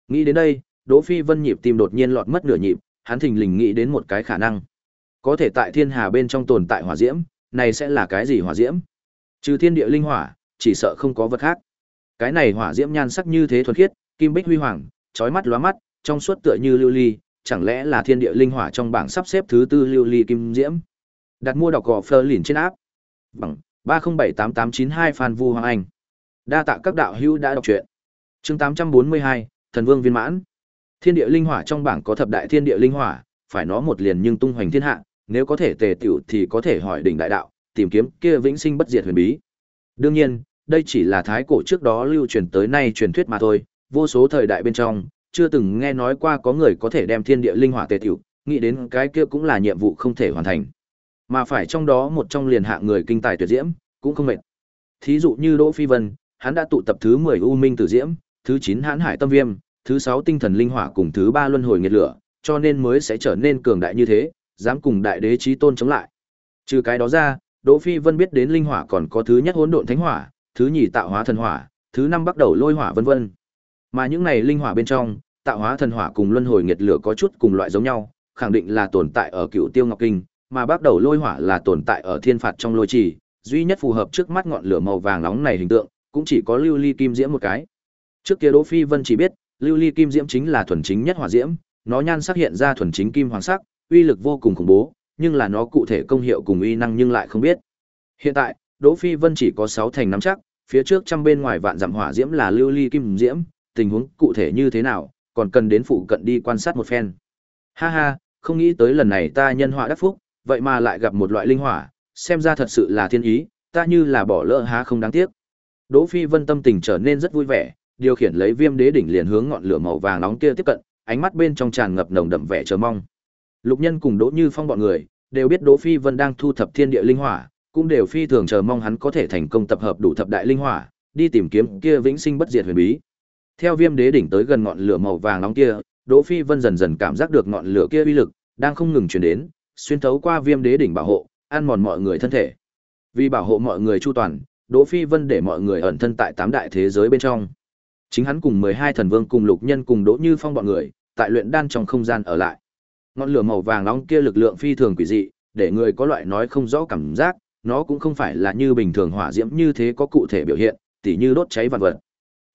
Nghĩ đến đây, Đỗ Phi Vân nhịp tim đột nhiên lọt mất nửa nhịp, hắn thình lình nghĩ đến một cái khả năng. Có thể tại thiên hà bên trong tồn tại hỏa diễm, này sẽ là cái gì hỏa diễm? Trừ thiên địa linh hỏa, chỉ sợ không có vật khác. Cái này hỏa diễm nhan sắc như thế thuần khiết, kim bích huy hoàng, chói mắt lóa mắt, trong suốt tựa như lưu ly, chẳng lẽ là thiên địa linh hỏa trong bảng sắp xếp thứ tư lưu ly kim diễm. Đặt mua đọc gò phơ lìn trên áp. Bằng ba không bảy tám tám chín hai Phan Vu Hoàng Anh. Đa tạ các đạo hữu đã đọc truyện. Chương tám trăm bốn mươi hai Thần Vương viên mãn. Thiên địa linh hỏa trong bảng có thập đại thiên địa linh hỏa, phải nó một liền nhưng tung hoành thiên hạ, nếu có thể tề tiểu thì có thể hỏi đỉnh đại đạo, tìm kiếm kia vĩnh sinh bất diệt huyền bí. Đương nhiên, đây chỉ là thái cổ trước đó lưu truyền tới nay truyền thuyết mà thôi, vô số thời đại bên trong, chưa từng nghe nói qua có người có thể đem thiên địa linh hỏa tề tiểu, nghĩ đến cái kia cũng là nhiệm vụ không thể hoàn thành. Mà phải trong đó một trong liền hạng người kinh tài tuyệt diễm, cũng không mệt. Thí dụ như Đỗ Phi Vân, hắn đã tụ tập thứ 10 U Minh Tử Diễm, thứ 9 Hãn Hải Tâm Viêm, thứ 6 Tinh Thần Linh Hỏa cùng thứ 3 Luân Hồi Nghiệt Lửa, cho nên mới sẽ trở nên cường đại như thế, dám cùng đại đế chí tôn chống lại. Trừ cái đó ra, Đỗ Phi Vân biết đến linh hỏa còn có thứ nhất hỗn độn thánh hỏa, thứ nhì tạo hóa thần hỏa, thứ năm bắt đầu lôi hỏa vân vân. Mà những này linh hỏa bên trong, tạo hóa thần hỏa cùng luân hồi nghiệt lửa có chút cùng loại giống nhau, khẳng định là tồn tại ở cựu tiêu ngọc kinh, mà bắt đầu lôi hỏa là tồn tại ở thiên phạt trong lôi trì, duy nhất phù hợp trước mắt ngọn lửa màu vàng nóng này hình tượng, cũng chỉ có lưu ly kim diễm một cái. Trước kia Đỗ Phi Vân chỉ biết, lưu ly kim diễm chính là thuần chính nhất hỏa diễm, nó nhan sắc hiện ra thuần chính kim hoàng sắc, uy lực vô cùng khủng bố, nhưng là nó cụ thể công hiệu cùng uy năng nhưng lại không biết. Hiện tại, Đỗ Phi Vân chỉ có 6 thành nắm chắc, phía trước trăm bên ngoài vạn giảm hỏa diễm là lưu ly kim diễm, tình huống cụ thể như thế nào, còn cần đến phụ cận đi quan sát một phen. Ha ha, không nghĩ tới lần này ta nhân họa đắc phúc, vậy mà lại gặp một loại linh hỏa, xem ra thật sự là thiên ý, ta như là bỏ lỡ há không đáng tiếc. Đỗ Phi Vân tâm tình trở nên rất vui vẻ, điều khiển lấy Viêm Đế đỉnh liền hướng ngọn lửa màu vàng nóng kia tiếp cận, ánh mắt bên trong tràn ngập nồng đậm vẻ chờ mong. Lục Nhân cùng Đỗ Như Phong bọn người đều biết Đỗ Phi Vân đang thu thập thiên địa linh hỏa, cũng đều phi thường chờ mong hắn có thể thành công tập hợp đủ thập đại linh hỏa, đi tìm kiếm kia vĩnh sinh bất diệt huyền bí. Theo Viêm Đế đỉnh tới gần ngọn lửa màu vàng nóng kia, Đỗ Phi Vân dần dần cảm giác được ngọn lửa kia uy lực đang không ngừng truyền đến, xuyên thấu qua Viêm Đế đỉnh bảo hộ, ăn mòn mọi người thân thể. Vì bảo hộ mọi người chu toàn, Đỗ Phi Vân để mọi người ẩn thân tại tám đại thế giới bên trong. Chính hắn cùng 12 thần vương cùng lục nhân cùng Đỗ Như Phong bọn người, tại luyện đan trong không gian ở lại. Ngọn lửa màu vàng nóng kia lực lượng phi thường quỷ dị, để người có loại nói không rõ cảm giác, nó cũng không phải là như bình thường hỏa diễm như thế có cụ thể biểu hiện, tỉ như đốt cháy vạn vật.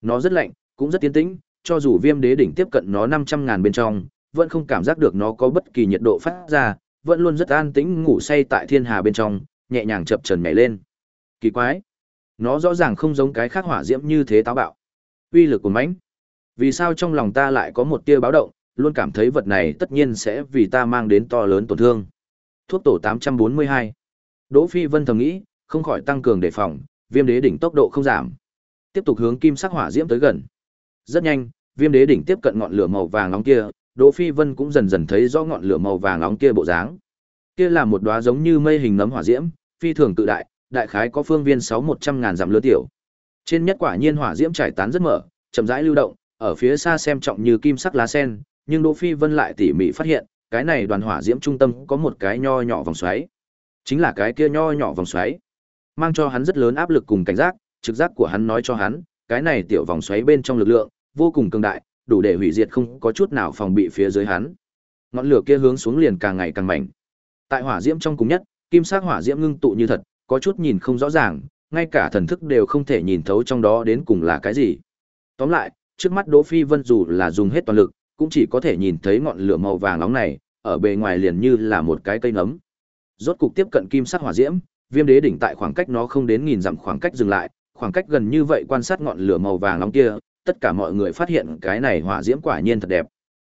Nó rất lạnh, cũng rất tiến tĩnh, cho dù Viêm Đế đỉnh tiếp cận nó 500 ngàn bên trong, vẫn không cảm giác được nó có bất kỳ nhiệt độ phát ra, vẫn luôn rất an tĩnh ngủ say tại thiên hà bên trong, nhẹ nhàng chập chờn nhảy lên. Kỳ quái, nó rõ ràng không giống cái khác hỏa diễm như thế táo bạo. Uy lực của mãnh. Vì sao trong lòng ta lại có một tia báo động, luôn cảm thấy vật này tất nhiên sẽ vì ta mang đến to lớn tổn thương. Thuốc tổ 842. Đỗ Phi Vân thầm nghĩ, không khỏi tăng cường đề phòng, Viêm Đế đỉnh tốc độ không giảm. Tiếp tục hướng kim sắc hỏa diễm tới gần. Rất nhanh, Viêm Đế đỉnh tiếp cận ngọn lửa màu vàng nóng kia, Đỗ Phi Vân cũng dần dần thấy rõ ngọn lửa màu vàng nóng kia bộ dáng. Kia là một đóa giống như mây hình nấm hỏa diễm, phi thường tự đại, đại khái có phương viên sáu một trăm ngàn dặm lớn tiểu. Trên nhất quả nhiên hỏa diễm trải tán rất mở, chậm rãi lưu động, ở phía xa xem trọng như kim sắc lá sen, nhưng Đỗ Phi Vân lại tỉ mỉ phát hiện, cái này đoàn hỏa diễm trung tâm có một cái nho nhỏ vòng xoáy. Chính là cái kia nho nhỏ vòng xoáy, mang cho hắn rất lớn áp lực cùng cảnh giác, trực giác của hắn nói cho hắn, cái này tiểu vòng xoáy bên trong lực lượng vô cùng cường đại, đủ để hủy diệt không có chút nào phòng bị phía dưới hắn. Ngọn lửa kia hướng xuống liền càng ngày càng mạnh. Tại hỏa diễm trong cùng nhất, kim sắc hỏa diễm ngưng tụ như thật, có chút nhìn không rõ ràng, ngay cả thần thức đều không thể nhìn thấu trong đó đến cùng là cái gì. Tóm lại, trước mắt Đỗ Phi Vân dù là dùng hết toàn lực, cũng chỉ có thể nhìn thấy ngọn lửa màu vàng nóng này, ở bề ngoài liền như là một cái cây nấm. Rốt cục tiếp cận kim sắc hỏa diễm, Viêm Đế đỉnh tại khoảng cách nó không đến nghìn dặm khoảng cách dừng lại, khoảng cách gần như vậy quan sát ngọn lửa màu vàng nóng kia, tất cả mọi người phát hiện cái này hỏa diễm quả nhiên thật đẹp.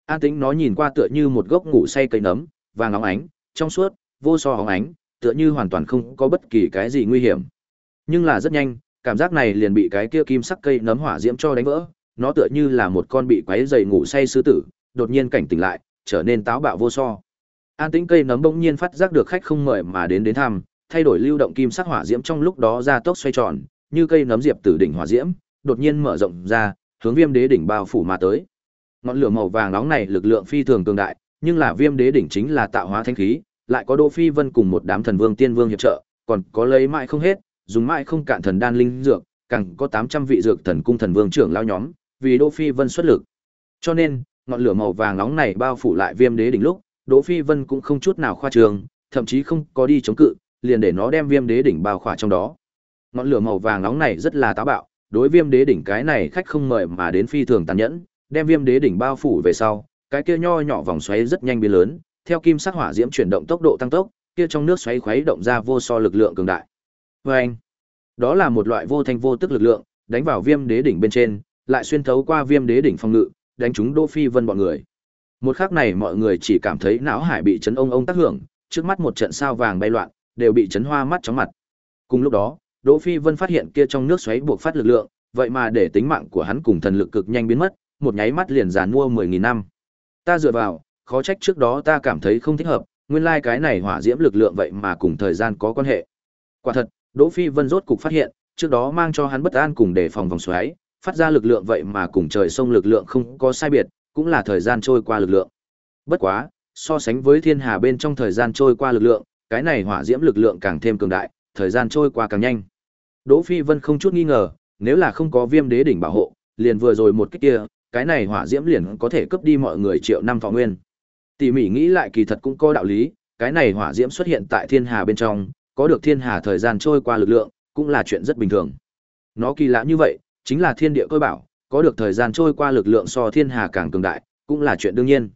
An Tĩnh nó nhìn qua tựa như một gốc ngủ say cây nấm, vàng óng ánh, trong suốt, vô so óng ánh, tựa như hoàn toàn không có bất kỳ cái gì nguy hiểm. Nhưng là rất nhanh, cảm giác này liền bị cái kia kim sắc cây nấm hỏa diễm cho đánh vỡ, nó tựa như là một con bị quấy dày ngủ say sư tử, đột nhiên cảnh tỉnh lại, trở nên táo bạo vô so. An tĩnh cây nấm bỗng nhiên phát giác được khách không mời mà đến đến thăm, thay đổi lưu động kim sắc hỏa diễm trong lúc đó ra tốc xoay tròn, như cây nấm diệp tử đỉnh hỏa diễm, đột nhiên mở rộng ra, hướng Viêm Đế đỉnh bao phủ mà tới. Ngọn lửa màu vàng nóng này lực lượng phi thường cường đại, nhưng là Viêm Đế đỉnh chính là tạo hóa thanh khí, lại có Đỗ Phi Vân cùng một đám thần vương tiên vương hiệp trợ, còn có lấy mãi không hết, dùng mãi không cạn thần đan linh dược, càng có 800 vị dược thần cung thần vương trưởng lao nhóm, vì Đỗ Phi Vân xuất lực. Cho nên, ngọn lửa màu vàng nóng này bao phủ lại Viêm Đế đỉnh lúc, Đỗ Phi Vân cũng không chút nào khoa trương, thậm chí không có đi chống cự, liền để nó đem Viêm Đế đỉnh bao khỏa trong đó. Ngọn lửa màu vàng nóng này rất là táo bạo, đối Viêm Đế đỉnh cái này khách không mời mà đến phi thường tàn nhẫn, đem Viêm Đế đỉnh bao phủ về sau, cái kia nho nhỏ vòng xoáy rất nhanh biến lớn, theo kim sắc hỏa diễm chuyển động tốc độ tăng tốc, kia trong nước xoáy khuấy động ra vô so lực lượng cường đại. Oeng! Đó là một loại vô thanh vô tức lực lượng, đánh vào Viêm Đế đỉnh bên trên, lại xuyên thấu qua Viêm Đế đỉnh phòng ngự, đánh trúng Đỗ Phi Vân bọn người. Một khắc này mọi người chỉ cảm thấy não hải bị chấn ông ông tác hưởng, trước mắt một trận sao vàng bay loạn, đều bị chấn hoa mắt chóng mặt. Cùng lúc đó, Đỗ Phi Vân phát hiện kia trong nước xoáy buộc phát lực lượng, vậy mà để tính mạng của hắn cùng thần lực cực nhanh biến mất, một nháy mắt liền giàn mua 10000 năm. Ta dựa vào, khó trách trước đó ta cảm thấy không thích hợp, nguyên lai like cái này hỏa diễm lực lượng vậy mà cùng thời gian có quan hệ. Quả thật, Đỗ Phi Vân rốt cục phát hiện, trước đó mang cho hắn bất an cùng đề phòng vòng xoáy, phát ra lực lượng vậy mà cùng trời sông lực lượng không có sai biệt, cũng là thời gian trôi qua lực lượng. Bất quá, so sánh với thiên hà bên trong thời gian trôi qua lực lượng, cái này hỏa diễm lực lượng càng thêm cường đại, thời gian trôi qua càng nhanh. Đỗ Phi Vân không chút nghi ngờ, nếu là không có Viêm Đế đỉnh bảo hộ, liền vừa rồi một cái kia, cái này hỏa diễm liền có thể cướp đi mọi người triệu năm thọ nguyên. Tỷ mỉ nghĩ lại kỳ thật cũng có đạo lý, cái này hỏa diễm xuất hiện tại thiên hà bên trong, có được thiên hà thời gian trôi qua lực lượng, cũng là chuyện rất bình thường. Nó kỳ lạ như vậy, chính là thiên địa cơ bảo, có được thời gian trôi qua lực lượng so thiên hà càng cường đại, cũng là chuyện đương nhiên.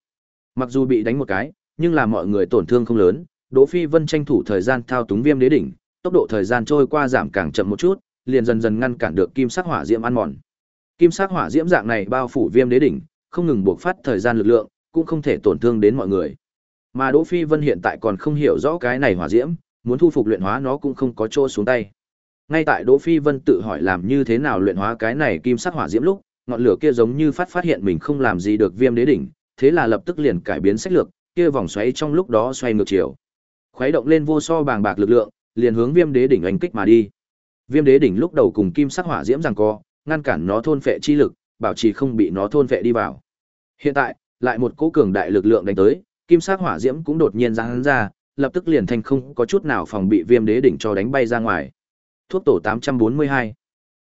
Mặc dù bị đánh một cái, nhưng là mọi người tổn thương không lớn, Đỗ Phi Vân tranh thủ thời gian thao túng viêm đế đỉnh, tốc độ thời gian trôi qua giảm càng chậm một chút, liền dần dần ngăn cản được kim sắc hỏa diễm ăn mòn. Kim sắc hỏa diễm dạng này bao phủ viêm đế đỉnh, không ngừng buộc phát thời gian lực lượng, cũng không thể tổn thương đến mọi người. Mà Đỗ Phi Vân hiện tại còn không hiểu rõ cái này hỏa diễm, muốn thu phục luyện hóa nó cũng không có chỗ xuống tay. Ngay tại Đỗ Phi Vân tự hỏi làm như thế nào luyện hóa cái này kim sắc hỏa diễm lúc, ngọn lửa kia giống như phát phát hiện mình không làm gì được viêm đế đỉnh, thế là lập tức liền cải biến sách lược, kia vòng xoáy trong lúc đó xoay ngược chiều. Khuấy động lên vô so bàng bạc lực lượng, liền hướng viêm đế đỉnh đánh kích mà đi. Viêm đế đỉnh lúc đầu cùng kim sắc hỏa diễm giằng co, ngăn cản nó thôn phệ chi lực, bảo trì không bị nó thôn phệ đi vào. Hiện tại, lại một cỗ cường đại lực lượng đánh tới, kim sắc hỏa diễm cũng đột nhiên giáng ra, lập tức liền thành không có chút nào phòng bị viêm đế đỉnh cho đánh bay ra ngoài. Thuốc tổ 842.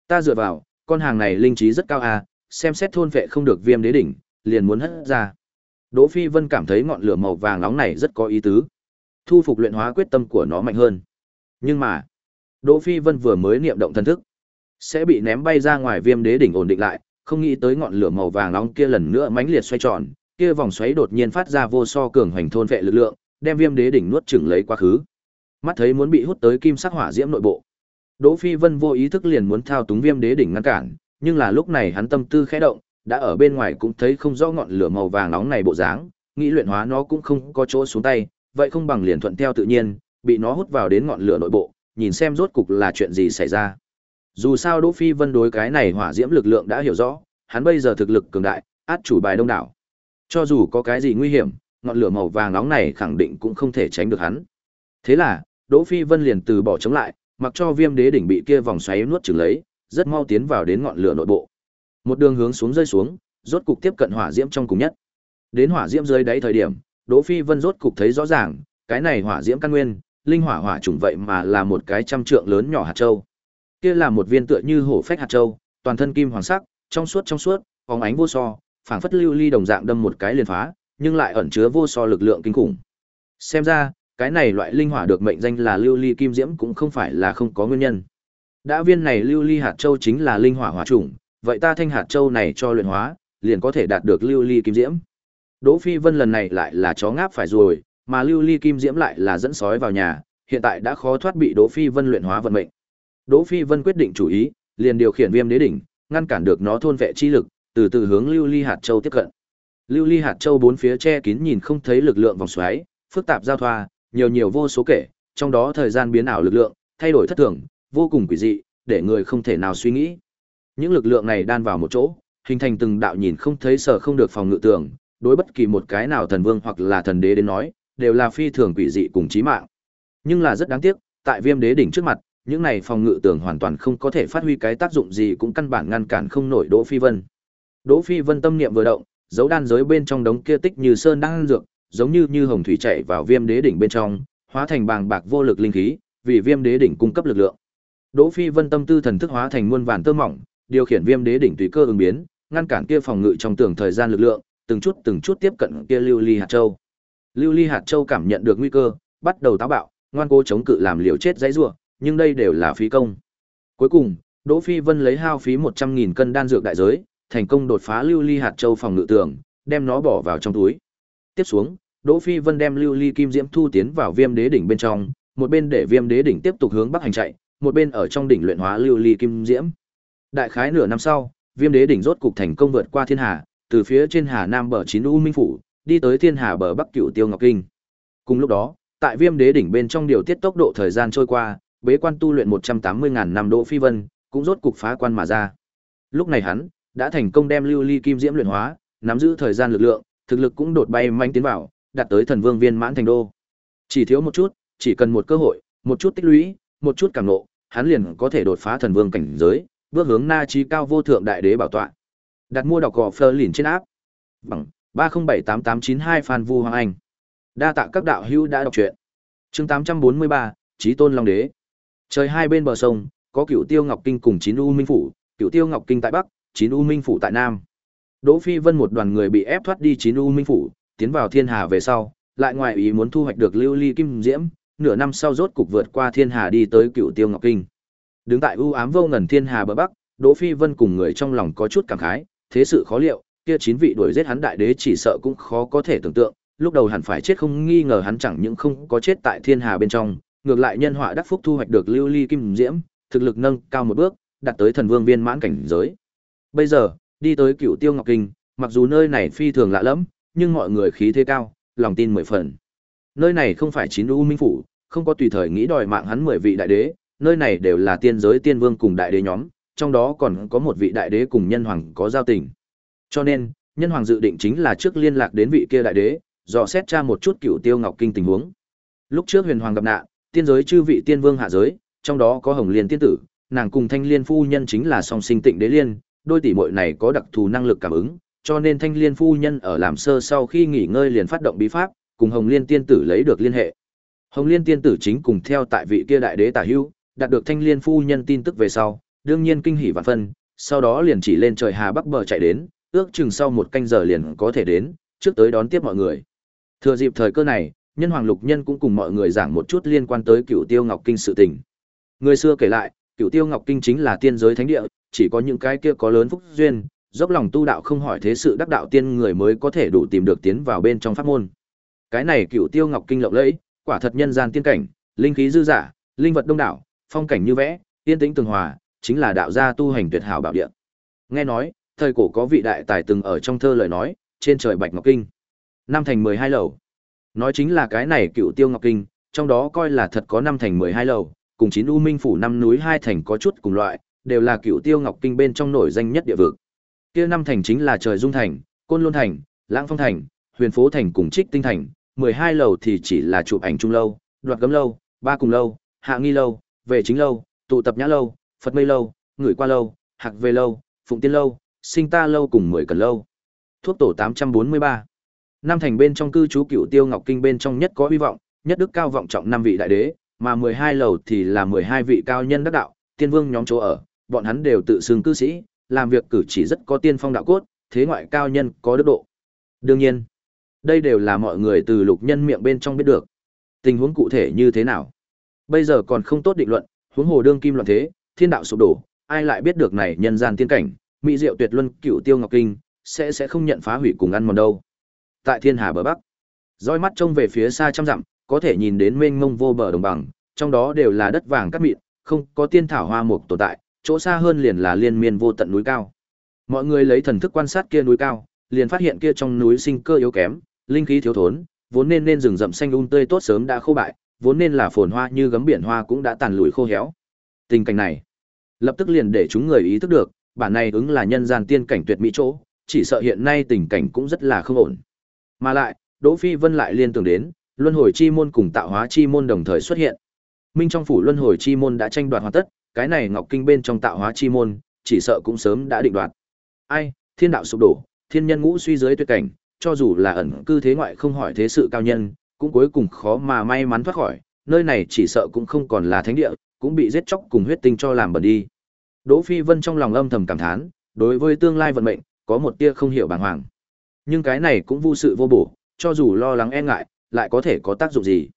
Ta dựa vào, con hàng này linh trí rất cao à, xem xét thôn vệ không được viêm đế đỉnh, liền muốn hất ra. Đỗ Phi Vân cảm thấy ngọn lửa màu vàng nóng này rất có ý tứ. Thu phục luyện hóa quyết tâm của nó mạnh hơn. Nhưng mà, Đỗ Phi Vân vừa mới niệm động thần thức, sẽ bị ném bay ra ngoài viêm đế đỉnh ổn định lại, không nghĩ tới ngọn lửa màu vàng nóng kia lần nữa mãnh liệt xoay tròn, kia vòng xoáy đột nhiên phát ra vô so cường hành thôn vệ lực lượng, đem viêm đế đỉnh nuốt chửng lấy quá khứ. Mắt thấy muốn bị hút tới kim sắc hỏa diễm nội bộ. Đỗ Phi Vân vô ý thức liền muốn thao túng viêm đế đỉnh ngăn cản, nhưng là lúc này hắn tâm tư khẽ động, đã ở bên ngoài cũng thấy không rõ ngọn lửa màu vàng nóng này bộ dáng, nghĩ luyện hóa nó cũng không có chỗ xuống tay, vậy không bằng liền thuận theo tự nhiên, bị nó hút vào đến ngọn lửa nội bộ, nhìn xem rốt cục là chuyện gì xảy ra. Dù sao Đỗ Phi Vân đối cái này hỏa diễm lực lượng đã hiểu rõ, hắn bây giờ thực lực cường đại, át chủ bài đông đảo. Cho dù có cái gì nguy hiểm, ngọn lửa màu vàng nóng này khẳng định cũng không thể tránh được hắn. Thế là, Đỗ Phi Vân liền từ bỏ chống lại, mặc cho Viêm Đế đỉnh bị kia vòng xoáy nuốt chửng lấy, rất mau tiến vào đến ngọn lửa nội bộ. Một đường hướng xuống rơi xuống, rốt cục tiếp cận hỏa diễm trong cùng nhất. Đến hỏa diễm dưới đáy thời điểm, Đỗ Phi Vân rốt cục thấy rõ ràng, cái này hỏa diễm căn nguyên, linh hỏa hỏa trùng vậy mà là một cái trăm trượng lớn nhỏ hạt châu. Kia là một viên tựa như hổ phách hạt châu, toàn thân kim hoàng sắc, trong suốt trong suốt, phóng ánh vô so, phảng phất lưu ly đồng dạng đâm một cái liền phá, nhưng lại ẩn chứa vô so lực lượng kinh khủng. Xem ra, cái này loại linh hỏa được mệnh danh là lưu ly kim diễm cũng không phải là không có nguyên nhân. Đã viên này lưu ly hạt châu chính là linh hỏa hỏa chủng, vậy ta thanh hạt châu này cho luyện hóa, liền có thể đạt được lưu ly kim diễm. Đỗ Phi Vân lần này lại là chó ngáp phải rồi, mà lưu ly kim diễm lại là dẫn sói vào nhà, hiện tại đã khó thoát bị Đỗ Phi Vân luyện hóa vận mệnh. Đỗ Phi Vân quyết định chủ ý, liền điều khiển Viêm Đế đỉnh, ngăn cản được nó thôn vệ chi lực, từ từ hướng lưu ly hạt châu tiếp cận. Lưu ly hạt châu bốn phía che kín nhìn không thấy lực lượng vòng xoáy, phức tạp giao thoa, nhiều nhiều vô số kể, trong đó thời gian biến ảo lực lượng, thay đổi thất thường, vô cùng quỷ dị, để người không thể nào suy nghĩ. Những lực lượng này đan vào một chỗ, hình thành từng đạo nhìn không thấy sở không được phòng ngự tường, đối bất kỳ một cái nào thần vương hoặc là thần đế đến nói, đều là phi thường quỷ dị cùng chí mạng. Nhưng là rất đáng tiếc, tại Viêm Đế đỉnh trước mặt, những này phòng ngự tường hoàn toàn không có thể phát huy cái tác dụng gì cũng căn bản ngăn cản không nổi Đỗ Phi Vân. Đỗ Phi Vân tâm niệm vừa động, dấu đan giới bên trong đống kia tích như sơn đang dược, giống như như hồng thủy chạy vào Viêm Đế đỉnh bên trong, hóa thành bàng bạc vô lực linh khí, vì Viêm Đế đỉnh cung cấp lực lượng. Đỗ Phi Vân tâm tư thần thức hóa thành muôn vàn tơ mỏng, điều khiển Viêm Đế đỉnh tùy cơ ứng biến, ngăn cản kia phòng ngự trong tường thời gian lực lượng, từng chút từng chút tiếp cận kia Lưu Ly hạt châu. Lưu Ly hạt châu cảm nhận được nguy cơ, bắt đầu táo bạo, ngoan cố chống cự làm liều chết dãy rủa, nhưng đây đều là phí công. Cuối cùng, Đỗ Phi Vân lấy hao phí 100.000 cân đan dược đại giới, thành công đột phá lưu ly hạt châu phòng ngự tường, đem nó bỏ vào trong túi. Tiếp xuống, Đỗ Phi Vân đem lưu ly kim diễm thu tiến vào Viêm Đế đỉnh bên trong, một bên để Viêm Đế đỉnh tiếp tục hướng bắc hành chạy, một bên ở trong đỉnh luyện hóa lưu ly kim diễm. Đại khái nửa năm sau, Viêm Đế đỉnh rốt cục thành công vượt qua thiên hà, từ phía trên hà nam bờ chín u minh phủ, đi tới thiên hà bờ bắc cửu tiêu ngọc kinh. Cùng lúc đó, tại Viêm Đế đỉnh bên trong điều tiết tốc độ thời gian trôi qua, bế quan tu luyện 180.000 năm Đỗ Phi Vân, cũng rốt cục phá quan mà ra. Lúc này hắn đã thành công đem lưu ly kim diễm luyện hóa, nắm giữ thời gian lực lượng, thực lực cũng đột bay manh tiến vào, đạt tới thần vương viên mãn thành đô. Chỉ thiếu một chút, chỉ cần một cơ hội, một chút tích lũy, một chút cảm ngộ, hắn liền có thể đột phá thần vương cảnh giới, bước hướng na trí cao vô thượng đại đế bảo tọa. Đặt mua đọc gỏ Fleur lìn trên áp. Bằng 3078892 Phan Vu Hoàng Anh. Đa tạ các đạo hữu đã đọc truyện. Chương 843, Chí Tôn Long Đế. Trời hai bên bờ sông, có Cửu Tiêu Ngọc Kinh cùng Chín U Minh phủ, Cửu Tiêu Ngọc Kinh tại bắc, Chín U Minh phủ tại nam. Đỗ Phi Vân một đoàn người bị ép thoát đi Chín U Minh phủ, tiến vào Thiên Hà về sau, lại ngoài ý muốn thu hoạch được lưu ly kim diễm, nửa năm sau rốt cục vượt qua thiên hà đi tới cựu tiêu ngọc kinh. Đứng tại U ám vô ngần thiên hà bờ bắc, Đỗ Phi Vân cùng người trong lòng có chút cảm khái, thế sự khó liệu, kia chín vị đuổi giết hắn đại đế chỉ sợ cũng khó có thể tưởng tượng, lúc đầu hẳn phải chết không nghi ngờ hắn chẳng những không có chết tại thiên hà bên trong, ngược lại nhân họa đắc phúc thu hoạch được lưu ly kim diễm, thực lực nâng cao một bước, đạt tới thần vương viên mãn cảnh giới. Bây giờ, đi tới Cửu Tiêu Ngọc Kinh, mặc dù nơi này phi thường lạ lẫm, nhưng mọi người khí thế cao, lòng tin mười phần. Nơi này không phải chín u minh phủ, không có tùy thời nghĩ đòi mạng hắn mười vị đại đế, nơi này đều là tiên giới tiên vương cùng đại đế nhóm, trong đó còn có một vị đại đế cùng nhân hoàng có giao tình. Cho nên, nhân hoàng dự định chính là trước liên lạc đến vị kia đại đế, dò xét tra một chút cựu tiêu ngọc kinh tình huống. Lúc trước huyền hoàng gặp nạn, tiên giới chư vị tiên vương hạ giới, trong đó có hồng liên tiên tử, nàng cùng thanh liên phu nhân chính là song sinh tịnh đế liên, đôi tỷ muội này có đặc thù năng lực cảm ứng, cho nên thanh liên phu nhân ở làm sơ sau khi nghỉ ngơi liền phát động bí pháp, cùng hồng liên tiên tử lấy được liên hệ. Hồng liên tiên tử chính cùng theo tại vị kia đại đế tả hưu đạt được thanh liên phu nhân tin tức về sau, đương nhiên kinh hỉ và phân, sau đó liền chỉ lên trời Hà Bắc bờ chạy đến, ước chừng sau một canh giờ liền có thể đến, trước tới đón tiếp mọi người. Thừa dịp thời cơ này, nhân hoàng lục nhân cũng cùng mọi người giảng một chút liên quan tới cựu tiêu ngọc kinh sự tình. Người xưa kể lại, cựu tiêu ngọc kinh chính là tiên giới thánh địa, chỉ có những cái kia có lớn phúc duyên, dốc lòng tu đạo không hỏi thế sự đắc đạo tiên người mới có thể đủ tìm được tiến vào bên trong pháp môn. Cái này cựu tiêu ngọc kinh lộng lẫy, quả thật nhân gian tiên cảnh, linh khí dư giả, linh vật đông đảo, phong cảnh như vẽ, yên tĩnh tường hòa, chính là đạo gia tu hành tuyệt hảo bảo địa. Nghe nói, thời cổ có vị đại tài từng ở trong thơ lời nói, trên trời Bạch Ngọc Kinh. Năm thành mười hai lầu. Nói chính là cái này cựu tiêu Ngọc Kinh, trong đó coi là thật có năm thành mười hai lầu, cùng chín U Minh phủ năm núi hai thành có chút cùng loại, đều là cựu tiêu Ngọc Kinh bên trong nổi danh nhất địa vực. Kia năm thành chính là trời Dung thành, Côn Luân thành, Lãng Phong thành, Huyền Phố thành cùng Trích Tinh thành, mười hai lầu thì chỉ là chụp ảnh trung lâu, đoạt gấm lâu, ba cùng lâu, hạ nghi lâu, về chính lâu, tụ tập nhã lâu, Phật mây lâu, ngửi qua lâu, hạc về lâu, phụng tiên lâu, sinh ta lâu cùng mười cần lâu. Thuốc tổ 843. Năm thành bên trong cư trú cựu tiêu ngọc kinh bên trong nhất có hy vọng, nhất đức cao vọng trọng năm vị đại đế, mà 12 lầu thì là 12 vị cao nhân đắc đạo, tiên vương nhóm chỗ ở, bọn hắn đều tự xưng cư sĩ, làm việc cử chỉ rất có tiên phong đạo cốt, thế ngoại cao nhân có đức độ. Đương nhiên, đây đều là mọi người từ lục nhân miệng bên trong biết được. Tình huống cụ thể như thế nào? Bây giờ còn không tốt định luận, huống hồ đương kim loạn thế, thiên đạo sụp đổ, ai lại biết được này nhân gian tiên cảnh, mỹ diệu tuyệt luân cựu tiêu ngọc kinh, sẽ sẽ không nhận phá hủy cùng ăn mòn đâu. Tại thiên hà bờ bắc, dõi mắt trông về phía xa trăm dặm, có thể nhìn đến mênh mông vô bờ đồng bằng, trong đó đều là đất vàng cát mịn, không có tiên thảo hoa mục tồn tại, chỗ xa hơn liền là liên miên vô tận núi cao. Mọi người lấy thần thức quan sát kia núi cao, liền phát hiện kia trong núi sinh cơ yếu kém, linh khí thiếu thốn, vốn nên nên rừng rậm xanh um tươi tốt sớm đã khô bại, vốn nên là phồn hoa như gấm biển hoa cũng đã tàn lụi khô héo. Tình cảnh này, lập tức liền để chúng người ý thức được, bản này ứng là nhân gian tiên cảnh tuyệt mỹ chỗ, chỉ sợ hiện nay tình cảnh cũng rất là không ổn. Mà lại, Đỗ Phi Vân lại liên tưởng đến, luân hồi chi môn cùng tạo hóa chi môn đồng thời xuất hiện. Minh trong phủ luân hồi chi môn đã tranh đoạt hoàn tất, cái này Ngọc Kinh bên trong tạo hóa chi môn, chỉ sợ cũng sớm đã định đoạt. Ai, thiên đạo sụp đổ, thiên nhân ngũ suy dưới tuyệt cảnh, cho dù là ẩn cư thế ngoại không hỏi thế sự cao nhân, cũng cuối cùng khó mà may mắn thoát khỏi, nơi này chỉ sợ cũng không còn là thánh địa, cũng bị giết chóc cùng huyết tinh cho làm bẩn đi. Đỗ Phi Vân trong lòng âm thầm cảm thán, đối với tương lai vận mệnh, có một tia không hiểu bàng hoàng. Nhưng cái này cũng vô sự vô bổ, cho dù lo lắng e ngại, lại có thể có tác dụng gì.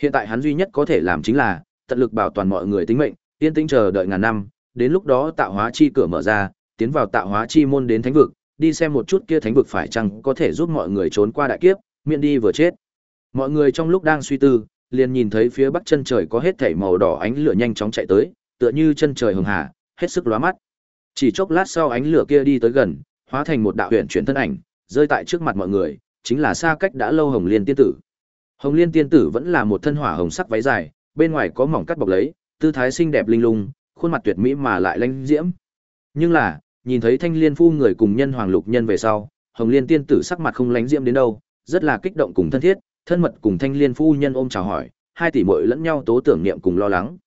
Hiện tại hắn duy nhất có thể làm chính là, tận lực bảo toàn mọi người tính mệnh, yên tĩnh chờ đợi ngàn năm, đến lúc đó tạo hóa chi cửa mở ra, tiến vào tạo hóa chi môn đến thánh vực, đi xem một chút kia thánh vực phải chăng có thể giúp mọi người trốn qua đại kiếp, miễn đi vừa chết. Mọi người trong lúc đang suy tư, liền nhìn thấy phía bắc chân trời có hết thảy màu đỏ ánh lửa nhanh chóng chạy tới, tựa như chân trời hường hà, hết sức lóa mắt. Chỉ chốc lát sau ánh lửa kia đi tới gần, hóa thành một đạo huyền chuyển thân ảnh, rơi tại trước mặt mọi người, chính là xa cách đã lâu Hồng Liên tiên tử. Hồng Liên tiên tử vẫn là một thân hỏa hồng sắc váy dài, bên ngoài có mỏng cắt bọc lấy, tư thái xinh đẹp linh lung, khuôn mặt tuyệt mỹ mà lại lãnh diễm. Nhưng là, nhìn thấy Thanh Liên phu người cùng nhân hoàng lục nhân về sau, Hồng Liên tiên tử sắc mặt không lãnh diễm đến đâu, rất là kích động cùng thân thiết, thân mật cùng Thanh Liên phu nhân ôm chào hỏi, hai tỷ muội lẫn nhau tố tưởng niệm cùng lo lắng.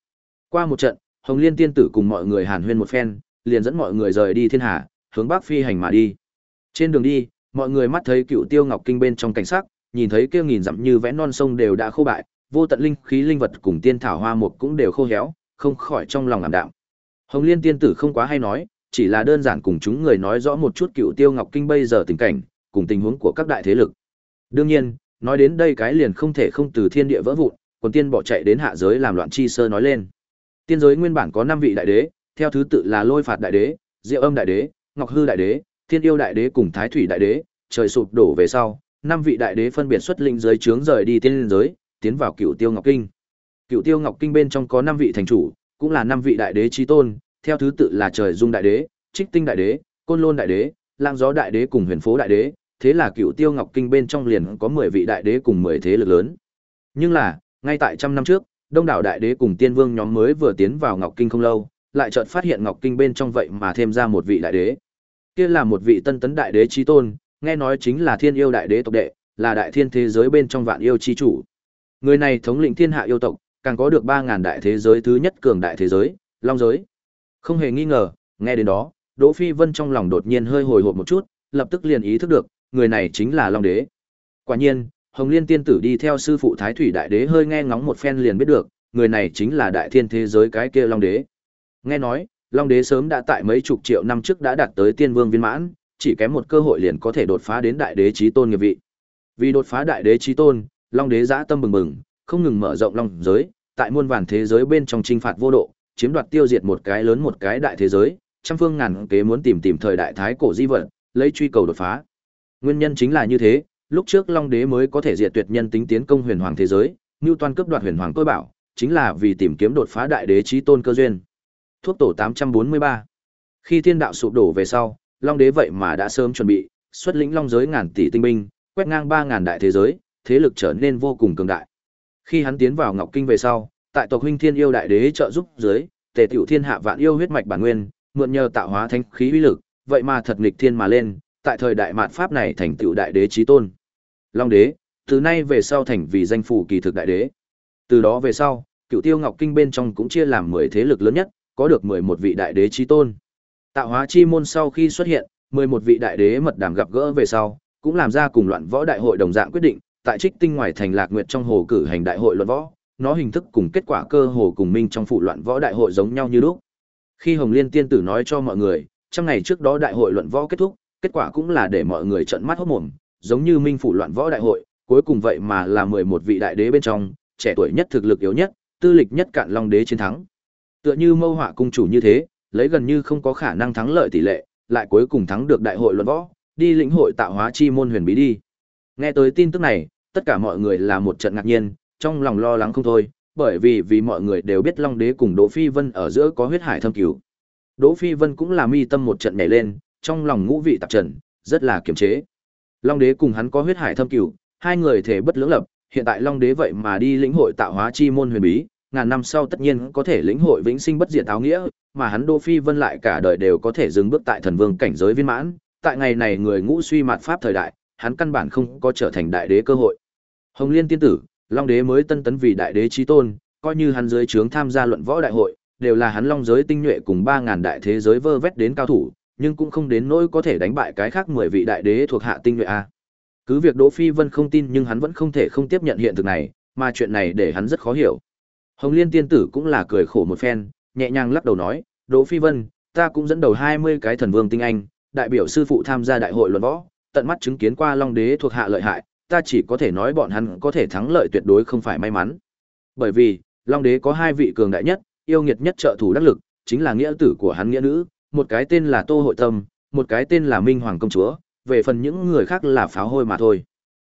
Qua một trận, Hồng Liên tiên tử cùng mọi người hàn huyên một phen, liền dẫn mọi người rời đi thiên hà, hướng bắc phi hành mà đi. Trên đường đi, mọi người mắt thấy Cựu Tiêu Ngọc Kinh bên trong cảnh sắc, nhìn thấy kia nghìn dặm như vẽ non sông đều đã khô bại, vô tận linh khí linh vật cùng tiên thảo hoa mục cũng đều khô héo, không khỏi trong lòng ảm đạm. Hồng Liên tiên tử không quá hay nói, chỉ là đơn giản cùng chúng người nói rõ một chút Cựu Tiêu Ngọc Kinh bây giờ tình cảnh, cùng tình huống của các đại thế lực. Đương nhiên, nói đến đây cái liền không thể không từ thiên địa vỡ vụn, quần tiên bỏ chạy đến hạ giới làm loạn chi sơ nói lên. Tiên giới nguyên bản có 5 vị đại đế, theo thứ tự là Lôi Phạt đại đế, Diệu Âm đại đế, Ngọc Hư đại đế, Thiên Yêu đại đế cùng Thái Thủy đại đế, trời sụp đổ về sau, năm vị đại đế phân biệt xuất linh giới trướng rời đi tiên giới, tiến vào Cựu Tiêu Ngọc Kinh. Cựu Tiêu Ngọc Kinh bên trong có năm vị thành chủ, cũng là năm vị đại đế chí tôn, theo thứ tự là Trời Dung đại đế, Trích Tinh đại đế, Côn Lôn đại đế, Lang Gió đại đế cùng Huyền Phố đại đế, thế là Cựu Tiêu Ngọc Kinh bên trong liền có 10 vị đại đế cùng 10 thế lực lớn. Nhưng là, ngay tại trăm năm trước, Đông đảo đại đế cùng tiên vương nhóm mới vừa tiến vào Ngọc Kinh không lâu, lại chợt phát hiện Ngọc Kinh bên trong vậy mà thêm ra một vị đại đế. Kia là một vị tân tấn đại đế chí tôn, nghe nói chính là Thiên yêu đại đế tộc đệ, là đại thiên thế giới bên trong vạn yêu chi chủ. Người này thống lĩnh thiên hạ yêu tộc, càng có được 3000 đại thế giới thứ nhất cường đại thế giới, Long giới. Không hề nghi ngờ, nghe đến đó, Đỗ Phi Vân trong lòng đột nhiên hơi hồi hộp một chút, lập tức liền ý thức được, người này chính là Long đế. Quả nhiên, Hồng Liên tiên tử đi theo sư phụ Thái Thủy đại đế hơi nghe ngóng một phen liền biết được, người này chính là đại thiên thế giới cái kia Long đế. Nghe nói, Long đế sớm đã tại mấy chục triệu năm trước đã đạt tới tiên vương viên mãn, chỉ kém một cơ hội liền có thể đột phá đến đại đế chí tôn nghiệp vị. Vì đột phá đại đế chí tôn, Long đế dã tâm bừng bừng, không ngừng mở rộng long giới, tại muôn vàn thế giới bên trong chinh phạt vô độ, chiếm đoạt tiêu diệt một cái lớn một cái đại thế giới, trăm phương ngàn kế muốn tìm tìm thời đại thái cổ di vật, lấy truy cầu đột phá. Nguyên nhân chính là như thế, lúc trước Long đế mới có thể diệt tuyệt nhân tính tiến công huyền hoàng thế giới, Newton cướp đoạt huyền hoàng cơ bảo, chính là vì tìm kiếm đột phá đại đế chí tôn cơ duyên. Thuốc tổ 843. Khi thiên đạo sụp đổ về sau, Long đế vậy mà đã sớm chuẩn bị, xuất lĩnh long giới ngàn tỷ tinh binh, quét ngang 3000 đại thế giới, thế lực trở nên vô cùng cường đại. Khi hắn tiến vào Ngọc Kinh về sau, tại tộc huynh Thiên yêu đại đế trợ giúp dưới, Tề Tiểu Thiên hạ vạn yêu huyết mạch bản nguyên, mượn nhờ tạo hóa thánh khí uy lực, vậy mà thật nghịch thiên mà lên, tại thời đại mạt pháp này thành tựu đại đế chí tôn. Long đế, từ nay về sau thành vì danh phủ kỳ thực đại đế. Từ đó về sau, Cửu Tiêu Ngọc Kinh bên trong cũng chia làm 10 thế lực lớn nhất, có được 11 vị đại đế chí tôn. Tạo hóa chi môn sau khi xuất hiện, 11 vị đại đế mật đàm gặp gỡ về sau, cũng làm ra cùng loạn võ đại hội đồng dạng quyết định, tại Trích Tinh ngoài thành Lạc Nguyệt trong hồ cử hành đại hội luận võ, nó hình thức cùng kết quả cơ hồ cùng minh trong phụ loạn võ đại hội giống nhau như lúc. Khi Hồng Liên tiên tử nói cho mọi người, trong ngày trước đó đại hội luận võ kết thúc, kết quả cũng là để mọi người trợn mắt hốt mồm, giống như minh phụ loạn võ đại hội, cuối cùng vậy mà là 11 vị đại đế bên trong, trẻ tuổi nhất thực lực yếu nhất, tư lịch nhất cạn long đế chiến thắng. Tựa như Mâu Họa cung chủ như thế, lấy gần như không có khả năng thắng lợi tỷ lệ, lại cuối cùng thắng được đại hội luận võ, đi lĩnh hội tạo hóa chi môn huyền bí đi. Nghe tới tin tức này, tất cả mọi người là một trận ngạc nhiên, trong lòng lo lắng không thôi, bởi vì vì mọi người đều biết Long Đế cùng Đỗ Phi Vân ở giữa có huyết hải thâm cứu. Đỗ Phi Vân cũng là mi tâm một trận nhảy lên, trong lòng ngũ vị tạp trần, rất là kiềm chế. Long Đế cùng hắn có huyết hải thâm cứu, hai người thể bất lưỡng lập, hiện tại Long Đế vậy mà đi lĩnh hội tạo hóa chi môn huyền bí, ngàn năm sau tất nhiên có thể lĩnh hội vĩnh sinh bất diệt áo nghĩa, mà hắn Đỗ Phi Vân lại cả đời đều có thể dừng bước tại thần vương cảnh giới viên mãn, tại ngày này người ngũ suy mạt pháp thời đại, hắn căn bản không có trở thành đại đế cơ hội. Hồng Liên tiên tử, Long đế mới tân tấn vì đại đế chí tôn, coi như hắn dưới trướng tham gia luận võ đại hội, đều là hắn long giới tinh nhuệ cùng 3000 đại thế giới vơ vét đến cao thủ, nhưng cũng không đến nỗi có thể đánh bại cái khác 10 vị đại đế thuộc hạ tinh nhuệ a. Cứ việc Đỗ Phi Vân không tin nhưng hắn vẫn không thể không tiếp nhận hiện thực này, mà chuyện này để hắn rất khó hiểu. Hồng Liên tiên tử cũng là cười khổ một phen, nhẹ nhàng lắc đầu nói, "Đỗ Phi Vân, ta cũng dẫn đầu 20 cái thần vương tinh anh, đại biểu sư phụ tham gia đại hội luận võ, tận mắt chứng kiến qua Long đế thuộc hạ lợi hại, ta chỉ có thể nói bọn hắn có thể thắng lợi tuyệt đối không phải may mắn. Bởi vì, Long đế có hai vị cường đại nhất, yêu nghiệt nhất trợ thủ đắc lực, chính là nghĩa tử của hắn nghĩa nữ, một cái tên là Tô Hội Tâm, một cái tên là Minh Hoàng công chúa, về phần những người khác là pháo hôi mà thôi.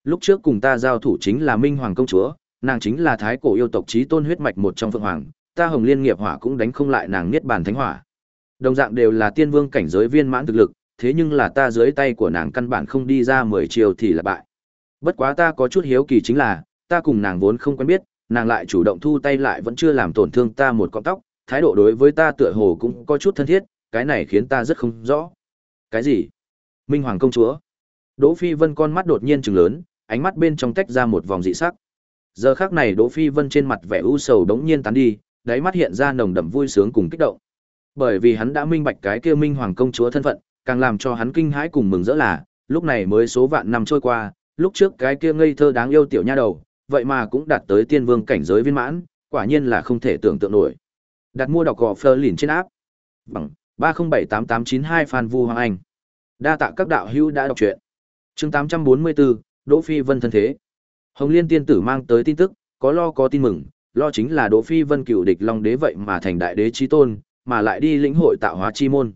Lúc trước cùng ta giao thủ chính là Minh Hoàng công chúa, nàng chính là thái cổ yêu tộc chí tôn huyết mạch một trong phượng hoàng, ta Hồng Liên nghiệp hỏa cũng đánh không lại nàng niết bàn thánh hỏa. Đồng dạng đều là tiên vương cảnh giới viên mãn thực lực, thế nhưng là ta dưới tay của nàng căn bản không đi ra mười chiều thì là bại. Bất quá ta có chút hiếu kỳ chính là, ta cùng nàng vốn không quen biết, nàng lại chủ động thu tay lại vẫn chưa làm tổn thương ta một cọng tóc, thái độ đối với ta tựa hồ cũng có chút thân thiết, cái này khiến ta rất không rõ. Cái gì? Minh Hoàng công chúa? Đỗ Phi Vân con mắt đột nhiên trừng lớn, ánh mắt bên trong tách ra một vòng dị sắc. Giờ khắc này Đỗ Phi Vân trên mặt vẻ u sầu đống nhiên tán đi, đáy mắt hiện ra nồng đậm vui sướng cùng kích động. Bởi vì hắn đã minh bạch cái kia Minh Hoàng công chúa thân phận, càng làm cho hắn kinh hãi cùng mừng rỡ là, lúc này mới số vạn năm trôi qua, lúc trước cái kia ngây thơ đáng yêu tiểu nha đầu, vậy mà cũng đạt tới tiên vương cảnh giới viên mãn, quả nhiên là không thể tưởng tượng nổi. Đặt mua đọc gò Fleur lìn trên áp. Bằng 3078892 Phan Vu Hoàng Anh. Đa tạ các đạo hữu đã đọc truyện. Chương 844, Đỗ Phi Vân thân thế. Hồng Liên tiên tử mang tới tin tức, có lo có tin mừng, lo chính là Đỗ Phi Vân cựu địch Long đế vậy mà thành đại đế chí tôn, mà lại đi lĩnh hội tạo hóa chi môn.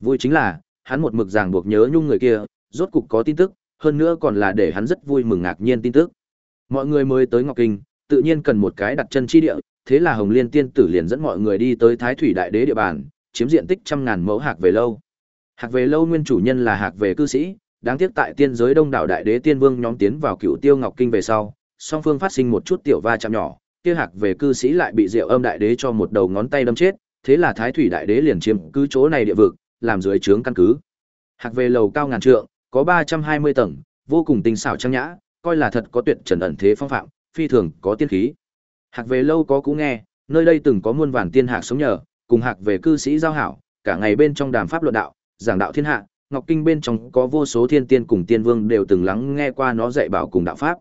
Vui chính là, hắn một mực ràng buộc nhớ nhung người kia, rốt cục có tin tức, hơn nữa còn là để hắn rất vui mừng ngạc nhiên tin tức. Mọi người mới tới Ngọc Kinh, tự nhiên cần một cái đặt chân chi địa, thế là Hồng Liên tiên tử liền dẫn mọi người đi tới Thái Thủy Đại Đế địa bàn, chiếm diện tích trăm ngàn mẫu hạc về lâu. Hạc về lâu nguyên chủ nhân là hạc về cư sĩ, đáng tiếc tại tiên giới đông đảo đại đế tiên vương nhóm tiến vào Cửu tiêu ngọc kinh về sau, song phương phát sinh một chút tiểu va chạm nhỏ, kia hạc về cư sĩ lại bị Diệu Âm đại đế cho một đầu ngón tay đâm chết, thế là Thái Thủy đại đế liền chiếm cứ chỗ này địa vực, làm dưới trướng căn cứ. Hạc về lầu cao ngàn trượng, có 320 tầng, vô cùng tinh xảo trang nhã, coi là thật có tuyệt trần ẩn thế phong phạm, phi thường có tiên khí. Hạc về lâu có cũ nghe, nơi đây từng có muôn vàn tiên hạc sống nhờ, cùng hạc về cư sĩ giao hảo, cả ngày bên trong đàm pháp luận đạo, giảng đạo thiên hạ, Ngọc Kinh bên trong có vô số thiên tiên cùng tiên vương đều từng lắng nghe qua nó dạy bảo cùng đạo pháp.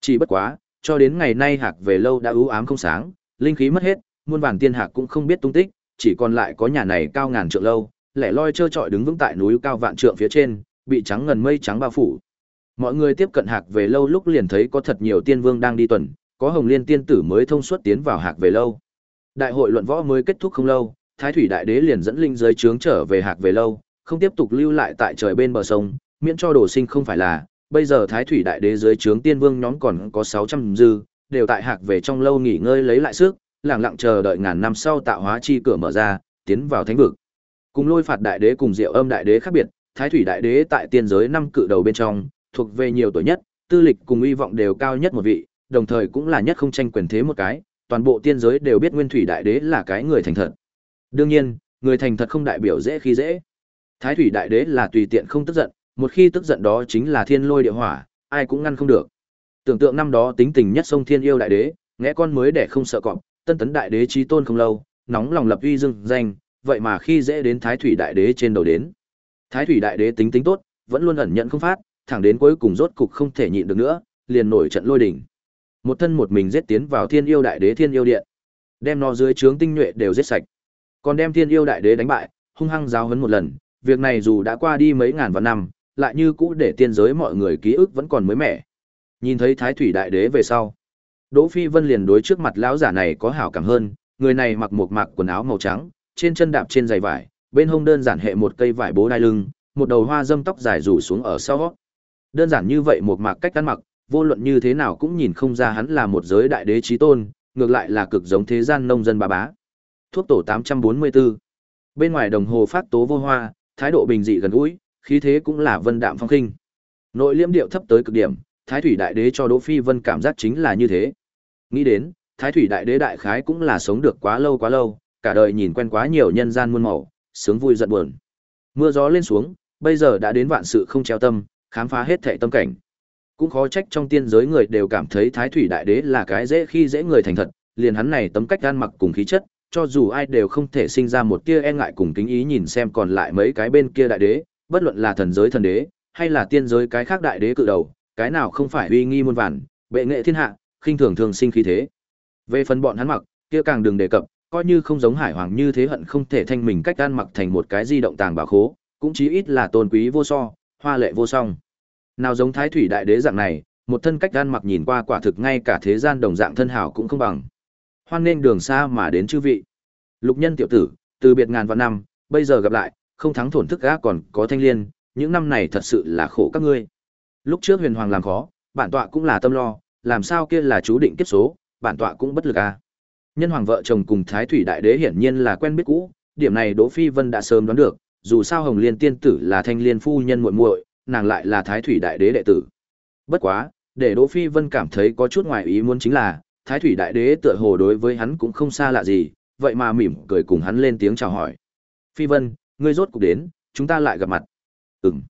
Chỉ bất quá, cho đến ngày nay hạc về lâu đã ưu ám không sáng, linh khí mất hết, muôn vàng tiên hạc cũng không biết tung tích, chỉ còn lại có nhà này cao ngàn trượng lâu, lẻ loi trơ trọi đứng vững tại núi cao vạn trượng phía trên, bị trắng ngần mây trắng bao phủ. Mọi người tiếp cận hạc về lâu lúc liền thấy có thật nhiều tiên vương đang đi tuần, có Hồng Liên tiên tử mới thông suốt tiến vào hạc về lâu. Đại hội luận võ mới kết thúc không lâu, Thái thủy đại đế liền dẫn linh giới trướng trở về hạc về lâu, không tiếp tục lưu lại tại trời bên bờ sông, miễn cho đồ sinh không phải là, bây giờ Thái thủy đại đế dưới trướng tiên vương nhóm còn có 600 dư, đều tại hạc về trong lâu nghỉ ngơi lấy lại sức, lặng lặng chờ đợi ngàn năm sau tạo hóa chi cửa mở ra, tiến vào thánh vực. Cùng lôi phạt đại đế cùng diệu âm đại đế khác biệt, Thái thủy đại đế tại tiên giới năm cự đầu bên trong, thuộc về nhiều tuổi nhất, tư lịch cùng uy vọng đều cao nhất một vị, đồng thời cũng là nhất không tranh quyền thế một cái, toàn bộ tiên giới đều biết Nguyên Thủy Đại Đế là cái người thành thật. Đương nhiên, người thành thật không đại biểu dễ khi dễ. Thái Thủy Đại Đế là tùy tiện không tức giận, một khi tức giận đó chính là thiên lôi địa hỏa, ai cũng ngăn không được. Tưởng tượng năm đó tính tình nhất sông thiên yêu đại đế, ngẽ con mới để không sợ cọp, tân tấn đại đế chí tôn không lâu, nóng lòng lập uy dưng danh, vậy mà khi dễ đến Thái Thủy Đại Đế trên đầu đến. Thái Thủy Đại Đế tính tính tốt, vẫn luôn ẩn nhận không phát, thẳng đến cuối cùng rốt cục không thể nhịn được nữa, liền nổi trận lôi đỉnh. Một thân một mình giết tiến vào Thiên Yêu Đại Đế Thiên Yêu Điện, đem nó dưới trướng tinh nhuệ đều giết sạch. Còn đem Thiên Yêu Đại Đế đánh bại, hung hăng giáo huấn một lần, việc này dù đã qua đi mấy ngàn vạn năm, lại như cũ để tiên giới mọi người ký ức vẫn còn mới mẻ. Nhìn thấy Thái Thủy Đại Đế về sau, Đỗ Phi Vân liền đối trước mặt lão giả này có hảo cảm hơn, người này mặc một mặc quần áo màu trắng, trên chân đạp trên giày vải, bên hông đơn giản hệ một cây vải bố đai lưng, một đầu hoa dâm tóc dài rủ xuống ở sau. Đơn giản như vậy một mạc cách ăn mặc, vô luận như thế nào cũng nhìn không ra hắn là một giới đại đế trí tôn, ngược lại là cực giống thế gian nông dân bà bá. Thuốc tổ 844. Bên ngoài đồng hồ phát tố vô hoa, thái độ bình dị gần gũi, khí thế cũng là vân đạm phong khinh. Nội liễm điệu thấp tới cực điểm, Thái thủy đại đế cho Đỗ Phi Vân cảm giác chính là như thế. Nghĩ đến, Thái thủy đại đế đại khái cũng là sống được quá lâu quá lâu, cả đời nhìn quen quá nhiều nhân gian muôn màu, sướng vui giận buồn. Mưa gió lên xuống, bây giờ đã đến vạn sự không treo tâm, khám phá hết thảy tâm cảnh. Cũng khó trách trong tiên giới người đều cảm thấy Thái Thủy Đại Đế là cái dễ khi dễ người thành thật, liền hắn này tấm cách ăn mặc cùng khí chất, cho dù ai đều không thể sinh ra một tia e ngại cùng kính ý nhìn xem còn lại mấy cái bên kia đại đế, bất luận là thần giới thần đế, hay là tiên giới cái khác đại đế cự đầu, cái nào không phải uy nghi muôn vàn, bệ nghệ thiên hạ, khinh thường thường sinh khí thế. Về phần bọn hắn mặc, kia càng đừng đề cập, coi như không giống hải hoàng như thế hận không thể thanh mình cách ăn mặc thành một cái di động tàng bảo khố, cũng chí ít là tôn quý vô so, hoa lệ vô song. Nào giống thái thủy đại đế dạng này, một thân cách gan mặc nhìn qua quả thực ngay cả thế gian đồng dạng thân hảo cũng không bằng. Hoan nên đường xa mà đến chư vị. Lục nhân tiểu tử, từ biệt ngàn vạn năm, bây giờ gặp lại, không thắng thổn thức gã còn có thanh liên, những năm này thật sự là khổ các ngươi. Lúc trước huyền hoàng làm khó, bản tọa cũng là tâm lo, làm sao kia là chú định kiếp số, bản tọa cũng bất lực à. Nhân hoàng vợ chồng cùng thái thủy đại đế hiển nhiên là quen biết cũ, điểm này Đỗ Phi Vân đã sớm đoán được, dù sao Hồng Liên tiên tử là thanh liên phu nhân muội muội, nàng lại là Thái Thủy Đại Đế đệ tử. Bất quá, để Đỗ Phi Vân cảm thấy có chút ngoài ý muốn chính là, Thái Thủy Đại Đế tựa hồ đối với hắn cũng không xa lạ gì, vậy mà mỉm cười cùng hắn lên tiếng chào hỏi. Phi Vân, ngươi rốt cuộc đến, chúng ta lại gặp mặt. Ừm.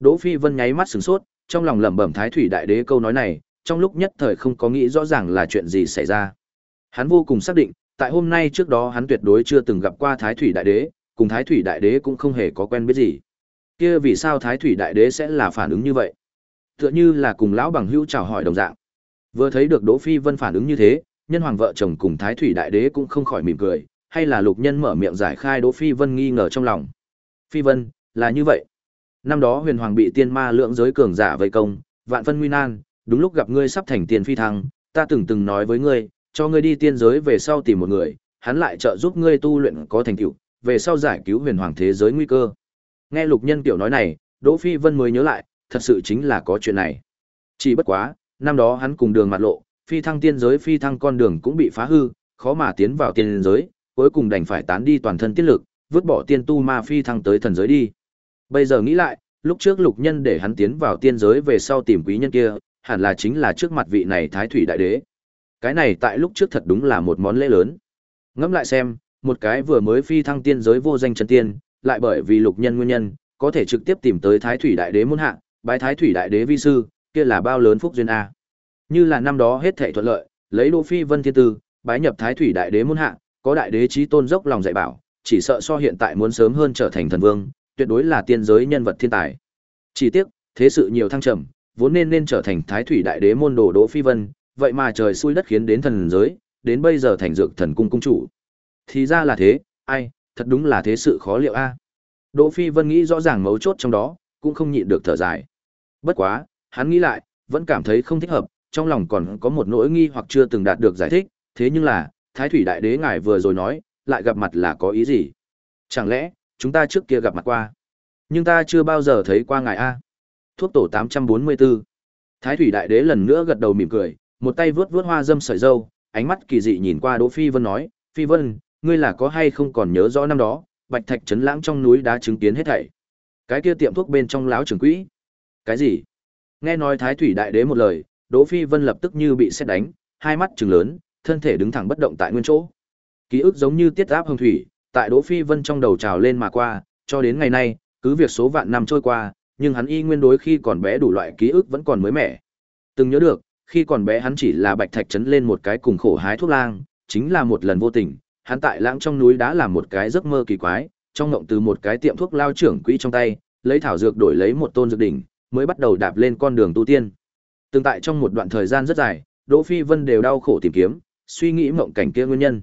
Đỗ Phi Vân nháy mắt sửng sốt, trong lòng lẩm bẩm Thái Thủy Đại Đế câu nói này, trong lúc nhất thời không có nghĩ rõ ràng là chuyện gì xảy ra. Hắn vô cùng xác định, tại hôm nay trước đó hắn tuyệt đối chưa từng gặp qua Thái Thủy Đại Đế, cùng Thái Thủy Đại Đế cũng không hề có quen biết gì kia vì sao thái thủy đại đế sẽ là phản ứng như vậy tựa như là cùng lão bằng hữu chào hỏi đồng dạng vừa thấy được đỗ phi vân phản ứng như thế nhân hoàng vợ chồng cùng thái thủy đại đế cũng không khỏi mỉm cười hay là lục nhân mở miệng giải khai đỗ phi vân nghi ngờ trong lòng phi vân là như vậy năm đó huyền hoàng bị tiên ma lượng giới cường giả vây công vạn phân nguy nan đúng lúc gặp ngươi sắp thành tiền phi thăng, ta từng từng nói với ngươi, cho ngươi đi tiên giới về sau tìm một người, hắn lại trợ giúp ngươi tu luyện có thành tựu, về sau giải cứu huyền hoàng thế giới nguy cơ. Nghe Lục Nhân tiểu nói này, Đỗ Phi Vân mới nhớ lại, thật sự chính là có chuyện này. Chỉ bất quá, năm đó hắn cùng đường mặt lộ, phi thăng tiên giới phi thăng con đường cũng bị phá hư, khó mà tiến vào tiên giới, cuối cùng đành phải tán đi toàn thân tiết lực, vứt bỏ tiên tu ma phi thăng tới thần giới đi. Bây giờ nghĩ lại, lúc trước lục nhân để hắn tiến vào tiên giới về sau tìm quý nhân kia, hẳn là chính là trước mặt vị này thái thủy đại đế. Cái này tại lúc trước thật đúng là một món lễ lớn. Ngẫm lại xem, một cái vừa mới phi thăng tiên giới vô danh chân tiên, lại bởi vì lục nhân nguyên nhân, có thể trực tiếp tìm tới thái thủy đại đế muôn hạ, bái thái thủy đại đế vi sư, kia là bao lớn phúc duyên a. Như là năm đó hết thảy thuận lợi, lấy Đỗ Phi Vân thiên tư, bái nhập thái thủy đại đế muôn hạ, có đại đế chí tôn dốc lòng dạy bảo, chỉ sợ so hiện tại muốn sớm hơn trở thành thần vương, tuyệt đối là tiên giới nhân vật thiên tài. Chỉ tiếc, thế sự nhiều thăng trầm, vốn nên nên trở thành thái thủy đại đế môn đồ Đỗ Phi Vân, vậy mà trời xui đất khiến đến thần giới, đến bây giờ thành dược thần cung cung chủ. Thì ra là thế, ai, thật đúng là thế sự khó liệu a. Đỗ Phi Vân nghĩ rõ ràng mấu chốt trong đó, cũng không nhịn được thở dài. Bất quá, hắn nghĩ lại, vẫn cảm thấy không thích hợp, trong lòng còn có một nỗi nghi hoặc chưa từng đạt được giải thích, thế nhưng là, Thái Thủy Đại Đế ngài vừa rồi nói, lại gặp mặt là có ý gì? Chẳng lẽ, chúng ta trước kia gặp mặt qua? Nhưng ta chưa bao giờ thấy qua ngài a. Thuốc tổ 844. Thái Thủy Đại Đế lần nữa gật đầu mỉm cười, một tay vướt vướt hoa dâm sợi dâu, ánh mắt kỳ dị nhìn qua Đỗ Phi Vân nói, "Phi Vân, ngươi là có hay không còn nhớ rõ năm đó, Bạch Thạch trấn lãng trong núi đá chứng kiến hết thảy. Cái kia tiệm thuốc bên trong láo trưởng quỹ. Cái gì?" Nghe nói Thái Thủy Đại Đế một lời, Đỗ Phi Vân lập tức như bị sét đánh, hai mắt trừng lớn, thân thể đứng thẳng bất động tại nguyên chỗ. Ký ức giống như tiết áp hồng thủy, tại Đỗ Phi Vân trong đầu trào lên mà qua, cho đến ngày nay, cứ việc số vạn năm trôi qua, nhưng hắn y nguyên đối khi còn bé đủ loại ký ức vẫn còn mới mẻ. Từng nhớ được, khi còn bé hắn chỉ là bạch thạch trấn lên một cái cùng khổ hái thuốc lang, chính là một lần vô tình, hắn tại lãng trong núi đã làm một cái giấc mơ kỳ quái, trong ngộng từ một cái tiệm thuốc lao trưởng quỹ trong tay, lấy thảo dược đổi lấy một tôn dược đỉnh, mới bắt đầu đạp lên con đường tu tiên. Từng tại trong một đoạn thời gian rất dài, Đỗ Phi Vân đều đau khổ tìm kiếm, suy nghĩ mộng cảnh kia nguyên nhân.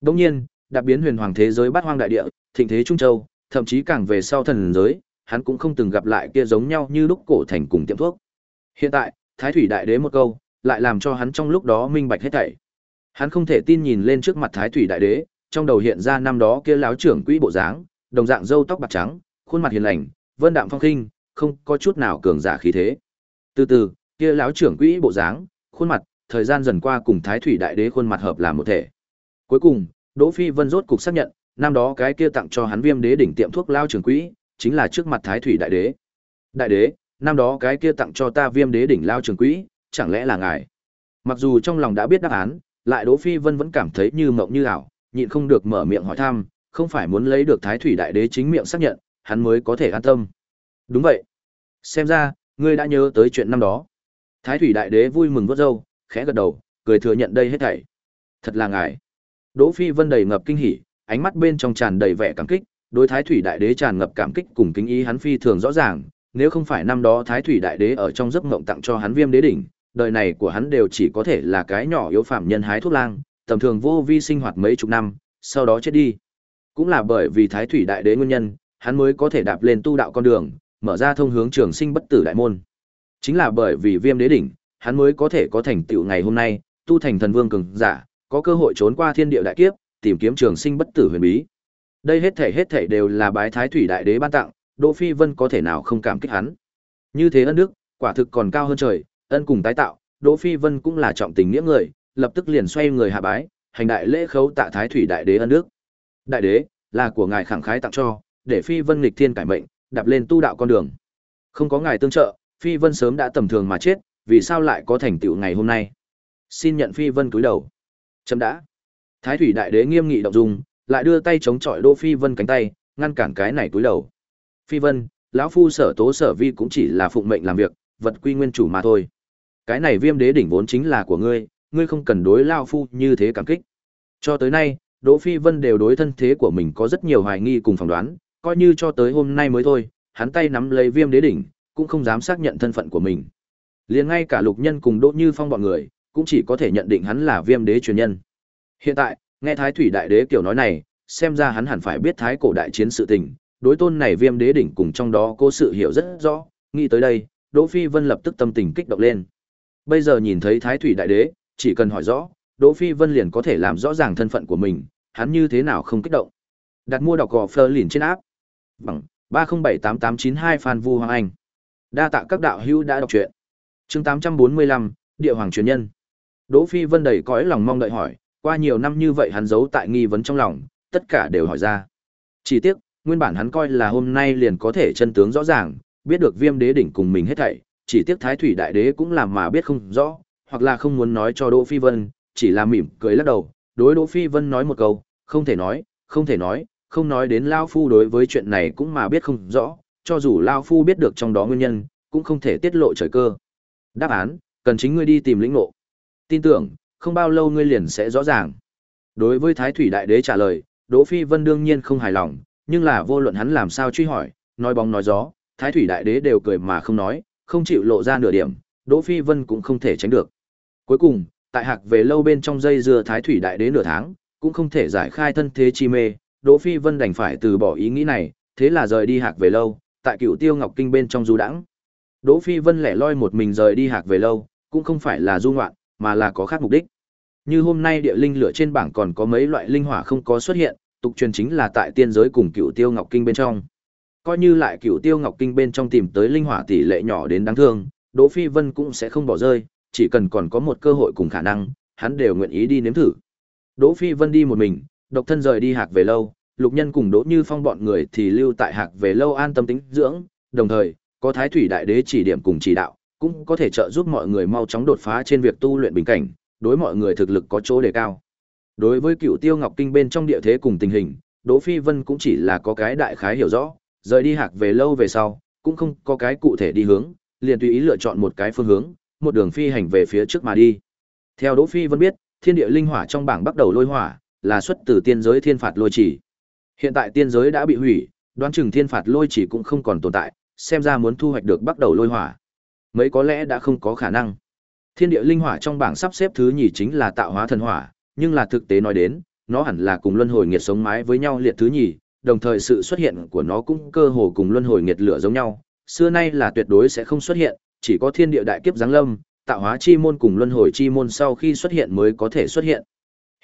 Đương nhiên, đạp biến huyền hoàng thế giới bát hoang đại địa, thịnh thế trung châu, thậm chí càng về sau thần giới, hắn cũng không từng gặp lại kia giống nhau như lúc cổ thành cùng tiệm thuốc. Hiện tại, Thái Thủy Đại Đế một câu, lại làm cho hắn trong lúc đó minh bạch hết thảy. Hắn không thể tin nhìn lên trước mặt Thái Thủy Đại Đế, trong đầu hiện ra năm đó kia láo trưởng quỹ bộ dáng, đồng dạng râu tóc bạc trắng, khuôn mặt hiền lành, vân đạm phong khinh, không có chút nào cường giả khí thế. Từ từ, kia láo trưởng quỹ bộ dáng, khuôn mặt, thời gian dần qua cùng Thái Thủy Đại Đế khuôn mặt hợp làm một thể. Cuối cùng, Đỗ Phi Vân rốt cục xác nhận, năm đó cái kia tặng cho hắn Viêm Đế đỉnh tiệm thuốc lao trưởng quỹ, chính là trước mặt Thái Thủy Đại Đế. Đại Đế, năm đó cái kia tặng cho ta Viêm Đế đỉnh lao trưởng quỹ, chẳng lẽ là ngài? Mặc dù trong lòng đã biết đáp án, lại Đỗ Phi Vân vẫn cảm thấy như mộng như ảo, nhịn không được mở miệng hỏi thăm, không phải muốn lấy được Thái Thủy Đại Đế chính miệng xác nhận, hắn mới có thể an tâm. Đúng vậy. Xem ra, ngươi đã nhớ tới chuyện năm đó. Thái Thủy Đại Đế vui mừng vớt râu, khẽ gật đầu, cười thừa nhận đây hết thảy. Thật là ngài. Đỗ Phi Vân đầy ngập kinh hỉ, ánh mắt bên trong tràn đầy vẻ cảm kích, đối Thái Thủy Đại Đế tràn ngập cảm kích cùng kính ý hắn phi thường rõ ràng, nếu không phải năm đó Thái Thủy Đại Đế ở trong giấc mộng tặng cho hắn Viêm Đế đỉnh, đời này của hắn đều chỉ có thể là cái nhỏ yếu phạm nhân hái thuốc lang, tầm thường vô vi sinh hoạt mấy chục năm, sau đó chết đi. Cũng là bởi vì Thái Thủy Đại Đế nguyên nhân, hắn mới có thể đạp lên tu đạo con đường, mở ra thông hướng trường sinh bất tử đại môn. Chính là bởi vì Viêm Đế đỉnh, hắn mới có thể có thành tựu ngày hôm nay, tu thành thần vương cường giả, có cơ hội trốn qua thiên địa đại kiếp, tìm kiếm trường sinh bất tử huyền bí. Đây hết thảy, hết thảy đều là bái Thái Thủy Đại Đế ban tặng, Đỗ Phi Vân có thể nào không cảm kích hắn. Như thế ân đức, quả thực còn cao hơn trời, ân cùng tái tạo, Đỗ Phi Vân cũng là trọng tình nghĩa người, lập tức liền xoay người hạ bái, hành đại lễ khấu tạ Thái Thủy Đại Đế ân đức. Đại Đế, là của ngài khẳng khái tặng cho, để Phi Vân nghịch thiên cải mệnh, đạp lên tu đạo con đường. Không có ngài tương trợ, Phi Vân sớm đã tầm thường mà chết, vì sao lại có thành tựu ngày hôm nay? Xin nhận Phi Vân cúi đầu. Chấm đã. Thái Thủy Đại Đế nghiêm nghị động dung, lại đưa tay chống chọi Đỗ Phi Vân cánh tay, ngăn cản cái này cúi đầu. Phi Vân, lão phu sở tố sở vi cũng chỉ là phụng mệnh làm việc, vật quy nguyên chủ mà thôi. Cái này Viêm Đế đỉnh vốn chính là của ngươi, ngươi không cần đối lão phu như thế cảm kích. Cho tới nay, Đỗ Phi Vân đều đối thân thế của mình có rất nhiều hoài nghi cùng phỏng đoán, coi như cho tới hôm nay mới thôi, hắn tay nắm lấy Viêm Đế đỉnh, cũng không dám xác nhận thân phận của mình. Liền ngay cả Lục Nhân cùng Đỗ Như Phong bọn người, cũng chỉ có thể nhận định hắn là Viêm Đế truyền nhân. Hiện tại, nghe Thái Thủy Đại Đế kiểu nói này, xem ra hắn hẳn phải biết Thái cổ đại chiến sự tình, đối tôn này Viêm Đế đỉnh cùng trong đó cô sự hiểu rất rõ, nghĩ tới đây, Đỗ Phi Vân lập tức tâm tình kích động lên. Bây giờ nhìn thấy Thái Thủy Đại Đế, chỉ cần hỏi rõ, Đỗ Phi Vân liền có thể làm rõ ràng thân phận của mình, hắn như thế nào không kích động. Đặt mua đọc gò phơ liền trên áp. Bằng 3078892 Phan Vu Hoàng Anh. Đa tạ các đạo hữu đã đọc truyện. Chương 845, Địa Hoàng truyền nhân. Đỗ Phi Vân đầy cõi lòng mong đợi hỏi, qua nhiều năm như vậy hắn giấu tại nghi vấn trong lòng, tất cả đều hỏi ra. Chỉ tiếc, nguyên bản hắn coi là hôm nay liền có thể chân tướng rõ ràng, biết được Viêm Đế đỉnh cùng mình hết thảy, chỉ tiếc Thái Thủy Đại Đế cũng làm mà biết không rõ, hoặc là không muốn nói cho Đỗ Phi Vân, chỉ là mỉm cười lắc đầu, đối Đỗ Phi Vân nói một câu, không thể nói, không thể nói, không nói đến Lao Phu đối với chuyện này cũng mà biết không rõ, cho dù Lao Phu biết được trong đó nguyên nhân, cũng không thể tiết lộ trời cơ. Đáp án, cần chính ngươi đi tìm lĩnh ngộ. Tin tưởng, không bao lâu ngươi liền sẽ rõ ràng. Đối với Thái Thủy Đại Đế trả lời, Đỗ Phi Vân đương nhiên không hài lòng, nhưng là vô luận hắn làm sao truy hỏi, nói bóng nói gió, Thái Thủy Đại Đế đều cười mà không nói, không chịu lộ ra nửa điểm, Đỗ Phi Vân cũng không thể tránh được. Cuối cùng, tại hạc về lâu bên trong dây dưa Thái Thủy Đại Đế nửa tháng, cũng không thể giải khai thân thế chi mê, Đỗ Phi Vân đành phải từ bỏ ý nghĩ này, thế là rời đi hạc về lâu, tại Cựu Tiêu Ngọc Kinh bên trong du đãng. Đỗ Phi Vân lẻ loi một mình rời đi hạc về lâu, cũng không phải là du ngoạn, mà là có khác mục đích. Như hôm nay địa linh lửa trên bảng còn có mấy loại linh hỏa không có xuất hiện, tục truyền chính là tại tiên giới cùng cửu Tiêu Ngọc Kinh bên trong. Coi như lại cửu Tiêu Ngọc Kinh bên trong tìm tới linh hỏa tỷ lệ nhỏ đến đáng thương, Đỗ Phi Vân cũng sẽ không bỏ rơi, chỉ cần còn có một cơ hội cùng khả năng, hắn đều nguyện ý đi nếm thử. Đỗ Phi Vân đi một mình, độc thân rời đi hạc về lâu, Lục Nhân cùng Đỗ Như Phong bọn người thì lưu tại hạc về lâu an tâm tính dưỡng, đồng thời, có Thái Thủy Đại Đế chỉ điểm cùng chỉ đạo, cũng có thể trợ giúp mọi người mau chóng đột phá trên việc tu luyện bình cảnh, đối mọi người thực lực có chỗ đề cao. Đối với Cựu Tiêu Ngọc Kinh bên trong địa thế cùng tình hình, Đỗ Phi Vân cũng chỉ là có cái đại khái hiểu rõ, rời đi hạc về lâu về sau, cũng không có cái cụ thể đi hướng, liền tùy ý lựa chọn một cái phương hướng, một đường phi hành về phía trước mà đi. Theo Đỗ Phi Vân biết, thiên địa linh hỏa trong bảng bắt đầu lôi hỏa, là xuất từ tiên giới thiên phạt lôi chỉ. Hiện tại tiên giới đã bị hủy, đoán chừng thiên phạt lôi chỉ cũng không còn tồn tại, xem ra muốn thu hoạch được bắt đầu lôi hỏa. Mấy có lẽ đã không có khả năng. Thiên địa linh hỏa trong bảng sắp xếp thứ nhì chính là tạo hóa thần hỏa, nhưng là thực tế nói đến, nó hẳn là cùng luân hồi nghiệt sống mái với nhau liệt thứ nhì, đồng thời sự xuất hiện của nó cũng cơ hồ cùng luân hồi nghiệt lửa giống nhau, xưa nay là tuyệt đối sẽ không xuất hiện, chỉ có thiên địa đại kiếp giáng lâm, tạo hóa chi môn cùng luân hồi chi môn sau khi xuất hiện mới có thể xuất hiện.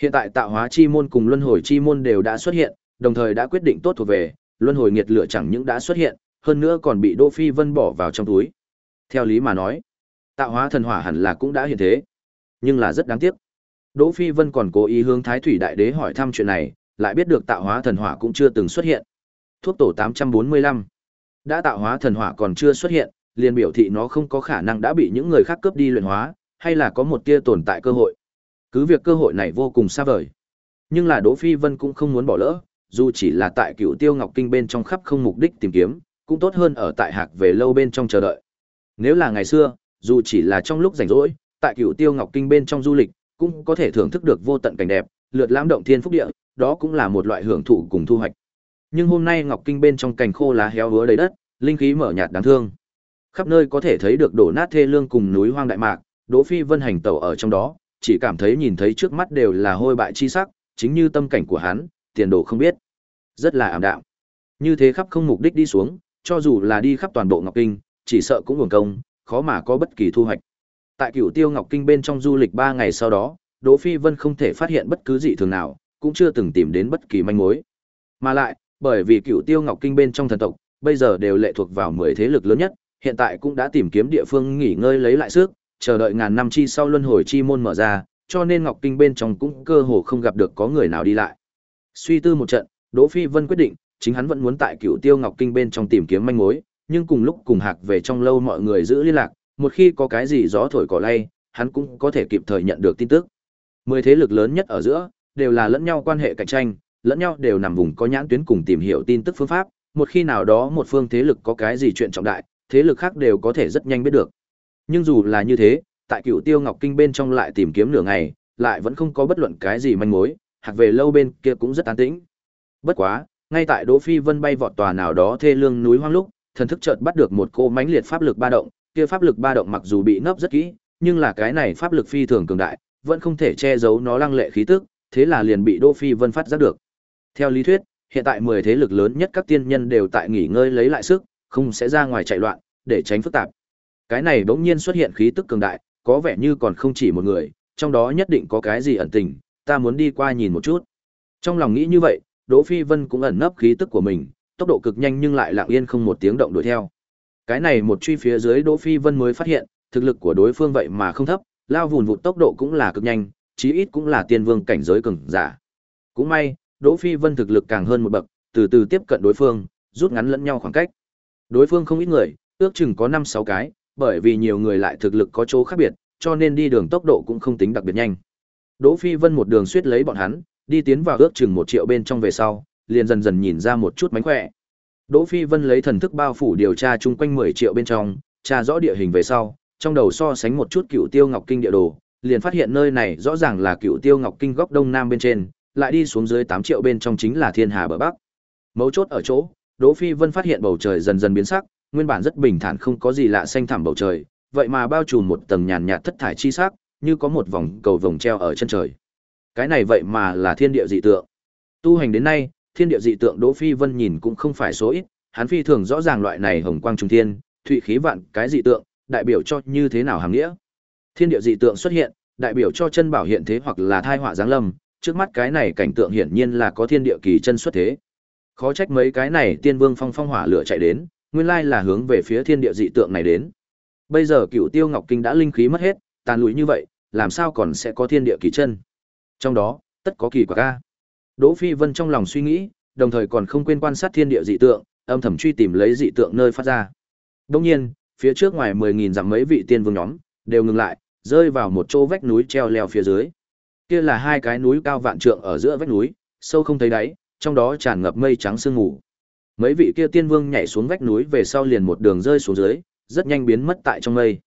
Hiện tại tạo hóa chi môn cùng luân hồi chi môn đều đã xuất hiện, đồng thời đã quyết định tốt thuộc về, luân hồi nghiệt lửa chẳng những đã xuất hiện, hơn nữa còn bị Đỗ Phi Vân bỏ vào trong túi. Theo lý mà nói, tạo hóa thần hỏa hẳn là cũng đã hiện thế, nhưng là rất đáng tiếc. Đỗ Phi Vân còn cố ý hướng Thái Thủy Đại Đế hỏi thăm chuyện này, lại biết được tạo hóa thần hỏa cũng chưa từng xuất hiện. Thuốc tổ 845 đã tạo hóa thần hỏa còn chưa xuất hiện, liền biểu thị nó không có khả năng đã bị những người khác cướp đi luyện hóa, hay là có một tia tồn tại cơ hội. Cứ việc cơ hội này vô cùng xa vời. Nhưng là Đỗ Phi Vân cũng không muốn bỏ lỡ, dù chỉ là tại Cựu Tiêu Ngọc Kinh bên trong khắp không mục đích tìm kiếm, cũng tốt hơn ở tại Hạc về lâu bên trong chờ đợi. Nếu là ngày xưa, dù chỉ là trong lúc rảnh rỗi, tại Cựu Tiêu Ngọc Kinh bên trong du lịch, cũng có thể thưởng thức được vô tận cảnh đẹp, lượt lãm động thiên phúc địa, đó cũng là một loại hưởng thụ cùng thu hoạch. Nhưng hôm nay Ngọc Kinh bên trong cành khô lá héo hứa đầy đất, linh khí mở nhạt đáng thương. Khắp nơi có thể thấy được đổ nát thê lương cùng núi hoang đại mạc, Đỗ Phi Vân hành tẩu ở trong đó, chỉ cảm thấy nhìn thấy trước mắt đều là hôi bại chi sắc, chính như tâm cảnh của hắn, tiền đồ không biết. Rất là ảm đạm. Như thế khắp không mục đích đi xuống, cho dù là đi khắp toàn bộ Ngọc Kinh, chỉ sợ cũng uổng công, khó mà có bất kỳ thu hoạch. Tại Cửu Tiêu Ngọc Kinh bên trong du lịch 3 ngày sau đó, Đỗ Phi Vân không thể phát hiện bất cứ dị thường nào, cũng chưa từng tìm đến bất kỳ manh mối. Mà lại, bởi vì Cửu Tiêu Ngọc Kinh bên trong thần tộc, bây giờ đều lệ thuộc vào 10 thế lực lớn nhất, hiện tại cũng đã tìm kiếm địa phương nghỉ ngơi lấy lại sức, chờ đợi ngàn năm chi sau luân hồi chi môn mở ra, cho nên Ngọc Kinh bên trong cũng cơ hồ không gặp được có người nào đi lại. Suy tư một trận, Đỗ Phi Vân quyết định, chính hắn vẫn muốn tại cựu Tiêu Ngọc Kinh bên trong tìm kiếm manh mối, nhưng cùng lúc cùng hạc về trong lâu mọi người giữ liên lạc, một khi có cái gì gió thổi cỏ lay, hắn cũng có thể kịp thời nhận được tin tức. Mười thế lực lớn nhất ở giữa, đều là lẫn nhau quan hệ cạnh tranh, lẫn nhau đều nằm vùng có nhãn tuyến cùng tìm hiểu tin tức phương pháp, một khi nào đó một phương thế lực có cái gì chuyện trọng đại, thế lực khác đều có thể rất nhanh biết được. Nhưng dù là như thế, tại Cựu Tiêu Ngọc Kinh bên trong lại tìm kiếm nửa ngày, lại vẫn không có bất luận cái gì manh mối, hạc về lâu bên kia cũng rất an tĩnh. Bất quá, ngay tại Đỗ Phi Vân bay vọt tòa nào đó thê lương núi hoang lúc, thần thức chợt bắt được một cô mãnh liệt pháp lực ba động, kia pháp lực ba động mặc dù bị nấp rất kỹ, nhưng là cái này pháp lực phi thường cường đại, vẫn không thể che giấu nó lăng lệ khí tức, thế là liền bị Đỗ Phi Vân phát giác được. Theo lý thuyết, hiện tại 10 thế lực lớn nhất các tiên nhân đều tại nghỉ ngơi lấy lại sức, không sẽ ra ngoài chạy loạn, để tránh phức tạp. Cái này bỗng nhiên xuất hiện khí tức cường đại, có vẻ như còn không chỉ một người, trong đó nhất định có cái gì ẩn tình, ta muốn đi qua nhìn một chút. Trong lòng nghĩ như vậy, Đỗ Phi Vân cũng ẩn nấp khí tức của mình, tốc độ cực nhanh nhưng lại lặng yên không một tiếng động đuổi theo. Cái này một truy phía dưới Đỗ Phi Vân mới phát hiện, thực lực của đối phương vậy mà không thấp, lao vùn vụt tốc độ cũng là cực nhanh, chí ít cũng là tiên vương cảnh giới cường giả. Cũng may, Đỗ Phi Vân thực lực càng hơn một bậc, từ từ tiếp cận đối phương, rút ngắn lẫn nhau khoảng cách. Đối phương không ít người, ước chừng có 5 6 cái, bởi vì nhiều người lại thực lực có chỗ khác biệt, cho nên đi đường tốc độ cũng không tính đặc biệt nhanh. Đỗ Phi Vân một đường suýt lấy bọn hắn, đi tiến vào ước chừng một triệu bên trong về sau, liền dần dần nhìn ra một chút mánh khỏe. Đỗ Phi Vân lấy thần thức bao phủ điều tra chung quanh 10 triệu bên trong, tra rõ địa hình về sau, trong đầu so sánh một chút cựu tiêu ngọc kinh địa đồ, liền phát hiện nơi này rõ ràng là cựu tiêu ngọc kinh góc đông nam bên trên, lại đi xuống dưới 8 triệu bên trong chính là thiên hà bờ bắc. Mấu chốt ở chỗ, Đỗ Phi Vân phát hiện bầu trời dần dần biến sắc, nguyên bản rất bình thản không có gì lạ xanh thẳm bầu trời, vậy mà bao trùm một tầng nhàn nhạt thất thải chi sắc, như có một vòng cầu vồng treo ở chân trời. Cái này vậy mà là thiên địa dị tượng. Tu hành đến nay, thiên địa dị tượng Đỗ Phi Vân nhìn cũng không phải số ít, hắn phi thường rõ ràng loại này hồng quang trung thiên, thụy khí vạn cái dị tượng, đại biểu cho như thế nào hàm nghĩa. Thiên địa dị tượng xuất hiện, đại biểu cho chân bảo hiện thế hoặc là thai họa giáng lâm, trước mắt cái này cảnh tượng hiển nhiên là có thiên địa kỳ chân xuất thế. Khó trách mấy cái này tiên vương phong phong hỏa lửa chạy đến, nguyên lai là hướng về phía thiên địa dị tượng này đến. Bây giờ Cửu Tiêu Ngọc Kinh đã linh khí mất hết, tàn lụi như vậy, làm sao còn sẽ có thiên địa kỳ chân? Trong đó, tất có kỳ quả ca. Đỗ Phi Vân trong lòng suy nghĩ, đồng thời còn không quên quan sát thiên địa dị tượng, âm thầm truy tìm lấy dị tượng nơi phát ra. Đương nhiên, phía trước ngoài 10000 dặm mấy vị tiên vương nhóm đều ngừng lại, rơi vào một chỗ vách núi treo leo phía dưới. Kia là hai cái núi cao vạn trượng ở giữa vách núi, sâu không thấy đáy, trong đó tràn ngập mây trắng sương mù. Mấy vị kia tiên vương nhảy xuống vách núi về sau liền một đường rơi xuống dưới, rất nhanh biến mất tại trong mây.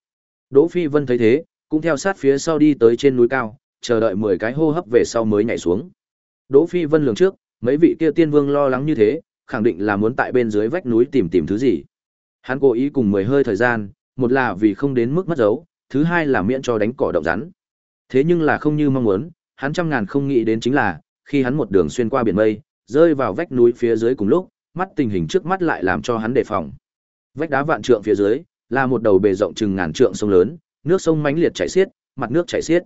Đỗ Phi Vân thấy thế, cũng theo sát phía sau đi tới trên núi cao, chờ đợi 10 cái hô hấp về sau mới nhảy xuống. Đỗ Phi Vân lường trước, mấy vị kia tiên vương lo lắng như thế, khẳng định là muốn tại bên dưới vách núi tìm tìm thứ gì. Hắn cố ý cùng 10 hơi thời gian, một là vì không đến mức mất dấu, thứ hai là miễn cho đánh cỏ động rắn. Thế nhưng là không như mong muốn, hắn trăm ngàn không nghĩ đến chính là, khi hắn một đường xuyên qua biển mây, rơi vào vách núi phía dưới cùng lúc, mắt tình hình trước mắt lại làm cho hắn đề phòng. Vách đá vạn trượng phía dưới, là một đầu bề rộng chừng ngàn trượng sông lớn, nước sông mãnh liệt chảy xiết, mặt nước chảy xiết.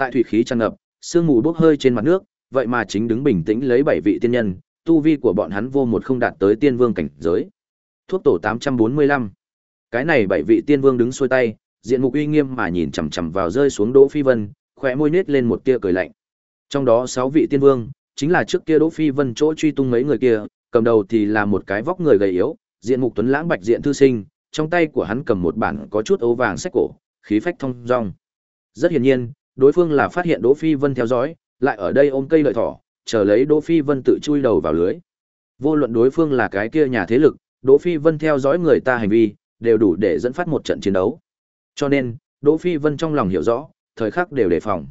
Tại thủy khí tràn ngập, sương mù bốc hơi trên mặt nước, vậy mà chính đứng bình tĩnh lấy bảy vị tiên nhân, tu vi của bọn hắn vô một không đạt tới tiên vương cảnh giới. Thuốc tổ 845. Cái này bảy vị tiên vương đứng xuôi tay, diện mục uy nghiêm mà nhìn chằm chằm vào rơi xuống Đỗ Phi Vân, khóe môi nết lên một tia cười lạnh. Trong đó sáu vị tiên vương, chính là trước kia Đỗ Phi Vân chỗ truy tung mấy người kia, cầm đầu thì là một cái vóc người gầy yếu, diện mục tuấn lãng bạch diện thư sinh, trong tay của hắn cầm một bản có chút ấu vàng sách cổ, khí phách thông dong. Rất hiển nhiên, đối phương là phát hiện Đỗ Phi Vân theo dõi, lại ở đây ôm cây lợi thỏ, chờ lấy Đỗ Phi Vân tự chui đầu vào lưới. Vô luận đối phương là cái kia nhà thế lực, Đỗ Phi Vân theo dõi người ta hành vi, đều đủ để dẫn phát một trận chiến đấu. Cho nên, Đỗ Phi Vân trong lòng hiểu rõ, thời khắc đều đề phòng.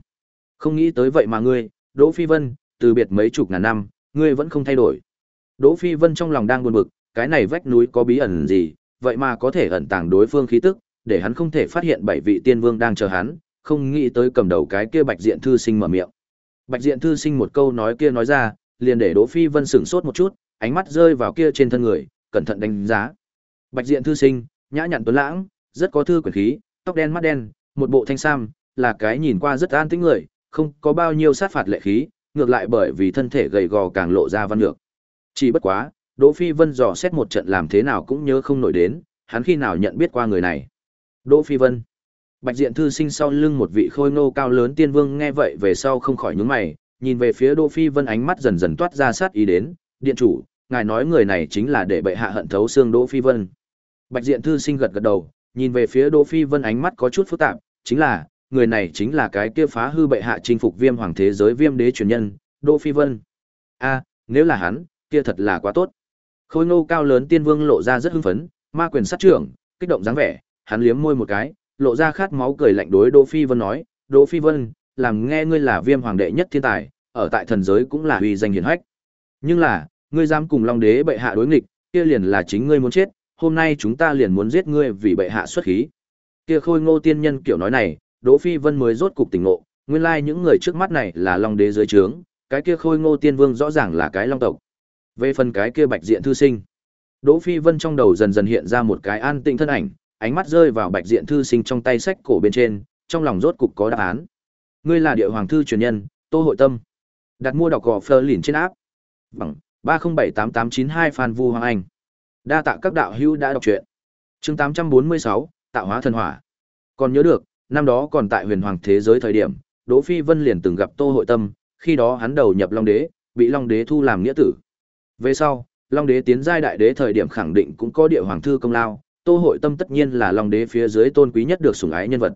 Không nghĩ tới vậy mà ngươi, Đỗ Phi Vân, từ biệt mấy chục ngàn năm, ngươi vẫn không thay đổi. Đỗ Phi Vân trong lòng đang buồn bực, cái này vách núi có bí ẩn gì, vậy mà có thể ẩn tàng đối phương khí tức, để hắn không thể phát hiện bảy vị tiên vương đang chờ hắn, không nghĩ tới cầm đầu cái kia Bạch Diện thư sinh mở miệng. Bạch Diện thư sinh một câu nói kia nói ra, liền để Đỗ Phi Vân sửng sốt một chút, ánh mắt rơi vào kia trên thân người, cẩn thận đánh giá. Bạch Diện thư sinh, nhã nhặn tuấn lãng, rất có thư quyển khí, tóc đen mắt đen, một bộ thanh sam, là cái nhìn qua rất an tĩnh người, không có bao nhiêu sát phạt lệ khí, ngược lại bởi vì thân thể gầy gò càng lộ ra văn lược. Chỉ bất quá, Đỗ Phi Vân dò xét một trận làm thế nào cũng nhớ không nổi đến, hắn khi nào nhận biết qua người này. Đỗ Phi Vân. Bạch Diện thư sinh sau lưng một vị khôi Ngô cao lớn tiên vương nghe vậy về sau không khỏi nhướng mày, nhìn về phía Đỗ Phi Vân ánh mắt dần dần toát ra sát ý đến, "Điện chủ, ngài nói người này chính là để bệ hạ hận thấu xương Đỗ Phi Vân." Bạch Diện thư sinh gật gật đầu, nhìn về phía Đỗ Phi Vân ánh mắt có chút phức tạp, chính là, người này chính là cái kia phá hư bệ hạ chinh phục Viêm hoàng thế giới Viêm đế truyền nhân, Đỗ Phi Vân. A, nếu là hắn, kia thật là quá tốt. Khôi ngô cao lớn tiên vương lộ ra rất hưng phấn, ma quyền sát trưởng, kích động dáng vẻ, hắn liếm môi một cái, lộ ra khát máu cười lạnh đối Đỗ Phi Vân nói, "Đỗ Phi Vân, làm nghe ngươi là Viêm hoàng đệ nhất thiên tài, ở tại thần giới cũng là uy danh hiển hách. Nhưng là, ngươi dám cùng Long đế bệ hạ đối nghịch, kia liền là chính ngươi muốn chết, hôm nay chúng ta liền muốn giết ngươi vì bệ hạ xuất khí." Kia Khôi Ngô tiên nhân kiểu nói này, Đỗ Phi Vân mới rốt cục tỉnh ngộ, nguyên lai những người trước mắt này là Long đế dưới trướng, cái kia Khôi Ngô tiên vương rõ ràng là cái Long tộc. Về phần cái kia Bạch Diện thư sinh, Đỗ Phi Vân trong đầu dần dần hiện ra một cái an tĩnh thân ảnh, ánh mắt rơi vào Bạch Diện thư sinh trong tay sách cổ bên trên, trong lòng rốt cục có đáp án. Ngươi là địa hoàng thư truyền nhân, Tô Hội Tâm. Đặt mua đọc gò phơ lìn trên áp. Bằng 3078892 Phan Vu Hoàng Anh. Đa tạ các đạo hữu đã đọc truyện. Chương 846, Tạo hóa thần hỏa. Còn nhớ được, năm đó còn tại huyền hoàng thế giới thời điểm, Đỗ Phi Vân liền từng gặp Tô Hội Tâm, khi đó hắn đầu nhập Long Đế, bị Long Đế thu làm nghĩa tử. Về sau, Long Đế tiến giai đại đế thời điểm khẳng định cũng có địa hoàng thư công lao, Tô Hội Tâm tất nhiên là Long Đế phía dưới tôn quý nhất được sủng ái nhân vật.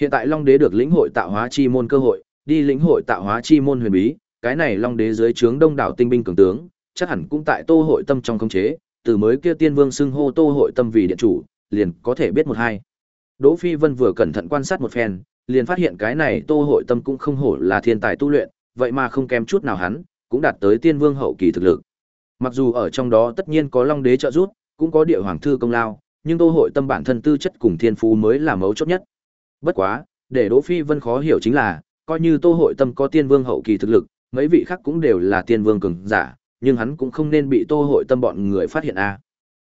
Hiện tại Long Đế được lĩnh hội tạo hóa chi môn cơ hội, đi lĩnh hội tạo hóa chi môn huyền bí, cái này Long Đế dưới trướng đông đảo tinh binh cường tướng, chắc hẳn cũng tại Tô Hội Tâm trong khống chế, từ mới kia Tiên Vương xưng hô Tô Hội Tâm vì điện chủ, liền có thể biết một hai. Đỗ Phi Vân vừa cẩn thận quan sát một phen, liền phát hiện cái này Tô Hội Tâm cũng không hổ là thiên tài tu luyện, vậy mà không kém chút nào hắn, cũng đạt tới Tiên Vương hậu kỳ thực lực. Mặc dù ở trong đó tất nhiên có Long Đế trợ giúp, cũng có Địa Hoàng thư công lao, nhưng Tô Hội Tâm bản thân tư chất cùng thiên phú mới là mấu chốt nhất. Bất quá, để Đỗ Phi Vân khó hiểu chính là, coi như Tô Hội Tâm có Tiên Vương hậu kỳ thực lực, mấy vị khác cũng đều là Tiên Vương cường giả, nhưng hắn cũng không nên bị Tô Hội Tâm bọn người phát hiện a.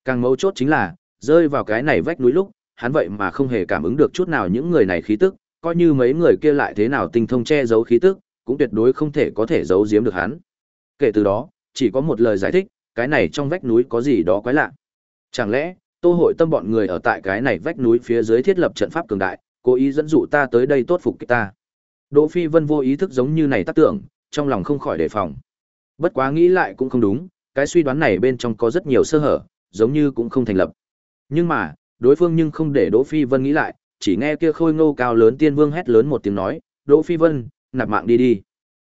Càng mấu chốt chính là, rơi vào cái này vách núi lúc, hắn vậy mà không hề cảm ứng được chút nào những người này khí tức, coi như mấy người kia lại thế nào tinh thông che giấu khí tức, cũng tuyệt đối không thể có thể giấu giếm được hắn. Kể từ đó, chỉ có một lời giải thích, cái này trong vách núi có gì đó quái lạ. Chẳng lẽ, Tô Hội Tâm bọn người ở tại cái này vách núi phía dưới thiết lập trận pháp cường đại, cố ý dẫn dụ ta tới đây tốt phục kích ta. Đỗ Phi Vân vô ý thức giống như này tác tưởng, trong lòng không khỏi đề phòng. Bất quá nghĩ lại cũng không đúng, cái suy đoán này bên trong có rất nhiều sơ hở, giống như cũng không thành lập. Nhưng mà, đối phương nhưng không để Đỗ Phi Vân nghĩ lại, chỉ nghe kia khôi ngô cao lớn tiên vương hét lớn một tiếng nói, "Đỗ Phi Vân, nạp mạng đi đi."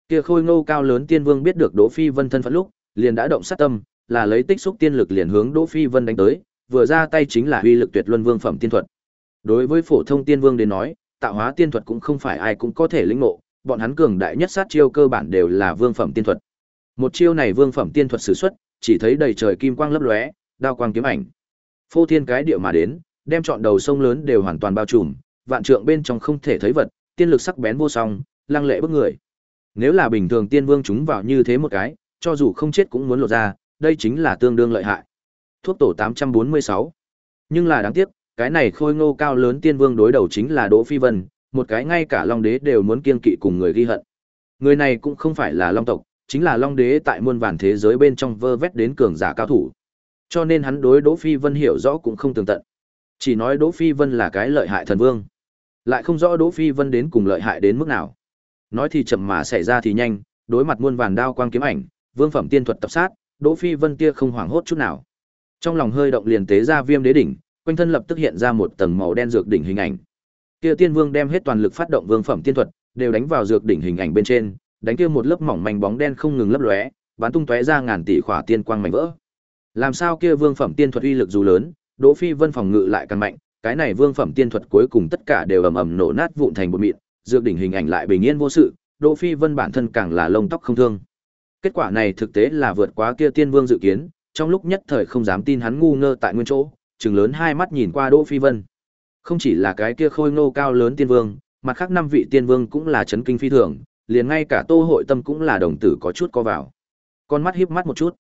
Kia khôi ngô cao lớn tiên vương biết được Đỗ Phi Vân thân phận lúc, liền đã động sát tâm, là lấy tích xúc tiên lực liền hướng Đỗ Phi Vân đánh tới, vừa ra tay chính là uy lực tuyệt luân vương phẩm tiên thuật. Đối với phổ thông tiên vương đến nói, tạo hóa tiên thuật cũng không phải ai cũng có thể lĩnh ngộ, bọn hắn cường đại nhất sát chiêu cơ bản đều là vương phẩm tiên thuật. Một chiêu này vương phẩm tiên thuật sử xuất, chỉ thấy đầy trời kim quang lấp lóe, đao quang kiếm ảnh. Phô thiên cái địa mà đến, đem trọn đầu sông lớn đều hoàn toàn bao trùm, vạn trượng bên trong không thể thấy vật, tiên lực sắc bén vô song, lăng lệ bức người. Nếu là bình thường tiên vương chúng vào như thế một cái, cho dù không chết cũng muốn lộ ra, đây chính là tương đương lợi hại. Thuốc tổ 846. Nhưng là đáng tiếc, cái này khôi ngô cao lớn tiên vương đối đầu chính là Đỗ Phi Vân, một cái ngay cả Long Đế đều muốn kiên kỵ cùng người ghi hận. Người này cũng không phải là Long tộc, chính là Long Đế tại muôn vàn thế giới bên trong vơ vét đến cường giả cao thủ. Cho nên hắn đối Đỗ Phi Vân hiểu rõ cũng không tường tận. Chỉ nói Đỗ Phi Vân là cái lợi hại thần vương, lại không rõ Đỗ Phi Vân đến cùng lợi hại đến mức nào. Nói thì chậm mà xảy ra thì nhanh, đối mặt muôn vàn đao quang kiếm ảnh, vương phẩm tiên thuật tập sát, Đỗ Phi Vân kia không hoảng hốt chút nào. Trong lòng hơi động liền tế ra viêm đế đỉnh, quanh thân lập tức hiện ra một tầng màu đen dược đỉnh hình ảnh. Kia Tiên Vương đem hết toàn lực phát động vương phẩm tiên thuật, đều đánh vào dược đỉnh hình ảnh bên trên, đánh kia một lớp mỏng manh bóng đen không ngừng lấp lóe, bắn tung tóe ra ngàn tỷ khỏa tiên quang mảnh vỡ. Làm sao kia vương phẩm tiên thuật uy lực dù lớn, Đỗ Phi Vân phòng ngự lại càng mạnh, cái này vương phẩm tiên thuật cuối cùng tất cả đều ầm ầm nổ nát vụn thành bột mịn, dược đỉnh hình ảnh lại bình yên vô sự, Đỗ Phi Vân bản thân càng là lông tóc không thương. Kết quả này thực tế là vượt quá kia tiên vương dự kiến, trong lúc nhất thời không dám tin hắn ngu ngơ tại nguyên chỗ, trừng lớn hai mắt nhìn qua Đỗ Phi Vân. Không chỉ là cái kia khôi ngô cao lớn tiên vương, mặt khác năm vị tiên vương cũng là chấn kinh phi thường, liền ngay cả Tô Hội Tâm cũng là đồng tử có chút co vào. Con mắt híp mắt một chút.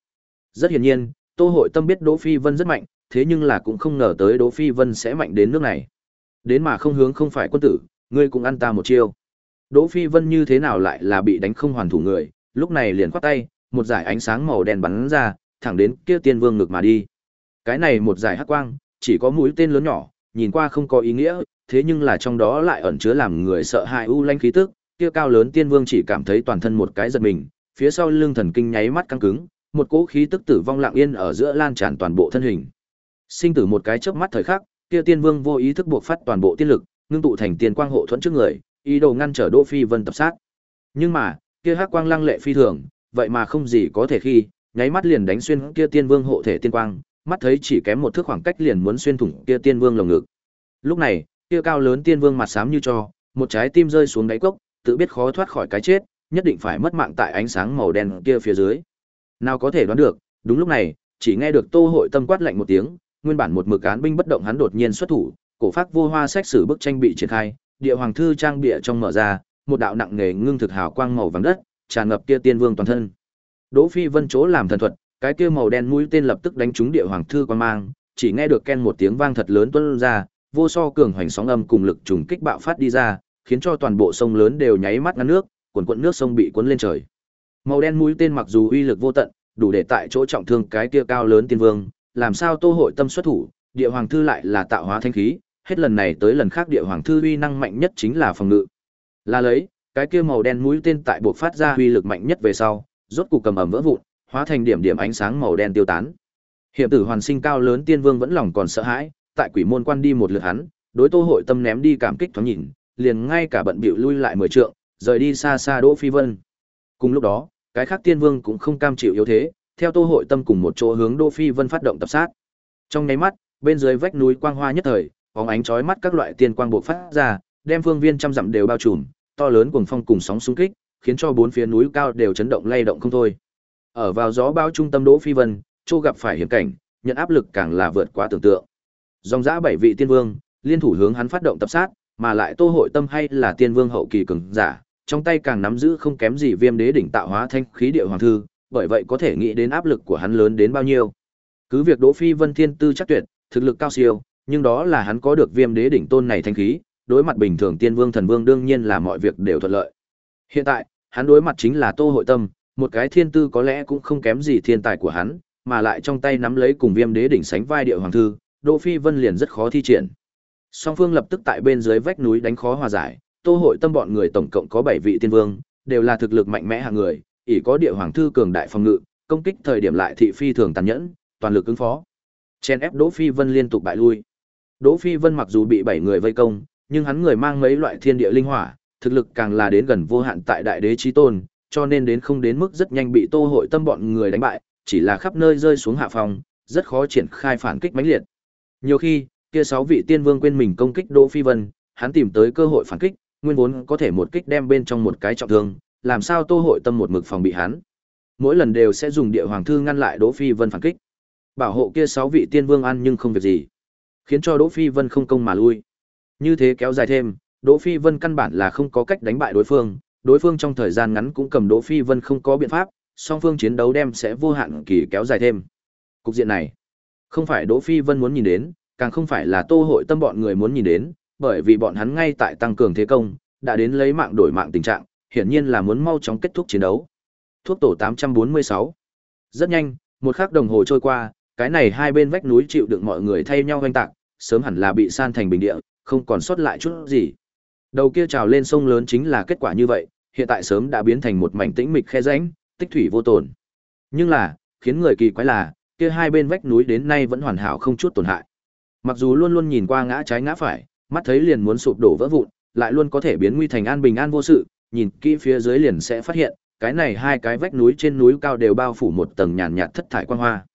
Rất hiển nhiên, Tô Hội Tâm biết Đỗ Phi Vân rất mạnh, thế nhưng là cũng không ngờ tới Đỗ Phi Vân sẽ mạnh đến nước này. Đến mà không hướng không phải quân tử, ngươi cũng ăn ta một chiêu. Đỗ Phi Vân như thế nào lại là bị đánh không hoàn thủ người, lúc này liền quát tay, một dải ánh sáng màu đen bắn ra, thẳng đến kia tiên vương ngực mà đi. Cái này một dải hắc quang, chỉ có mũi tên lớn nhỏ, nhìn qua không có ý nghĩa, thế nhưng là trong đó lại ẩn chứa làm người sợ hãi u lanh khí tức, kia cao lớn tiên vương chỉ cảm thấy toàn thân một cái giật mình, phía sau lưng thần kinh nháy mắt căng cứng, một cỗ khí tức tử vong lặng yên ở giữa lan tràn toàn bộ thân hình. Sinh tử một cái chớp mắt thời khắc, kia tiên vương vô ý thức buộc phát toàn bộ tiên lực, ngưng tụ thành tiên quang hộ thuẫn trước người, ý đồ ngăn trở Đỗ Phi Vân tập sát. Nhưng mà, kia hắc quang lăng lệ phi thường, vậy mà không gì có thể khi, nháy mắt liền đánh xuyên kia tiên vương hộ thể tiên quang, mắt thấy chỉ kém một thước khoảng cách liền muốn xuyên thủng kia tiên vương lồng ngực. Lúc này, kia cao lớn tiên vương mặt xám như cho, một trái tim rơi xuống đáy cốc, tự biết khó thoát khỏi cái chết, nhất định phải mất mạng tại ánh sáng màu đen kia phía dưới. Nào có thể đoán được, đúng lúc này, chỉ nghe được Tô Hội Tâm quát lạnh một tiếng, nguyên bản một mực án binh bất động hắn đột nhiên xuất thủ, cổ pháp vô hoa sách sử bức tranh bị triển khai, địa hoàng thư trang bịa trong mở ra, một đạo nặng nề ngưng thực hào quang màu vàng đất, tràn ngập kia tiên vương toàn thân. Đỗ Phi Vân chỗ làm thần thuật, cái kia màu đen mũi tên lập tức đánh trúng địa hoàng thư quan mang, chỉ nghe được ken một tiếng vang thật lớn tuôn ra, vô so cường hoành sóng âm cùng lực trùng kích bạo phát đi ra, khiến cho toàn bộ sông lớn đều nháy mắt ngăn nước, cuồn cuộn nước sông bị cuốn lên trời. Màu đen mũi tên mặc dù uy lực vô tận, đủ để tại chỗ trọng thương cái kia cao lớn tiên vương, làm sao Tô Hội Tâm xuất thủ, địa hoàng thư lại là tạo hóa thanh khí, hết lần này tới lần khác địa hoàng thư uy năng mạnh nhất chính là phòng ngự. Là lấy, cái kia màu đen mũi tên tại buộc phát ra uy lực mạnh nhất về sau, rốt cục cầm ẩm vỡ vụn, hóa thành điểm điểm ánh sáng màu đen tiêu tán. Hiệp tử hoàn sinh cao lớn tiên vương vẫn lòng còn sợ hãi, tại quỷ môn quan đi một lượt hắn, đối Tô Hội Tâm ném đi cảm kích thoáng nhìn, liền ngay cả bận bịu lui lại mười trượng, rời đi xa xa Đỗ Phi Vân. Cùng lúc đó, cái khác tiên vương cũng không cam chịu yếu thế, theo Tô Hội Tâm cùng một chỗ hướng Đỗ Phi Vân phát động tập sát. Trong nháy mắt, bên dưới vách núi quang hoa nhất thời, bóng ánh chói mắt các loại tiên quang bộc phát ra, đem phương viên trăm dặm đều bao trùm, to lớn cuồng phong cùng sóng xung kích, khiến cho bốn phía núi cao đều chấn động lay động không thôi. Ở vào gió bao trung tâm Đỗ Phi Vân, Châu gặp phải hiểm cảnh, nhận áp lực càng là vượt quá tưởng tượng. Dòng dã bảy vị tiên vương, liên thủ hướng hắn phát động tập sát, mà lại Tô Hội Tâm hay là tiên vương hậu kỳ cường giả, trong tay càng nắm giữ không kém gì Viêm Đế đỉnh tạo hóa thanh khí địa hoàng thư, bởi vậy có thể nghĩ đến áp lực của hắn lớn đến bao nhiêu. Cứ việc Đỗ Phi Vân thiên tư chắc tuyệt, thực lực cao siêu, nhưng đó là hắn có được Viêm Đế đỉnh tôn này thanh khí, đối mặt bình thường tiên vương thần vương đương nhiên là mọi việc đều thuận lợi. Hiện tại, hắn đối mặt chính là Tô Hội Tâm, một cái thiên tư có lẽ cũng không kém gì thiên tài của hắn, mà lại trong tay nắm lấy cùng Viêm Đế đỉnh sánh vai địa hoàng thư, Đỗ Phi Vân liền rất khó thi triển. Song phương lập tức tại bên dưới vách núi đánh khó hòa giải, Tô Hội Tâm bọn người tổng cộng có 7 vị tiên vương, đều là thực lực mạnh mẽ hạng người, ỷ có địa hoàng thư cường đại phòng ngự, công kích thời điểm lại thị phi thường tàn nhẫn, toàn lực ứng phó. Chen ép Đỗ Phi Vân liên tục bại lui. Đỗ Phi Vân mặc dù bị 7 người vây công, nhưng hắn người mang mấy loại thiên địa linh hỏa, thực lực càng là đến gần vô hạn tại đại đế chí tôn, cho nên đến không đến mức rất nhanh bị Tô Hội Tâm bọn người đánh bại, chỉ là khắp nơi rơi xuống hạ phòng, rất khó triển khai phản kích mãnh liệt. Nhiều khi, kia sáu vị tiên vương quên mình công kích Đỗ Phi Vân, hắn tìm tới cơ hội phản kích, nguyên vốn có thể một kích đem bên trong một cái trọng thương, làm sao Tô Hội Tâm một mực phòng bị hắn. Mỗi lần đều sẽ dùng địa hoàng thư ngăn lại Đỗ Phi Vân phản kích. Bảo hộ kia sáu vị tiên vương ăn nhưng không việc gì, khiến cho Đỗ Phi Vân không công mà lui. Như thế kéo dài thêm, Đỗ Phi Vân căn bản là không có cách đánh bại đối phương, đối phương trong thời gian ngắn cũng cầm Đỗ Phi Vân không có biện pháp, song phương chiến đấu đem sẽ vô hạn kỳ kéo dài thêm. Cục diện này, không phải Đỗ Phi Vân muốn nhìn đến, càng không phải là Tô Hội Tâm bọn người muốn nhìn đến, bởi vì bọn hắn ngay tại tăng cường thế công, đã đến lấy mạng đổi mạng tình trạng, hiển nhiên là muốn mau chóng kết thúc chiến đấu. Thuốc tổ 846. Rất nhanh, một khắc đồng hồ trôi qua, cái này hai bên vách núi chịu đựng mọi người thay nhau hoành tạc, sớm hẳn là bị san thành bình địa, không còn sót lại chút gì. Đầu kia trào lên sông lớn chính là kết quả như vậy, hiện tại sớm đã biến thành một mảnh tĩnh mịch khe rãnh, tích thủy vô tổn. Nhưng là, khiến người kỳ quái là, kia hai bên vách núi đến nay vẫn hoàn hảo không chút tổn hại. Mặc dù luôn luôn nhìn qua ngã trái ngã phải, mắt thấy liền muốn sụp đổ vỡ vụn, lại luôn có thể biến nguy thành an bình an vô sự, nhìn kỹ phía dưới liền sẽ phát hiện, cái này hai cái vách núi trên núi cao đều bao phủ một tầng nhàn nhạt thất thải quang hoa.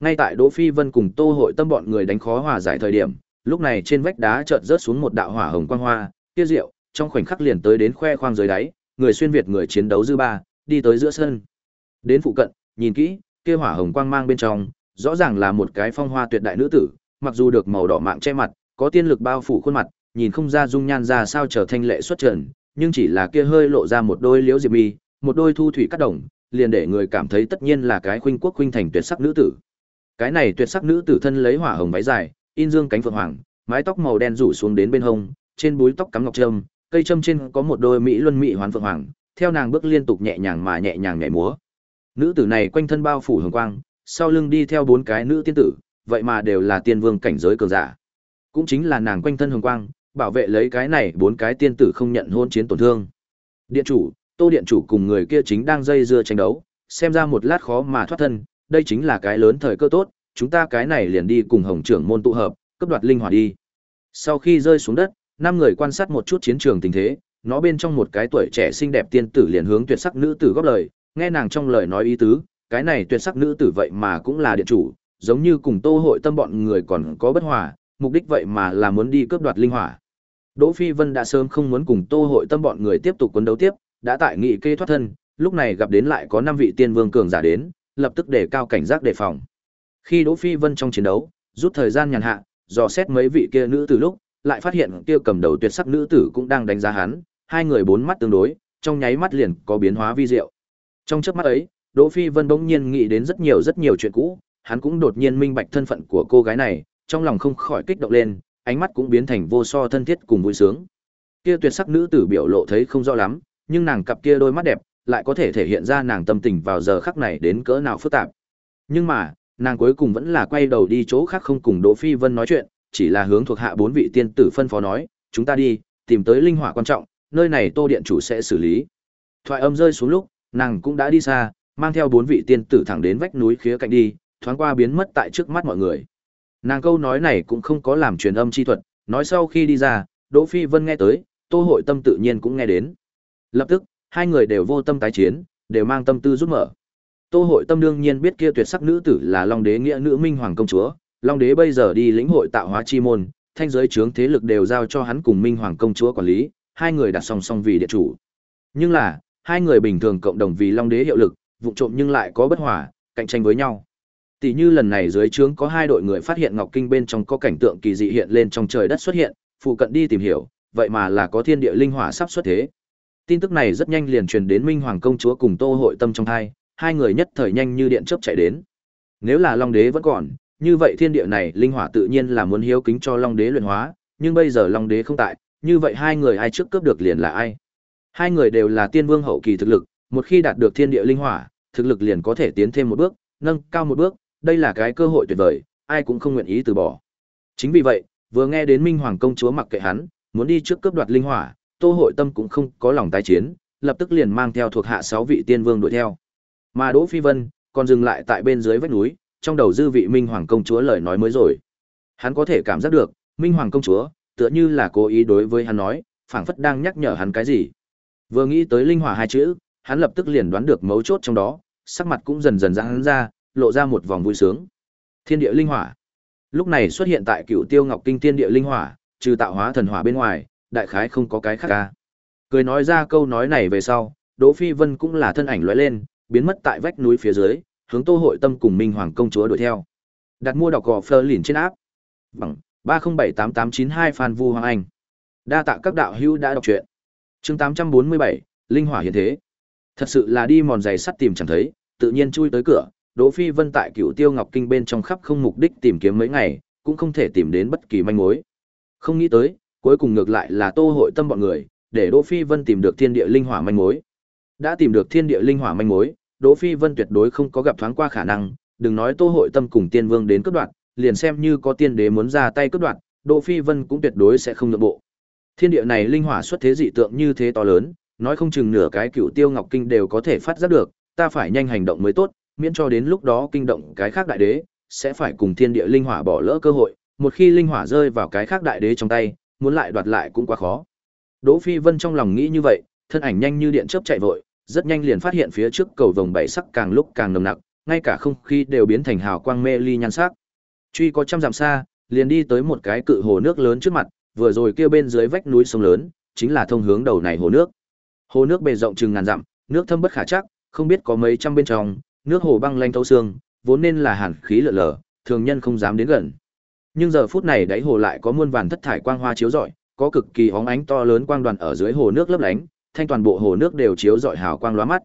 Ngay tại Đỗ Phi Vân cùng Tô Hội Tâm bọn người đánh khó hòa giải thời điểm, lúc này trên vách đá chợt rớt xuống một đạo hỏa hồng quang hoa, kia rượu trong khoảnh khắc liền tới đến khoe khoang dưới đáy, người xuyên việt người chiến đấu dư ba, đi tới giữa sân. Đến phụ cận, nhìn kỹ, kia hỏa hồng quang mang bên trong, rõ ràng là một cái phong hoa tuyệt đại nữ tử, mặc dù được màu đỏ mạng che mặt, có tiên lực bao phủ khuôn mặt, nhìn không ra dung nhan ra sao trở thanh lệ xuất trần, nhưng chỉ là kia hơi lộ ra một đôi liễu diệp mi, một đôi thu thủy cắt đồng, liền để người cảm thấy tất nhiên là cái khuynh quốc khuynh thành tuyệt sắc nữ tử. Cái này tuyệt sắc nữ tử thân lấy hỏa hồng váy dài, in dương cánh phượng hoàng, mái tóc màu đen rủ xuống đến bên hông, trên búi tóc cắm ngọc trâm, cây trâm trên có một đôi mỹ luân mỹ hoán phượng hoàng, theo nàng bước liên tục nhẹ nhàng mà nhẹ nhàng nhảy múa. Nữ tử này quanh thân bao phủ hồng quang, sau lưng đi theo bốn cái nữ tiên tử, vậy mà đều là tiên vương cảnh giới cường giả. Cũng chính là nàng quanh thân hồng quang, bảo vệ lấy cái này bốn cái tiên tử không nhận hôn chiến tổn thương. Điện chủ, Tô điện chủ cùng người kia chính đang dây dưa tranh đấu, xem ra một lát khó mà thoát thân, đây chính là cái lớn thời cơ tốt, chúng ta cái này liền đi cùng Hồng trưởng môn tụ hợp, cấp đoạt linh hỏa đi. Sau khi rơi xuống đất, năm người quan sát một chút chiến trường tình thế, nó bên trong một cái tuổi trẻ xinh đẹp tiên tử liền hướng tuyệt sắc nữ tử góp lời, nghe nàng trong lời nói ý tứ, cái này tuyệt sắc nữ tử vậy mà cũng là điện chủ, giống như cùng Tô hội tâm bọn người còn có bất hòa, mục đích vậy mà là muốn đi cướp đoạt linh hỏa. Đỗ Phi Vân đã sớm không muốn cùng Tô hội tâm bọn người tiếp tục quân đấu tiếp, đã tại nghị kê thoát thân, lúc này gặp đến lại có năm vị tiên vương cường giả đến, lập tức đề cao cảnh giác đề phòng. Khi Đỗ Phi Vân trong chiến đấu, rút thời gian nhàn hạ, dò xét mấy vị kia nữ tử lúc, lại phát hiện kia cầm đầu tuyệt sắc nữ tử cũng đang đánh giá hắn, hai người bốn mắt tương đối, trong nháy mắt liền có biến hóa vi diệu. Trong chớp mắt ấy, Đỗ Phi Vân bỗng nhiên nghĩ đến rất nhiều rất nhiều chuyện cũ, hắn cũng đột nhiên minh bạch thân phận của cô gái này, trong lòng không khỏi kích động lên, ánh mắt cũng biến thành vô so thân thiết cùng vui sướng. Kia tuyệt sắc nữ tử biểu lộ thấy không rõ lắm, nhưng nàng cặp kia đôi mắt đẹp lại có thể thể hiện ra nàng tâm tình vào giờ khắc này đến cỡ nào phức tạp. Nhưng mà, nàng cuối cùng vẫn là quay đầu đi chỗ khác không cùng Đỗ Phi Vân nói chuyện, chỉ là hướng thuộc hạ bốn vị tiên tử phân phó nói, chúng ta đi, tìm tới linh hỏa quan trọng, nơi này Tô điện chủ sẽ xử lý. Thoại âm rơi xuống lúc, nàng cũng đã đi xa, mang theo bốn vị tiên tử thẳng đến vách núi khía cạnh đi, thoáng qua biến mất tại trước mắt mọi người. Nàng câu nói này cũng không có làm truyền âm chi thuật, nói sau khi đi ra, Đỗ Phi Vân nghe tới, Tô Hội Tâm tự nhiên cũng nghe đến. Lập tức, hai người đều vô tâm tái chiến, đều mang tâm tư rút mở. Tô Hội Tâm đương nhiên biết kia tuyệt sắc nữ tử là Long Đế nghĩa nữ Minh Hoàng công chúa, Long Đế bây giờ đi lĩnh hội tạo hóa chi môn, thanh giới chướng thế lực đều giao cho hắn cùng Minh Hoàng công chúa quản lý, hai người đặt song song vì địa chủ. Nhưng là, hai người bình thường cộng đồng vì Long Đế hiệu lực, vụ trộm nhưng lại có bất hòa, cạnh tranh với nhau. Tỷ như lần này dưới trướng có hai đội người phát hiện Ngọc Kinh bên trong có cảnh tượng kỳ dị hiện lên trong trời đất xuất hiện, phụ cận đi tìm hiểu, vậy mà là có thiên địa linh hỏa sắp xuất thế. Tin tức này rất nhanh liền truyền đến Minh Hoàng công chúa cùng Tô Hội Tâm trong hai, hai người nhất thời nhanh như điện chớp chạy đến. Nếu là Long Đế vẫn còn, như vậy thiên địa này linh hỏa tự nhiên là muốn hiếu kính cho Long Đế luyện hóa, nhưng bây giờ Long Đế không tại, như vậy hai người ai trước cướp được liền là ai? Hai người đều là tiên vương hậu kỳ thực lực, một khi đạt được thiên địa linh hỏa, thực lực liền có thể tiến thêm một bước, nâng cao một bước, đây là cái cơ hội tuyệt vời, ai cũng không nguyện ý từ bỏ. Chính vì vậy, vừa nghe đến Minh Hoàng công chúa mặc kệ hắn, muốn đi trước cướp đoạt linh hỏa, Tô Hội Tâm cũng không có lòng tái chiến, lập tức liền mang theo thuộc hạ sáu vị tiên vương đuổi theo. Mà Đỗ Phi Vân còn dừng lại tại bên dưới vách núi, trong đầu dư vị Minh Hoàng công chúa lời nói mới rồi. Hắn có thể cảm giác được, Minh Hoàng công chúa tựa như là cố ý đối với hắn nói, phảng phất đang nhắc nhở hắn cái gì. Vừa nghĩ tới linh hỏa hai chữ, hắn lập tức liền đoán được mấu chốt trong đó, sắc mặt cũng dần dần giãn ra, lộ ra một vòng vui sướng. Thiên địa linh hỏa. Lúc này xuất hiện tại Cựu Tiêu Ngọc Kinh Thiên địa linh hỏa, trừ tạo hóa thần hỏa bên ngoài, đại khái không có cái khác ca. Cười nói ra câu nói này về sau, Đỗ Phi Vân cũng là thân ảnh lóe lên, biến mất tại vách núi phía dưới, hướng Tô Hội Tâm cùng Minh Hoàng công chúa đuổi theo. Đặt mua đọc gò Fleur lìn trên áp. Bằng 3078892 Phan Vu Hoàng Anh. Đa tạ các đạo hữu đã đọc truyện. Chương 847, Linh Hỏa hiện thế. Thật sự là đi mòn giày sắt tìm chẳng thấy, tự nhiên chui tới cửa, Đỗ Phi Vân tại Cửu Tiêu Ngọc Kinh bên trong khắp không mục đích tìm kiếm mấy ngày, cũng không thể tìm đến bất kỳ manh mối. Không nghĩ tới, cuối cùng ngược lại là Tô Hội Tâm bọn người, để Đỗ Phi Vân tìm được thiên địa linh hỏa manh mối. Đã tìm được thiên địa linh hỏa manh mối, Đỗ Phi Vân tuyệt đối không có gặp thoáng qua khả năng, đừng nói Tô Hội Tâm cùng Tiên Vương đến cướp đoạt, liền xem như có tiên đế muốn ra tay cướp đoạt, Đỗ Phi Vân cũng tuyệt đối sẽ không nhượng bộ. Thiên địa này linh hỏa xuất thế dị tượng như thế to lớn, nói không chừng nửa cái Cửu Tiêu Ngọc Kinh đều có thể phát giác được, ta phải nhanh hành động mới tốt, miễn cho đến lúc đó kinh động cái khác đại đế, sẽ phải cùng thiên địa linh hỏa bỏ lỡ cơ hội, một khi linh hỏa rơi vào cái khác đại đế trong tay, muốn lại đoạt lại cũng quá khó. Đỗ Phi Vân trong lòng nghĩ như vậy, thân ảnh nhanh như điện chớp chạy vội, rất nhanh liền phát hiện phía trước cầu vồng bảy sắc càng lúc càng nồng nặc, ngay cả không khí đều biến thành hào quang mê ly nhan sắc. Truy có trăm dặm xa, liền đi tới một cái cự hồ nước lớn trước mặt, vừa rồi kia bên dưới vách núi sông lớn, chính là thông hướng đầu này hồ nước. Hồ nước bề rộng chừng ngàn dặm, nước thâm bất khả chắc, không biết có mấy trăm bên trong, nước hồ băng lanh thấu xương, vốn nên là hàn khí lở lở, thường nhân không dám đến gần. Nhưng giờ phút này đáy hồ lại có muôn vàn thất thải quang hoa chiếu rọi, có cực kỳ óng ánh to lớn quang đoàn ở dưới hồ nước lấp lánh, thanh toàn bộ hồ nước đều chiếu rọi hào quang lóa mắt.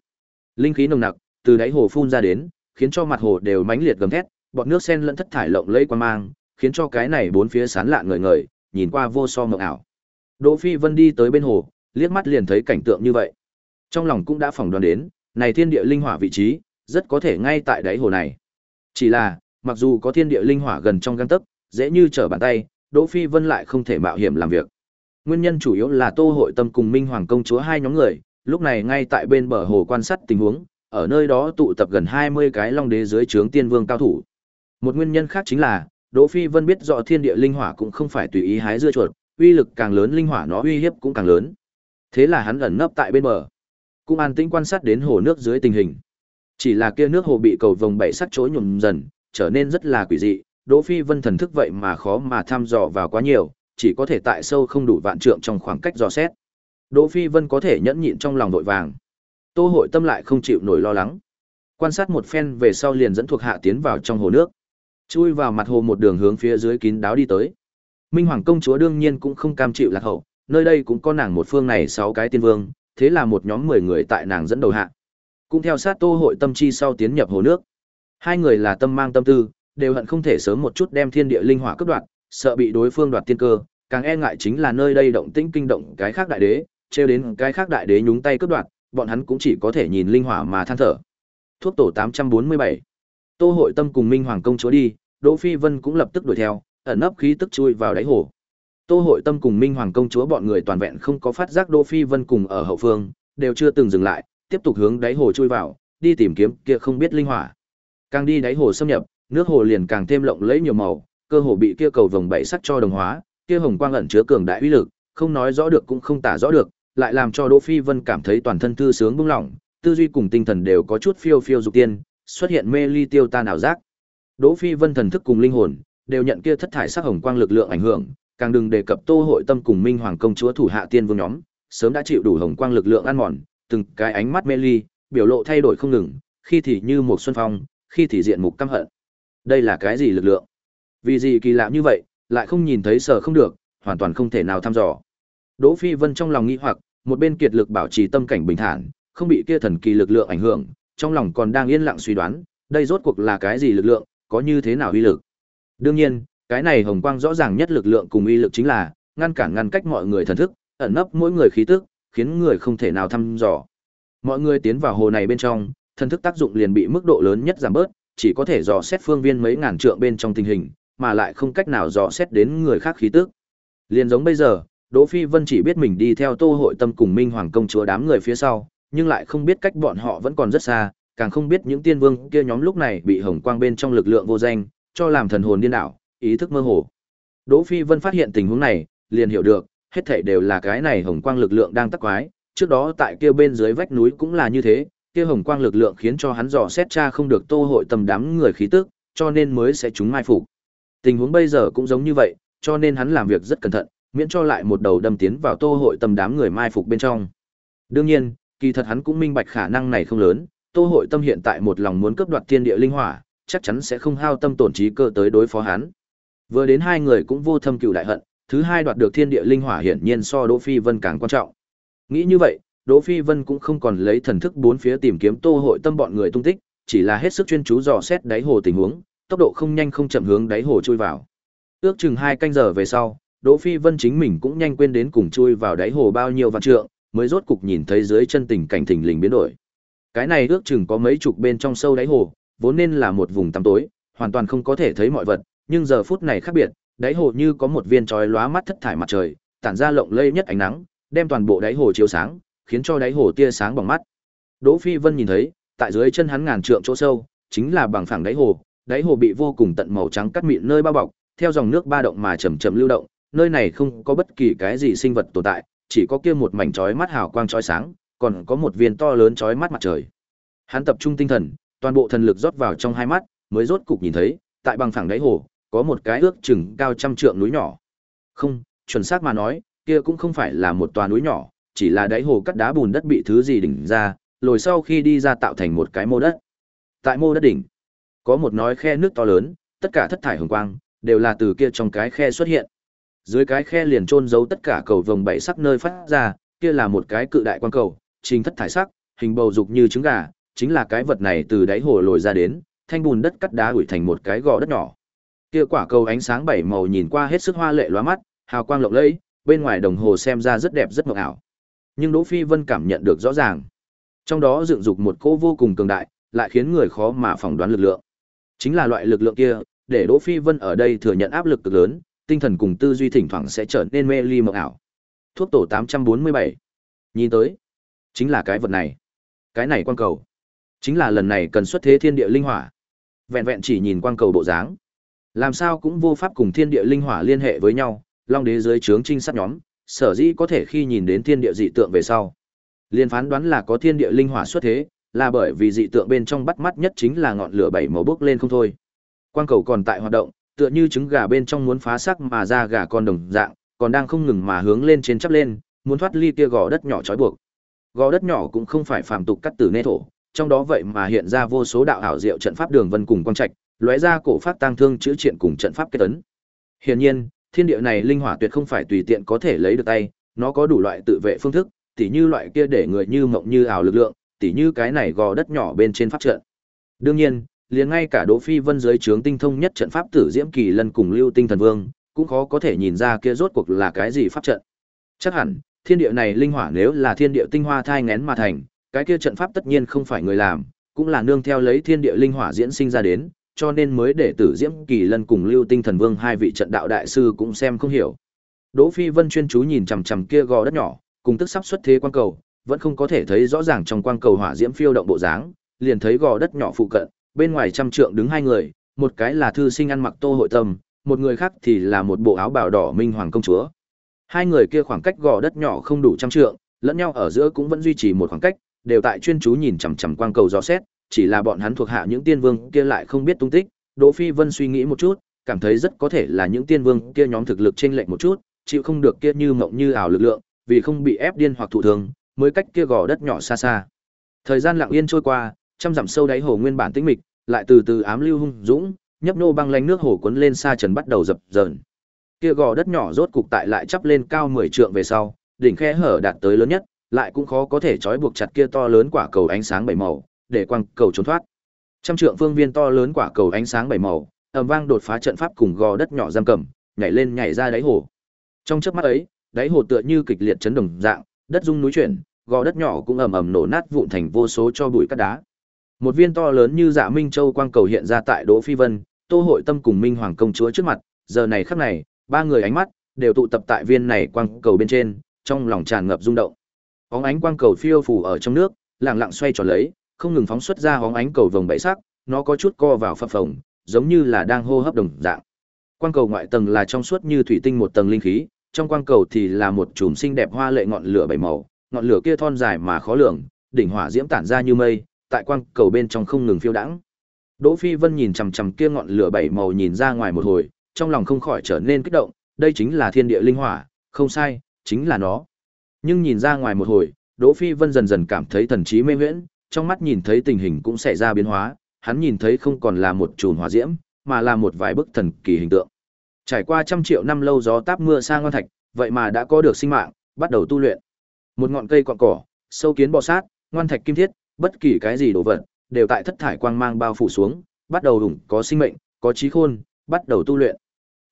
Linh khí nồng nặc từ đáy hồ phun ra đến, khiến cho mặt hồ đều mãnh liệt gầm thét, bọt nước xen lẫn thất thải lộng lẫy quang mang, khiến cho cái này bốn phía sán lạ ngời ngời, nhìn qua vô so mộng ảo. Đỗ Phi Vân đi tới bên hồ, liếc mắt liền thấy cảnh tượng như vậy. Trong lòng cũng đã phỏng đoán đến, này thiên địa linh hỏa vị trí, rất có thể ngay tại đáy hồ này. Chỉ là, mặc dù có thiên địa linh hỏa gần trong gang tấc, dễ như trở bàn tay, Đỗ Phi Vân lại không thể mạo hiểm làm việc. Nguyên nhân chủ yếu là Tô Hội Tâm cùng Minh Hoàng công chúa hai nhóm người, lúc này ngay tại bên bờ hồ quan sát tình huống, ở nơi đó tụ tập gần 20 cái long đế dưới trướng tiên vương cao thủ. Một nguyên nhân khác chính là, Đỗ Phi Vân biết rõ thiên địa linh hỏa cũng không phải tùy ý hái dưa chuột, uy lực càng lớn linh hỏa nó uy hiếp cũng càng lớn. Thế là hắn ẩn nấp tại bên bờ, cũng an tĩnh quan sát đến hồ nước dưới tình hình. Chỉ là kia nước hồ bị cầu vồng bảy sắc chối nhuộm dần, trở nên rất là quỷ dị, Đỗ Phi Vân thần thức vậy mà khó mà thăm dò vào quá nhiều, chỉ có thể tại sâu không đủ vạn trượng trong khoảng cách dò xét. Đỗ Phi Vân có thể nhẫn nhịn trong lòng nội vàng. Tô Hội Tâm lại không chịu nổi lo lắng. Quan sát một phen về sau liền dẫn thuộc hạ tiến vào trong hồ nước. Chui vào mặt hồ một đường hướng phía dưới kín đáo đi tới. Minh Hoàng công chúa đương nhiên cũng không cam chịu lạc hậu, nơi đây cũng có nàng một phương này sáu cái tiên vương, thế là một nhóm 10 người tại nàng dẫn đầu hạ. Cũng theo sát Tô Hội Tâm chi sau tiến nhập hồ nước. Hai người là tâm mang tâm tư, đều hận không thể sớm một chút đem thiên địa linh hỏa cướp đoạt, Sợ bị đối phương đoạt tiên cơ, càng e ngại chính là nơi đây động tĩnh kinh động cái khác đại đế, trêu đến cái khác đại đế nhúng tay cướp đoạt, bọn hắn cũng chỉ có thể nhìn linh hỏa mà than thở. Thuốc tổ 847. Tô Hội Tâm cùng Minh Hoàng công chúa đi, Đỗ Phi Vân cũng lập tức đuổi theo, ẩn nấp khí tức chui vào đáy hồ. Tô Hội Tâm cùng Minh Hoàng công chúa bọn người toàn vẹn không có phát giác Đỗ Phi Vân cùng ở hậu phương, đều chưa từng dừng lại, tiếp tục hướng đáy hồ chui vào, đi tìm kiếm kia không biết linh hỏa. Càng đi đáy hồ xâm nhập, nước hồ liền càng thêm lộng lẫy nhiều màu, cơ hồ bị kia cầu vồng bảy sắc cho đồng hóa, kia hồng quang ẩn chứa cường đại uy lực, không nói rõ được cũng không tả rõ được, lại làm cho Đỗ Phi Vân cảm thấy toàn thân thư sướng bừng lỏng, tư duy cùng tinh thần đều có chút phiêu phiêu dục tiên, xuất hiện mê ly tiêu tan ảo giác. Đỗ Phi Vân thần thức cùng linh hồn đều nhận kia thất thải sắc hồng quang lực lượng ảnh hưởng, càng đừng đề cập Tô Hội Tâm cùng Minh Hoàng công chúa thủ hạ tiên vương nhóm, sớm đã chịu đủ hồng quang lực lượng ăn mòn, từng cái ánh mắt mê ly, biểu lộ thay đổi không ngừng, khi thì như một xuân phong, khi thì diện mục căm hận. Đây là cái gì lực lượng? Vì gì kỳ lạ như vậy, lại không nhìn thấy sở không được, hoàn toàn không thể nào thăm dò. Đỗ Phi Vân trong lòng nghĩ hoặc, một bên kiệt lực bảo trì tâm cảnh bình thản, không bị kia thần kỳ lực lượng ảnh hưởng, trong lòng còn đang yên lặng suy đoán, đây rốt cuộc là cái gì lực lượng, có như thế nào uy lực. Đương nhiên, cái này hồng quang rõ ràng nhất lực lượng cùng uy lực chính là ngăn cản ngăn cách mọi người thần thức, ẩn nấp mỗi người khí tức, khiến người không thể nào thăm dò. Mọi người tiến vào hồ này bên trong, thần thức tác dụng liền bị mức độ lớn nhất giảm bớt, chỉ có thể dò xét phương viên mấy ngàn trượng bên trong tình hình, mà lại không cách nào dò xét đến người khác khí tức. Liên giống bây giờ, Đỗ Phi Vân chỉ biết mình đi theo Tô Hội Tâm cùng Minh Hoàng công chúa đám người phía sau, nhưng lại không biết cách bọn họ vẫn còn rất xa, càng không biết những tiên vương kia nhóm lúc này bị hồng quang bên trong lực lượng vô danh, cho làm thần hồn điên đảo, ý thức mơ hồ. Đỗ Phi Vân phát hiện tình huống này, liền hiểu được, hết thảy đều là cái này hồng quang lực lượng đang tác quái, trước đó tại kia bên dưới vách núi cũng là như thế, kia hồng quang lực lượng khiến cho hắn dò xét tra không được Tô Hội Tâm đám người khí tức, cho nên mới sẽ chúng mai phục. Tình huống bây giờ cũng giống như vậy, cho nên hắn làm việc rất cẩn thận, miễn cho lại một đầu đâm tiến vào Tô Hội Tâm đám người mai phục bên trong. Đương nhiên, kỳ thật hắn cũng minh bạch khả năng này không lớn, Tô Hội Tâm hiện tại một lòng muốn cướp đoạt thiên địa linh hỏa, chắc chắn sẽ không hao tâm tổn trí cơ tới đối phó hắn. Vừa đến hai người cũng vô thâm cừu đại hận, thứ hai đoạt được thiên địa linh hỏa hiển nhiên so Đỗ Phi Vân càng quan trọng. Nghĩ như vậy, Đỗ Phi Vân cũng không còn lấy thần thức bốn phía tìm kiếm Tô Hội Tâm bọn người tung tích, chỉ là hết sức chuyên chú dò xét đáy hồ tình huống, tốc độ không nhanh không chậm hướng đáy hồ chui vào. Ước chừng hai canh giờ về sau, Đỗ Phi Vân chính mình cũng nhanh quên đến cùng chui vào đáy hồ bao nhiêu vạn trượng, mới rốt cục nhìn thấy dưới chân tình cảnh thình lình biến đổi. Cái này ước chừng có mấy chục bên trong sâu đáy hồ, vốn nên là một vùng tăm tối, hoàn toàn không có thể thấy mọi vật, nhưng giờ phút này khác biệt, đáy hồ như có một viên chói lóa mắt thất thải mặt trời, tản ra lộng lẫy nhất ánh nắng, đem toàn bộ đáy hồ chiếu sáng, khiến cho đáy hồ tia sáng bằng mắt. Đỗ Phi Vân nhìn thấy, tại dưới chân hắn ngàn trượng chỗ sâu, chính là bằng phẳng đáy hồ, đáy hồ bị vô cùng tận màu trắng cắt mịn nơi bao bọc, theo dòng nước ba động mà chậm chậm lưu động, nơi này không có bất kỳ cái gì sinh vật tồn tại, chỉ có kia một mảnh chói mắt hào quang chói sáng, còn có một viên to lớn chói mắt mặt trời. Hắn tập trung tinh thần, toàn bộ thần lực rót vào trong hai mắt, mới rốt cục nhìn thấy, tại bằng phẳng đáy hồ, có một cái ước chừng cao trăm trượng núi nhỏ. Không, chuẩn xác mà nói, kia cũng không phải là một tòa núi nhỏ, chỉ là đáy hồ cắt đá bùn đất bị thứ gì đỉnh ra, lồi sau khi đi ra tạo thành một cái mô đất. Tại mô đất đỉnh, có một nói khe nước to lớn, tất cả thất thải hồng quang đều là từ kia trong cái khe xuất hiện. Dưới cái khe liền trôn giấu tất cả cầu vồng bảy sắc nơi phát ra, kia là một cái cự đại quang cầu, trình thất thải sắc, hình bầu dục như trứng gà, chính là cái vật này từ đáy hồ lồi ra đến, thanh bùn đất cắt đá ủi thành một cái gò đất nhỏ. Kia quả cầu ánh sáng bảy màu nhìn qua hết sức hoa lệ lóa mắt, hào quang lộng lẫy, bên ngoài đồng hồ xem ra rất đẹp rất mộng ảo. Nhưng Đỗ Phi Vân cảm nhận được rõ ràng, trong đó dựng dục một cỗ vô cùng cường đại, lại khiến người khó mà phỏng đoán lực lượng. Chính là loại lực lượng kia, để Đỗ Phi Vân ở đây thừa nhận áp lực cực lớn, tinh thần cùng tư duy thỉnh thoảng sẽ trở nên mê ly mộng ảo. Thuốc tổ 847. Nhìn tới, chính là cái vật này. Cái này quang cầu, chính là lần này cần xuất thế thiên địa linh hỏa. Vẹn vẹn chỉ nhìn quang cầu bộ dáng, làm sao cũng vô pháp cùng thiên địa linh hỏa liên hệ với nhau, Long đế dưới trướng trinh sát nhóm, sở dĩ có thể khi nhìn đến thiên địa dị tượng về sau, liên phán đoán là có thiên địa linh hỏa xuất thế, là bởi vì dị tượng bên trong bắt mắt nhất chính là ngọn lửa bảy màu bốc lên không thôi. Quang cầu còn tại hoạt động, tựa như trứng gà bên trong muốn phá sắc mà ra gà con đồng dạng, còn đang không ngừng mà hướng lên trên chắp lên, muốn thoát ly kia gò đất nhỏ trói buộc. Gò đất nhỏ cũng không phải phàm tục cắt tử nê thổ, trong đó vậy mà hiện ra vô số đạo ảo diệu trận pháp đường vân cùng quang trạch, lóe ra cổ pháp tăng thương chữ triện cùng trận pháp kết tấn. Hiển nhiên, thiên địa này linh hỏa tuyệt không phải tùy tiện có thể lấy được tay, nó có đủ loại tự vệ phương thức, tỉ như loại kia để người như mộng như ảo lực lượng, tỉ như cái này gò đất nhỏ bên trên pháp trận. Đương nhiên, liền ngay cả Đỗ Phi Vân dưới trướng tinh thông nhất trận pháp tử Diễm Kỳ Lân cùng Lưu Tinh Thần Vương, cũng khó có thể nhìn ra kia rốt cuộc là cái gì pháp trận. Chắc hẳn, thiên địa này linh hỏa nếu là thiên địa tinh hoa thai ngén mà thành, cái kia trận pháp tất nhiên không phải người làm, cũng là nương theo lấy thiên địa linh hỏa diễn sinh ra đến, cho nên mới để Tử Diễm Kỳ Lân cùng Lưu Tinh Thần Vương hai vị trận đạo đại sư cũng xem không hiểu. Đỗ Phi Vân chuyên chú nhìn chằm chằm kia gò đất nhỏ, cùng tức sắp xuất thế quan cầu, vẫn không có thể thấy rõ ràng trong quang cầu hỏa diễm phiêu động bộ dáng, liền thấy gò đất nhỏ phụ cận, bên ngoài trăm trượng đứng hai người, một cái là thư sinh ăn mặc tô hội tâm, một người khác thì là một bộ áo bào đỏ minh hoàng công chúa. Hai người kia khoảng cách gò đất nhỏ không đủ trăm trượng, lẫn nhau ở giữa cũng vẫn duy trì một khoảng cách, đều tại chuyên chú nhìn chằm chằm quang cầu dò xét, chỉ là bọn hắn thuộc hạ những tiên vương kia lại không biết tung tích. Đỗ Phi Vân suy nghĩ một chút, cảm thấy rất có thể là những tiên vương kia nhóm thực lực trên lệch một chút, chịu không được kia như mộng như ảo lực lượng, vì không bị ép điên hoặc thụ thương, mới cách kia gò đất nhỏ xa xa. Thời gian lặng yên trôi qua, trăm dặm sâu đáy hồ nguyên bản tĩnh mịch, lại từ từ ám lưu hung dũng, nhấp nô băng lánh nước hồ cuốn lên xa trần bắt đầu dập dờn. Kia gò đất nhỏ rốt cục tại lại chắp lên cao 10 trượng về sau, đỉnh khe hở đạt tới lớn nhất, lại cũng khó có thể trói buộc chặt kia to lớn quả cầu ánh sáng bảy màu, để quăng cầu trốn thoát. Trăm trượng phương viên to lớn quả cầu ánh sáng bảy màu, ầm vang đột phá trận pháp cùng gò đất nhỏ giam cầm, nhảy lên nhảy ra đáy hồ. Trong chớp mắt ấy, đáy hồ tựa như kịch liệt chấn động dạng, đất rung núi chuyển, gò đất nhỏ cũng ầm ầm nổ nát vụn thành vô số cho bụi cát đá. Một viên to lớn như dạ minh châu quang cầu hiện ra tại Đỗ Phi Vân, Tô Hội Tâm cùng Minh Hoàng công chúa trước mặt, giờ này khắc này, ba người ánh mắt đều tụ tập tại viên này quang cầu bên trên, trong lòng tràn ngập rung động. Hóng ánh quang cầu phiêu phù ở trong nước, lặng lặng xoay tròn lấy, không ngừng phóng xuất ra hóng ánh cầu vồng bảy sắc, nó có chút co vào phập phồng, giống như là đang hô hấp đồng dạng. Quang cầu ngoại tầng là trong suốt như thủy tinh một tầng linh khí, trong quang cầu thì là một chùm xinh đẹp hoa lệ ngọn lửa bảy màu, ngọn lửa kia thon dài mà khó lường, đỉnh hỏa diễm tản ra như mây, tại quang cầu bên trong không ngừng phiêu đãng. Đỗ Phi Vân nhìn chằm chằm kia ngọn lửa bảy màu nhìn ra ngoài một hồi, trong lòng không khỏi trở nên kích động, đây chính là thiên địa linh hỏa, không sai, chính là nó. Nhưng nhìn ra ngoài một hồi, Đỗ Phi Vân dần dần cảm thấy thần trí mê huyễn, trong mắt nhìn thấy tình hình cũng xảy ra biến hóa, hắn nhìn thấy không còn là một chùm hỏa diễm, mà là một vài bức thần kỳ hình tượng. Trải qua trăm triệu năm lâu gió táp mưa sang ngon thạch, vậy mà đã có được sinh mạng, bắt đầu tu luyện. Một ngọn cây cọn cỏ, sâu kiến bò sát, ngoan thạch kim thiết, bất kỳ cái gì đồ vật, đều tại thất thải quang mang bao phủ xuống, bắt đầu đủng có sinh mệnh, có trí khôn, bắt đầu tu luyện.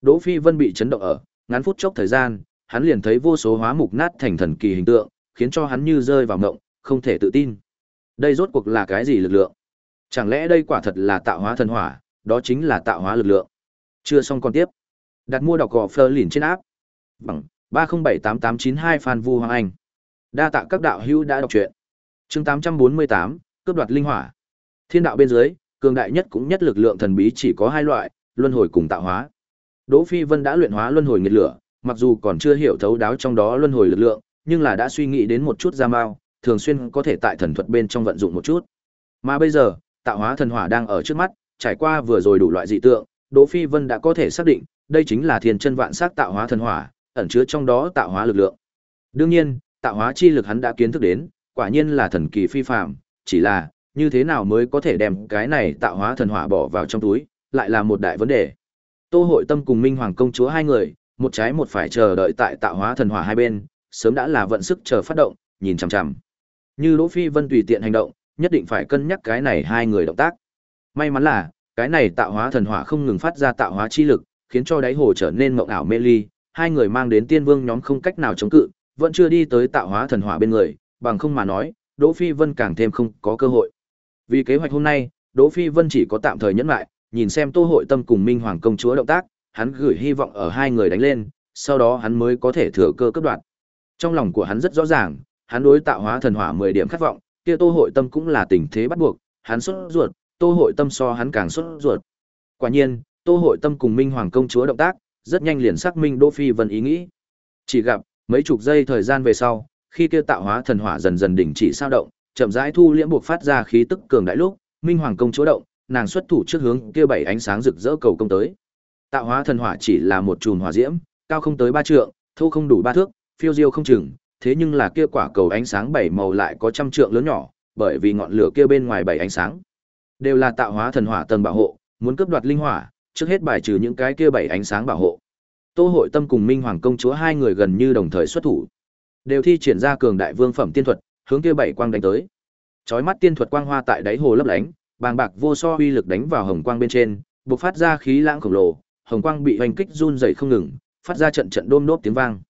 Đỗ Phi Vân bị chấn động ở, ngắn phút chốc thời gian, hắn liền thấy vô số hóa mục nát thành thần kỳ hình tượng, khiến cho hắn như rơi vào ngộng, không thể tự tin. Đây rốt cuộc là cái gì lực lượng? Chẳng lẽ đây quả thật là tạo hóa thần hỏa, đó chính là tạo hóa lực lượng. Chưa xong còn tiếp. Đặt mua đọc gò phơ lìn trên áp. Bằng 3078892 Phan Vu Hoàng Anh. Đa tạ các đạo hữu đã đọc truyện. Chương 848, cướp đoạt linh hỏa. Thiên đạo bên dưới, cường đại nhất cũng nhất lực lượng thần bí chỉ có hai loại, luân hồi cùng tạo hóa. Đỗ Phi Vân đã luyện hóa luân hồi nghiệt lửa, mặc dù còn chưa hiểu thấu đáo trong đó luân hồi lực lượng, nhưng là đã suy nghĩ đến một chút ra mao, thường xuyên có thể tại thần thuật bên trong vận dụng một chút. Mà bây giờ, tạo hóa thần hỏa đang ở trước mắt, trải qua vừa rồi đủ loại dị tượng, Đỗ Phi Vân đã có thể xác định, đây chính là thiên chân vạn sắc tạo hóa thần hỏa, ẩn chứa trong đó tạo hóa lực lượng. Đương nhiên, tạo hóa chi lực hắn đã kiến thức đến, quả nhiên là thần kỳ phi phàm, chỉ là như thế nào mới có thể đem cái này tạo hóa thần hỏa bỏ vào trong túi, lại là một đại vấn đề. Tô Hội Tâm cùng Minh Hoàng công chúa hai người, một trái một phải chờ đợi tại tạo hóa thần hỏa hai bên, sớm đã là vận sức chờ phát động, nhìn chằm chằm. Như Đỗ Phi Vân tùy tiện hành động, nhất định phải cân nhắc cái này hai người động tác. May mắn là, cái này tạo hóa thần hỏa không ngừng phát ra tạo hóa chi lực, khiến cho đáy hồ trở nên mộng ảo mê ly, hai người mang đến tiên vương nhóm không cách nào chống cự, vẫn chưa đi tới tạo hóa thần hỏa bên người, bằng không mà nói, Đỗ Phi Vân càng thêm không có cơ hội. Vì kế hoạch hôm nay, Đỗ Phi Vân chỉ có tạm thời nhẫn lại, nhìn xem Tô Hội Tâm cùng Minh Hoàng công chúa động tác, hắn gửi hy vọng ở hai người đánh lên, sau đó hắn mới có thể thừa cơ cấp đoạt. Trong lòng của hắn rất rõ ràng, hắn đối tạo hóa thần hỏa 10 điểm khát vọng, kia Tô Hội Tâm cũng là tình thế bắt buộc, hắn xuất ruột, Tô Hội Tâm so hắn càng xuất ruột. Quả nhiên, Tô Hội Tâm cùng Minh Hoàng công chúa động tác, rất nhanh liền xác minh Đỗ Phi Vân ý nghĩ. Chỉ gặp, mấy chục giây thời gian về sau, khi kia tạo hóa thần hỏa dần dần đình chỉ sao động, chậm rãi thu liễm buộc phát ra khí tức cường đại lúc, Minh Hoàng công chúa động, nàng xuất thủ trước hướng kia bảy ánh sáng rực rỡ cầu công tới. Tạo hóa thần hỏa chỉ là một chùm hỏa diễm, cao không tới ba trượng, thu không đủ ba thước, phiêu diêu không chừng, thế nhưng là kia quả cầu ánh sáng bảy màu lại có trăm trượng lớn nhỏ, bởi vì ngọn lửa kia bên ngoài bảy ánh sáng đều là tạo hóa thần hỏa tầng bảo hộ, muốn cướp đoạt linh hỏa, trước hết bài trừ những cái kia bảy ánh sáng bảo hộ. Tô Hội Tâm cùng Minh Hoàng công chúa hai người gần như đồng thời xuất thủ, đều thi triển ra cường đại vương phẩm tiên thuật, hướng kia bảy quang đánh tới. Chói mắt tiên thuật quang hoa tại đáy hồ lấp lánh, bàng bạc vô so uy lực đánh vào hồng quang bên trên, bộc phát ra khí lãng khổng lồ, hồng quang bị hoành kích run rẩy không ngừng, phát ra trận trận đôm đốp tiếng vang.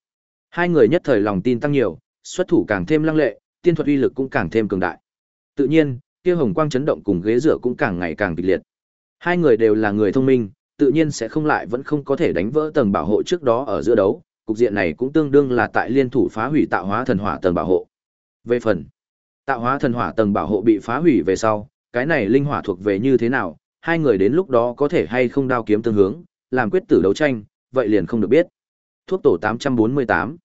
Hai người nhất thời lòng tin tăng nhiều, xuất thủ càng thêm lăng lệ, tiên thuật uy lực cũng càng thêm cường đại. Tự nhiên, kia hồng quang chấn động cùng ghế dựa cũng càng ngày càng kịch liệt. Hai người đều là người thông minh, tự nhiên sẽ không lại vẫn không có thể đánh vỡ tầng bảo hộ trước đó ở giữa đấu, cục diện này cũng tương đương là tại liên thủ phá hủy tạo hóa thần hỏa tầng bảo hộ. Về phần tạo hóa thần hỏa tầng bảo hộ bị phá hủy về sau, cái này linh hỏa thuộc về như thế nào, hai người đến lúc đó có thể hay không đao kiếm tương hướng, làm quyết tử đấu tranh, vậy liền không được biết. Thuốc tổ 848.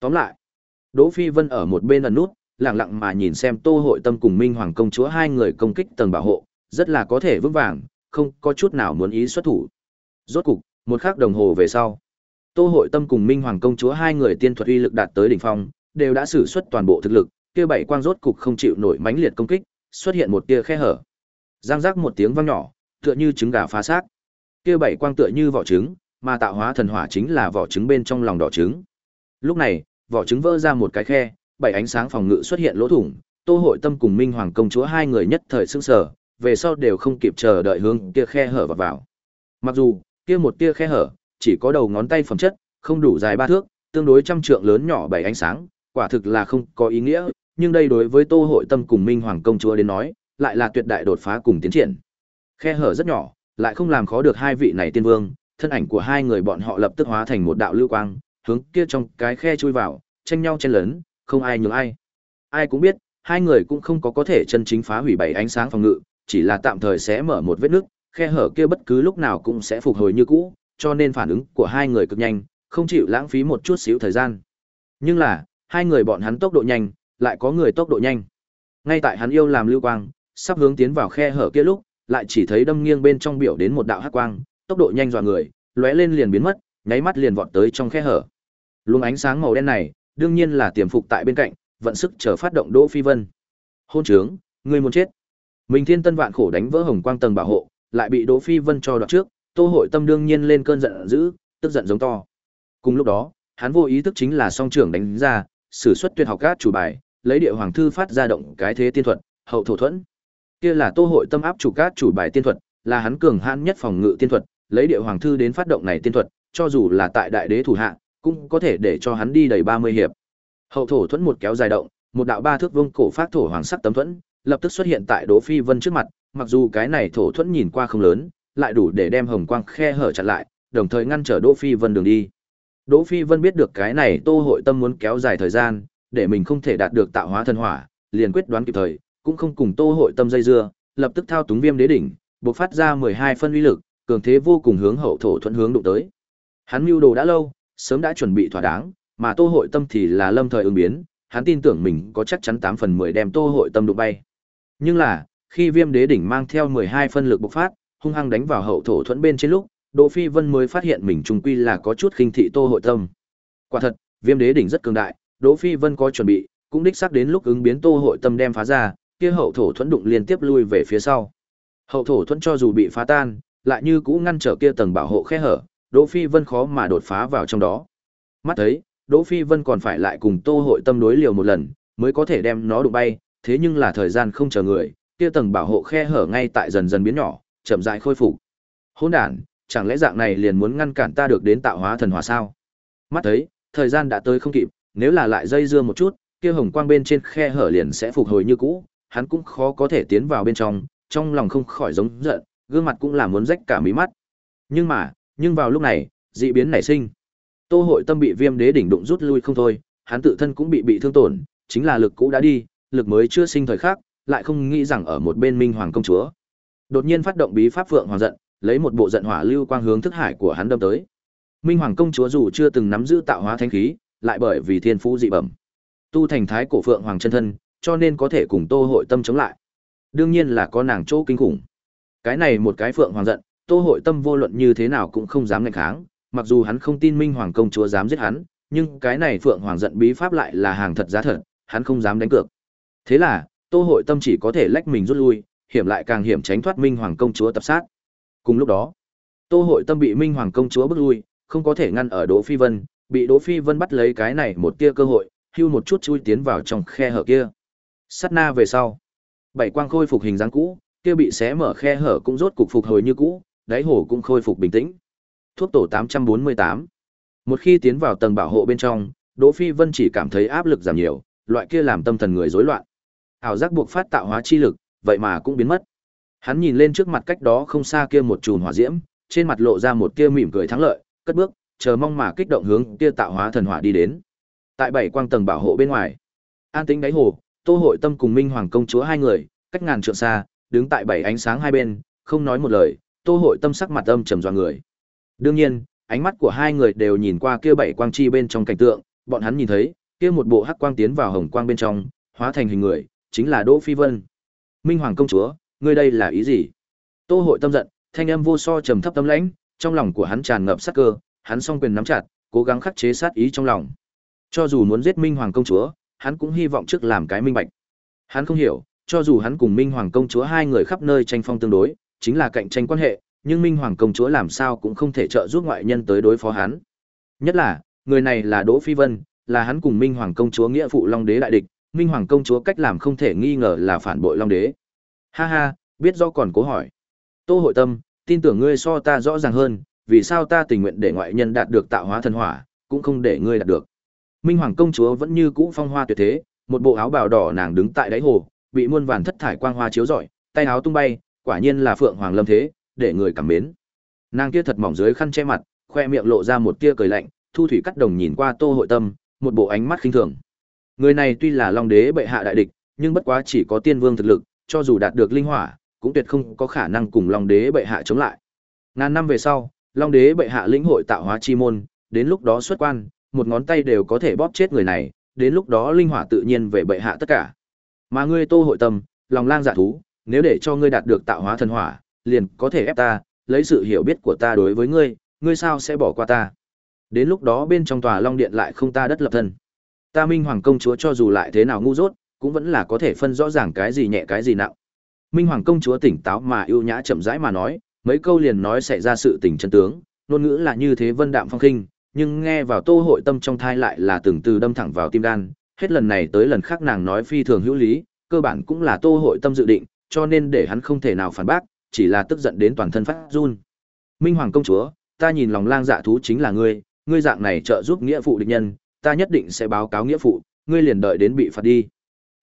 Tóm lại, Đỗ Phi Vân ở một bên ẩn nút, lặng lặng mà nhìn xem Tô Hội Tâm cùng Minh Hoàng công chúa hai người công kích tầng bảo hộ, rất là có thể vững vàng, không có chút nào muốn ý xuất thủ. Rốt cục, một khắc đồng hồ về sau, Tô Hội Tâm cùng Minh Hoàng công chúa hai người tiên thuật uy lực đạt tới đỉnh phong, đều đã sử xuất toàn bộ thực lực, kia bảy quang rốt cục không chịu nổi mãnh liệt công kích, xuất hiện một tia khe hở. Giang giác một tiếng vang nhỏ, tựa như trứng gà phá xác. Kia bảy quang tựa như vỏ trứng, mà tạo hóa thần hỏa chính là vỏ trứng bên trong lòng đỏ trứng. Lúc này, vỏ trứng vỡ ra một cái khe, bảy ánh sáng phòng ngự xuất hiện lỗ thủng, Tô Hội Tâm cùng Minh Hoàng công chúa hai người nhất thời sững sờ, về sau đều không kịp chờ đợi hướng kia khe hở vào vào. Mặc dù, kia một tia khe hở, chỉ có đầu ngón tay phẩm chất, không đủ dài ba thước, tương đối trăm trượng lớn nhỏ bảy ánh sáng, quả thực là không có ý nghĩa, nhưng đây đối với Tô Hội Tâm cùng Minh Hoàng công chúa đến nói, lại là tuyệt đại đột phá cùng tiến triển. Khe hở rất nhỏ, lại không làm khó được hai vị này tiên vương, thân ảnh của hai người bọn họ lập tức hóa thành một đạo lưu quang, hướng kia trong cái khe chui vào, tranh nhau chen lớn, không ai nhường ai. Ai cũng biết, hai người cũng không có có thể chân chính phá hủy bảy ánh sáng phòng ngự, chỉ là tạm thời sẽ mở một vết nứt, khe hở kia bất cứ lúc nào cũng sẽ phục hồi như cũ, cho nên phản ứng của hai người cực nhanh, không chịu lãng phí một chút xíu thời gian. Nhưng là, hai người bọn hắn tốc độ nhanh, lại có người tốc độ nhanh. Ngay tại hắn yêu làm lưu quang, sắp hướng tiến vào khe hở kia lúc, lại chỉ thấy đâm nghiêng bên trong biểu đến một đạo hắc quang, tốc độ nhanh dọa người, lóe lên liền biến mất, nháy mắt liền vọt tới trong khe hở. Luồng ánh sáng màu đen này, đương nhiên là tiềm phục tại bên cạnh, vận sức chờ phát động Đỗ Phi Vân. Hôn trướng, ngươi muốn chết. Minh Thiên Tân vạn khổ đánh vỡ hồng quang tầng bảo hộ, lại bị Đỗ Phi Vân cho đoạt trước, Tô Hội Tâm đương nhiên lên cơn giận dữ, tức giận giống to. Cùng lúc đó, hắn vô ý thức chính là song trưởng đánh ra, sử xuất tuyệt học cát chủ bài, lấy địa hoàng thư phát ra động cái thế tiên thuật, hậu thổ thuẫn. Kia là Tô Hội Tâm áp chủ cát chủ bài tiên thuật, là hắn cường hãn nhất phòng ngự tiên thuật, lấy địa hoàng thư đến phát động này tiên thuật, cho dù là tại đại đế thủ hạ, cũng có thể để cho hắn đi đầy 30 hiệp. Hậu thổ thuẫn một kéo dài động, một đạo ba thước vương cổ phát thổ hoàng sắc tấm thuẫn, lập tức xuất hiện tại Đỗ Phi Vân trước mặt, mặc dù cái này thổ thuẫn nhìn qua không lớn, lại đủ để đem hồng quang khe hở chặn lại, đồng thời ngăn trở Đỗ Phi Vân đường đi. Đỗ Phi Vân biết được cái này Tô Hội Tâm muốn kéo dài thời gian, để mình không thể đạt được tạo hóa thần hỏa, liền quyết đoán kịp thời, cũng không cùng Tô Hội Tâm dây dưa, lập tức thao túng Viêm Đế đỉnh, bộc phát ra 12 phân uy lực, cường thế vô cùng hướng hậu thổ thuẫn hướng đụng tới. Hắn mưu đồ đã lâu, sớm đã chuẩn bị thỏa đáng, mà Tô Hội Tâm thì là lâm thời ứng biến, hắn tin tưởng mình có chắc chắn 8 phần 10 đem Tô Hội Tâm đụng bay. Nhưng là, khi Viêm Đế đỉnh mang theo 12 phân lực bộc phát, hung hăng đánh vào hậu thổ thuẫn bên trên lúc, Đỗ Phi Vân mới phát hiện mình trung quy là có chút khinh thị Tô Hội Tâm. Quả thật, Viêm Đế đỉnh rất cường đại, Đỗ Phi Vân có chuẩn bị, cũng đích xác đến lúc ứng biến Tô Hội Tâm đem phá ra, kia hậu thổ thuẫn đụng liên tiếp lui về phía sau. Hậu thổ thuẫn cho dù bị phá tan, lại như cũ ngăn trở kia tầng bảo hộ khe hở, Đỗ Phi Vân khó mà đột phá vào trong đó. Mắt thấy, Đỗ Phi Vân còn phải lại cùng Tô Hội Tâm đối liều một lần, mới có thể đem nó đụng bay, thế nhưng là thời gian không chờ người, kia tầng bảo hộ khe hở ngay tại dần dần biến nhỏ, chậm rãi khôi phục. Hỗn đản, chẳng lẽ dạng này liền muốn ngăn cản ta được đến tạo hóa thần hỏa sao? Mắt thấy, thời gian đã tới không kịp, nếu là lại dây dưa một chút, kia hồng quang bên trên khe hở liền sẽ phục hồi như cũ, hắn cũng khó có thể tiến vào bên trong, trong lòng không khỏi giống giận, gương mặt cũng là muốn rách cả mí mắt. Nhưng mà, nhưng vào lúc này, dị biến nảy sinh. Tô Hội Tâm bị Viêm Đế đỉnh đụng rút lui không thôi, hắn tự thân cũng bị bị thương tổn, chính là lực cũ đã đi, lực mới chưa sinh thời khắc, lại không nghĩ rằng ở một bên Minh Hoàng công chúa. Đột nhiên phát động bí pháp Phượng Hoàng giận, lấy một bộ giận hỏa lưu quang hướng thức hải của hắn đâm tới. Minh Hoàng công chúa dù chưa từng nắm giữ tạo hóa thánh khí, lại bởi vì thiên phú dị bẩm, tu thành thái cổ Phượng Hoàng chân thân, cho nên có thể cùng Tô Hội Tâm chống lại. Đương nhiên là có nàng chỗ kinh khủng. Cái này một cái Phượng Hoàng giận, Tô Hội Tâm vô luận như thế nào cũng không dám nghịch kháng, mặc dù hắn không tin Minh Hoàng công chúa dám giết hắn, nhưng cái này Phượng Hoàng giận bí pháp lại là hàng thật giá thật, hắn không dám đánh cược. Thế là, Tô Hội Tâm chỉ có thể lách mình rút lui, hiểm lại càng hiểm tránh thoát Minh Hoàng công chúa tập sát. Cùng lúc đó, Tô Hội Tâm bị Minh Hoàng công chúa bức lui, không có thể ngăn ở Đỗ Phi Vân, bị Đỗ Phi Vân bắt lấy cái này một tia cơ hội, hưu một chút chui tiến vào trong khe hở kia. Sát na về sau, bảy quang khôi phục hình dáng cũ, kia bị xé mở khe hở cũng rốt cục phục hồi như cũ, đáy hồ cũng khôi phục bình tĩnh. Thuốc tổ 848. Một khi tiến vào tầng bảo hộ bên trong, Đỗ Phi Vân chỉ cảm thấy áp lực giảm nhiều, loại kia làm tâm thần người rối loạn. Ảo giác buộc phát tạo hóa chi lực, vậy mà cũng biến mất. Hắn nhìn lên trước mặt cách đó không xa kia một chùm hỏa diễm, trên mặt lộ ra một tia mỉm cười thắng lợi, cất bước, chờ mong mà kích động hướng kia tạo hóa thần hỏa đi đến. Tại bảy quang tầng bảo hộ bên ngoài, an tĩnh đáy hồ, Tô Hội Tâm cùng Minh Hoàng công chúa hai người, cách ngàn trượng xa, đứng tại bảy ánh sáng hai bên, không nói một lời, Tô Hội Tâm sắc mặt âm trầm dọa người. Đương nhiên, ánh mắt của hai người đều nhìn qua kia bảy quang chi bên trong cảnh tượng, bọn hắn nhìn thấy, kia một bộ hắc quang tiến vào hồng quang bên trong, hóa thành hình người, chính là Đỗ Phi Vân. Minh Hoàng công chúa, ngươi đây là ý gì? Tô Hội Tâm giận, thanh âm vô so trầm thấp tâm lãnh, trong lòng của hắn tràn ngập sát cơ, hắn song quyền nắm chặt, cố gắng khắc chế sát ý trong lòng. Cho dù muốn giết Minh Hoàng công chúa, hắn cũng hy vọng trước làm cái minh bạch. Hắn không hiểu, cho dù hắn cùng Minh Hoàng công chúa hai người khắp nơi tranh phong tương đối, chính là cạnh tranh quan hệ, nhưng Minh Hoàng công chúa làm sao cũng không thể trợ giúp ngoại nhân tới đối phó hắn. Nhất là, người này là Đỗ Phi Vân, là hắn cùng Minh Hoàng công chúa nghĩa phụ Long đế đại địch, Minh Hoàng công chúa cách làm không thể nghi ngờ là phản bội Long đế. Ha ha, biết do còn cố hỏi. Tô Hội Tâm, tin tưởng ngươi so ta rõ ràng hơn, vì sao ta tình nguyện để ngoại nhân đạt được tạo hóa thần hỏa, cũng không để ngươi đạt được. Minh Hoàng công chúa vẫn như cũ phong hoa tuyệt thế, một bộ áo bào đỏ nàng đứng tại đáy hồ, bị muôn vàn thất thải quang hoa chiếu rọi, tay áo tung bay, quả nhiên là phượng hoàng lâm thế, để người cảm mến. Nàng kia thật mỏng dưới khăn che mặt, khoe miệng lộ ra một tia cười lạnh, Thu Thủy cắt đồng nhìn qua Tô Hội Tâm, một bộ ánh mắt khinh thường. Người này tuy là Long đế bệ hạ đại địch, nhưng bất quá chỉ có tiên vương thực lực, cho dù đạt được linh hỏa, cũng tuyệt không có khả năng cùng Long đế bệ hạ chống lại. Ngàn năm về sau, Long đế bệ hạ lĩnh hội tạo hóa chi môn, đến lúc đó xuất quan, một ngón tay đều có thể bóp chết người này, đến lúc đó linh hỏa tự nhiên về bệ hạ tất cả. Mà ngươi Tô Hội Tâm, lòng lang dạ thú, nếu để cho ngươi đạt được tạo hóa thần hỏa, liền có thể ép ta, lấy sự hiểu biết của ta đối với ngươi, ngươi sao sẽ bỏ qua ta? Đến lúc đó bên trong tòa Long Điện lại không ta đất lập thân. Ta Minh Hoàng công chúa cho dù lại thế nào ngu dốt, cũng vẫn là có thể phân rõ ràng cái gì nhẹ cái gì nặng. Minh Hoàng công chúa tỉnh táo mà ưu nhã chậm rãi mà nói, mấy câu liền nói xảy ra sự tình chân tướng, ngôn ngữ là như thế vân đạm phong khinh, nhưng nghe vào Tô Hội Tâm trong thai lại là từng từ đâm thẳng vào tim gan, hết lần này tới lần khác nàng nói phi thường hữu lý, cơ bản cũng là Tô Hội Tâm dự định, cho nên để hắn không thể nào phản bác, chỉ là tức giận đến toàn thân phát run. Minh Hoàng công chúa, ta nhìn lòng lang dạ thú chính là ngươi, ngươi dạng này trợ giúp nghĩa phụ địch nhân, ta nhất định sẽ báo cáo nghĩa phụ, ngươi liền đợi đến bị phạt đi.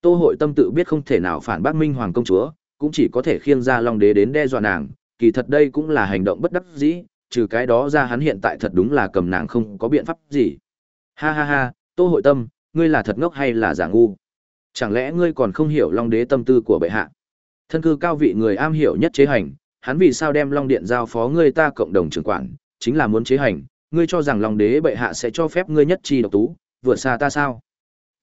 Tô Hội Tâm tự biết không thể nào phản bác Minh Hoàng công chúa, cũng chỉ có thể khiêng ra Long Đế đến đe dọa nàng, kỳ thật đây cũng là hành động bất đắc dĩ, trừ cái đó ra hắn hiện tại thật đúng là cầm nàng không có biện pháp gì. Ha ha ha, Tô Hội Tâm, ngươi là thật ngốc hay là giả ngu? Chẳng lẽ ngươi còn không hiểu Long Đế tâm tư của bệ hạ? Thân cư cao vị người am hiểu nhất chế hành, hắn vì sao đem Long Điện giao phó ngươi ta cộng đồng trưởng quản, chính là muốn chế hành, ngươi cho rằng Long Đế bệ hạ sẽ cho phép ngươi nhất chi độc tú, vượt xa ta sao?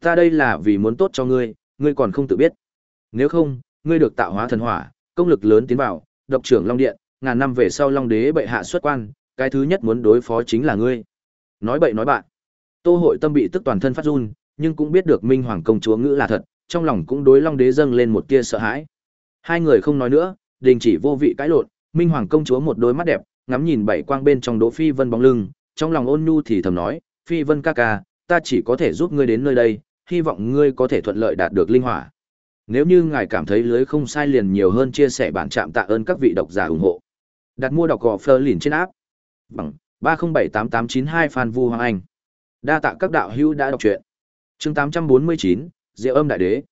Ta đây là vì muốn tốt cho ngươi, ngươi còn không tự biết. Nếu không, ngươi được tạo hóa thần hỏa, công lực lớn tiến vào, độc trưởng Long Điện, ngàn năm về sau Long Đế bệ hạ xuất quan, cái thứ nhất muốn đối phó chính là ngươi. Nói bậy nói bạn. Tô Hội Tâm bị tức toàn thân phát run, nhưng cũng biết được Minh Hoàng công chúa ngữ là thật, trong lòng cũng đối Long Đế dâng lên một tia sợ hãi. Hai người không nói nữa, đình chỉ vô vị cãi lộn, Minh Hoàng công chúa một đôi mắt đẹp, ngắm nhìn bảy quang bên trong Đỗ Phi Vân bóng lưng, trong lòng ôn nhu thì thầm nói, "Phi Vân ca ca, ta chỉ có thể giúp ngươi đến nơi đây, hy vọng ngươi có thể thuận lợi đạt được linh hỏa." Nếu như ngài cảm thấy lưới không sai liền nhiều hơn chia sẻ bản trạm tạ ơn các vị độc giả ủng hộ. Đặt mua đọc gò Fleur lìn trên áp. Bằng 3078892 Phan Vu Hoàng Anh. Đa tạ các đạo hữu đã đọc truyện. Chương 849, Diệu Âm Đại Đế.